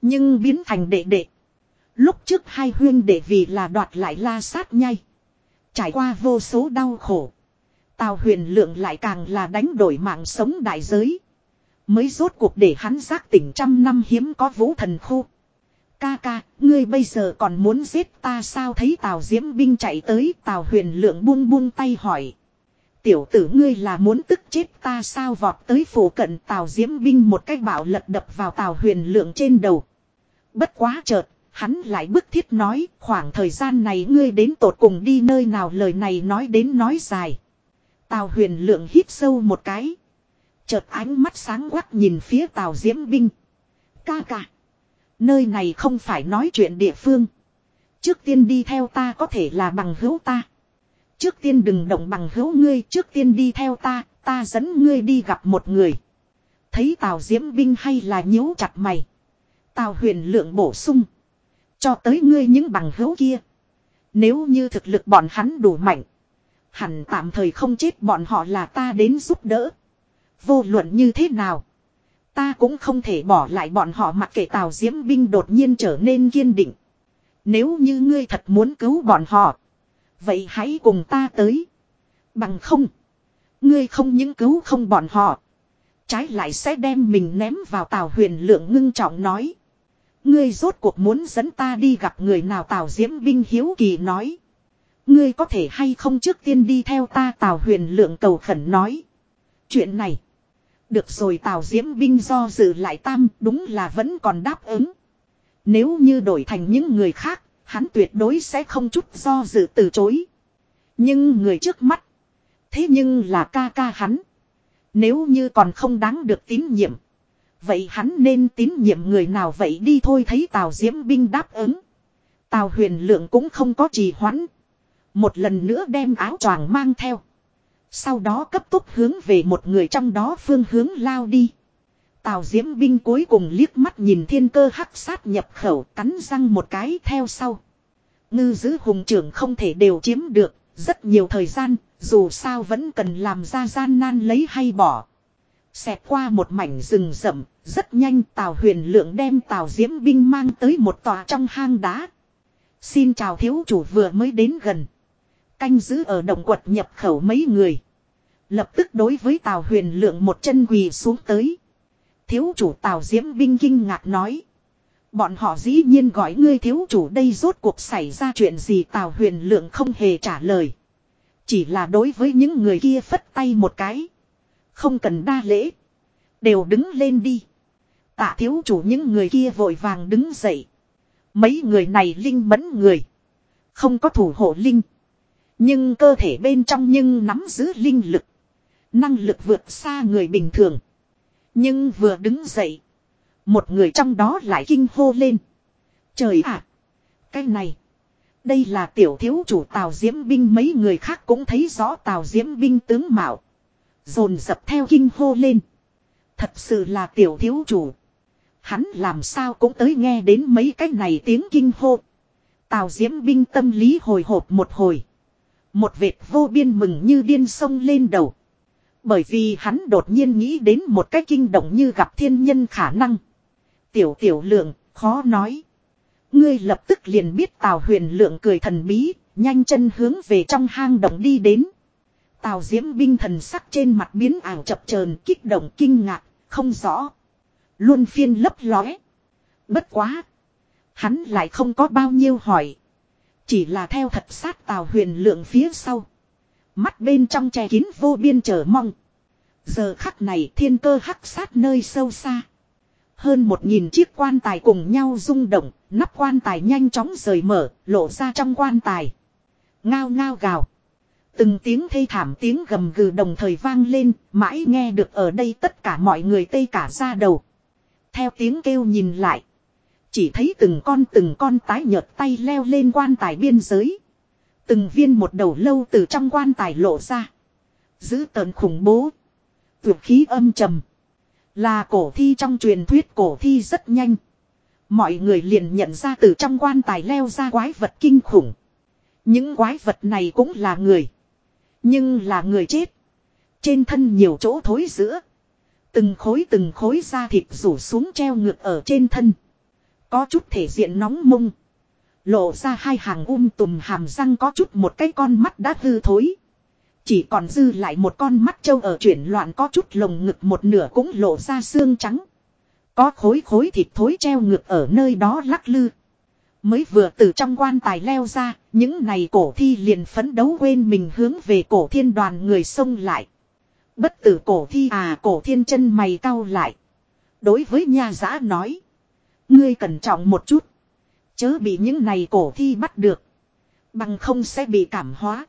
Speaker 1: Nhưng biến thành đệ đệ. Lúc trước hai huyên đệ vì là đoạt lại la sát nhai. Trải qua vô số đau khổ. Tào huyền lượng lại càng là đánh đổi mạng sống đại giới. Mới rốt cuộc để hắn giác tỉnh trăm năm hiếm có vũ thần khu. Ca ca, ngươi bây giờ còn muốn giết ta sao thấy Tào Diễm binh chạy tới Tào huyền lượng buông buông tay hỏi. Tiểu tử ngươi là muốn tức chết ta sao vọt tới phủ cận Tào Diễm binh một cách bạo lật đập vào Tào huyền lượng trên đầu. Bất quá chợt, hắn lại bức thiết nói khoảng thời gian này ngươi đến tột cùng đi nơi nào lời này nói đến nói dài. Tào huyền lượng hít sâu một cái. Chợt ánh mắt sáng quắc nhìn phía Tào Diễm binh. Ca ca. Nơi này không phải nói chuyện địa phương. Trước tiên đi theo ta có thể là bằng hữu ta. Trước tiên đừng động bằng hữu ngươi, trước tiên đi theo ta, ta dẫn ngươi đi gặp một người. Thấy Tào Diễm binh hay là nhíu chặt mày. Tào huyền lượng bổ sung. Cho tới ngươi những bằng hữu kia. Nếu như thực lực bọn hắn đủ mạnh. Hẳn tạm thời không chết bọn họ là ta đến giúp đỡ. Vô luận như thế nào. Ta cũng không thể bỏ lại bọn họ mặc kệ Tào Diễm binh đột nhiên trở nên kiên định. Nếu như ngươi thật muốn cứu bọn họ. Vậy hãy cùng ta tới. Bằng không. Ngươi không những cứu không bọn họ. Trái lại sẽ đem mình ném vào Tào huyền lượng ngưng trọng nói. Ngươi rốt cuộc muốn dẫn ta đi gặp người nào Tào Diễm binh hiếu kỳ nói. Ngươi có thể hay không trước tiên đi theo ta Tào huyền lượng cầu khẩn nói. Chuyện này. Được rồi Tào Diễm binh do dự lại tam đúng là vẫn còn đáp ứng. Nếu như đổi thành những người khác, hắn tuyệt đối sẽ không chút do dự từ chối. Nhưng người trước mắt. Thế nhưng là ca ca hắn. Nếu như còn không đáng được tín nhiệm. Vậy hắn nên tín nhiệm người nào vậy đi thôi thấy Tào Diễm binh đáp ứng. Tào huyền lượng cũng không có trì hoãn. Một lần nữa đem áo choàng mang theo. Sau đó cấp tốc hướng về một người trong đó phương hướng lao đi. Tào Diễm binh cuối cùng liếc mắt nhìn thiên cơ hắc sát nhập khẩu cắn răng một cái theo sau. Ngư giữ hùng trưởng không thể đều chiếm được, rất nhiều thời gian, dù sao vẫn cần làm ra gian nan lấy hay bỏ. Xẹt qua một mảnh rừng rậm, rất nhanh Tào huyền lượng đem Tào Diễm binh mang tới một tòa trong hang đá. Xin chào thiếu chủ vừa mới đến gần. Canh giữ ở động quật nhập khẩu mấy người. Lập tức đối với Tào huyền lượng một chân quỳ xuống tới. Thiếu chủ Tào Diễm binh kinh ngạc nói. Bọn họ dĩ nhiên gọi ngươi thiếu chủ đây rốt cuộc xảy ra chuyện gì Tào huyền lượng không hề trả lời. Chỉ là đối với những người kia phất tay một cái. Không cần đa lễ. Đều đứng lên đi. Tạ thiếu chủ những người kia vội vàng đứng dậy. Mấy người này linh mẫn người. Không có thủ hộ linh. Nhưng cơ thể bên trong nhưng nắm giữ linh lực. Năng lực vượt xa người bình thường. Nhưng vừa đứng dậy. Một người trong đó lại kinh hô lên. Trời ạ! cái này! Đây là tiểu thiếu chủ Tào Diễm Binh, mấy người khác cũng thấy rõ Tào Diễm Binh tướng mạo. Dồn dập theo kinh hô lên. Thật sự là tiểu thiếu chủ. Hắn làm sao cũng tới nghe đến mấy cái này tiếng kinh hô. Tào Diễm Binh tâm lý hồi hộp một hồi. Một vệt vô biên mừng như điên sông lên đầu. Bởi vì hắn đột nhiên nghĩ đến một cái kinh động như gặp thiên nhân khả năng. Tiểu tiểu lượng, khó nói. Ngươi lập tức liền biết Tào huyền lượng cười thần bí, nhanh chân hướng về trong hang động đi đến. Tào diễm binh thần sắc trên mặt biến ảo chập chờn kích động kinh ngạc, không rõ. Luôn phiên lấp lóe. Bất quá. Hắn lại không có bao nhiêu hỏi. Chỉ là theo thật sát tào huyền lượng phía sau. Mắt bên trong che kín vô biên chờ mong. Giờ khắc này thiên cơ hắc sát nơi sâu xa. Hơn một nghìn chiếc quan tài cùng nhau rung động, nắp quan tài nhanh chóng rời mở, lộ ra trong quan tài. Ngao ngao gào. Từng tiếng thê thảm tiếng gầm gừ đồng thời vang lên, mãi nghe được ở đây tất cả mọi người tê cả ra đầu. Theo tiếng kêu nhìn lại. Chỉ thấy từng con từng con tái nhợt tay leo lên quan tài biên giới. Từng viên một đầu lâu từ trong quan tài lộ ra. Giữ tợn khủng bố. tuyệt khí âm trầm. Là cổ thi trong truyền thuyết cổ thi rất nhanh. Mọi người liền nhận ra từ trong quan tài leo ra quái vật kinh khủng. Những quái vật này cũng là người. Nhưng là người chết. Trên thân nhiều chỗ thối giữa. Từng khối từng khối da thịt rủ xuống treo ngược ở trên thân. Có chút thể diện nóng mông. Lộ ra hai hàng um tùm hàm răng có chút một cái con mắt đã hư thối. Chỉ còn dư lại một con mắt trâu ở chuyển loạn có chút lồng ngực một nửa cũng lộ ra xương trắng. Có khối khối thịt thối treo ngược ở nơi đó lắc lư. Mới vừa từ trong quan tài leo ra, những này cổ thi liền phấn đấu quên mình hướng về cổ thiên đoàn người xông lại. Bất tử cổ thi à cổ thiên chân mày cau lại. Đối với nha giã nói. Ngươi cẩn trọng một chút. Chớ bị những này cổ thi bắt được. Bằng không sẽ bị cảm hóa.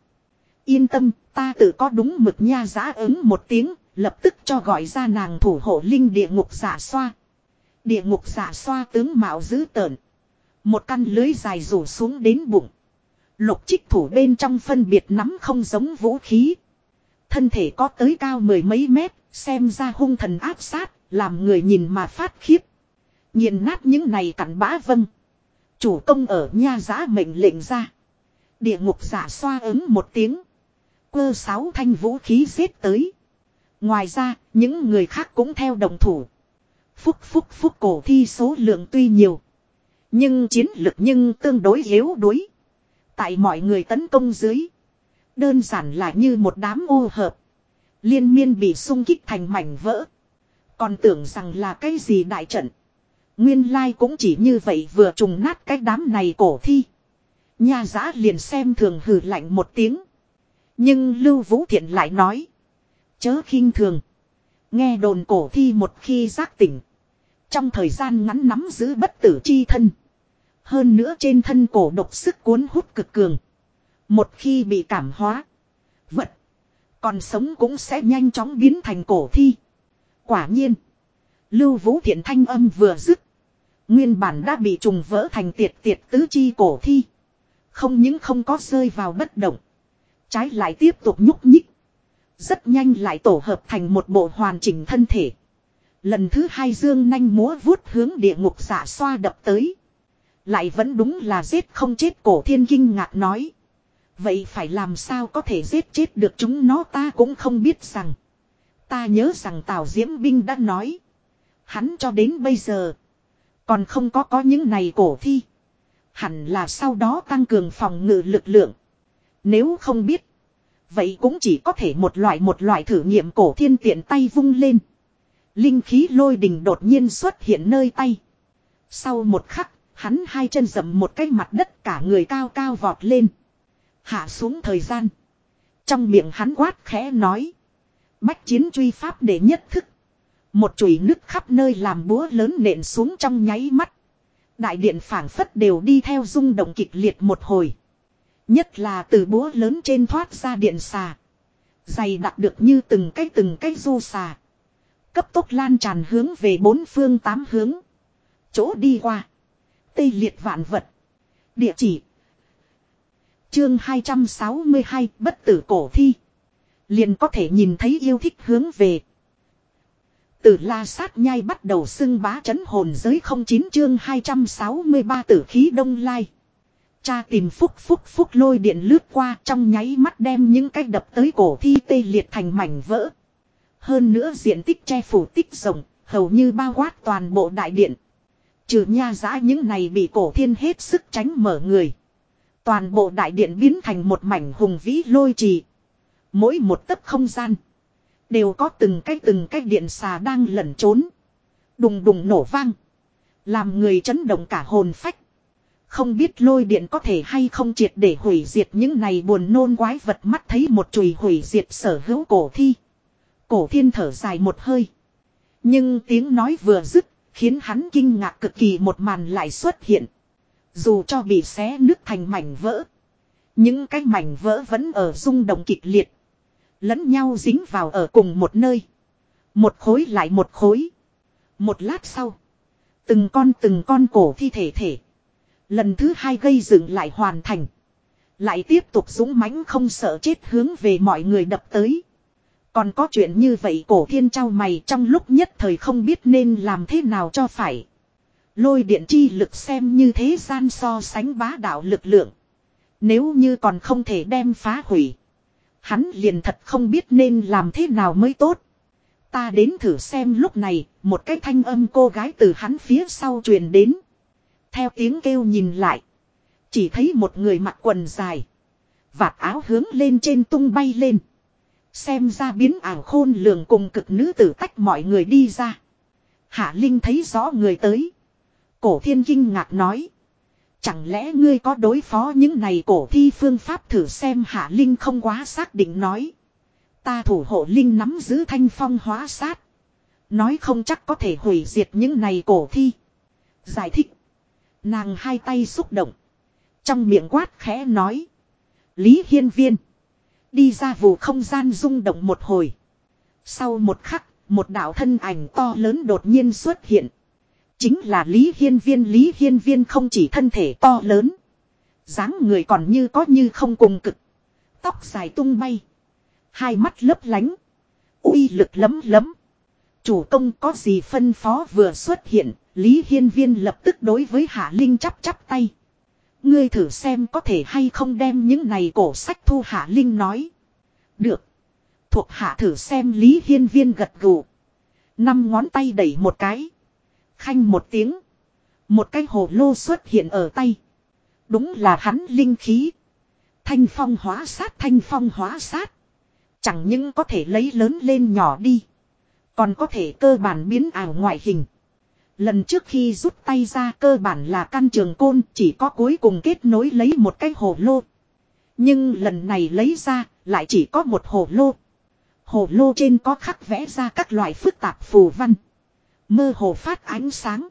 Speaker 1: Yên tâm, ta tự có đúng mực nha giã ứng một tiếng, lập tức cho gọi ra nàng thủ hộ linh địa ngục giả xoa. Địa ngục giả xoa tướng mạo dữ tợn. Một căn lưới dài rủ xuống đến bụng. Lục trích thủ bên trong phân biệt nắm không giống vũ khí. Thân thể có tới cao mười mấy mét, xem ra hung thần áp sát, làm người nhìn mà phát khiếp. Nhìn nát những này cặn bã vâng. Chủ công ở nha giã mệnh lệnh ra. Địa ngục giả xoa ứng một tiếng. Cơ sáu thanh vũ khí giết tới. Ngoài ra, những người khác cũng theo đồng thủ. Phúc phúc phúc cổ thi số lượng tuy nhiều. Nhưng chiến lực nhưng tương đối yếu đuối. Tại mọi người tấn công dưới. Đơn giản là như một đám ô hợp. Liên miên bị sung kích thành mảnh vỡ. Còn tưởng rằng là cái gì đại trận. Nguyên lai cũng chỉ như vậy vừa trùng nát cái đám này cổ thi. Nhà giã liền xem thường hừ lạnh một tiếng. Nhưng Lưu Vũ Thiện lại nói. Chớ khinh thường. Nghe đồn cổ thi một khi giác tỉnh. Trong thời gian ngắn nắm giữ bất tử chi thân. Hơn nữa trên thân cổ độc sức cuốn hút cực cường. Một khi bị cảm hóa. Vật. Còn sống cũng sẽ nhanh chóng biến thành cổ thi. Quả nhiên. Lưu Vũ Thiện thanh âm vừa dứt. Nguyên bản đã bị trùng vỡ thành tiệt tiệt tứ chi cổ thi. Không những không có rơi vào bất động. Trái lại tiếp tục nhúc nhích. Rất nhanh lại tổ hợp thành một bộ hoàn chỉnh thân thể. Lần thứ hai dương nanh múa vuốt hướng địa ngục giả xoa đập tới. Lại vẫn đúng là giết không chết cổ thiên kinh ngạc nói. Vậy phải làm sao có thể giết chết được chúng nó ta cũng không biết rằng. Ta nhớ rằng Tào Diễm Binh đã nói. Hắn cho đến bây giờ. Còn không có có những này cổ thi. Hẳn là sau đó tăng cường phòng ngự lực lượng. Nếu không biết. Vậy cũng chỉ có thể một loại một loại thử nghiệm cổ thiên tiện tay vung lên. Linh khí lôi đình đột nhiên xuất hiện nơi tay. Sau một khắc, hắn hai chân dậm một cái mặt đất cả người cao cao vọt lên. Hạ xuống thời gian. Trong miệng hắn quát khẽ nói. Bách chiến truy pháp để nhất thức. Một chùy nứt khắp nơi làm búa lớn nện xuống trong nháy mắt. Đại điện phảng phất đều đi theo rung động kịch liệt một hồi. Nhất là từ búa lớn trên thoát ra điện xà. Dày đặc được như từng cái từng cái du xà. Cấp tốc lan tràn hướng về bốn phương tám hướng. Chỗ đi qua. Tây liệt vạn vật. Địa chỉ. Chương 262 bất tử cổ thi. Liền có thể nhìn thấy yêu thích hướng về. Từ la sát nhai bắt đầu xưng bá chấn hồn giới 09 chương 263 tử khí đông lai. Cha tìm phúc phúc phúc lôi điện lướt qua trong nháy mắt đem những cái đập tới cổ thi tê liệt thành mảnh vỡ. Hơn nữa diện tích che phủ tích rộng, hầu như bao quát toàn bộ đại điện. Trừ nha giã những này bị cổ thiên hết sức tránh mở người. Toàn bộ đại điện biến thành một mảnh hùng vĩ lôi trì. Mỗi một tấc không gian. Đều có từng cái từng cái điện xà đang lẩn trốn. Đùng đùng nổ vang. Làm người chấn động cả hồn phách. Không biết lôi điện có thể hay không triệt để hủy diệt những này buồn nôn quái vật mắt thấy một chùy hủy diệt sở hữu cổ thi. Cổ thiên thở dài một hơi. Nhưng tiếng nói vừa dứt, khiến hắn kinh ngạc cực kỳ một màn lại xuất hiện. Dù cho bị xé nứt thành mảnh vỡ. Những cái mảnh vỡ vẫn ở rung động kịch liệt. Lẫn nhau dính vào ở cùng một nơi. Một khối lại một khối. Một lát sau. Từng con từng con cổ thi thể thể. Lần thứ hai gây dựng lại hoàn thành. Lại tiếp tục dũng mãnh không sợ chết hướng về mọi người đập tới. Còn có chuyện như vậy cổ thiên trao mày trong lúc nhất thời không biết nên làm thế nào cho phải. Lôi điện chi lực xem như thế gian so sánh bá đạo lực lượng. Nếu như còn không thể đem phá hủy. Hắn liền thật không biết nên làm thế nào mới tốt. Ta đến thử xem lúc này, một cái thanh âm cô gái từ hắn phía sau truyền đến. Theo tiếng kêu nhìn lại. Chỉ thấy một người mặc quần dài. Vạt áo hướng lên trên tung bay lên. Xem ra biến ảo khôn lường cùng cực nữ tử tách mọi người đi ra. Hạ Linh thấy rõ người tới. Cổ thiên kinh ngạc nói. Chẳng lẽ ngươi có đối phó những này cổ thi phương pháp thử xem Hạ Linh không quá xác định nói. Ta thủ hộ Linh nắm giữ thanh phong hóa sát. Nói không chắc có thể hủy diệt những này cổ thi. Giải thích. Nàng hai tay xúc động. Trong miệng quát khẽ nói. Lý Hiên Viên. Đi ra vụ không gian rung động một hồi. Sau một khắc, một đạo thân ảnh to lớn đột nhiên xuất hiện. Chính là Lý Hiên Viên. Lý Hiên Viên không chỉ thân thể to lớn. dáng người còn như có như không cùng cực. Tóc dài tung bay. Hai mắt lấp lánh. uy lực lấm lấm. Chủ công có gì phân phó vừa xuất hiện. Lý Hiên Viên lập tức đối với Hạ Linh chắp chắp tay. Ngươi thử xem có thể hay không đem những này cổ sách thu Hạ Linh nói. Được. Thuộc hạ thử xem Lý Hiên Viên gật gù. Năm ngón tay đẩy một cái. Khanh một tiếng. Một cái hồ lô xuất hiện ở tay. Đúng là hắn linh khí. Thanh phong hóa sát, thanh phong hóa sát. Chẳng những có thể lấy lớn lên nhỏ đi. Còn có thể cơ bản biến ảo ngoại hình. Lần trước khi rút tay ra cơ bản là căn trường côn, chỉ có cuối cùng kết nối lấy một cái hồ lô. Nhưng lần này lấy ra, lại chỉ có một hồ lô. Hồ lô trên có khắc vẽ ra các loại phức tạp phù văn. Mơ hồ phát ánh sáng.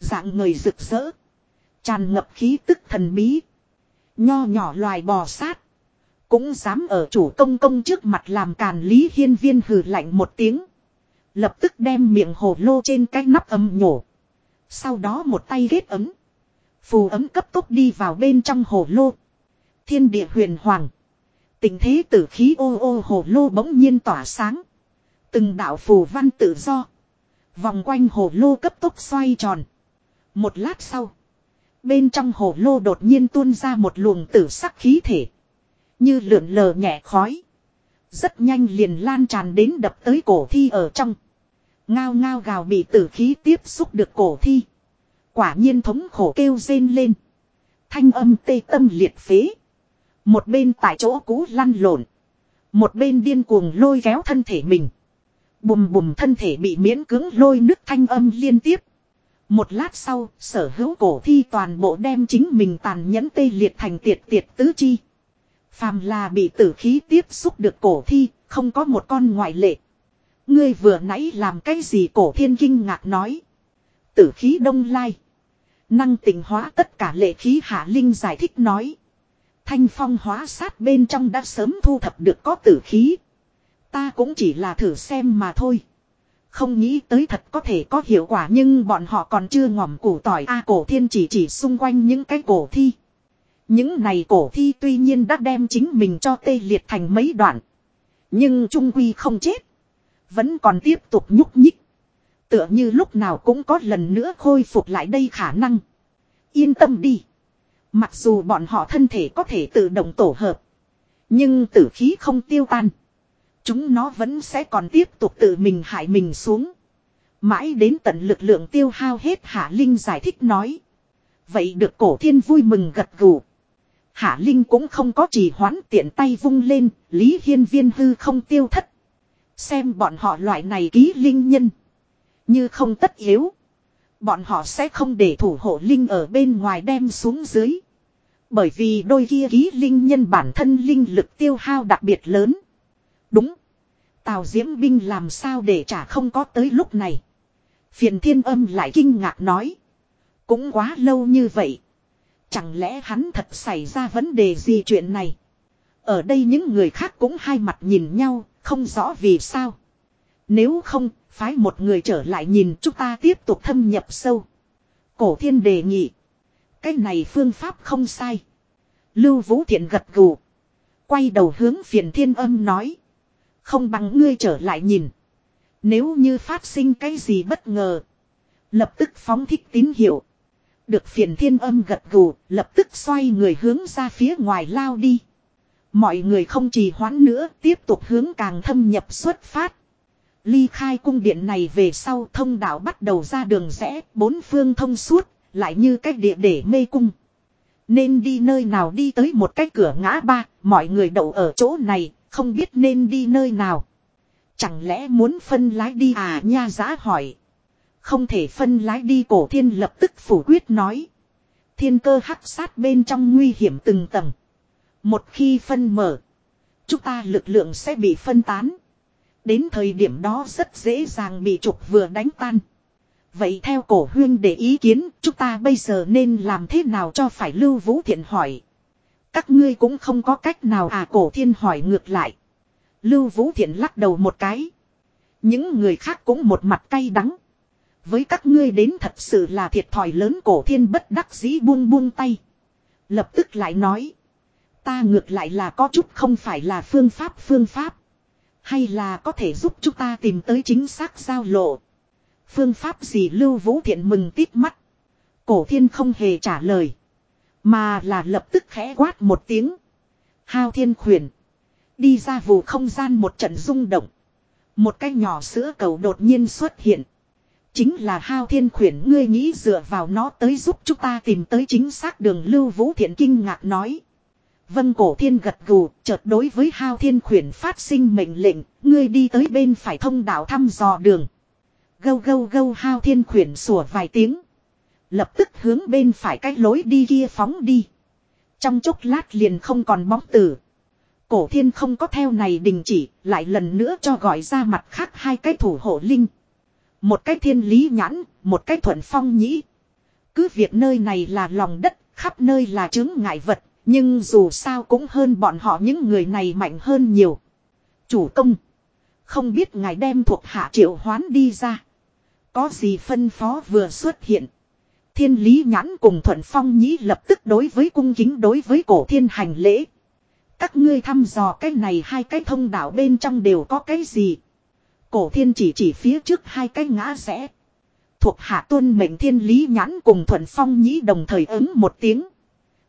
Speaker 1: Dạng người rực rỡ. Tràn ngập khí tức thần bí. Nho nhỏ loài bò sát. Cũng dám ở chủ công công trước mặt làm càn lý hiên viên hừ lạnh một tiếng. Lập tức đem miệng hồ lô trên cái nắp ấm nhổ. Sau đó một tay ghét ấm. Phù ấm cấp tốc đi vào bên trong hồ lô. Thiên địa huyền hoàng. Tình thế tử khí ô ô hồ lô bỗng nhiên tỏa sáng. Từng đạo phù văn tự do. Vòng quanh hồ lô cấp tốc xoay tròn. Một lát sau. Bên trong hồ lô đột nhiên tuôn ra một luồng tử sắc khí thể. Như lượn lờ nhẹ khói. Rất nhanh liền lan tràn đến đập tới cổ thi ở trong. Ngao ngao gào bị tử khí tiếp xúc được cổ thi. Quả nhiên thống khổ kêu rên lên. Thanh âm tê tâm liệt phế. Một bên tại chỗ cũ lăn lộn. Một bên điên cuồng lôi kéo thân thể mình. Bùm bùm thân thể bị miễn cứng lôi nước thanh âm liên tiếp. Một lát sau, sở hữu cổ thi toàn bộ đem chính mình tàn nhẫn tê liệt thành tiệt tiệt tứ chi. Phàm là bị tử khí tiếp xúc được cổ thi, không có một con ngoại lệ. Ngươi vừa nãy làm cái gì cổ thiên kinh ngạc nói. Tử khí đông lai. Năng tình hóa tất cả lệ khí hạ linh giải thích nói. Thanh phong hóa sát bên trong đã sớm thu thập được có tử khí. Ta cũng chỉ là thử xem mà thôi. Không nghĩ tới thật có thể có hiệu quả nhưng bọn họ còn chưa ngòm củ tỏi A cổ thiên chỉ chỉ xung quanh những cái cổ thi. Những này cổ thi tuy nhiên đã đem chính mình cho tê liệt thành mấy đoạn. Nhưng trung quy không chết. Vẫn còn tiếp tục nhúc nhích. Tựa như lúc nào cũng có lần nữa khôi phục lại đây khả năng. Yên tâm đi. Mặc dù bọn họ thân thể có thể tự động tổ hợp. Nhưng tử khí không tiêu tan. Chúng nó vẫn sẽ còn tiếp tục tự mình hại mình xuống. Mãi đến tận lực lượng tiêu hao hết Hạ Linh giải thích nói. Vậy được cổ thiên vui mừng gật gù. Hạ Linh cũng không có trì hoãn tiện tay vung lên, Lý Hiên Viên hư không tiêu thất. Xem bọn họ loại này ký linh nhân. Như không tất yếu. Bọn họ sẽ không để thủ hộ linh ở bên ngoài đem xuống dưới. Bởi vì đôi kia ký linh nhân bản thân linh lực tiêu hao đặc biệt lớn. Đúng. Tào Diễm Binh làm sao để trả không có tới lúc này. Phiền thiên âm lại kinh ngạc nói. Cũng quá lâu như vậy. Chẳng lẽ hắn thật xảy ra vấn đề gì chuyện này. Ở đây những người khác cũng hai mặt nhìn nhau, không rõ vì sao. Nếu không, phái một người trở lại nhìn chúng ta tiếp tục thâm nhập sâu. Cổ thiên đề nghị. Cái này phương pháp không sai. Lưu Vũ Thiện gật gù. Quay đầu hướng phiền thiên âm nói. Không bằng ngươi trở lại nhìn. Nếu như phát sinh cái gì bất ngờ. Lập tức phóng thích tín hiệu. Được phiền thiên âm gật gù, lập tức xoay người hướng ra phía ngoài lao đi. Mọi người không trì hoãn nữa, tiếp tục hướng càng thâm nhập xuất phát. Ly khai cung điện này về sau thông đạo bắt đầu ra đường rẽ, bốn phương thông suốt, lại như cách địa để mê cung. Nên đi nơi nào đi tới một cái cửa ngã ba, mọi người đậu ở chỗ này, không biết nên đi nơi nào. Chẳng lẽ muốn phân lái đi à nha giá hỏi. Không thể phân lái đi cổ thiên lập tức phủ quyết nói. Thiên cơ hắc sát bên trong nguy hiểm từng tầng. Một khi phân mở. Chúng ta lực lượng sẽ bị phân tán. Đến thời điểm đó rất dễ dàng bị trục vừa đánh tan. Vậy theo cổ huyên để ý kiến, chúng ta bây giờ nên làm thế nào cho phải Lưu Vũ Thiện hỏi. Các ngươi cũng không có cách nào à cổ thiên hỏi ngược lại. Lưu Vũ Thiện lắc đầu một cái. Những người khác cũng một mặt cay đắng. Với các ngươi đến thật sự là thiệt thòi lớn, cổ thiên bất đắc dĩ buông buông tay. Lập tức lại nói. Ta ngược lại là có chút không phải là phương pháp phương pháp. Hay là có thể giúp chúng ta tìm tới chính xác giao lộ. Phương pháp gì Lưu Vũ Thiện mừng tít mắt. Cổ thiên không hề trả lời. Mà là lập tức khẽ quát một tiếng. Hao thiên khuyển. Đi ra vụ không gian một trận rung động. Một cái nhỏ sữa cầu đột nhiên xuất hiện. Chính là hao thiên khuyển ngươi nghĩ dựa vào nó tới giúp chúng ta tìm tới chính xác đường lưu vũ thiện kinh ngạc nói. Vân cổ thiên gật gù, chợt đối với hao thiên khuyển phát sinh mệnh lệnh, ngươi đi tới bên phải thông đạo thăm dò đường. Gâu gâu gâu hao thiên khuyển sủa vài tiếng. Lập tức hướng bên phải cái lối đi kia phóng đi. Trong chốc lát liền không còn bóng tử. Cổ thiên không có theo này đình chỉ, lại lần nữa cho gọi ra mặt khác hai cái thủ hộ linh. Một cái thiên lý nhãn, một cái thuận phong nhĩ. Cứ việc nơi này là lòng đất, khắp nơi là chứng ngại vật, nhưng dù sao cũng hơn bọn họ những người này mạnh hơn nhiều. Chủ công. Không biết ngài đem thuộc hạ triệu hoán đi ra. Có gì phân phó vừa xuất hiện. Thiên lý nhãn cùng thuận phong nhĩ lập tức đối với cung kính đối với cổ thiên hành lễ. Các ngươi thăm dò cái này hai cái thông đạo bên trong đều có cái gì. Cổ thiên chỉ chỉ phía trước hai cái ngã rẽ. Thuộc hạ tuân mệnh thiên lý nhãn cùng thuận phong nhĩ đồng thời ứng một tiếng.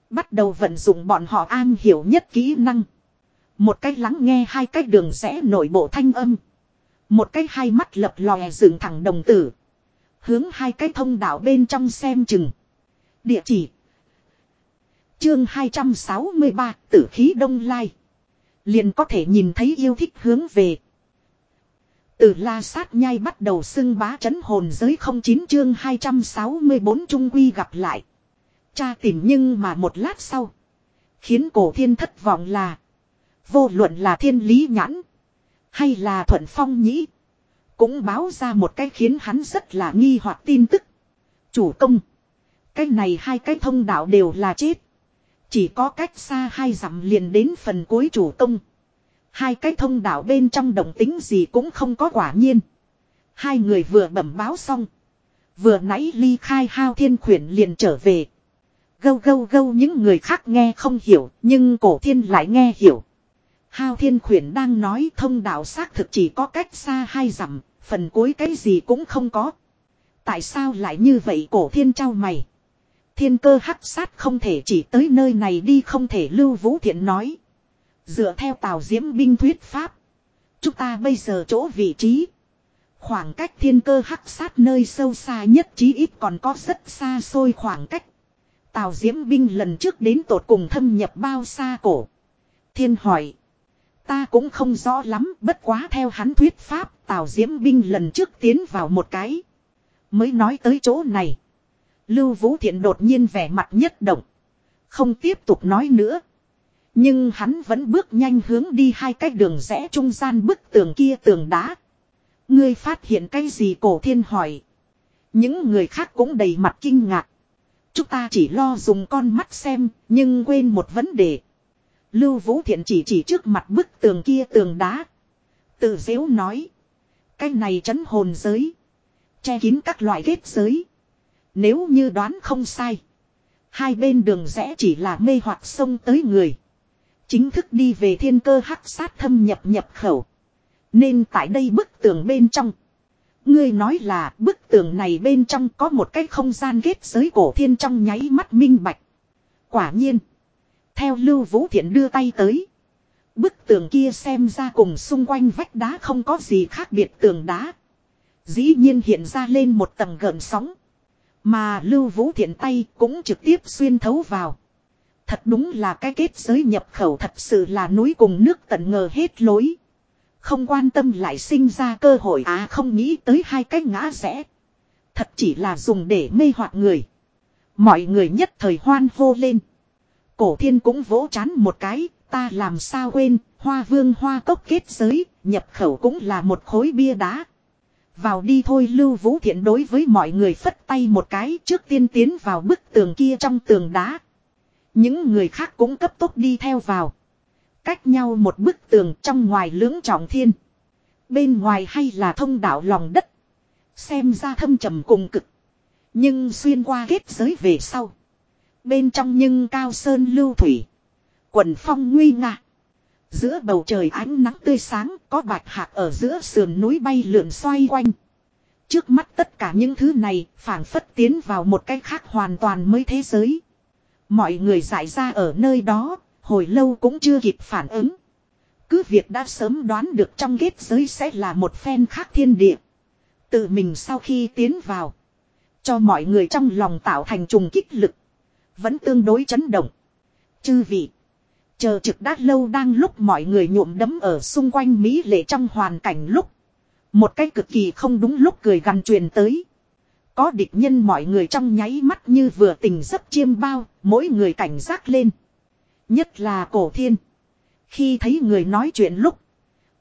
Speaker 1: Bắt đầu vận dụng bọn họ an hiểu nhất kỹ năng. Một cách lắng nghe hai cách đường rẽ nội bộ thanh âm. Một cách hai mắt lập lòe dựng thẳng đồng tử. Hướng hai cái thông đạo bên trong xem chừng. Địa chỉ. Chương 263 tử khí đông lai. Liền có thể nhìn thấy yêu thích hướng về. Từ la sát nhai bắt đầu xưng bá chấn hồn giới không chín chương 264 trung quy gặp lại. Cha tìm nhưng mà một lát sau. Khiến cổ thiên thất vọng là. Vô luận là thiên lý nhãn. Hay là thuận phong nhĩ. Cũng báo ra một cái khiến hắn rất là nghi hoặc tin tức. Chủ công. Cái này hai cái thông đạo đều là chết. Chỉ có cách xa hai dặm liền đến phần cuối chủ công. Hai cái thông đạo bên trong động tính gì cũng không có quả nhiên. Hai người vừa bẩm báo xong. Vừa nãy ly khai hao thiên khuyển liền trở về. Gâu gâu gâu những người khác nghe không hiểu, nhưng cổ thiên lại nghe hiểu. Hao thiên khuyển đang nói thông đạo xác thực chỉ có cách xa hai dặm, phần cuối cái gì cũng không có. Tại sao lại như vậy cổ thiên trao mày. Thiên cơ hắc sát không thể chỉ tới nơi này đi không thể lưu vũ thiện nói. Dựa theo Tào diễm binh thuyết pháp. Chúng ta bây giờ chỗ vị trí. Khoảng cách thiên cơ hắc sát nơi sâu xa nhất chí ít còn có rất xa xôi khoảng cách. Tào Diễm binh lần trước đến tột cùng thâm nhập bao xa cổ. Thiên hỏi. Ta cũng không rõ lắm, bất quá theo hắn thuyết pháp, Tào Diễm binh lần trước tiến vào một cái. Mới nói tới chỗ này. Lưu Vũ Thiện đột nhiên vẻ mặt nhất động. Không tiếp tục nói nữa. Nhưng hắn vẫn bước nhanh hướng đi hai cái đường rẽ trung gian bức tường kia tường đá. Ngươi phát hiện cái gì cổ thiên hỏi. Những người khác cũng đầy mặt kinh ngạc. Chúng ta chỉ lo dùng con mắt xem, nhưng quên một vấn đề. Lưu Vũ Thiện chỉ chỉ trước mặt bức tường kia tường đá. Tự dễu nói. Cái này trấn hồn giới. Che kín các loại kết giới. Nếu như đoán không sai. Hai bên đường rẽ chỉ là mê hoặc sông tới người. Chính thức đi về thiên cơ hắc sát thâm nhập nhập khẩu. Nên tại đây bức tường bên trong. Ngươi nói là bức tường này bên trong có một cái không gian kết giới cổ thiên trong nháy mắt minh bạch. Quả nhiên. Theo Lưu Vũ Thiện đưa tay tới. Bức tường kia xem ra cùng xung quanh vách đá không có gì khác biệt tường đá. Dĩ nhiên hiện ra lên một tầng gợn sóng. Mà Lưu Vũ Thiện tay cũng trực tiếp xuyên thấu vào. Thật đúng là cái kết giới nhập khẩu thật sự là núi cùng nước tận ngờ hết lối. Không quan tâm lại sinh ra cơ hội à không nghĩ tới hai cái ngã rẽ. Thật chỉ là dùng để mê hoặc người. Mọi người nhất thời hoan hô lên. Cổ thiên cũng vỗ chán một cái, ta làm sao quên, hoa vương hoa cốc kết giới, nhập khẩu cũng là một khối bia đá. Vào đi thôi Lưu Vũ Thiện đối với mọi người phất tay một cái trước tiên tiến vào bức tường kia trong tường đá. Những người khác cũng cấp tốc đi theo vào. Cách nhau một bức tường trong ngoài lưỡng trọng thiên. Bên ngoài hay là thông đạo lòng đất. Xem ra thâm trầm cùng cực. Nhưng xuyên qua kết giới về sau. Bên trong nhưng cao sơn lưu thủy. Quần phong nguy nga. Giữa bầu trời ánh nắng tươi sáng có bạch hạc ở giữa sườn núi bay lượn xoay quanh. Trước mắt tất cả những thứ này phảng phất tiến vào một cái khác hoàn toàn mới thế giới. Mọi người giải ra ở nơi đó, hồi lâu cũng chưa kịp phản ứng. Cứ việc đã sớm đoán được trong kết giới sẽ là một phen khác thiên địa. Tự mình sau khi tiến vào. Cho mọi người trong lòng tạo thành trùng kích lực. Vẫn tương đối chấn động. Chư vị. Chờ trực đã lâu đang lúc mọi người nhuộm đấm ở xung quanh Mỹ lệ trong hoàn cảnh lúc. Một cái cực kỳ không đúng lúc cười gần truyền tới. Có địch nhân mọi người trong nháy mắt như vừa tình giấc chiêm bao, mỗi người cảnh giác lên. Nhất là cổ thiên. Khi thấy người nói chuyện lúc,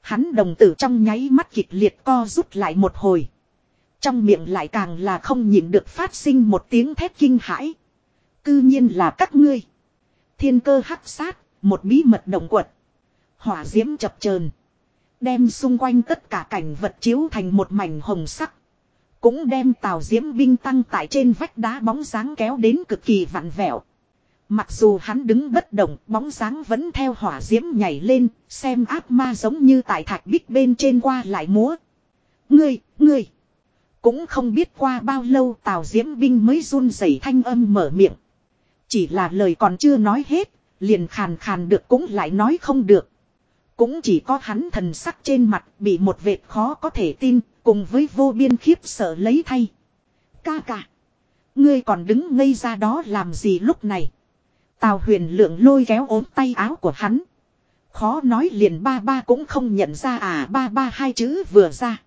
Speaker 1: hắn đồng tử trong nháy mắt kịch liệt co rút lại một hồi. Trong miệng lại càng là không nhịn được phát sinh một tiếng thét kinh hãi. Cư nhiên là các ngươi. Thiên cơ hắc sát, một bí mật động quật. Hỏa diễm chập chờn Đem xung quanh tất cả cảnh vật chiếu thành một mảnh hồng sắc. Cũng đem tàu diễm binh tăng tại trên vách đá bóng dáng kéo đến cực kỳ vặn vẹo. Mặc dù hắn đứng bất động, bóng dáng vẫn theo hỏa diễm nhảy lên, xem ác ma giống như tại thạch bích bên trên qua lại múa. Ngươi, ngươi. Cũng không biết qua bao lâu tàu diễm binh mới run rẩy thanh âm mở miệng. Chỉ là lời còn chưa nói hết, liền khàn khàn được cũng lại nói không được. Cũng chỉ có hắn thần sắc trên mặt bị một vệt khó có thể tin, cùng với vô biên khiếp sợ lấy thay. Ca ca. Ngươi còn đứng ngây ra đó làm gì lúc này. Tào huyền lượng lôi kéo ốm tay áo của hắn. Khó nói liền ba ba cũng không nhận ra à ba ba hai chữ vừa ra.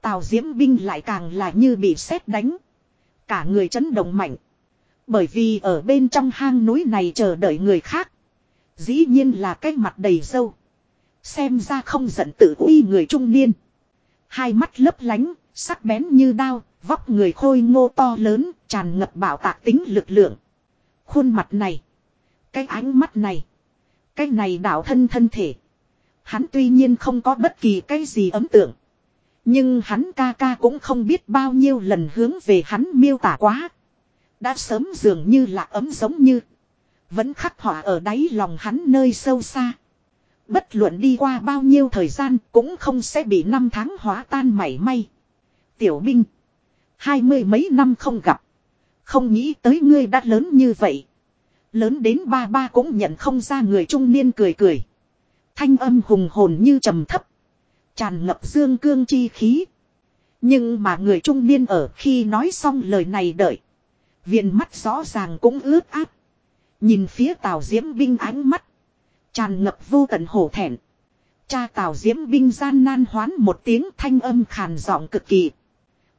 Speaker 1: Tào diễm binh lại càng là như bị sét đánh. Cả người chấn động mạnh. Bởi vì ở bên trong hang núi này chờ đợi người khác. Dĩ nhiên là cái mặt đầy dâu. Xem ra không giận tự uy người trung niên. Hai mắt lấp lánh, sắc bén như đao, vóc người khôi ngô to lớn, tràn ngập bảo tạc tính lực lượng. Khuôn mặt này, cái ánh mắt này, cái này đạo thân thân thể. Hắn tuy nhiên không có bất kỳ cái gì ấn tượng. Nhưng hắn ca ca cũng không biết bao nhiêu lần hướng về hắn miêu tả quá. Đã sớm dường như là ấm giống như. Vẫn khắc họa ở đáy lòng hắn nơi sâu xa. Bất luận đi qua bao nhiêu thời gian cũng không sẽ bị năm tháng hóa tan mảy may. Tiểu binh. Hai mươi mấy năm không gặp. Không nghĩ tới ngươi đã lớn như vậy. Lớn đến ba ba cũng nhận không ra người trung niên cười cười. Thanh âm hùng hồn như trầm thấp. Tràn ngập dương cương chi khí. Nhưng mà người trung niên ở khi nói xong lời này đợi viên mắt rõ ràng cũng ướt át. Nhìn phía tàu diễm binh ánh mắt. Tràn ngập vô tận hổ thẹn. Cha tào diễm binh gian nan hoán một tiếng thanh âm khàn giọng cực kỳ.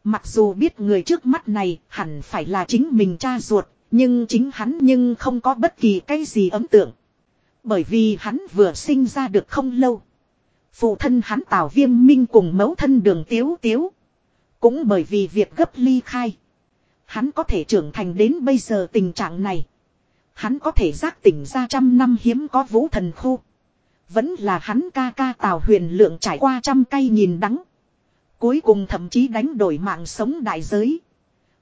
Speaker 1: Mặc dù biết người trước mắt này hẳn phải là chính mình cha ruột, nhưng chính hắn nhưng không có bất kỳ cái gì ấn tượng. Bởi vì hắn vừa sinh ra được không lâu. Phụ thân hắn tào viêm minh cùng mẫu thân đường tiếu tiếu. Cũng bởi vì việc gấp ly khai. Hắn có thể trưởng thành đến bây giờ tình trạng này. Hắn có thể giác tỉnh ra trăm năm hiếm có vũ thần khu. Vẫn là hắn ca ca tào huyền lượng trải qua trăm cây nhìn đắng. Cuối cùng thậm chí đánh đổi mạng sống đại giới.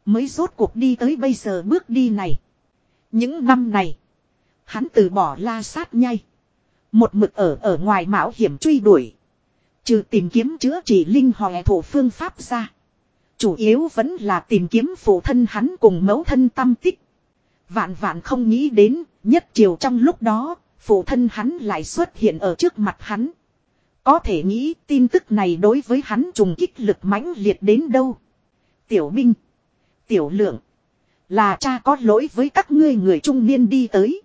Speaker 1: Mới rốt cuộc đi tới bây giờ bước đi này. Những năm này. Hắn từ bỏ la sát nhai. Một mực ở ở ngoài mạo hiểm truy đuổi. Trừ tìm kiếm chữa trị linh hòe thủ phương pháp ra. Chủ yếu vẫn là tìm kiếm phụ thân hắn cùng mẫu thân tâm tích. Vạn vạn không nghĩ đến, nhất chiều trong lúc đó, phụ thân hắn lại xuất hiện ở trước mặt hắn. Có thể nghĩ tin tức này đối với hắn trùng kích lực mãnh liệt đến đâu. Tiểu binh, tiểu lượng, là cha có lỗi với các ngươi người trung niên đi tới.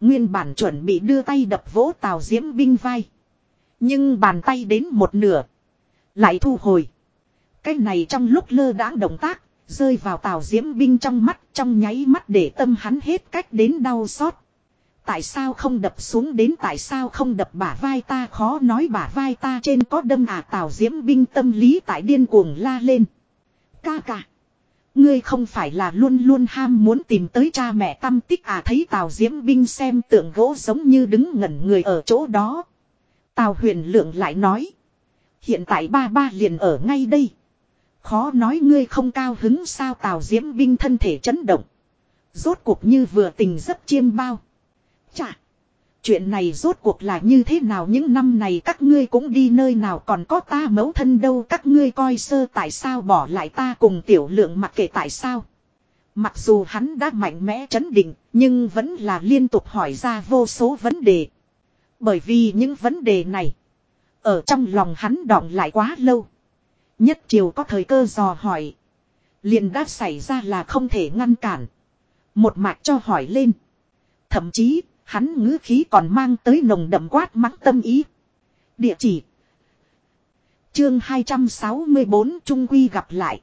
Speaker 1: Nguyên bản chuẩn bị đưa tay đập vỗ Tào Diễm binh vai. Nhưng bàn tay đến một nửa. Lại thu hồi. Cái này trong lúc lơ đãng động tác, rơi vào Tào Diễm binh trong mắt, trong nháy mắt để tâm hắn hết cách đến đau xót. Tại sao không đập xuống đến tại sao không đập bả vai ta khó nói bả vai ta trên có đâm à Tào Diễm binh tâm lý tại điên cuồng la lên. Ca ca. Ngươi không phải là luôn luôn ham muốn tìm tới cha mẹ tâm tích à thấy Tào Diễm binh xem tượng gỗ giống như đứng ngẩn người ở chỗ đó. Tào huyền lượng lại nói. Hiện tại ba ba liền ở ngay đây. Khó nói ngươi không cao hứng sao Tào Diễm binh thân thể chấn động. Rốt cuộc như vừa tình dấp chiêm bao. Chà. Chuyện này rốt cuộc là như thế nào những năm này các ngươi cũng đi nơi nào còn có ta mẫu thân đâu các ngươi coi sơ tại sao bỏ lại ta cùng tiểu lượng mặc kệ tại sao. Mặc dù hắn đã mạnh mẽ chấn định, nhưng vẫn là liên tục hỏi ra vô số vấn đề. Bởi vì những vấn đề này, ở trong lòng hắn đọng lại quá lâu. Nhất chiều có thời cơ dò hỏi. Liền đã xảy ra là không thể ngăn cản. Một mạch cho hỏi lên. Thậm chí, Hắn ngữ khí còn mang tới nồng đậm quát mắng tâm ý. Địa chỉ. Chương 264 Trung Quy gặp lại.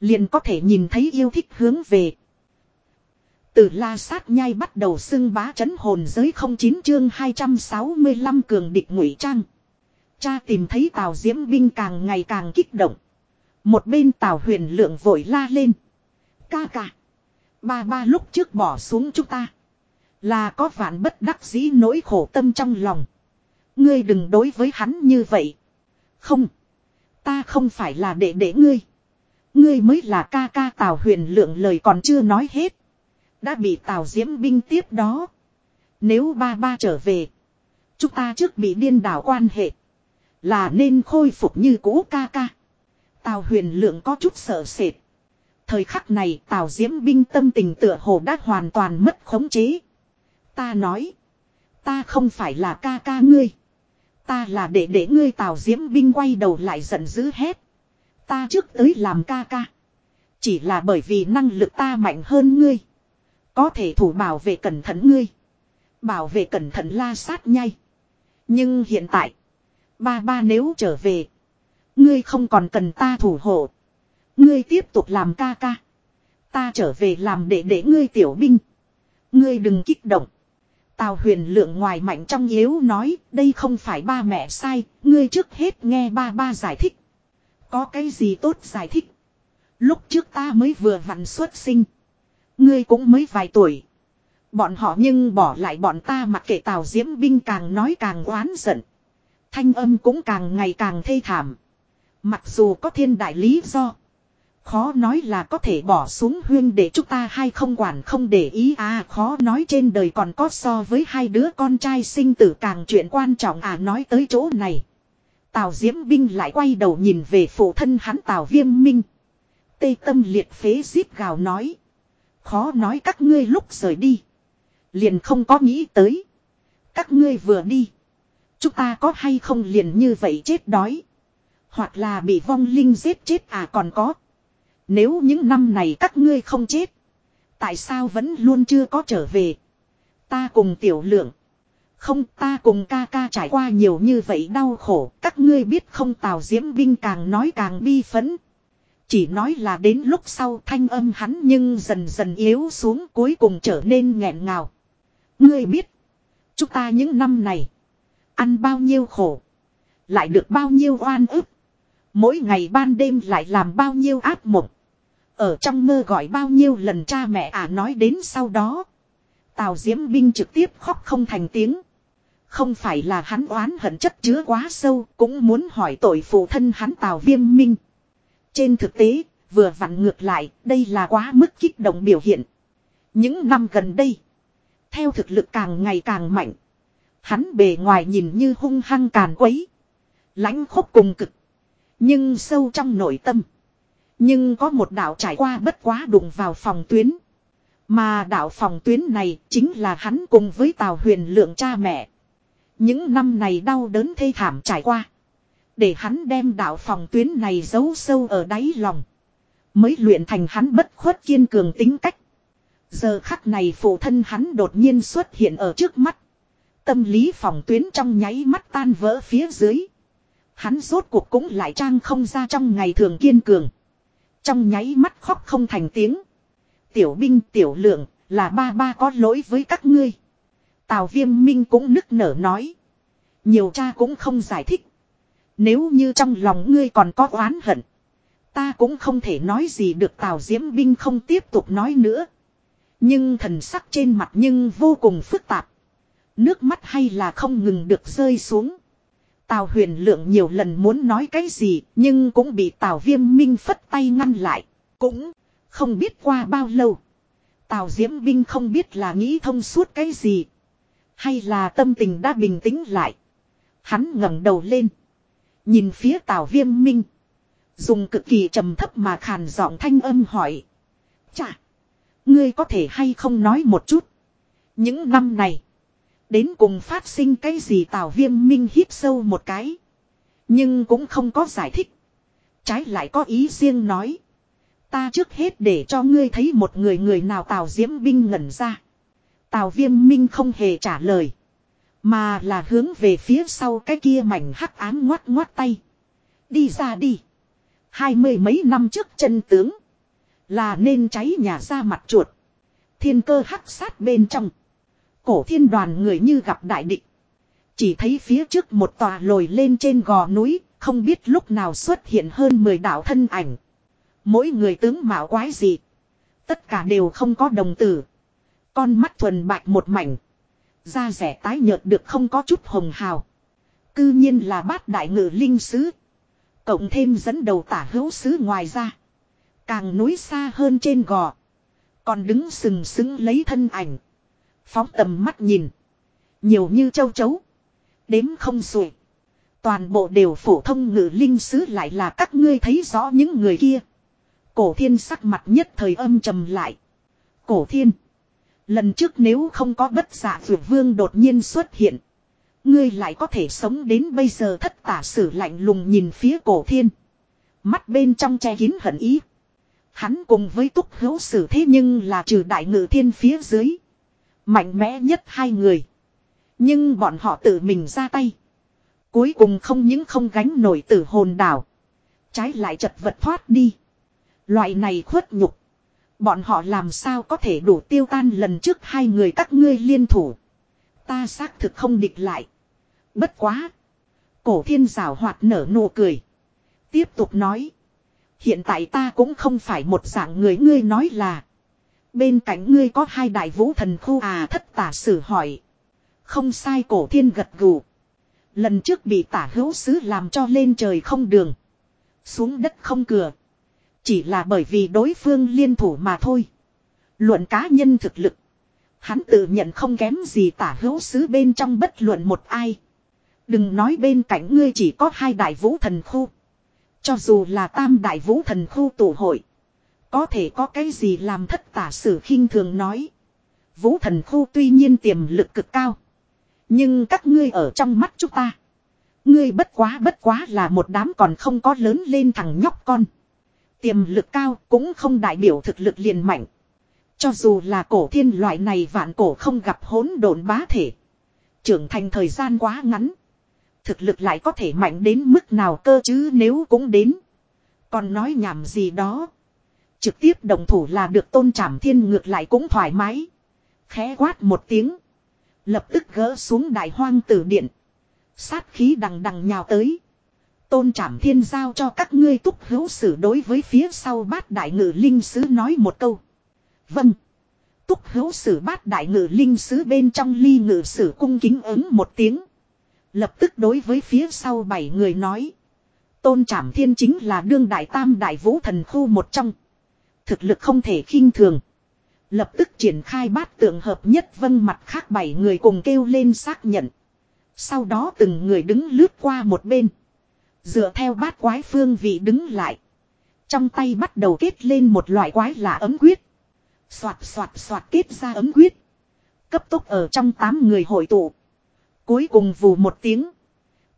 Speaker 1: Liền có thể nhìn thấy yêu thích hướng về. Từ la sát nhai bắt đầu xưng bá chấn hồn giới 09 chương 265 cường địch ngụy trang. Cha tìm thấy Tào Diễm binh càng ngày càng kích động. Một bên Tào huyền lượng vội la lên. Ca ca. Ba ba lúc trước bỏ xuống chúng ta. Là có vạn bất đắc dĩ nỗi khổ tâm trong lòng. Ngươi đừng đối với hắn như vậy. Không. Ta không phải là đệ đệ ngươi. Ngươi mới là ca ca Tào huyền lượng lời còn chưa nói hết. Đã bị Tào diễm binh tiếp đó. Nếu ba ba trở về. Chúng ta trước bị điên đảo quan hệ. Là nên khôi phục như cũ ca ca. Tào huyền lượng có chút sợ sệt. Thời khắc này Tào diễm binh tâm tình tựa hồ đã hoàn toàn mất khống chế. Ta nói. Ta không phải là ca ca ngươi. Ta là để để ngươi tào diễm binh quay đầu lại giận dữ hết. Ta trước tới làm ca ca. Chỉ là bởi vì năng lực ta mạnh hơn ngươi. Có thể thủ bảo vệ cẩn thận ngươi. Bảo vệ cẩn thận la sát nhai. Nhưng hiện tại. Ba ba nếu trở về. Ngươi không còn cần ta thủ hộ. Ngươi tiếp tục làm ca ca. Ta trở về làm để để ngươi tiểu binh. Ngươi đừng kích động. Tào huyền lượng ngoài mạnh trong yếu nói đây không phải ba mẹ sai, ngươi trước hết nghe ba ba giải thích. Có cái gì tốt giải thích. Lúc trước ta mới vừa vặn xuất sinh. Ngươi cũng mới vài tuổi. Bọn họ nhưng bỏ lại bọn ta mặc kệ tào diễm binh càng nói càng oán giận. Thanh âm cũng càng ngày càng thê thảm. Mặc dù có thiên đại lý do. Khó nói là có thể bỏ xuống huyên để chúng ta hay không quản không để ý à khó nói trên đời còn có so với hai đứa con trai sinh tử càng chuyện quan trọng à nói tới chỗ này. Tào Diễm Binh lại quay đầu nhìn về phụ thân hắn Tào Viêm Minh. Tê tâm liệt phế giết gào nói. Khó nói các ngươi lúc rời đi. Liền không có nghĩ tới. Các ngươi vừa đi. Chúng ta có hay không liền như vậy chết đói. Hoặc là bị vong linh giết chết à còn có. Nếu những năm này các ngươi không chết. Tại sao vẫn luôn chưa có trở về. Ta cùng tiểu lượng. Không, ta cùng ca ca trải qua nhiều như vậy đau khổ. Các ngươi biết không, tào diễm binh càng nói càng bi phấn. Chỉ nói là đến lúc sau thanh âm hắn nhưng dần dần yếu xuống cuối cùng trở nên nghẹn ngào. Ngươi biết. Chúng ta những năm này. Ăn bao nhiêu khổ. Lại được bao nhiêu oan ức. Mỗi ngày ban đêm lại làm bao nhiêu ác mộng. Ở trong mơ gọi bao nhiêu lần cha mẹ à nói đến sau đó. Tào Diễm Binh trực tiếp khóc không thành tiếng. Không phải là hắn oán hận chất chứa quá sâu, cũng muốn hỏi tội phụ thân hắn Tào Viêm Minh. Trên thực tế, vừa vặn ngược lại, đây là quá mức kích động biểu hiện. Những năm gần đây, theo thực lực càng ngày càng mạnh, hắn bề ngoài nhìn như hung hăng càn quấy, lãnh khốc cùng cực. Nhưng sâu trong nội tâm, nhưng có một đạo trải qua bất quá đụng vào phòng tuyến. Mà đạo phòng tuyến này chính là hắn cùng với Tào huyền lượng cha mẹ. Những năm này đau đớn thê thảm trải qua. Để hắn đem đạo phòng tuyến này giấu sâu ở đáy lòng. Mới luyện thành hắn bất khuất kiên cường tính cách. Giờ khắc này phụ thân hắn đột nhiên xuất hiện ở trước mắt. Tâm lý phòng tuyến trong nháy mắt tan vỡ phía dưới. Hắn rốt cuộc cũng lại trang không ra trong ngày thường kiên cường. Trong nháy mắt khóc không thành tiếng. Tiểu binh, tiểu lượng, là ba ba có lỗi với các ngươi. Tào viêm minh cũng nức nở nói. Nhiều cha cũng không giải thích. Nếu như trong lòng ngươi còn có oán hận. Ta cũng không thể nói gì được Tào Diễm Binh không tiếp tục nói nữa. Nhưng thần sắc trên mặt nhưng vô cùng phức tạp. Nước mắt hay là không ngừng được rơi xuống. Tào huyền lượng nhiều lần muốn nói cái gì, nhưng cũng bị Tào viêm minh phất tay ngăn lại. Cũng không biết qua bao lâu. Tào diễm binh không biết là nghĩ thông suốt cái gì. Hay là tâm tình đã bình tĩnh lại. Hắn ngẩng đầu lên. Nhìn phía Tào viêm minh. Dùng cực kỳ trầm thấp mà khàn giọng thanh âm hỏi. Chà. Ngươi có thể hay không nói một chút. Những năm này. Đến cùng phát sinh cái gì Tào Viêm Minh hít sâu một cái. Nhưng cũng không có giải thích. Trái lại có ý riêng nói. Ta trước hết để cho ngươi thấy một người người nào Tào Diễm Binh ngẩn ra. Tào Viêm Minh không hề trả lời. Mà là hướng về phía sau cái kia mảnh hắc ám ngoắt ngoắt tay. Đi ra đi. Hai mươi mấy năm trước chân tướng. Là nên cháy nhà ra mặt chuột. Thiên cơ hắc sát bên trong. Cổ thiên đoàn người như gặp đại địch. Chỉ thấy phía trước một tòa lồi lên trên gò núi, không biết lúc nào xuất hiện hơn 10 đạo thân ảnh. Mỗi người tướng mạo quái gì. Tất cả đều không có đồng tử. Con mắt thuần bạch một mảnh. Da rẻ tái nhợt được không có chút hồng hào. Cư nhiên là bát đại ngự linh sứ. Cộng thêm dẫn đầu tả hữu sứ ngoài ra. Càng núi xa hơn trên gò. Còn đứng sừng sững lấy thân ảnh. Phóng tầm mắt nhìn. Nhiều như châu chấu. Đếm không xuể. Toàn bộ đều phổ thông ngự linh sứ lại là các ngươi thấy rõ những người kia. Cổ thiên sắc mặt nhất thời âm trầm lại. Cổ thiên. Lần trước nếu không có bất giả vượt vương đột nhiên xuất hiện. Ngươi lại có thể sống đến bây giờ thất tả sử lạnh lùng nhìn phía cổ thiên. Mắt bên trong che kín hận ý. Hắn cùng với túc hữu sử thế nhưng là trừ đại ngự thiên phía dưới. Mạnh mẽ nhất hai người. Nhưng bọn họ tự mình ra tay. Cuối cùng không những không gánh nổi tử hồn đảo. Trái lại chật vật thoát đi. Loại này khuất nhục. Bọn họ làm sao có thể đủ tiêu tan lần trước hai người các ngươi liên thủ. Ta xác thực không địch lại. Bất quá. Cổ thiên rào hoạt nở nụ cười. Tiếp tục nói. Hiện tại ta cũng không phải một dạng người ngươi nói là. Bên cạnh ngươi có hai đại vũ thần khu à thất tả sử hỏi. Không sai, cổ thiên gật gù. Lần trước bị tả hữu sứ làm cho lên trời không đường. Xuống đất không cửa. Chỉ là bởi vì đối phương liên thủ mà thôi. Luận cá nhân thực lực. Hắn tự nhận không kém gì tả hữu sứ bên trong bất luận một ai. Đừng nói bên cạnh ngươi chỉ có hai đại vũ thần khu. Cho dù là tam đại vũ thần khu tụ hội. Có thể có cái gì làm thất tả sử khinh thường nói. Vũ thần khu tuy nhiên tiềm lực cực cao. Nhưng các ngươi ở trong mắt chúng ta. Ngươi bất quá bất quá là một đám còn không có lớn lên thằng nhóc con. Tiềm lực cao cũng không đại biểu thực lực liền mạnh. Cho dù là cổ thiên loại này vạn cổ không gặp hỗn độn bá thể. Trưởng thành thời gian quá ngắn. Thực lực lại có thể mạnh đến mức nào cơ chứ nếu cũng đến. Còn nói nhảm gì đó. Trực tiếp đồng thủ là được tôn trảm thiên ngược lại cũng thoải mái. Khẽ quát một tiếng. Lập tức gỡ xuống đại hoang tử điện. Sát khí đằng đằng nhào tới. Tôn trảm thiên giao cho các ngươi túc hữu sử đối với phía sau bát đại ngự linh sứ nói một câu. Vâng. Túc hữu sử bát đại ngự linh sứ bên trong ly ngự sử cung kính ứng một tiếng. Lập tức đối với phía sau bảy người nói. Tôn trảm thiên chính là đương đại tam đại vũ thần khu một trong. Thực lực không thể khinh thường. Lập tức triển khai bát tượng hợp nhất vân mặt khác bảy người cùng kêu lên xác nhận. Sau đó từng người đứng lướt qua một bên. Dựa theo bát quái phương vị đứng lại. Trong tay bắt đầu kết lên một loại quái là ấm quyết. Xoạt xoạt xoạt kết ra ấm quyết. Cấp tốc ở trong tám người hội tụ. Cuối cùng vù một tiếng.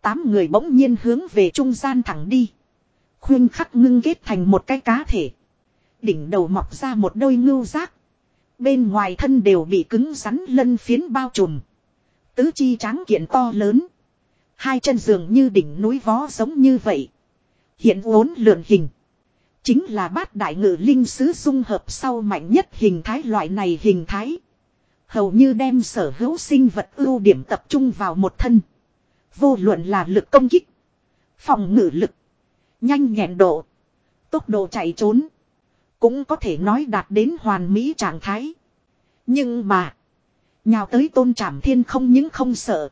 Speaker 1: Tám người bỗng nhiên hướng về trung gian thẳng đi. Khuyên khắc ngưng kết thành một cái cá thể. Đỉnh đầu mọc ra một đôi ngưu giác. Bên ngoài thân đều bị cứng rắn lân phiến bao trùm. Tứ chi tráng kiện to lớn. Hai chân dường như đỉnh núi vó giống như vậy. Hiện uốn lượn hình. Chính là bát đại ngự linh sứ dung hợp sau mạnh nhất hình thái loại này hình thái. Hầu như đem sở hữu sinh vật ưu điểm tập trung vào một thân. Vô luận là lực công kích. Phòng ngự lực. Nhanh nhẹn độ. Tốc độ chạy trốn. Cũng có thể nói đạt đến hoàn mỹ trạng thái. Nhưng mà. Nhào tới tôn trảm thiên không những không sợ.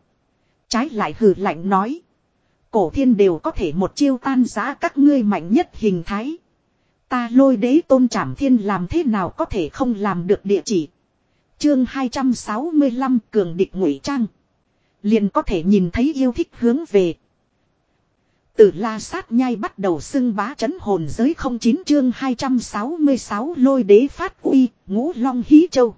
Speaker 1: Trái lại hừ lạnh nói. Cổ thiên đều có thể một chiêu tan giá các ngươi mạnh nhất hình thái. Ta lôi đế tôn trảm thiên làm thế nào có thể không làm được địa chỉ. Chương 265 cường địch ngụy trang. Liền có thể nhìn thấy yêu thích hướng về. Từ la sát nhai bắt đầu xưng bá chấn hồn giới 09 chương 266 lôi đế phát uy, ngũ long hí châu.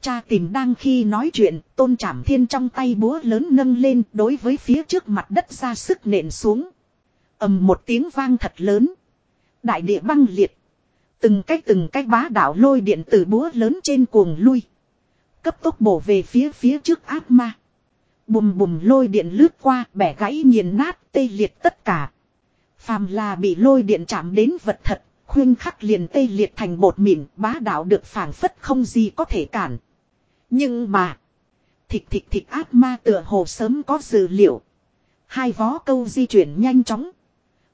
Speaker 1: Cha tìm đang khi nói chuyện, tôn trảm thiên trong tay búa lớn nâng lên đối với phía trước mặt đất ra sức nện xuống. ầm một tiếng vang thật lớn. Đại địa băng liệt. Từng cách từng cách bá đảo lôi điện từ búa lớn trên cuồng lui. Cấp tốc bổ về phía phía trước ác ma. Bùm bùm lôi điện lướt qua bẻ gãy nghiền nát tê liệt tất cả. Phàm là bị lôi điện chạm đến vật thật, khuyên khắc liền tê liệt thành bột mịn bá đạo được phản phất không gì có thể cản. Nhưng mà, thịt thịt thịt ác ma tựa hồ sớm có dự liệu. Hai vó câu di chuyển nhanh chóng.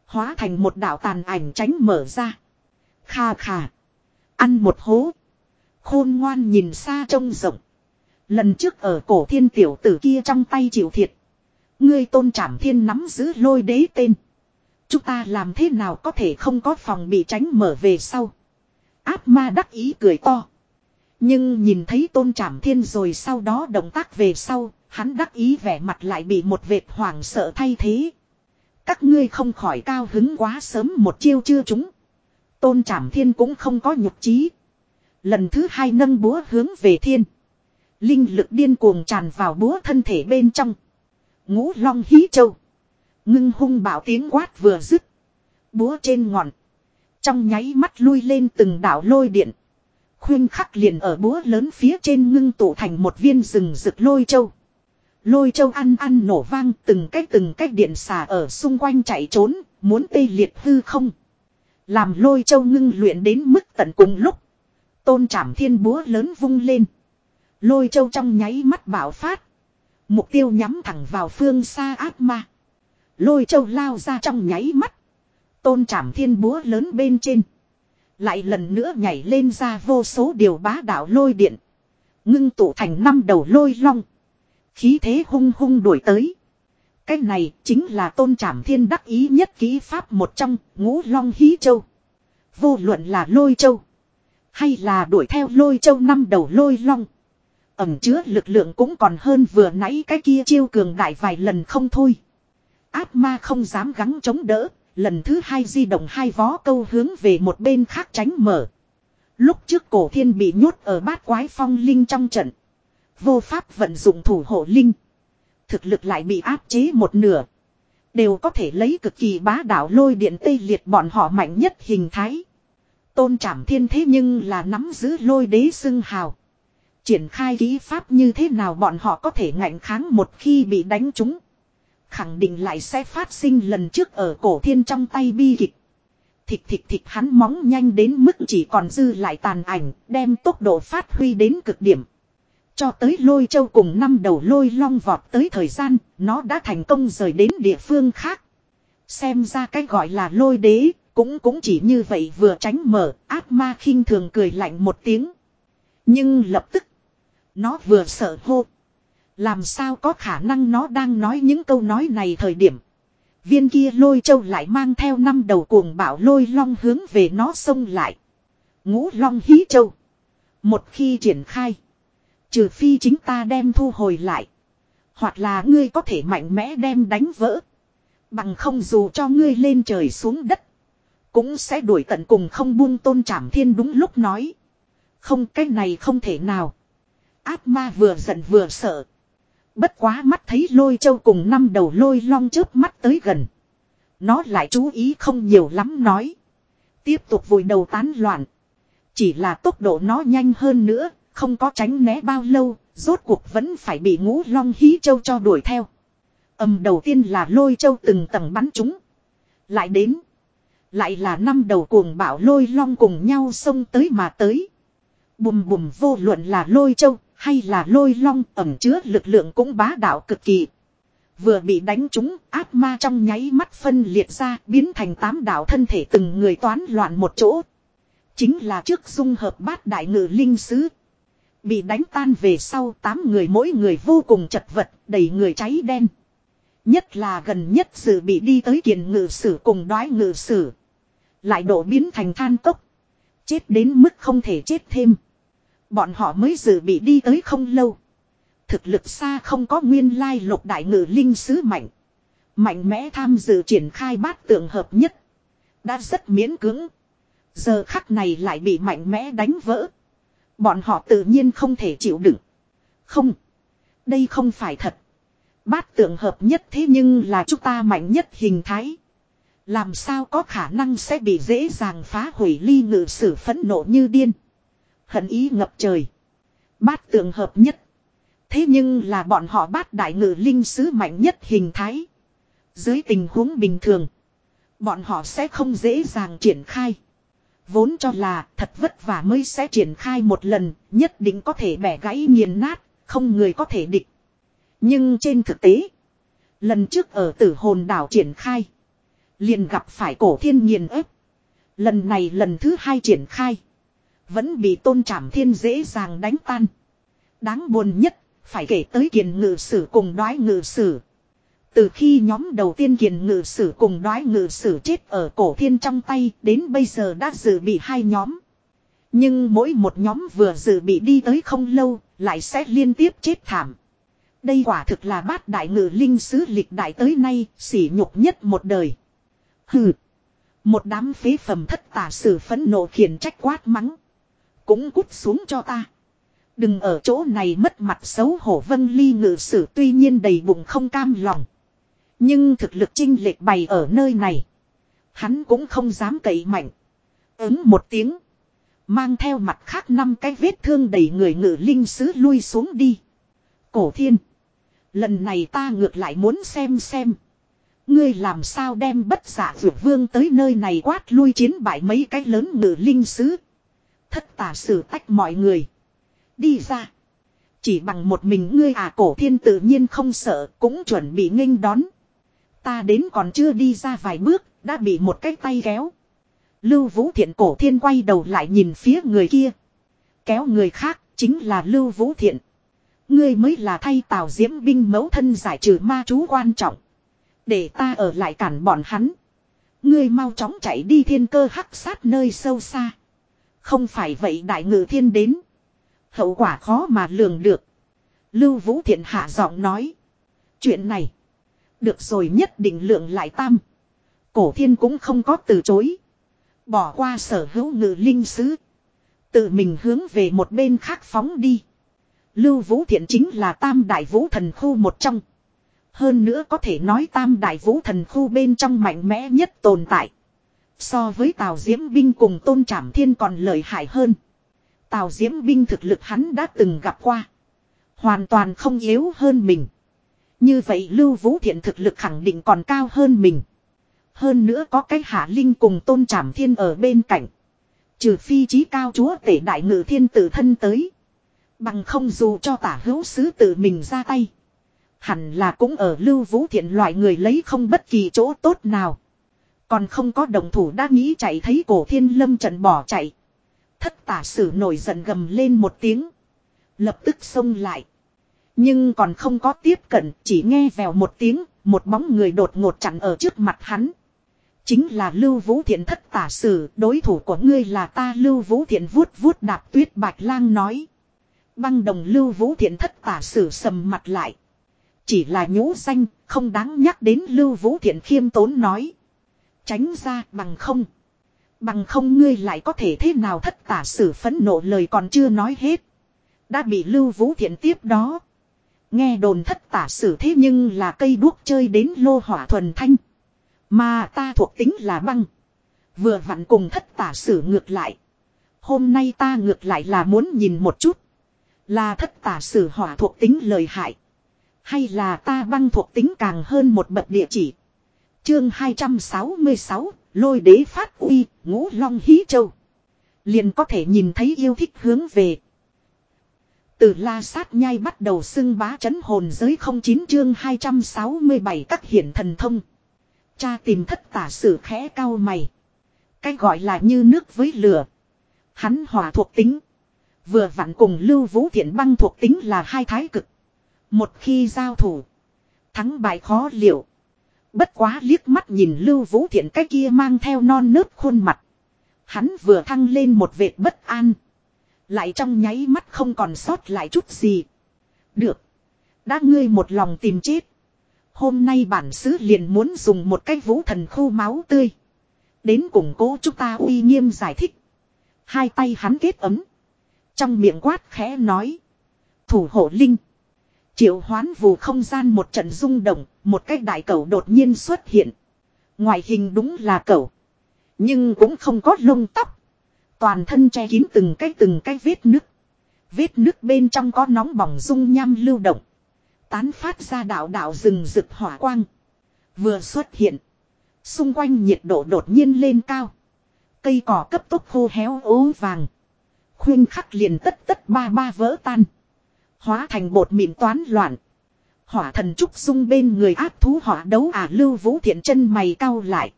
Speaker 1: Hóa thành một đạo tàn ảnh tránh mở ra. Kha kha. Ăn một hố. Khôn ngoan nhìn xa trông rộng. Lần trước ở cổ thiên tiểu tử kia trong tay chịu thiệt. Ngươi tôn trảm thiên nắm giữ lôi đế tên. Chúng ta làm thế nào có thể không có phòng bị tránh mở về sau. Áp ma đắc ý cười to. Nhưng nhìn thấy tôn trảm thiên rồi sau đó động tác về sau, hắn đắc ý vẻ mặt lại bị một vệt hoảng sợ thay thế. Các ngươi không khỏi cao hứng quá sớm một chiêu chưa chúng. Tôn trảm thiên cũng không có nhục trí. Lần thứ hai nâng búa hướng về thiên. Linh lực điên cuồng tràn vào búa thân thể bên trong. Ngũ long hí châu. Ngưng hung bảo tiếng quát vừa dứt. Búa trên ngọn. Trong nháy mắt lui lên từng đảo lôi điện. Khuyên khắc liền ở búa lớn phía trên ngưng tụ thành một viên rừng rực lôi châu. Lôi châu ăn ăn nổ vang từng cách từng cách điện xà ở xung quanh chạy trốn, muốn tê liệt hư không. Làm lôi châu ngưng luyện đến mức tận cùng lúc. Tôn trảm thiên búa lớn vung lên. Lôi châu trong nháy mắt bảo phát. Mục tiêu nhắm thẳng vào phương xa ác ma. Lôi châu lao ra trong nháy mắt. Tôn trảm thiên búa lớn bên trên. Lại lần nữa nhảy lên ra vô số điều bá đạo lôi điện. Ngưng tụ thành năm đầu lôi long. Khí thế hung hung đuổi tới. Cái này chính là tôn trảm thiên đắc ý nhất ký pháp một trong ngũ long hí châu. Vô luận là lôi châu. Hay là đuổi theo lôi châu năm đầu lôi long. Ẩm chứa lực lượng cũng còn hơn vừa nãy cái kia chiêu cường đại vài lần không thôi. Áp ma không dám gắng chống đỡ. Lần thứ hai di động hai vó câu hướng về một bên khác tránh mở. Lúc trước cổ thiên bị nhốt ở bát quái phong linh trong trận. Vô pháp vận dụng thủ hộ linh. Thực lực lại bị áp chế một nửa. Đều có thể lấy cực kỳ bá đạo lôi điện tây liệt bọn họ mạnh nhất hình thái. Tôn trảm thiên thế nhưng là nắm giữ lôi đế xưng hào. Triển khai kỹ pháp như thế nào bọn họ có thể ngạnh kháng một khi bị đánh trúng. Khẳng định lại sẽ phát sinh lần trước ở cổ thiên trong tay bi kịch. Thịt thịt thịt hắn móng nhanh đến mức chỉ còn dư lại tàn ảnh, đem tốc độ phát huy đến cực điểm. Cho tới lôi châu cùng năm đầu lôi long vọt tới thời gian, nó đã thành công rời đến địa phương khác. Xem ra cái gọi là lôi đế, cũng cũng chỉ như vậy vừa tránh mở, ác ma khinh thường cười lạnh một tiếng. Nhưng lập tức, nó vừa sợ hô. Làm sao có khả năng nó đang nói những câu nói này thời điểm. Viên kia lôi châu lại mang theo năm đầu cuồng bạo lôi long hướng về nó xông lại. Ngũ long hí châu. Một khi triển khai. Trừ phi chính ta đem thu hồi lại. Hoặc là ngươi có thể mạnh mẽ đem đánh vỡ. Bằng không dù cho ngươi lên trời xuống đất. Cũng sẽ đuổi tận cùng không buông tôn trảm thiên đúng lúc nói. Không, cái này không thể nào. Ác ma vừa giận vừa sợ. Bất quá mắt thấy lôi châu cùng năm đầu lôi long chớp mắt tới gần. Nó lại chú ý không nhiều lắm nói. Tiếp tục vùi đầu tán loạn. Chỉ là tốc độ nó nhanh hơn nữa, không có tránh né bao lâu, rốt cuộc vẫn phải bị ngũ long hí châu cho đuổi theo. Âm đầu tiên là lôi châu từng tầng bắn chúng. Lại đến. Lại là năm đầu cuồng bạo lôi long cùng nhau xông tới mà tới. Bùm bùm vô luận là lôi châu hay là lôi long ẩm chứa lực lượng cũng bá đạo cực kỳ. Vừa bị đánh trúng, ác ma trong nháy mắt phân liệt ra, biến thành tám đạo thân thể từng người toán loạn một chỗ. Chính là trước dung hợp bát đại ngự linh sứ. Bị đánh tan về sau tám người mỗi người vô cùng chật vật, đầy người cháy đen. Nhất là gần nhất sự bị đi tới kiền ngự sử cùng đoái ngự sử. Lại độ biến thành than cốc. Chết đến mức không thể chết thêm. Bọn họ mới dự bị đi tới không lâu. Thực lực xa không có nguyên lai lục đại ngự linh sứ mạnh. Mạnh mẽ tham dự triển khai bát tượng hợp nhất. Đã rất miễn cưỡng. Giờ khắc này lại bị mạnh mẽ đánh vỡ. Bọn họ tự nhiên không thể chịu đựng. Không. Đây không phải thật. Bát tượng hợp nhất thế nhưng là chúng ta mạnh nhất hình thái. Làm sao có khả năng sẽ bị dễ dàng phá hủy ly ngự sử phẫn nộ như điên. Hận ý ngập trời. Bát tượng hợp nhất. Thế nhưng là bọn họ bát đại ngự linh sứ mạnh nhất hình thái. Dưới tình huống bình thường. Bọn họ sẽ không dễ dàng triển khai. Vốn cho là thật vất vả mới sẽ triển khai một lần. Nhất định có thể bẻ gãy nghiền nát. Không người có thể địch. Nhưng trên thực tế. Lần trước ở tử hồn đảo triển khai. Liền gặp phải cổ thiên nghiền ép. Lần này lần thứ hai triển khai. Vẫn bị tôn trảm thiên dễ dàng đánh tan. Đáng buồn nhất, phải kể tới kiền ngự sử cùng đoái ngự sử. Từ khi nhóm đầu tiên kiền ngự sử cùng đoái ngự sử chết ở cổ thiên trong tay đến bây giờ đã dự bị hai nhóm. Nhưng mỗi một nhóm vừa dự bị đi tới không lâu, lại sẽ liên tiếp chết thảm. Đây quả thực là bát đại ngự linh sứ lịch đại tới nay, sỉ nhục nhất một đời. Hừ. Một đám phế phẩm thất tả sử phẫn nộ khiển trách quát mắng. Cũng cút xuống cho ta. Đừng ở chỗ này mất mặt xấu hổ vân ly ngự sử tuy nhiên đầy bụng không cam lòng. Nhưng thực lực chinh lệch bày ở nơi này. Hắn cũng không dám cậy mạnh. Ứng một tiếng. Mang theo mặt khác năm cái vết thương đầy người ngự linh sứ lui xuống đi. Cổ thiên. Lần này ta ngược lại muốn xem xem. Ngươi làm sao đem bất giả vượt vương tới nơi này quát lui chiến bại mấy cái lớn ngự linh sứ. Thất tả sử tách mọi người. Đi ra. Chỉ bằng một mình ngươi à cổ thiên tự nhiên không sợ, cũng chuẩn bị nghênh đón. Ta đến còn chưa đi ra vài bước, đã bị một cái tay kéo. Lưu Vũ Thiện cổ thiên quay đầu lại nhìn phía người kia. Kéo người khác, chính là Lưu Vũ Thiện. Ngươi mới là thay tào diễm binh mẫu thân giải trừ ma chú quan trọng. Để ta ở lại cản bọn hắn. Ngươi mau chóng chạy đi thiên cơ hắc sát nơi sâu xa. Không phải vậy đại ngự thiên đến. Hậu quả khó mà lường được. Lưu Vũ Thiện hạ giọng nói. Chuyện này. Được rồi nhất định lượng lại tam. Cổ thiên cũng không có từ chối. Bỏ qua sở hữu ngự linh sứ. Tự mình hướng về một bên khác phóng đi. Lưu Vũ Thiện chính là tam đại vũ thần khu một trong. Hơn nữa có thể nói tam đại vũ thần khu bên trong mạnh mẽ nhất tồn tại. So với Tào Diễm Binh cùng Tôn Trảm Thiên còn lợi hại hơn. Tào Diễm Binh thực lực hắn đã từng gặp qua. Hoàn toàn không yếu hơn mình. Như vậy Lưu Vũ Thiện thực lực khẳng định còn cao hơn mình. Hơn nữa có cái hạ linh cùng Tôn Trảm Thiên ở bên cạnh. Trừ phi trí cao chúa tể đại ngự thiên tử thân tới. Bằng không dù cho tả hữu sứ tự mình ra tay. Hẳn là cũng ở Lưu Vũ Thiện loại người lấy không bất kỳ chỗ tốt nào. Còn không có đồng thủ đã nghĩ chạy thấy cổ thiên lâm trận bỏ chạy. Thất tả sử nổi giận gầm lên một tiếng. Lập tức xông lại. Nhưng còn không có tiếp cận, chỉ nghe vèo một tiếng. Một bóng người đột ngột chặn ở trước mặt hắn. Chính là Lưu Vũ Thiện thất tả sử. Đối thủ của ngươi là ta Lưu Vũ Thiện vuốt vuốt đạp tuyết bạch lang nói. Băng đồng Lưu Vũ Thiện thất tả sử sầm mặt lại. Chỉ là nhũ xanh không đáng nhắc đến Lưu Vũ Thiện khiêm tốn nói. Tránh ra bằng không. Bằng không ngươi lại có thể thế nào thất tả sử phấn nộ lời còn chưa nói hết. Đã bị Lưu Vũ Thiện tiếp đó. Nghe đồn thất tả sử thế nhưng là cây đuốc chơi đến lô hỏa thuần thanh. Mà ta thuộc tính là băng. Vừa vặn cùng thất tả sử ngược lại. Hôm nay ta ngược lại là muốn nhìn một chút. Là thất tả sử hỏa thuộc tính lời hại. Hay là ta băng thuộc tính càng hơn một bậc địa chỉ. Chương 266, lôi đế phát uy, ngũ long hí châu. Liền có thể nhìn thấy yêu thích hướng về. Từ la sát nhai bắt đầu xưng bá chấn hồn giới không chín chương 267 các hiển thần thông. Cha tìm thất tả sử khẽ cao mày. Cái gọi là như nước với lửa. Hắn hòa thuộc tính. Vừa vặn cùng lưu vũ thiện băng thuộc tính là hai thái cực. Một khi giao thủ. Thắng bại khó liệu. Bất quá liếc mắt nhìn lưu vũ thiện cái kia mang theo non nớt khuôn mặt. Hắn vừa thăng lên một vệt bất an. Lại trong nháy mắt không còn sót lại chút gì. Được. Đã ngươi một lòng tìm chết. Hôm nay bản xứ liền muốn dùng một cái vũ thần khu máu tươi. Đến củng cố chúng ta uy nghiêm giải thích. Hai tay hắn kết ấm. Trong miệng quát khẽ nói. Thủ hộ linh. Triệu hoán vù không gian một trận rung động. Một cái đại cầu đột nhiên xuất hiện. Ngoại hình đúng là cầu. Nhưng cũng không có lông tóc. Toàn thân che kín từng cái từng cái vết nước. Vết nước bên trong có nóng bỏng dung nham lưu động. Tán phát ra đạo đạo rừng rực hỏa quang. Vừa xuất hiện. Xung quanh nhiệt độ đột nhiên lên cao. Cây cỏ cấp tốc khô héo ố vàng. Khuyên khắc liền tất tất ba ba vỡ tan. Hóa thành bột mịn toán loạn. Hỏa thần trúc dung bên người áp thú hỏa đấu à lưu vũ thiện chân mày cao lại.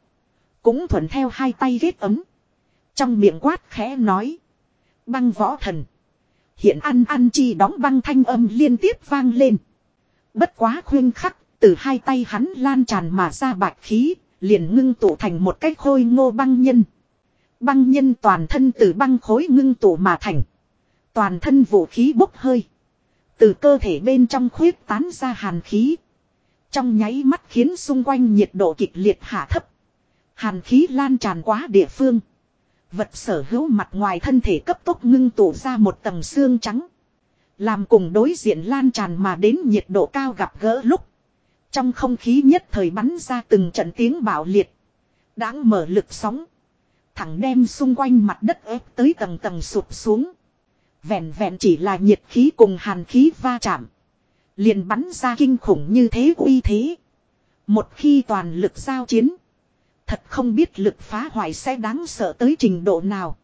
Speaker 1: Cũng thuận theo hai tay ghét ấm. Trong miệng quát khẽ nói. Băng võ thần. Hiện ăn ăn chi đóng băng thanh âm liên tiếp vang lên. Bất quá khuyên khắc, từ hai tay hắn lan tràn mà ra bạch khí, liền ngưng tụ thành một cái khôi ngô băng nhân. Băng nhân toàn thân từ băng khối ngưng tụ mà thành. Toàn thân vũ khí bốc hơi. Từ cơ thể bên trong khuyết tán ra hàn khí. Trong nháy mắt khiến xung quanh nhiệt độ kịch liệt hạ thấp. Hàn khí lan tràn quá địa phương. Vật sở hữu mặt ngoài thân thể cấp tốc ngưng tụ ra một tầng xương trắng. Làm cùng đối diện lan tràn mà đến nhiệt độ cao gặp gỡ lúc. Trong không khí nhất thời bắn ra từng trận tiếng bạo liệt. Đáng mở lực sóng. Thẳng đem xung quanh mặt đất ép tới tầng tầng sụp xuống. Vẹn vẹn chỉ là nhiệt khí cùng hàn khí va chạm. Liền bắn ra kinh khủng như thế uy thế. Một khi toàn lực giao chiến. Thật không biết lực phá hoại sẽ đáng sợ tới trình độ nào.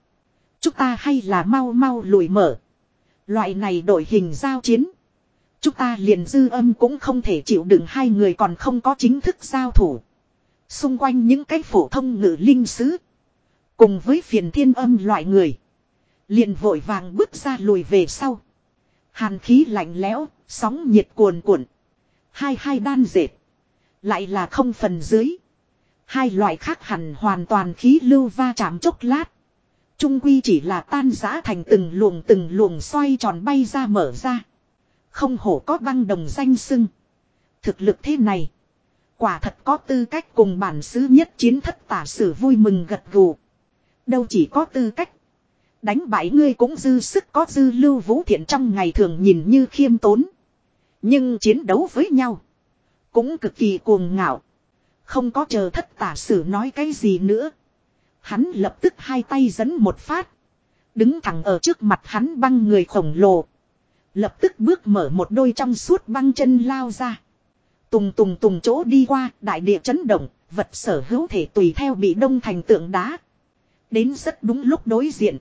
Speaker 1: Chúng ta hay là mau mau lùi mở. Loại này đổi hình giao chiến. Chúng ta liền dư âm cũng không thể chịu đựng hai người còn không có chính thức giao thủ. Xung quanh những cái phổ thông ngữ linh sứ. Cùng với phiền thiên âm loại người. Liền vội vàng bước ra lùi về sau. Hàn khí lạnh lẽo, sóng nhiệt cuồn cuộn. Hai hai đan dệt. Lại là không phần dưới. Hai loại khác hẳn hoàn toàn khí lưu va chạm chốc lát. Trung quy chỉ là tan giã thành từng luồng từng luồng xoay tròn bay ra mở ra. Không hổ có băng đồng danh sưng. Thực lực thế này. Quả thật có tư cách cùng bản xứ nhất chiến thất tả sử vui mừng gật gù. Đâu chỉ có tư cách. Đánh bại ngươi cũng dư sức có dư lưu vũ thiện trong ngày thường nhìn như khiêm tốn. Nhưng chiến đấu với nhau. Cũng cực kỳ cuồng ngạo. Không có chờ thất tả sử nói cái gì nữa. Hắn lập tức hai tay dẫn một phát. Đứng thẳng ở trước mặt hắn băng người khổng lồ. Lập tức bước mở một đôi trong suốt băng chân lao ra. Tùng tùng tùng chỗ đi qua, đại địa chấn động, vật sở hữu thể tùy theo bị đông thành tượng đá. Đến rất đúng lúc đối diện.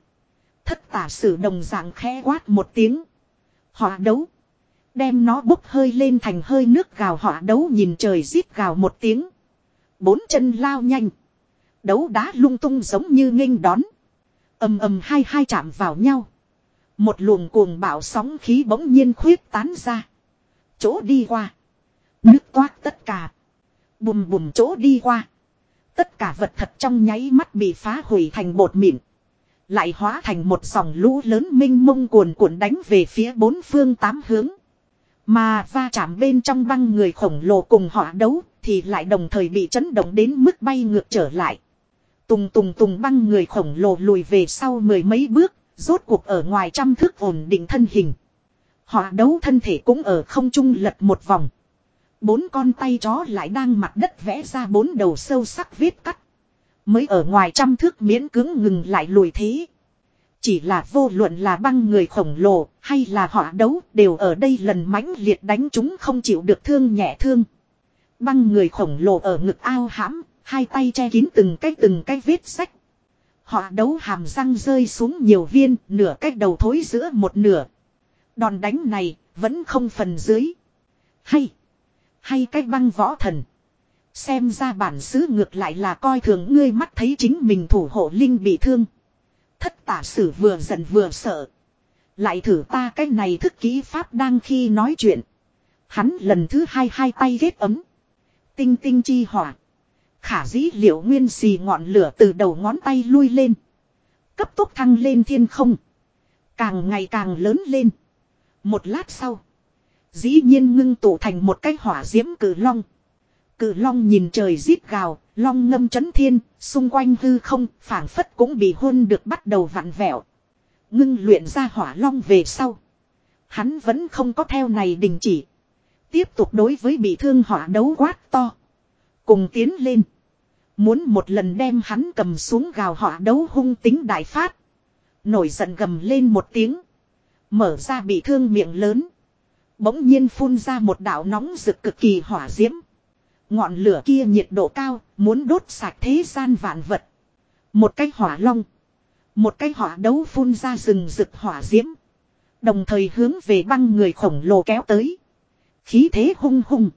Speaker 1: Thất tả sử đồng dạng khẽ quát một tiếng. Họ đấu. Đem nó bốc hơi lên thành hơi nước gào họ đấu nhìn trời rít gào một tiếng. Bốn chân lao nhanh. Đấu đá lung tung giống như nghênh đón. ầm ầm hai hai chạm vào nhau. Một luồng cuồng bạo sóng khí bỗng nhiên khuyết tán ra. Chỗ đi qua. Nước toát tất cả. Bùm bùm chỗ đi qua. Tất cả vật thật trong nháy mắt bị phá hủy thành bột mịn. Lại hóa thành một dòng lũ lớn minh mông cuồn cuộn đánh về phía bốn phương tám hướng. Mà va chạm bên trong băng người khổng lồ cùng họ đấu thì lại đồng thời bị chấn động đến mức bay ngược trở lại. Tùng tùng tùng băng người khổng lồ lùi về sau mười mấy bước, rốt cuộc ở ngoài trăm thước ổn định thân hình. Họ đấu thân thể cũng ở không trung lật một vòng. Bốn con tay chó lại đang mặt đất vẽ ra bốn đầu sâu sắc vết cắt. Mới ở ngoài trăm thước miễn cứng ngừng lại lùi thế. Chỉ là vô luận là băng người khổng lồ hay là họ đấu đều ở đây lần mãnh liệt đánh chúng không chịu được thương nhẹ thương. Băng người khổng lồ ở ngực ao hãm, hai tay che kín từng cái từng cái vết sách. Họ đấu hàm răng rơi xuống nhiều viên, nửa cách đầu thối giữa một nửa. Đòn đánh này, vẫn không phần dưới. Hay, hay cách băng võ thần. Xem ra bản xứ ngược lại là coi thường ngươi mắt thấy chính mình thủ hộ linh bị thương. Thất tả sử vừa giận vừa sợ. Lại thử ta cái này thức ký pháp đang khi nói chuyện. Hắn lần thứ hai hai tay ghét ấm. Tinh tinh chi hỏa. Khả dĩ liệu nguyên xì ngọn lửa từ đầu ngón tay lui lên. Cấp tốc thăng lên thiên không. Càng ngày càng lớn lên. Một lát sau. Dĩ nhiên ngưng tụ thành một cái hỏa diễm cử long. Cử long nhìn trời rít gào, long ngâm chấn thiên, xung quanh hư không, phảng phất cũng bị hôn được bắt đầu vặn vẹo. Ngưng luyện ra hỏa long về sau. Hắn vẫn không có theo này đình chỉ. Tiếp tục đối với bị thương hỏa đấu quát to. Cùng tiến lên. Muốn một lần đem hắn cầm xuống gào hỏa đấu hung tính đại phát. Nổi giận gầm lên một tiếng. Mở ra bị thương miệng lớn. Bỗng nhiên phun ra một đạo nóng rực cực kỳ hỏa diễm. Ngọn lửa kia nhiệt độ cao, muốn đốt sạch thế gian vạn vật. Một cái hỏa long. Một cái hỏa đấu phun ra rừng rực hỏa diễm. Đồng thời hướng về băng người khổng lồ kéo tới. Khí thế hung hung.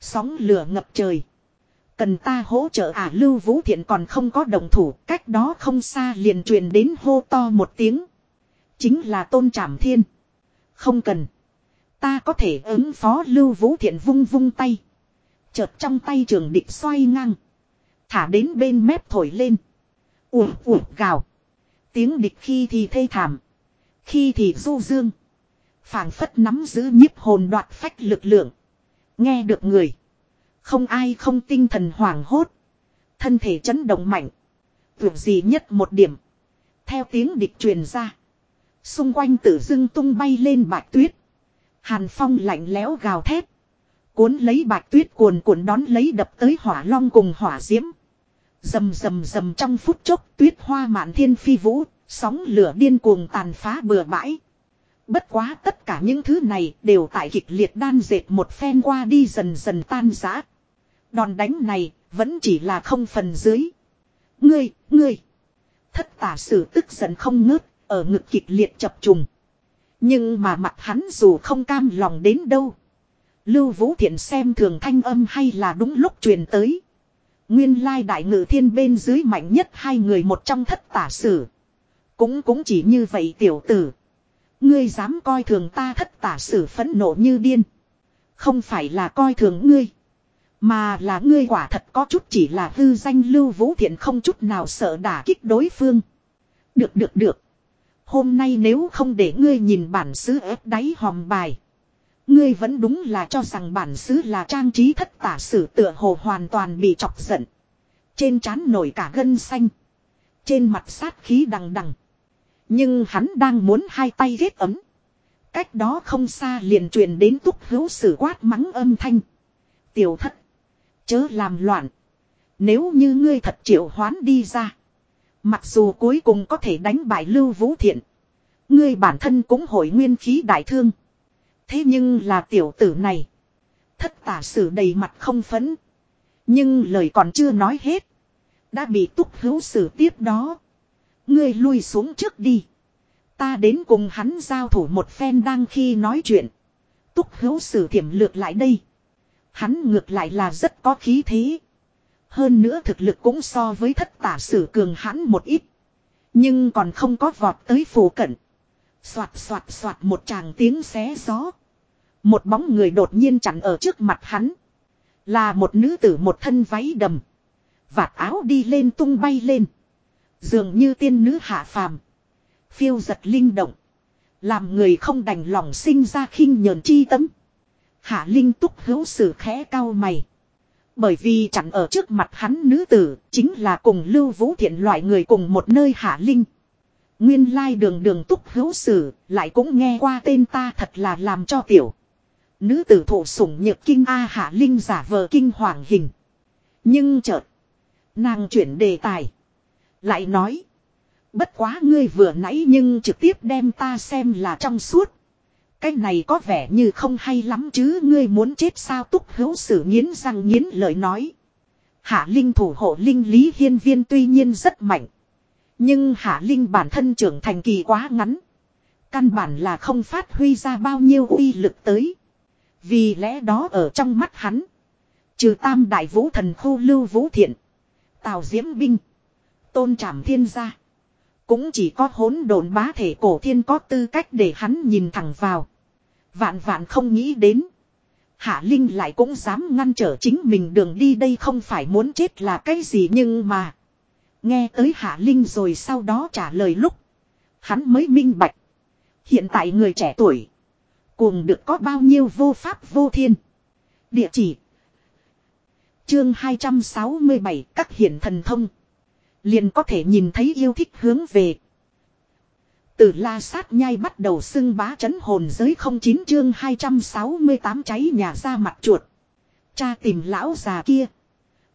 Speaker 1: Sóng lửa ngập trời. Cần ta hỗ trợ à Lưu Vũ Thiện còn không có đồng thủ, cách đó không xa liền truyền đến hô to một tiếng. Chính là tôn trảm thiên. Không cần. Ta có thể ứng phó Lưu Vũ Thiện vung vung tay. Chợt trong tay trường địch xoay ngang. Thả đến bên mép thổi lên. Ủa ủa gào. Tiếng địch khi thì thê thảm. Khi thì du dương. phảng phất nắm giữ nhiếp hồn đoạt phách lực lượng. Nghe được người. Không ai không tinh thần hoảng hốt. Thân thể chấn động mạnh. Vượt gì nhất một điểm. Theo tiếng địch truyền ra. Xung quanh tử dưng tung bay lên bạch tuyết. Hàn phong lạnh lẽo gào thét. Cuốn lấy bạch tuyết cuồn cuộn đón lấy đập tới hỏa long cùng hỏa diễm. Dầm dầm dầm trong phút chốc tuyết hoa mạn thiên phi vũ, sóng lửa điên cuồng tàn phá bừa bãi. Bất quá tất cả những thứ này đều tại kịch liệt đan dệt một phen qua đi dần dần tan rã. Đòn đánh này vẫn chỉ là không phần dưới. Ngươi, ngươi. Thất tả sử tức giận không ngớt, ở ngực kịch liệt chập trùng. Nhưng mà mặt hắn dù không cam lòng đến đâu. Lưu Vũ Thiện xem thường thanh âm hay là đúng lúc truyền tới. Nguyên lai đại ngự thiên bên dưới mạnh nhất hai người một trong thất tả sử. Cũng cũng chỉ như vậy tiểu tử. Ngươi dám coi thường ta thất tả sử phẫn nộ như điên. Không phải là coi thường ngươi. Mà là ngươi quả thật có chút chỉ là hư danh lưu vũ thiện không chút nào sợ đả kích đối phương. Được được được. Hôm nay nếu không để ngươi nhìn bản xứ ép đáy hòm bài. Ngươi vẫn đúng là cho rằng bản xứ là trang trí thất tả sử tựa hồ hoàn toàn bị chọc giận. Trên trán nổi cả gân xanh. Trên mặt sát khí đằng đằng. Nhưng hắn đang muốn hai tay ghét ấm. Cách đó không xa liền truyền đến túc hữu sử quát mắng âm thanh. Tiểu thất. Chớ làm loạn. Nếu như ngươi thật triệu hoán đi ra. Mặc dù cuối cùng có thể đánh bại Lưu Vũ Thiện. Ngươi bản thân cũng hội nguyên khí đại thương. Thế nhưng là tiểu tử này. Thất tả sử đầy mặt không phấn. Nhưng lời còn chưa nói hết. Đã bị túc hữu sử tiếp đó. Ngươi lui xuống trước đi. Ta đến cùng hắn giao thủ một phen đang khi nói chuyện. Túc hữu sử thiểm lược lại đây. Hắn ngược lại là rất có khí thế. Hơn nữa thực lực cũng so với thất tả sử cường hắn một ít. Nhưng còn không có vọt tới phủ cận. Xoạt xoạt xoạt một tràng tiếng xé gió. Một bóng người đột nhiên chặn ở trước mặt hắn. Là một nữ tử một thân váy đầm. Vạt áo đi lên tung bay lên. Dường như tiên nữ hạ phàm. Phiêu giật linh động. Làm người không đành lòng sinh ra khinh nhờn chi tấm. Hạ Linh túc hữu sử khẽ cao mày. Bởi vì chẳng ở trước mặt hắn nữ tử, chính là cùng Lưu Vũ Thiện loại người cùng một nơi Hạ Linh. Nguyên lai đường đường túc hữu sử, lại cũng nghe qua tên ta thật là làm cho tiểu. Nữ tử thụ sủng nhược kinh A Hạ Linh giả vờ kinh hoàng hình. Nhưng chợt, nàng chuyển đề tài. Lại nói, Bất quá ngươi vừa nãy nhưng trực tiếp đem ta xem là trong suốt. Cái này có vẻ như không hay lắm chứ ngươi muốn chết sao túc hữu sử nghiến răng nghiến lời nói. Hạ Linh thủ hộ Linh Lý Hiên Viên tuy nhiên rất mạnh. Nhưng Hạ Linh bản thân trưởng thành kỳ quá ngắn. Căn bản là không phát huy ra bao nhiêu uy lực tới. Vì lẽ đó ở trong mắt hắn. Trừ tam đại vũ thần khu lưu vũ thiện. Tào diễm binh. Tôn trảm thiên gia. Cũng chỉ có hỗn độn bá thể cổ thiên có tư cách để hắn nhìn thẳng vào. Vạn vạn không nghĩ đến. Hạ Linh lại cũng dám ngăn trở chính mình đường đi đây không phải muốn chết là cái gì nhưng mà. Nghe tới Hạ Linh rồi sau đó trả lời lúc. Hắn mới minh bạch. Hiện tại người trẻ tuổi. Cuồng được có bao nhiêu vô pháp vô thiên. Địa chỉ. Chương 267 các hiển thần thông. Liền có thể nhìn thấy yêu thích hướng về. Từ la sát nhai bắt đầu xưng bá chấn hồn giới không chín chương 268 cháy nhà ra mặt chuột. Cha tìm lão già kia.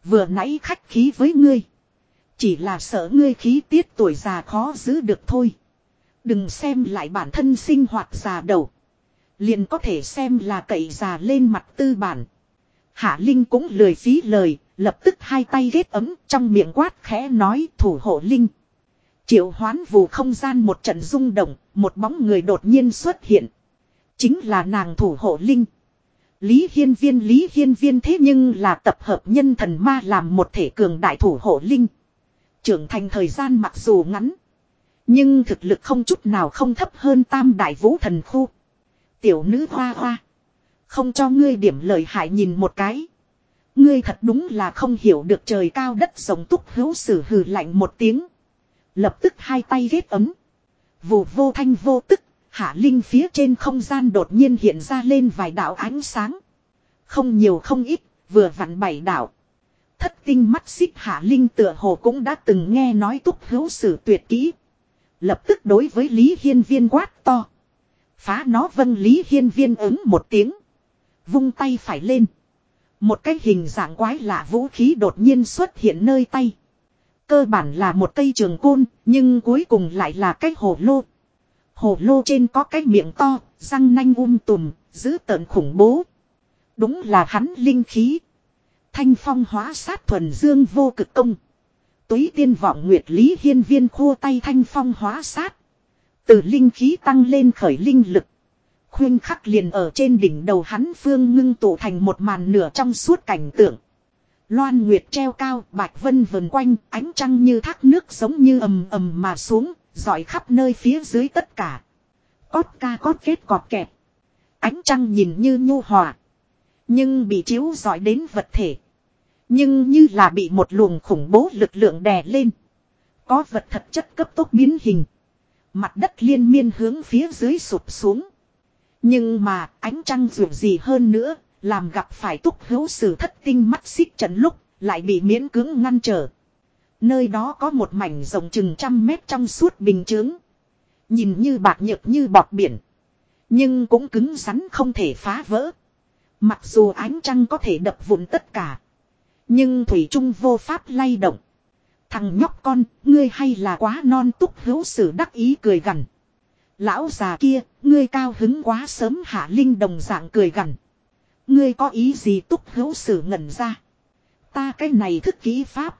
Speaker 1: Vừa nãy khách khí với ngươi. Chỉ là sợ ngươi khí tiết tuổi già khó giữ được thôi. Đừng xem lại bản thân sinh hoạt già đầu. Liền có thể xem là cậy già lên mặt tư bản. Hạ Linh cũng lười phí lời, lập tức hai tay ghét ấm trong miệng quát khẽ nói thủ hộ Linh. Triệu hoán vù không gian một trận rung động, một bóng người đột nhiên xuất hiện. Chính là nàng thủ hộ Linh. Lý Hiên Viên Lý Hiên Viên thế nhưng là tập hợp nhân thần ma làm một thể cường đại thủ hộ Linh. Trưởng thành thời gian mặc dù ngắn. Nhưng thực lực không chút nào không thấp hơn tam đại vũ thần khu. Tiểu nữ hoa hoa. Không cho ngươi điểm lời hại nhìn một cái. Ngươi thật đúng là không hiểu được trời cao đất rộng túc hữu sử hừ lạnh một tiếng. Lập tức hai tay ghét ấm. Vù vô thanh vô tức, hạ linh phía trên không gian đột nhiên hiện ra lên vài đạo ánh sáng. Không nhiều không ít, vừa vặn bảy đạo. Thất tinh mắt xích hạ linh tựa hồ cũng đã từng nghe nói túc hữu sử tuyệt kỹ. Lập tức đối với Lý Hiên Viên quát to. Phá nó vân Lý Hiên Viên ứng một tiếng. Vung tay phải lên. Một cái hình dạng quái lạ vũ khí đột nhiên xuất hiện nơi tay. Cơ bản là một cây trường côn, nhưng cuối cùng lại là cái hồ lô. Hồ lô trên có cái miệng to, răng nanh um tùm, giữ tợn khủng bố. Đúng là hắn linh khí. Thanh phong hóa sát thuần dương vô cực công. Túy tiên vọng nguyệt lý hiên viên khô tay thanh phong hóa sát. Từ linh khí tăng lên khởi linh lực. Khuyên khắc liền ở trên đỉnh đầu hắn phương ngưng tụ thành một màn nửa trong suốt cảnh tượng. Loan Nguyệt treo cao, bạch vân vần quanh, ánh trăng như thác nước giống như ầm ầm mà xuống, dọi khắp nơi phía dưới tất cả. Cót ca cót kết cọt kẹt. Ánh trăng nhìn như nhu hòa. Nhưng bị chiếu dọi đến vật thể. Nhưng như là bị một luồng khủng bố lực lượng đè lên. Có vật thật chất cấp tốc biến hình. Mặt đất liên miên hướng phía dưới sụp xuống. Nhưng mà ánh trăng dù gì hơn nữa, làm gặp phải túc hữu sử thất tinh mắt xích trận lúc, lại bị miễn cưỡng ngăn trở. Nơi đó có một mảnh rộng chừng trăm mét trong suốt bình chướng. Nhìn như bạc nhược như bọt biển. Nhưng cũng cứng rắn không thể phá vỡ. Mặc dù ánh trăng có thể đập vụn tất cả. Nhưng Thủy Trung vô pháp lay động. Thằng nhóc con, ngươi hay là quá non túc hữu sử đắc ý cười gằn. Lão già kia, ngươi cao hứng quá sớm hạ linh đồng dạng cười gằn. Ngươi có ý gì túc hữu sử ngẩn ra. Ta cái này thức kỹ pháp.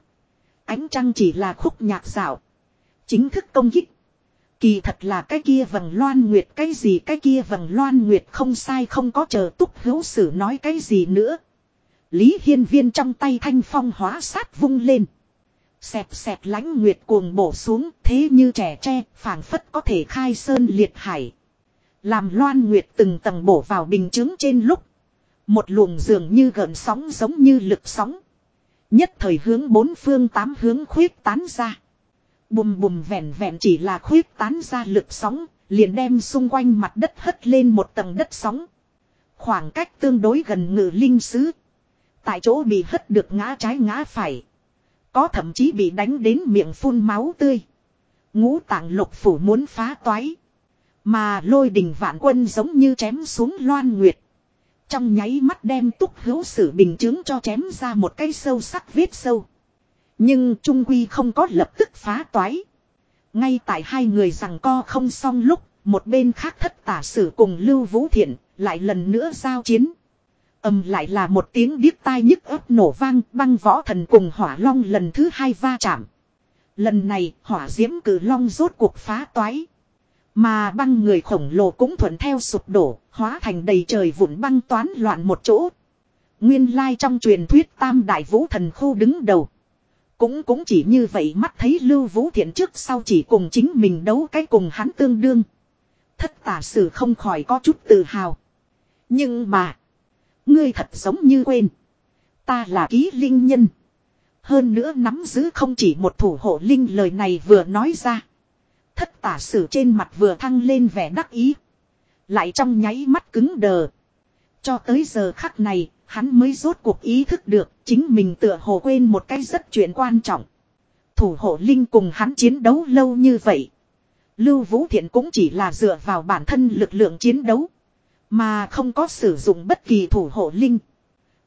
Speaker 1: Ánh trăng chỉ là khúc nhạc dạo. Chính thức công kích. Kỳ thật là cái kia vầng loan nguyệt cái gì cái kia vầng loan nguyệt không sai không có chờ túc hữu sử nói cái gì nữa. Lý hiên viên trong tay thanh phong hóa sát vung lên. Xẹp xẹp lãnh nguyệt cuồng bổ xuống thế như trẻ tre phảng phất có thể khai sơn liệt hải. Làm loan nguyệt từng tầng bổ vào bình chứng trên lúc. Một luồng dường như gợn sóng giống như lực sóng. Nhất thời hướng bốn phương tám hướng khuyết tán ra. Bùm bùm vẹn vẹn chỉ là khuyết tán ra lực sóng, liền đem xung quanh mặt đất hất lên một tầng đất sóng. Khoảng cách tương đối gần ngự linh sứ. Tại chỗ bị hất được ngã trái ngã phải. Có thậm chí bị đánh đến miệng phun máu tươi. Ngũ tạng lục phủ muốn phá toái. Mà lôi đình vạn quân giống như chém xuống loan nguyệt. Trong nháy mắt đem túc hữu sử bình chứng cho chém ra một cây sâu sắc vết sâu. Nhưng trung quy không có lập tức phá toái. Ngay tại hai người rằng co không xong lúc, một bên khác thất tả sử cùng Lưu Vũ Thiện, lại lần nữa giao chiến. Âm lại là một tiếng điếc tai nhức ớt nổ vang, băng võ thần cùng hỏa long lần thứ hai va chạm. Lần này, hỏa diễm cử long rốt cuộc phá toái. Mà băng người khổng lồ cũng thuận theo sụp đổ, hóa thành đầy trời vụn băng toán loạn một chỗ. Nguyên lai trong truyền thuyết tam đại vũ thần khu đứng đầu. Cũng cũng chỉ như vậy mắt thấy Lưu Vũ Thiện trước sau chỉ cùng chính mình đấu cái cùng hắn tương đương. Thất tả sử không khỏi có chút tự hào. Nhưng mà. Ngươi thật giống như quên. Ta là ký linh nhân. Hơn nữa nắm giữ không chỉ một thủ hộ linh lời này vừa nói ra. Thất tả sử trên mặt vừa thăng lên vẻ đắc ý. Lại trong nháy mắt cứng đờ. Cho tới giờ khắc này, hắn mới rốt cuộc ý thức được chính mình tựa hồ quên một cái rất chuyện quan trọng. Thủ hộ linh cùng hắn chiến đấu lâu như vậy. Lưu Vũ Thiện cũng chỉ là dựa vào bản thân lực lượng chiến đấu. Mà không có sử dụng bất kỳ thủ hộ linh.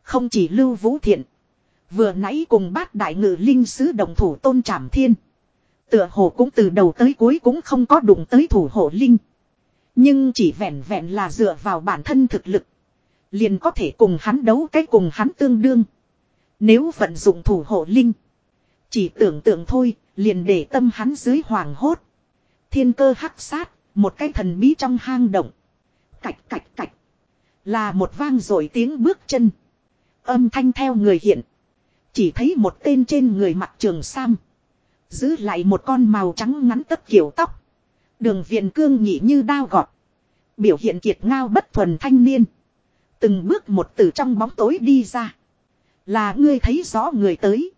Speaker 1: Không chỉ Lưu Vũ Thiện. Vừa nãy cùng bát đại ngự linh sứ đồng thủ tôn trảm thiên. Tựa hồ cũng từ đầu tới cuối cũng không có đụng tới thủ hộ linh. Nhưng chỉ vẹn vẹn là dựa vào bản thân thực lực. Liền có thể cùng hắn đấu cái cùng hắn tương đương. Nếu vận dụng thủ hộ linh. Chỉ tưởng tượng thôi, liền để tâm hắn dưới hoàng hốt. Thiên cơ hắc sát, một cái thần bí trong hang động. Cạch cạch cạch. Là một vang rồi tiếng bước chân. Âm thanh theo người hiện. Chỉ thấy một tên trên người mặt trường sam. Giữ lại một con màu trắng ngắn tất kiểu tóc. Đường viện cương nhị như đao gọt. Biểu hiện kiệt ngao bất thuần thanh niên. Từng bước một từ trong bóng tối đi ra. Là ngươi thấy rõ người tới.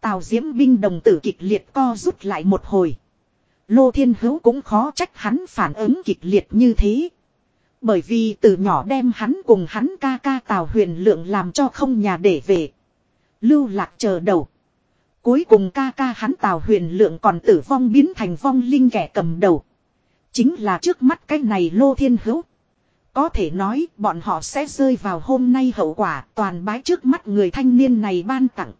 Speaker 1: Tào diễm binh đồng tử kịch liệt co rút lại một hồi. Lô Thiên Hữu cũng khó trách hắn phản ứng kịch liệt như thế. Bởi vì từ nhỏ đem hắn cùng hắn ca ca Tào huyền lượng làm cho không nhà để về. Lưu lạc chờ đầu. Cuối cùng ca ca hắn Tào huyền lượng còn tử vong biến thành vong linh kẻ cầm đầu. Chính là trước mắt cái này Lô Thiên Hữu. Có thể nói bọn họ sẽ rơi vào hôm nay hậu quả toàn bái trước mắt người thanh niên này ban tặng.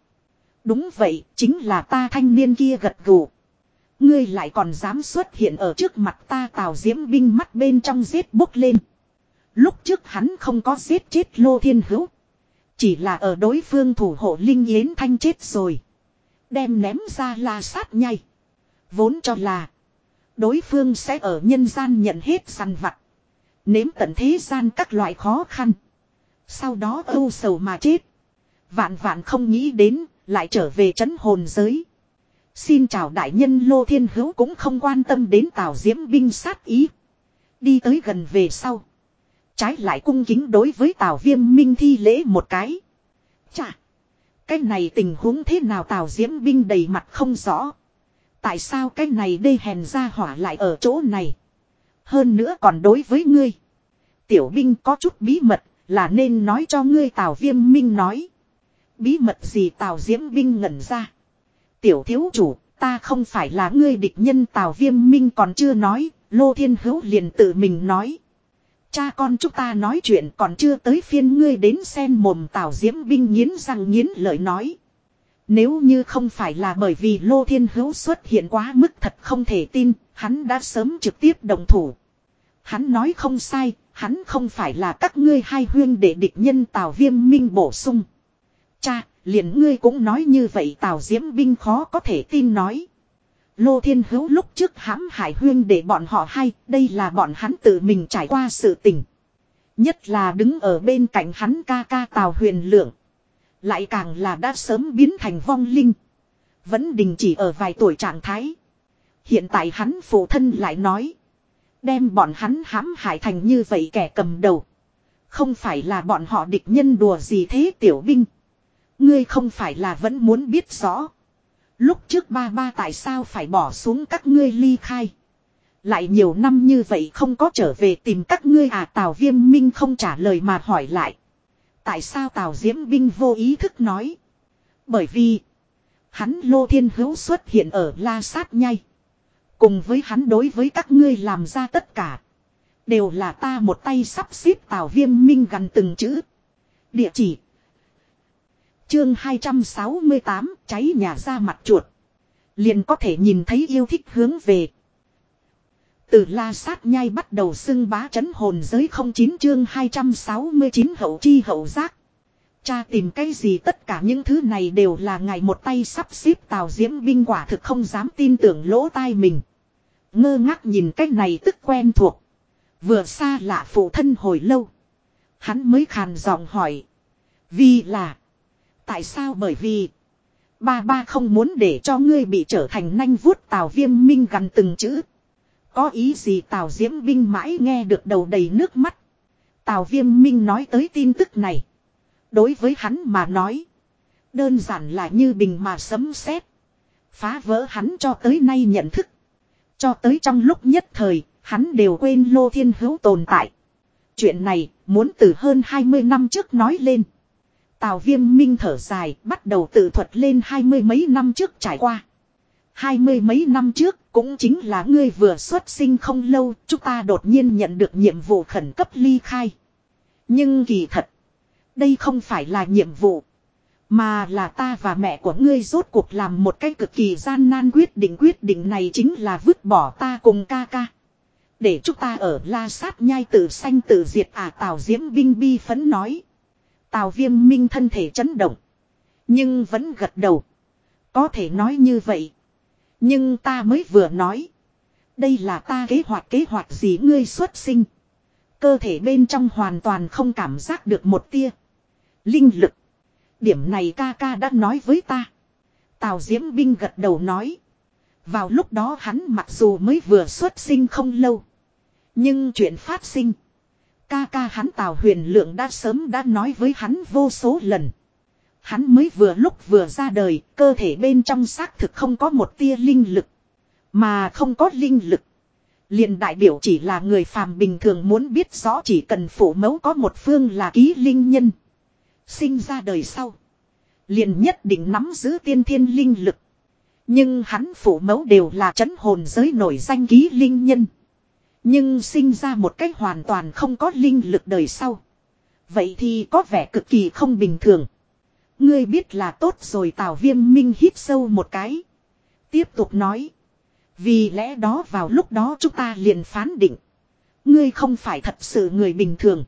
Speaker 1: Đúng vậy, chính là ta thanh niên kia gật gù. Ngươi lại còn dám xuất hiện ở trước mặt ta tào diễm binh mắt bên trong giết bốc lên. Lúc trước hắn không có giết chết lô thiên hữu. Chỉ là ở đối phương thủ hộ linh yến thanh chết rồi. Đem ném ra la sát nhai. Vốn cho là. Đối phương sẽ ở nhân gian nhận hết săn vặt. Nếm tận thế gian các loại khó khăn. Sau đó âu sầu mà chết. Vạn vạn không nghĩ đến, lại trở về chấn hồn giới. Xin chào đại nhân Lô Thiên Hữu cũng không quan tâm đến Tào Diễm binh sát ý. Đi tới gần về sau. Trái lại cung kính đối với Tào Viêm Minh thi lễ một cái. Chà! Cái này tình huống thế nào Tào Diễm binh đầy mặt không rõ. Tại sao cái này đê hèn ra hỏa lại ở chỗ này? Hơn nữa còn đối với ngươi. Tiểu binh có chút bí mật là nên nói cho ngươi Tào Viêm Minh nói. Bí mật gì Tào Diễm binh ngẩn ra. Tiểu thiếu chủ, ta không phải là ngươi địch nhân Tào Viêm Minh còn chưa nói, Lô Thiên Hữu liền tự mình nói. Cha con chúng ta nói chuyện còn chưa tới phiên ngươi đến sen mồm Tào Diễm Binh nghiến răng nghiến lợi nói. Nếu như không phải là bởi vì Lô Thiên Hữu xuất hiện quá mức thật không thể tin, hắn đã sớm trực tiếp đồng thủ. Hắn nói không sai, hắn không phải là các ngươi hai huyên để địch nhân Tào Viêm Minh bổ sung. Cha, liền ngươi cũng nói như vậy Tào Diễm Binh khó có thể tin nói. Lô Thiên Hữu lúc trước hãm hải huyên để bọn họ hay, đây là bọn hắn tự mình trải qua sự tình. Nhất là đứng ở bên cạnh hắn ca ca Tào Huyền Lượng. Lại càng là đã sớm biến thành vong linh. Vẫn đình chỉ ở vài tuổi trạng thái. Hiện tại hắn phụ thân lại nói. Đem bọn hắn hãm hại thành như vậy kẻ cầm đầu. Không phải là bọn họ địch nhân đùa gì thế tiểu binh. Ngươi không phải là vẫn muốn biết rõ. Lúc trước ba ba tại sao phải bỏ xuống các ngươi ly khai. Lại nhiều năm như vậy không có trở về tìm các ngươi à Tào Viêm Minh không trả lời mà hỏi lại. Tại sao Tào Diễm Binh vô ý thức nói. Bởi vì. Hắn Lô Thiên Hữu xuất hiện ở La Sát Nhai. Cùng với hắn đối với các ngươi làm ra tất cả. Đều là ta một tay sắp xếp Tào Viêm Minh gần từng chữ. Địa chỉ Chương 268 cháy nhà ra mặt chuột. Liền có thể nhìn thấy yêu thích hướng về. Từ la sát nhai bắt đầu xưng bá chấn hồn giới không chín chương 269 hậu chi hậu giác. Cha tìm cái gì tất cả những thứ này đều là ngài một tay sắp xếp tào diễm binh quả thực không dám tin tưởng lỗ tai mình. Ngơ ngác nhìn cái này tức quen thuộc. Vừa xa lạ phụ thân hồi lâu. Hắn mới khàn giọng hỏi. Vì là. Tại sao bởi vì. Ba ba không muốn để cho ngươi bị trở thành nanh vuốt tào viêm minh gần từng chữ. Có ý gì tào diễm binh mãi nghe được đầu đầy nước mắt. Tào viêm minh nói tới tin tức này. Đối với hắn mà nói. Đơn giản là như bình mà sấm sét Phá vỡ hắn cho tới nay nhận thức. Cho tới trong lúc nhất thời, hắn đều quên Lô Thiên Hữu tồn tại. Chuyện này, muốn từ hơn 20 năm trước nói lên. Tào viêm minh thở dài, bắt đầu tự thuật lên hai mươi mấy năm trước trải qua. Hai mươi mấy năm trước, cũng chính là ngươi vừa xuất sinh không lâu, chúng ta đột nhiên nhận được nhiệm vụ khẩn cấp ly khai. Nhưng kỳ thật, đây không phải là nhiệm vụ. Mà là ta và mẹ của ngươi rốt cuộc làm một cái cực kỳ gian nan quyết định quyết định này chính là vứt bỏ ta cùng ca ca. Để chúng ta ở la sát nhai tự sanh tự diệt à Tào Diễm Binh bi phấn nói. Tào Viêm Minh thân thể chấn động. Nhưng vẫn gật đầu. Có thể nói như vậy. Nhưng ta mới vừa nói. Đây là ta kế hoạch kế hoạch gì ngươi xuất sinh. Cơ thể bên trong hoàn toàn không cảm giác được một tia. Linh lực. Điểm này ca ca đã nói với ta. Tào Diễm Binh gật đầu nói. Vào lúc đó hắn mặc dù mới vừa xuất sinh không lâu. Nhưng chuyện phát sinh. Ca ca hắn Tào huyền lượng đã sớm đã nói với hắn vô số lần. Hắn mới vừa lúc vừa ra đời, cơ thể bên trong xác thực không có một tia linh lực. Mà không có linh lực. liền đại biểu chỉ là người phàm bình thường muốn biết rõ chỉ cần phủ mẫu có một phương là ký linh nhân. Sinh ra đời sau. Liền nhất định nắm giữ tiên thiên linh lực. Nhưng hắn phủ mẫu đều là chấn hồn giới nổi danh ký linh nhân. Nhưng sinh ra một cách hoàn toàn không có linh lực đời sau. Vậy thì có vẻ cực kỳ không bình thường. Ngươi biết là tốt rồi Tào Viêm Minh hít sâu một cái. Tiếp tục nói. Vì lẽ đó vào lúc đó chúng ta liền phán định. Ngươi không phải thật sự người bình thường.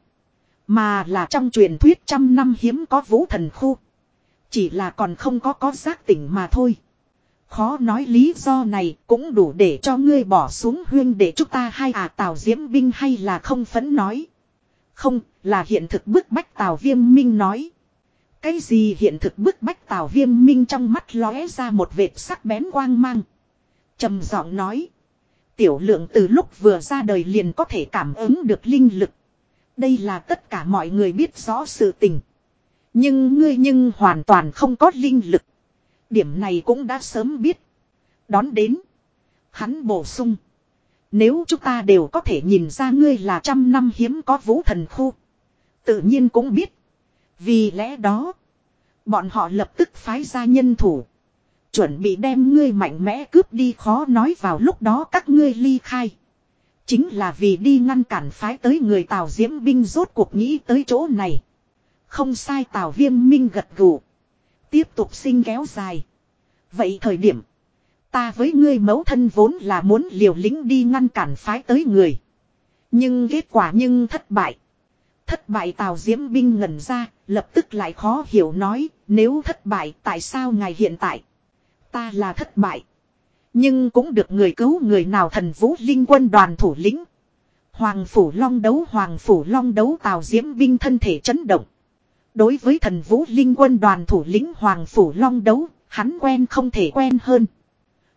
Speaker 1: Mà là trong truyền thuyết trăm năm hiếm có vũ thần khu. Chỉ là còn không có có giác tỉnh mà thôi. Khó nói lý do này cũng đủ để cho ngươi bỏ xuống huyên để chúng ta hai à tào diễm binh hay là không phấn nói. Không, là hiện thực bức bách tào viêm minh nói. Cái gì hiện thực bức bách tào viêm minh trong mắt lóe ra một vệt sắc bén quang mang. trầm giọng nói. Tiểu lượng từ lúc vừa ra đời liền có thể cảm ứng được linh lực. Đây là tất cả mọi người biết rõ sự tình. Nhưng ngươi nhưng hoàn toàn không có linh lực. Điểm này cũng đã sớm biết. Đón đến. Hắn bổ sung. Nếu chúng ta đều có thể nhìn ra ngươi là trăm năm hiếm có vũ thần khu. Tự nhiên cũng biết. Vì lẽ đó. Bọn họ lập tức phái ra nhân thủ. Chuẩn bị đem ngươi mạnh mẽ cướp đi khó nói vào lúc đó các ngươi ly khai. Chính là vì đi ngăn cản phái tới người Tào Diễm binh rốt cuộc nghĩ tới chỗ này. Không sai Tào Viêm Minh gật gù. Tiếp tục sinh kéo dài. Vậy thời điểm. Ta với ngươi mẫu thân vốn là muốn liều lĩnh đi ngăn cản phái tới người. Nhưng kết quả nhưng thất bại. Thất bại Tào Diễm binh ngẩn ra, lập tức lại khó hiểu nói, nếu thất bại tại sao ngài hiện tại? Ta là thất bại. Nhưng cũng được người cứu người nào thần vũ linh quân đoàn thủ lĩnh. Hoàng Phủ Long đấu Hoàng Phủ Long đấu Tào Diễm binh thân thể chấn động. Đối với thần vũ linh quân đoàn thủ lĩnh Hoàng Phủ Long đấu, hắn quen không thể quen hơn.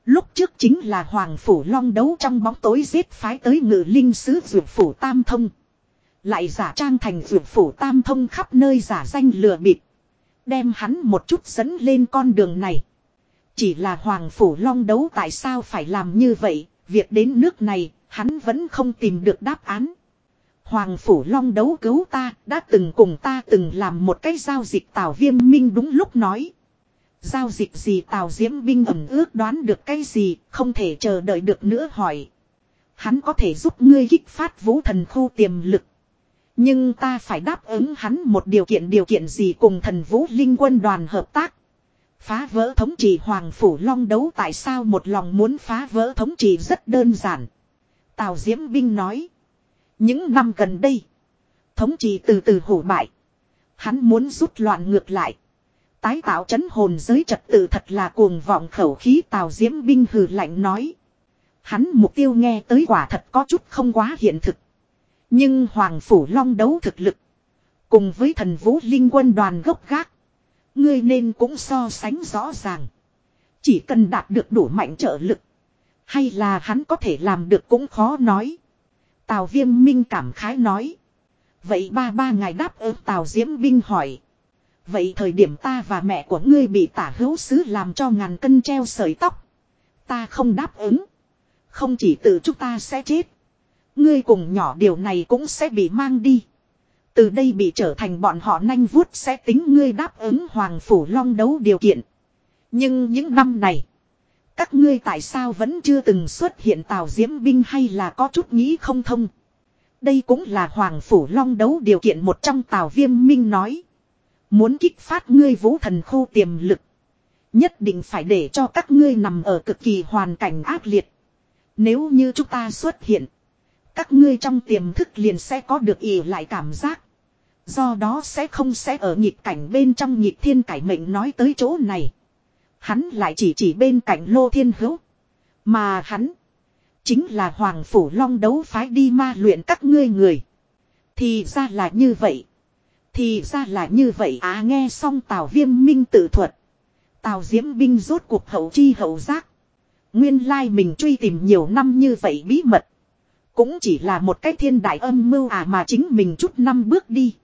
Speaker 1: Lúc trước chính là Hoàng Phủ Long đấu trong bóng tối giết phái tới ngự linh sứ dược phủ Tam Thông. Lại giả trang thành dược phủ Tam Thông khắp nơi giả danh lừa bịp. Đem hắn một chút dẫn lên con đường này. Chỉ là Hoàng Phủ Long đấu tại sao phải làm như vậy, việc đến nước này, hắn vẫn không tìm được đáp án. Hoàng Phủ Long đấu cứu ta, đã từng cùng ta từng làm một cái giao dịch Tào Viêm Minh đúng lúc nói. Giao dịch gì Tào Diễm Binh ẩm ước đoán được cái gì, không thể chờ đợi được nữa hỏi. Hắn có thể giúp ngươi kích phát vũ thần khu tiềm lực. Nhưng ta phải đáp ứng hắn một điều kiện điều kiện gì cùng thần vũ linh quân đoàn hợp tác. Phá vỡ thống trị Hoàng Phủ Long đấu tại sao một lòng muốn phá vỡ thống trị rất đơn giản. Tào Diễm Binh nói. Những năm gần đây. Thống trị từ từ hổ bại. Hắn muốn rút loạn ngược lại. Tái tạo chấn hồn giới trật tự thật là cuồng vọng khẩu khí Tào Diễm Binh hừ lạnh nói. Hắn mục tiêu nghe tới quả thật có chút không quá hiện thực. Nhưng Hoàng Phủ Long đấu thực lực. Cùng với thần vũ linh quân đoàn gốc gác. Ngươi nên cũng so sánh rõ ràng. Chỉ cần đạt được đủ mạnh trợ lực. Hay là hắn có thể làm được cũng khó nói. Tào viêm minh cảm khái nói. Vậy ba ba ngài đáp ứng Tào Diễm Binh hỏi. Vậy thời điểm ta và mẹ của ngươi bị tả hữu sứ làm cho ngàn cân treo sợi tóc. Ta không đáp ứng. Không chỉ tự chúng ta sẽ chết. Ngươi cùng nhỏ điều này cũng sẽ bị mang đi. Từ đây bị trở thành bọn họ nanh vuốt sẽ tính ngươi đáp ứng Hoàng Phủ Long đấu điều kiện. Nhưng những năm này. Các ngươi tại sao vẫn chưa từng xuất hiện tào diễm binh hay là có chút nghĩ không thông. Đây cũng là Hoàng Phủ Long đấu điều kiện một trong tào viêm minh nói. Muốn kích phát ngươi vũ thần khu tiềm lực. Nhất định phải để cho các ngươi nằm ở cực kỳ hoàn cảnh ác liệt. Nếu như chúng ta xuất hiện. Các ngươi trong tiềm thức liền sẽ có được ỉ lại cảm giác. Do đó sẽ không sẽ ở nhịp cảnh bên trong nhịp thiên cải mệnh nói tới chỗ này. Hắn lại chỉ chỉ bên cạnh lô thiên hữu. Mà hắn. Chính là Hoàng Phủ Long đấu phái đi ma luyện các ngươi người. Thì ra là như vậy. Thì ra là như vậy à nghe xong Tào Viêm Minh tự thuật. Tào Diễm Binh rốt cuộc hậu chi hậu giác. Nguyên lai mình truy tìm nhiều năm như vậy bí mật. Cũng chỉ là một cái thiên đại âm mưu à mà chính mình chút năm bước đi.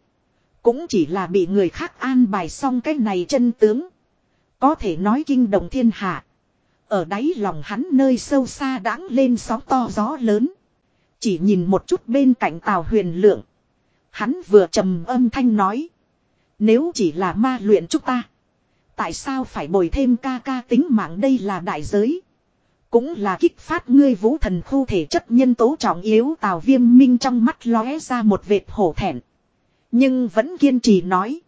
Speaker 1: Cũng chỉ là bị người khác an bài xong cái này chân tướng. Có thể nói kinh động thiên hạ. Ở đáy lòng hắn nơi sâu xa đãng lên sóng to gió lớn. Chỉ nhìn một chút bên cạnh tàu huyền lượng. Hắn vừa trầm âm thanh nói. Nếu chỉ là ma luyện chúng ta. Tại sao phải bồi thêm ca ca tính mạng đây là đại giới. Cũng là kích phát ngươi vũ thần khu thể chất nhân tố trọng yếu tào viêm minh trong mắt lóe ra một vệt hổ thẹn. Nhưng vẫn kiên trì nói.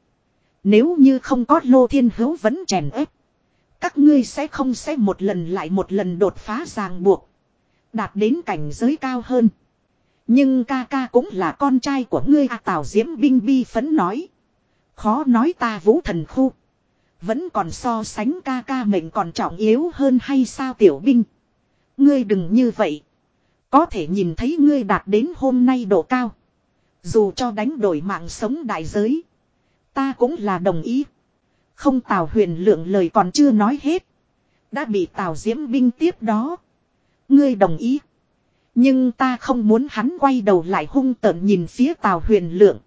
Speaker 1: Nếu như không có lô thiên hữu vẫn chèn ép. Các ngươi sẽ không sẽ một lần lại một lần đột phá ràng buộc. Đạt đến cảnh giới cao hơn. Nhưng ca ca cũng là con trai của ngươi à, Tào Diễm Binh Bi phấn nói. Khó nói ta vũ thần khu. Vẫn còn so sánh ca ca mình còn trọng yếu hơn hay sao tiểu binh. Ngươi đừng như vậy. Có thể nhìn thấy ngươi đạt đến hôm nay độ cao. Dù cho đánh đổi mạng sống đại giới. Ta cũng là đồng ý. Không Tào huyền lượng lời còn chưa nói hết. Đã bị Tào diễm binh tiếp đó. Ngươi đồng ý. Nhưng ta không muốn hắn quay đầu lại hung tợn nhìn phía Tào huyền lượng.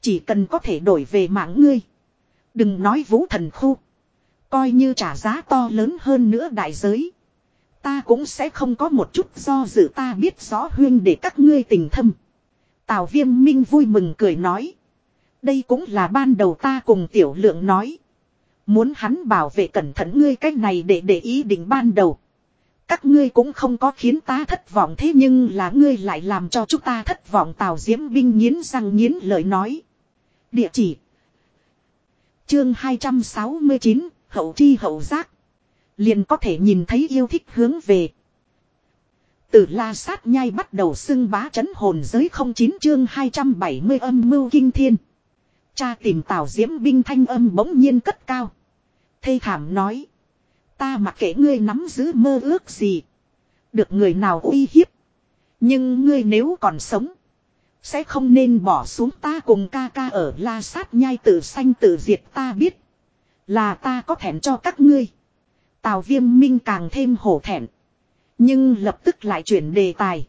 Speaker 1: Chỉ cần có thể đổi về mạng ngươi. Đừng nói vũ thần khu. Coi như trả giá to lớn hơn nữa đại giới. Ta cũng sẽ không có một chút do dự ta biết rõ huyên để các ngươi tình thâm. Tào viêm minh vui mừng cười nói. Đây cũng là ban đầu ta cùng tiểu lượng nói. Muốn hắn bảo vệ cẩn thận ngươi cách này để để ý định ban đầu. Các ngươi cũng không có khiến ta thất vọng thế nhưng là ngươi lại làm cho chúng ta thất vọng Tào Diễm Binh nghiến răng nghiến lời nói. Địa chỉ. Chương 269, Hậu Chi Hậu Giác. Liền có thể nhìn thấy yêu thích hướng về. Từ la sát nhai bắt đầu xưng bá chấn hồn giới không chín chương 270 âm mưu kinh thiên. Cha tìm tào diễm binh thanh âm bỗng nhiên cất cao. Thê thảm nói. Ta mặc kệ ngươi nắm giữ mơ ước gì. Được người nào uy hiếp. Nhưng ngươi nếu còn sống. Sẽ không nên bỏ xuống ta cùng ca ca ở la sát nhai tự sanh tự diệt ta biết. Là ta có thèm cho các ngươi. Tào viêm minh càng thêm hổ thẹn. Nhưng lập tức lại chuyển đề tài.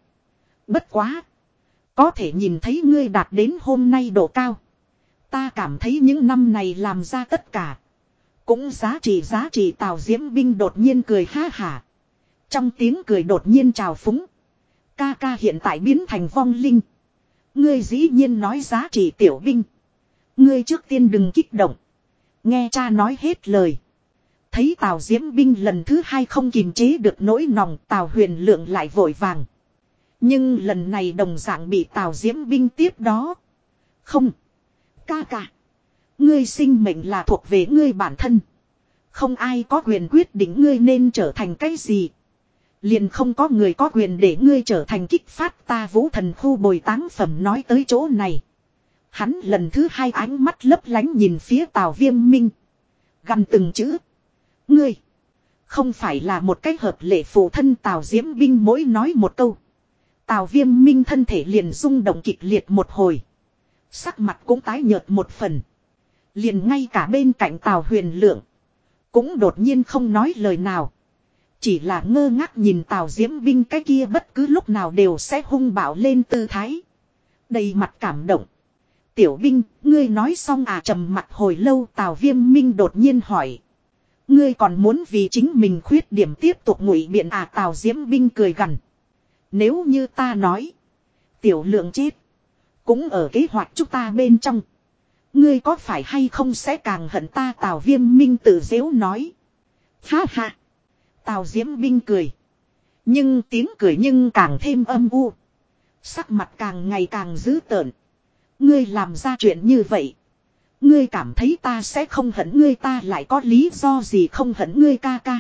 Speaker 1: Bất quá. Có thể nhìn thấy ngươi đạt đến hôm nay độ cao. Ta cảm thấy những năm này làm ra tất cả. Cũng giá trị giá trị Tào Diễm Binh đột nhiên cười ha hả. Trong tiếng cười đột nhiên trào phúng. Ca ca hiện tại biến thành vong linh. Ngươi dĩ nhiên nói giá trị tiểu binh. Ngươi trước tiên đừng kích động. Nghe cha nói hết lời. Thấy Tào Diễm binh lần thứ hai không kìm chế được nỗi nòng, Tào huyền lượng lại vội vàng. Nhưng lần này đồng dạng bị Tào Diễm binh tiếp đó. Không. Ca ca. Ngươi sinh mệnh là thuộc về ngươi bản thân. Không ai có quyền quyết định ngươi nên trở thành cái gì. Liền không có người có quyền để ngươi trở thành kích phát ta vũ thần khu bồi táng phẩm nói tới chỗ này. Hắn lần thứ hai ánh mắt lấp lánh nhìn phía tào viêm minh. Gần từng chữ. Ngươi. Không phải là một cách hợp lệ phụ thân tào diễm binh mỗi nói một câu. Tào viêm minh thân thể liền rung động kịch liệt một hồi. Sắc mặt cũng tái nhợt một phần. Liền ngay cả bên cạnh tào huyền lượng. Cũng đột nhiên không nói lời nào. Chỉ là ngơ ngác nhìn tào diễm binh cái kia bất cứ lúc nào đều sẽ hung bạo lên tư thái. Đầy mặt cảm động. Tiểu binh, ngươi nói xong à trầm mặt hồi lâu tào viêm minh đột nhiên hỏi. Ngươi còn muốn vì chính mình khuyết điểm tiếp tục ngụy biện à tào diễm binh cười gằn, Nếu như ta nói. Tiểu lượng chết. Cũng ở kế hoạch chúng ta bên trong. Ngươi có phải hay không sẽ càng hận ta Tào Viêm Minh tự dễu nói. Ha ha. Tào Diễm Binh cười. Nhưng tiếng cười nhưng càng thêm âm u. Sắc mặt càng ngày càng dữ tợn. Ngươi làm ra chuyện như vậy. Ngươi cảm thấy ta sẽ không hận ngươi ta lại có lý do gì không hận ngươi ca ca.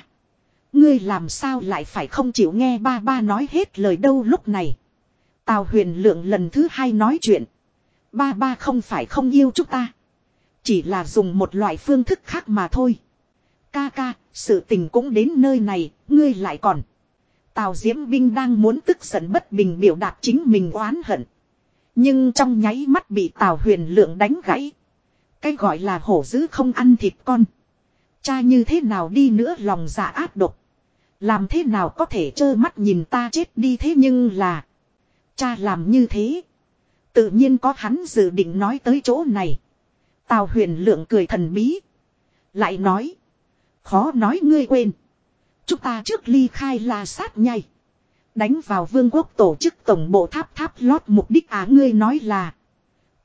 Speaker 1: Ngươi làm sao lại phải không chịu nghe ba ba nói hết lời đâu lúc này. Tào huyền lượng lần thứ hai nói chuyện. Ba ba không phải không yêu chúng ta. Chỉ là dùng một loại phương thức khác mà thôi. Ca ca, sự tình cũng đến nơi này, ngươi lại còn. Tào Diễm Binh đang muốn tức giận bất bình biểu đạt chính mình oán hận. Nhưng trong nháy mắt bị Tào Huyền Lượng đánh gãy. Cái gọi là hổ dữ không ăn thịt con. Cha như thế nào đi nữa lòng dạ áp độc. Làm thế nào có thể trơ mắt nhìn ta chết đi thế nhưng là. Cha làm như thế. Tự nhiên có hắn dự định nói tới chỗ này. Tào huyền lượng cười thần bí. Lại nói. Khó nói ngươi quên. Chúng ta trước ly khai là sát nhai. Đánh vào vương quốc tổ chức tổng bộ tháp tháp lót mục đích á ngươi nói là.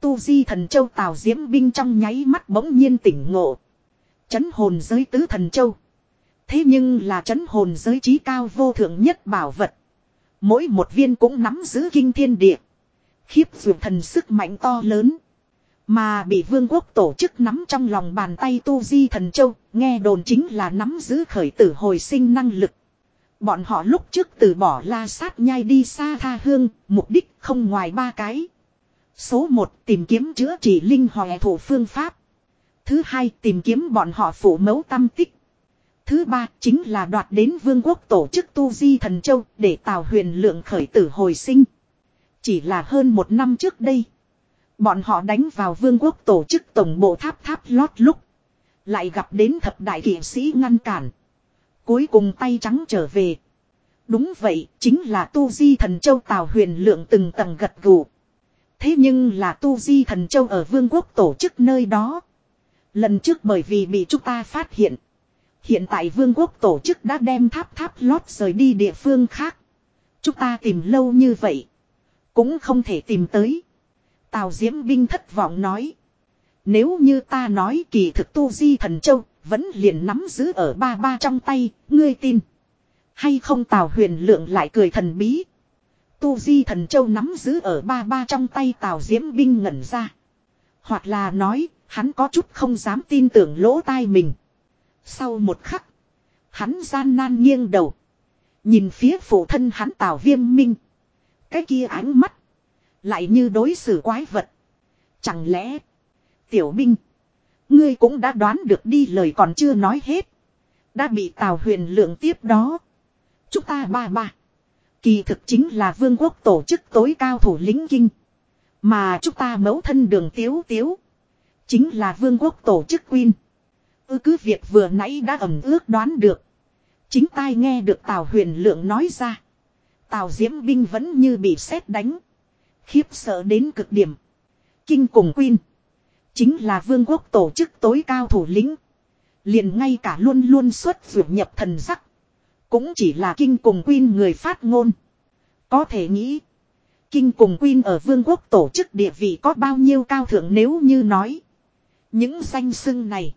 Speaker 1: Tu di thần châu tào diễm binh trong nháy mắt bỗng nhiên tỉnh ngộ. Chấn hồn giới tứ thần châu. Thế nhưng là chấn hồn giới trí cao vô thượng nhất bảo vật. Mỗi một viên cũng nắm giữ kinh thiên địa. Khiếp dược thần sức mạnh to lớn. Mà bị vương quốc tổ chức nắm trong lòng bàn tay tu di thần châu, nghe đồn chính là nắm giữ khởi tử hồi sinh năng lực. Bọn họ lúc trước từ bỏ la sát nhai đi xa tha hương, mục đích không ngoài ba cái. Số 1 tìm kiếm chữa trị linh hòe thủ phương pháp. Thứ hai tìm kiếm bọn họ phủ mẫu tâm tích. Thứ ba chính là đoạt đến vương quốc tổ chức Tu Di Thần Châu để tào huyền lượng khởi tử hồi sinh. Chỉ là hơn một năm trước đây. Bọn họ đánh vào vương quốc tổ chức tổng bộ tháp tháp lót lúc. Lại gặp đến thập đại kỵ sĩ ngăn cản. Cuối cùng tay trắng trở về. Đúng vậy, chính là Tu Di Thần Châu Tào huyền lượng từng tầng gật gù. Thế nhưng là Tu Di Thần Châu ở vương quốc tổ chức nơi đó. Lần trước bởi vì bị chúng ta phát hiện. Hiện tại vương quốc tổ chức đã đem tháp tháp lót rời đi địa phương khác. Chúng ta tìm lâu như vậy. Cũng không thể tìm tới. Tào Diễm Binh thất vọng nói. Nếu như ta nói kỳ thực tu di thần châu, vẫn liền nắm giữ ở ba ba trong tay, ngươi tin. Hay không Tào huyền lượng lại cười thần bí. Tu di thần châu nắm giữ ở ba ba trong tay Tào Diễm Binh ngẩn ra. Hoặc là nói, hắn có chút không dám tin tưởng lỗ tai mình. Sau một khắc, hắn gian nan nghiêng đầu. Nhìn phía phụ thân hắn Tào Viêm Minh. Cái kia ánh mắt. Lại như đối xử quái vật. Chẳng lẽ. Tiểu binh. Ngươi cũng đã đoán được đi lời còn chưa nói hết. Đã bị Tào huyền lượng tiếp đó. Chúng ta ba ba. Kỳ thực chính là vương quốc tổ chức tối cao thủ lĩnh kinh. Mà chúng ta mẫu thân đường tiếu tiếu. Chính là vương quốc tổ chức Quyên. Ư cứ việc vừa nãy đã ẩm ước đoán được. Chính tai nghe được Tào huyền lượng nói ra. Tào diễm binh vẫn như bị sét đánh. Khiếp sợ đến cực điểm. Kinh cùng Quyên. Chính là vương quốc tổ chức tối cao thủ lĩnh. Liền ngay cả luôn luôn xuất vượt nhập thần sắc. Cũng chỉ là kinh cùng Quyên người phát ngôn. Có thể nghĩ. Kinh cùng Quyên ở vương quốc tổ chức địa vị có bao nhiêu cao thượng nếu như nói. Những danh xưng này.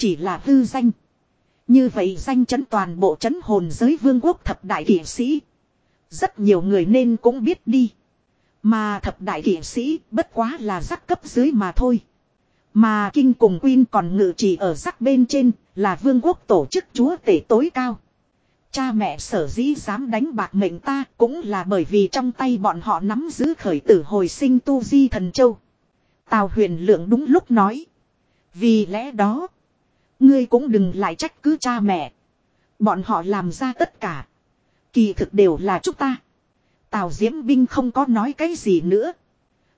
Speaker 1: Chỉ là hư danh. Như vậy danh chấn toàn bộ chấn hồn giới vương quốc thập đại kỷ sĩ. Rất nhiều người nên cũng biết đi. Mà thập đại kỷ sĩ bất quá là giác cấp dưới mà thôi. Mà kinh cùng Quyên còn ngự chỉ ở giác bên trên, là vương quốc tổ chức chúa tể tối cao. Cha mẹ sở dĩ dám đánh bạc mệnh ta cũng là bởi vì trong tay bọn họ nắm giữ khởi tử hồi sinh tu di thần châu. Tào huyền lượng đúng lúc nói. Vì lẽ đó, ngươi cũng đừng lại trách cứ cha mẹ. Bọn họ làm ra tất cả. Kỳ thực đều là chúng ta. Tào Diễm Binh không có nói cái gì nữa.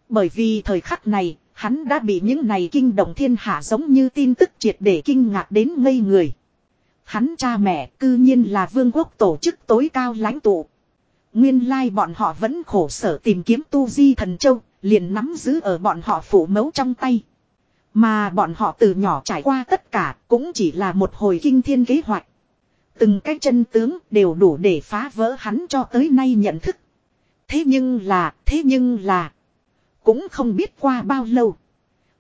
Speaker 1: Bởi vì thời khắc này, hắn đã bị những này kinh động thiên hạ giống như tin tức triệt để kinh ngạc đến ngây người. Hắn cha mẹ cư nhiên là vương quốc tổ chức tối cao lãnh tụ. Nguyên lai bọn họ vẫn khổ sở tìm kiếm tu di thần châu, liền nắm giữ ở bọn họ phủ mấu trong tay. Mà bọn họ từ nhỏ trải qua tất cả cũng chỉ là một hồi kinh thiên kế hoạch. Từng cái chân tướng đều đủ để phá vỡ hắn cho tới nay nhận thức. Thế nhưng là, thế nhưng là, cũng không biết qua bao lâu.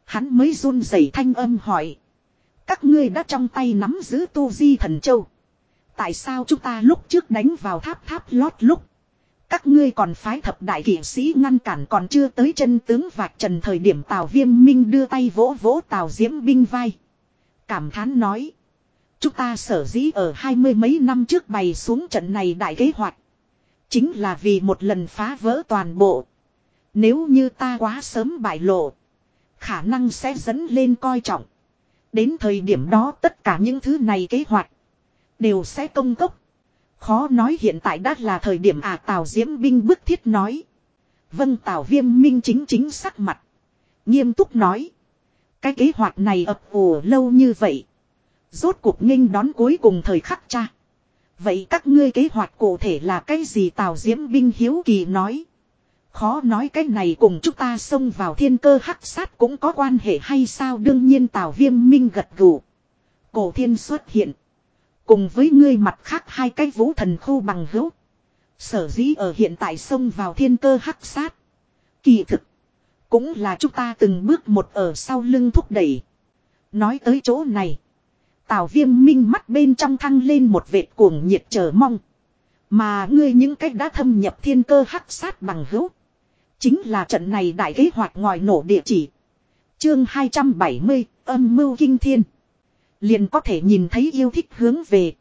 Speaker 1: Hắn mới run rẩy thanh âm hỏi. Các ngươi đã trong tay nắm giữ tu di thần châu. Tại sao chúng ta lúc trước đánh vào tháp tháp lót lúc. Các ngươi còn phái thập đại kỷ sĩ ngăn cản còn chưa tới chân tướng vạch trần thời điểm Tào Viêm Minh đưa tay vỗ vỗ Tào Diễm Binh vai. Cảm thán nói. Chúng ta sở dĩ ở hai mươi mấy năm trước bày xuống trận này đại kế hoạch. Chính là vì một lần phá vỡ toàn bộ. Nếu như ta quá sớm bại lộ. Khả năng sẽ dẫn lên coi trọng. Đến thời điểm đó tất cả những thứ này kế hoạch. Đều sẽ công cốc. Khó nói hiện tại đã là thời điểm à Tào Diễm Binh bức thiết nói. Vâng Tào Viêm Minh chính chính sắc mặt. Nghiêm túc nói. Cái kế hoạch này ập ủ lâu như vậy. Rốt cuộc nghênh đón cuối cùng thời khắc cha. Vậy các ngươi kế hoạch cụ thể là cái gì Tào Diễm Binh Hiếu Kỳ nói. Khó nói cái này cùng chúng ta xông vào thiên cơ hắc sát cũng có quan hệ hay sao đương nhiên Tào Viêm Minh gật gù. Cổ thiên xuất hiện. Cùng với ngươi mặt khác hai cái vũ thần khu bằng hữu. Sở dĩ ở hiện tại xông vào thiên cơ hắc sát. Kỳ thực. Cũng là chúng ta từng bước một ở sau lưng thúc đẩy. Nói tới chỗ này. Tào viêm minh mắt bên trong thăng lên một vệt cuồng nhiệt chờ mong. Mà ngươi những cách đã thâm nhập thiên cơ hắc sát bằng hữu. Chính là trận này đại kế hoạch ngòi nổ địa chỉ. Chương 270, âm mưu kinh thiên. Liền có thể nhìn thấy yêu thích hướng về.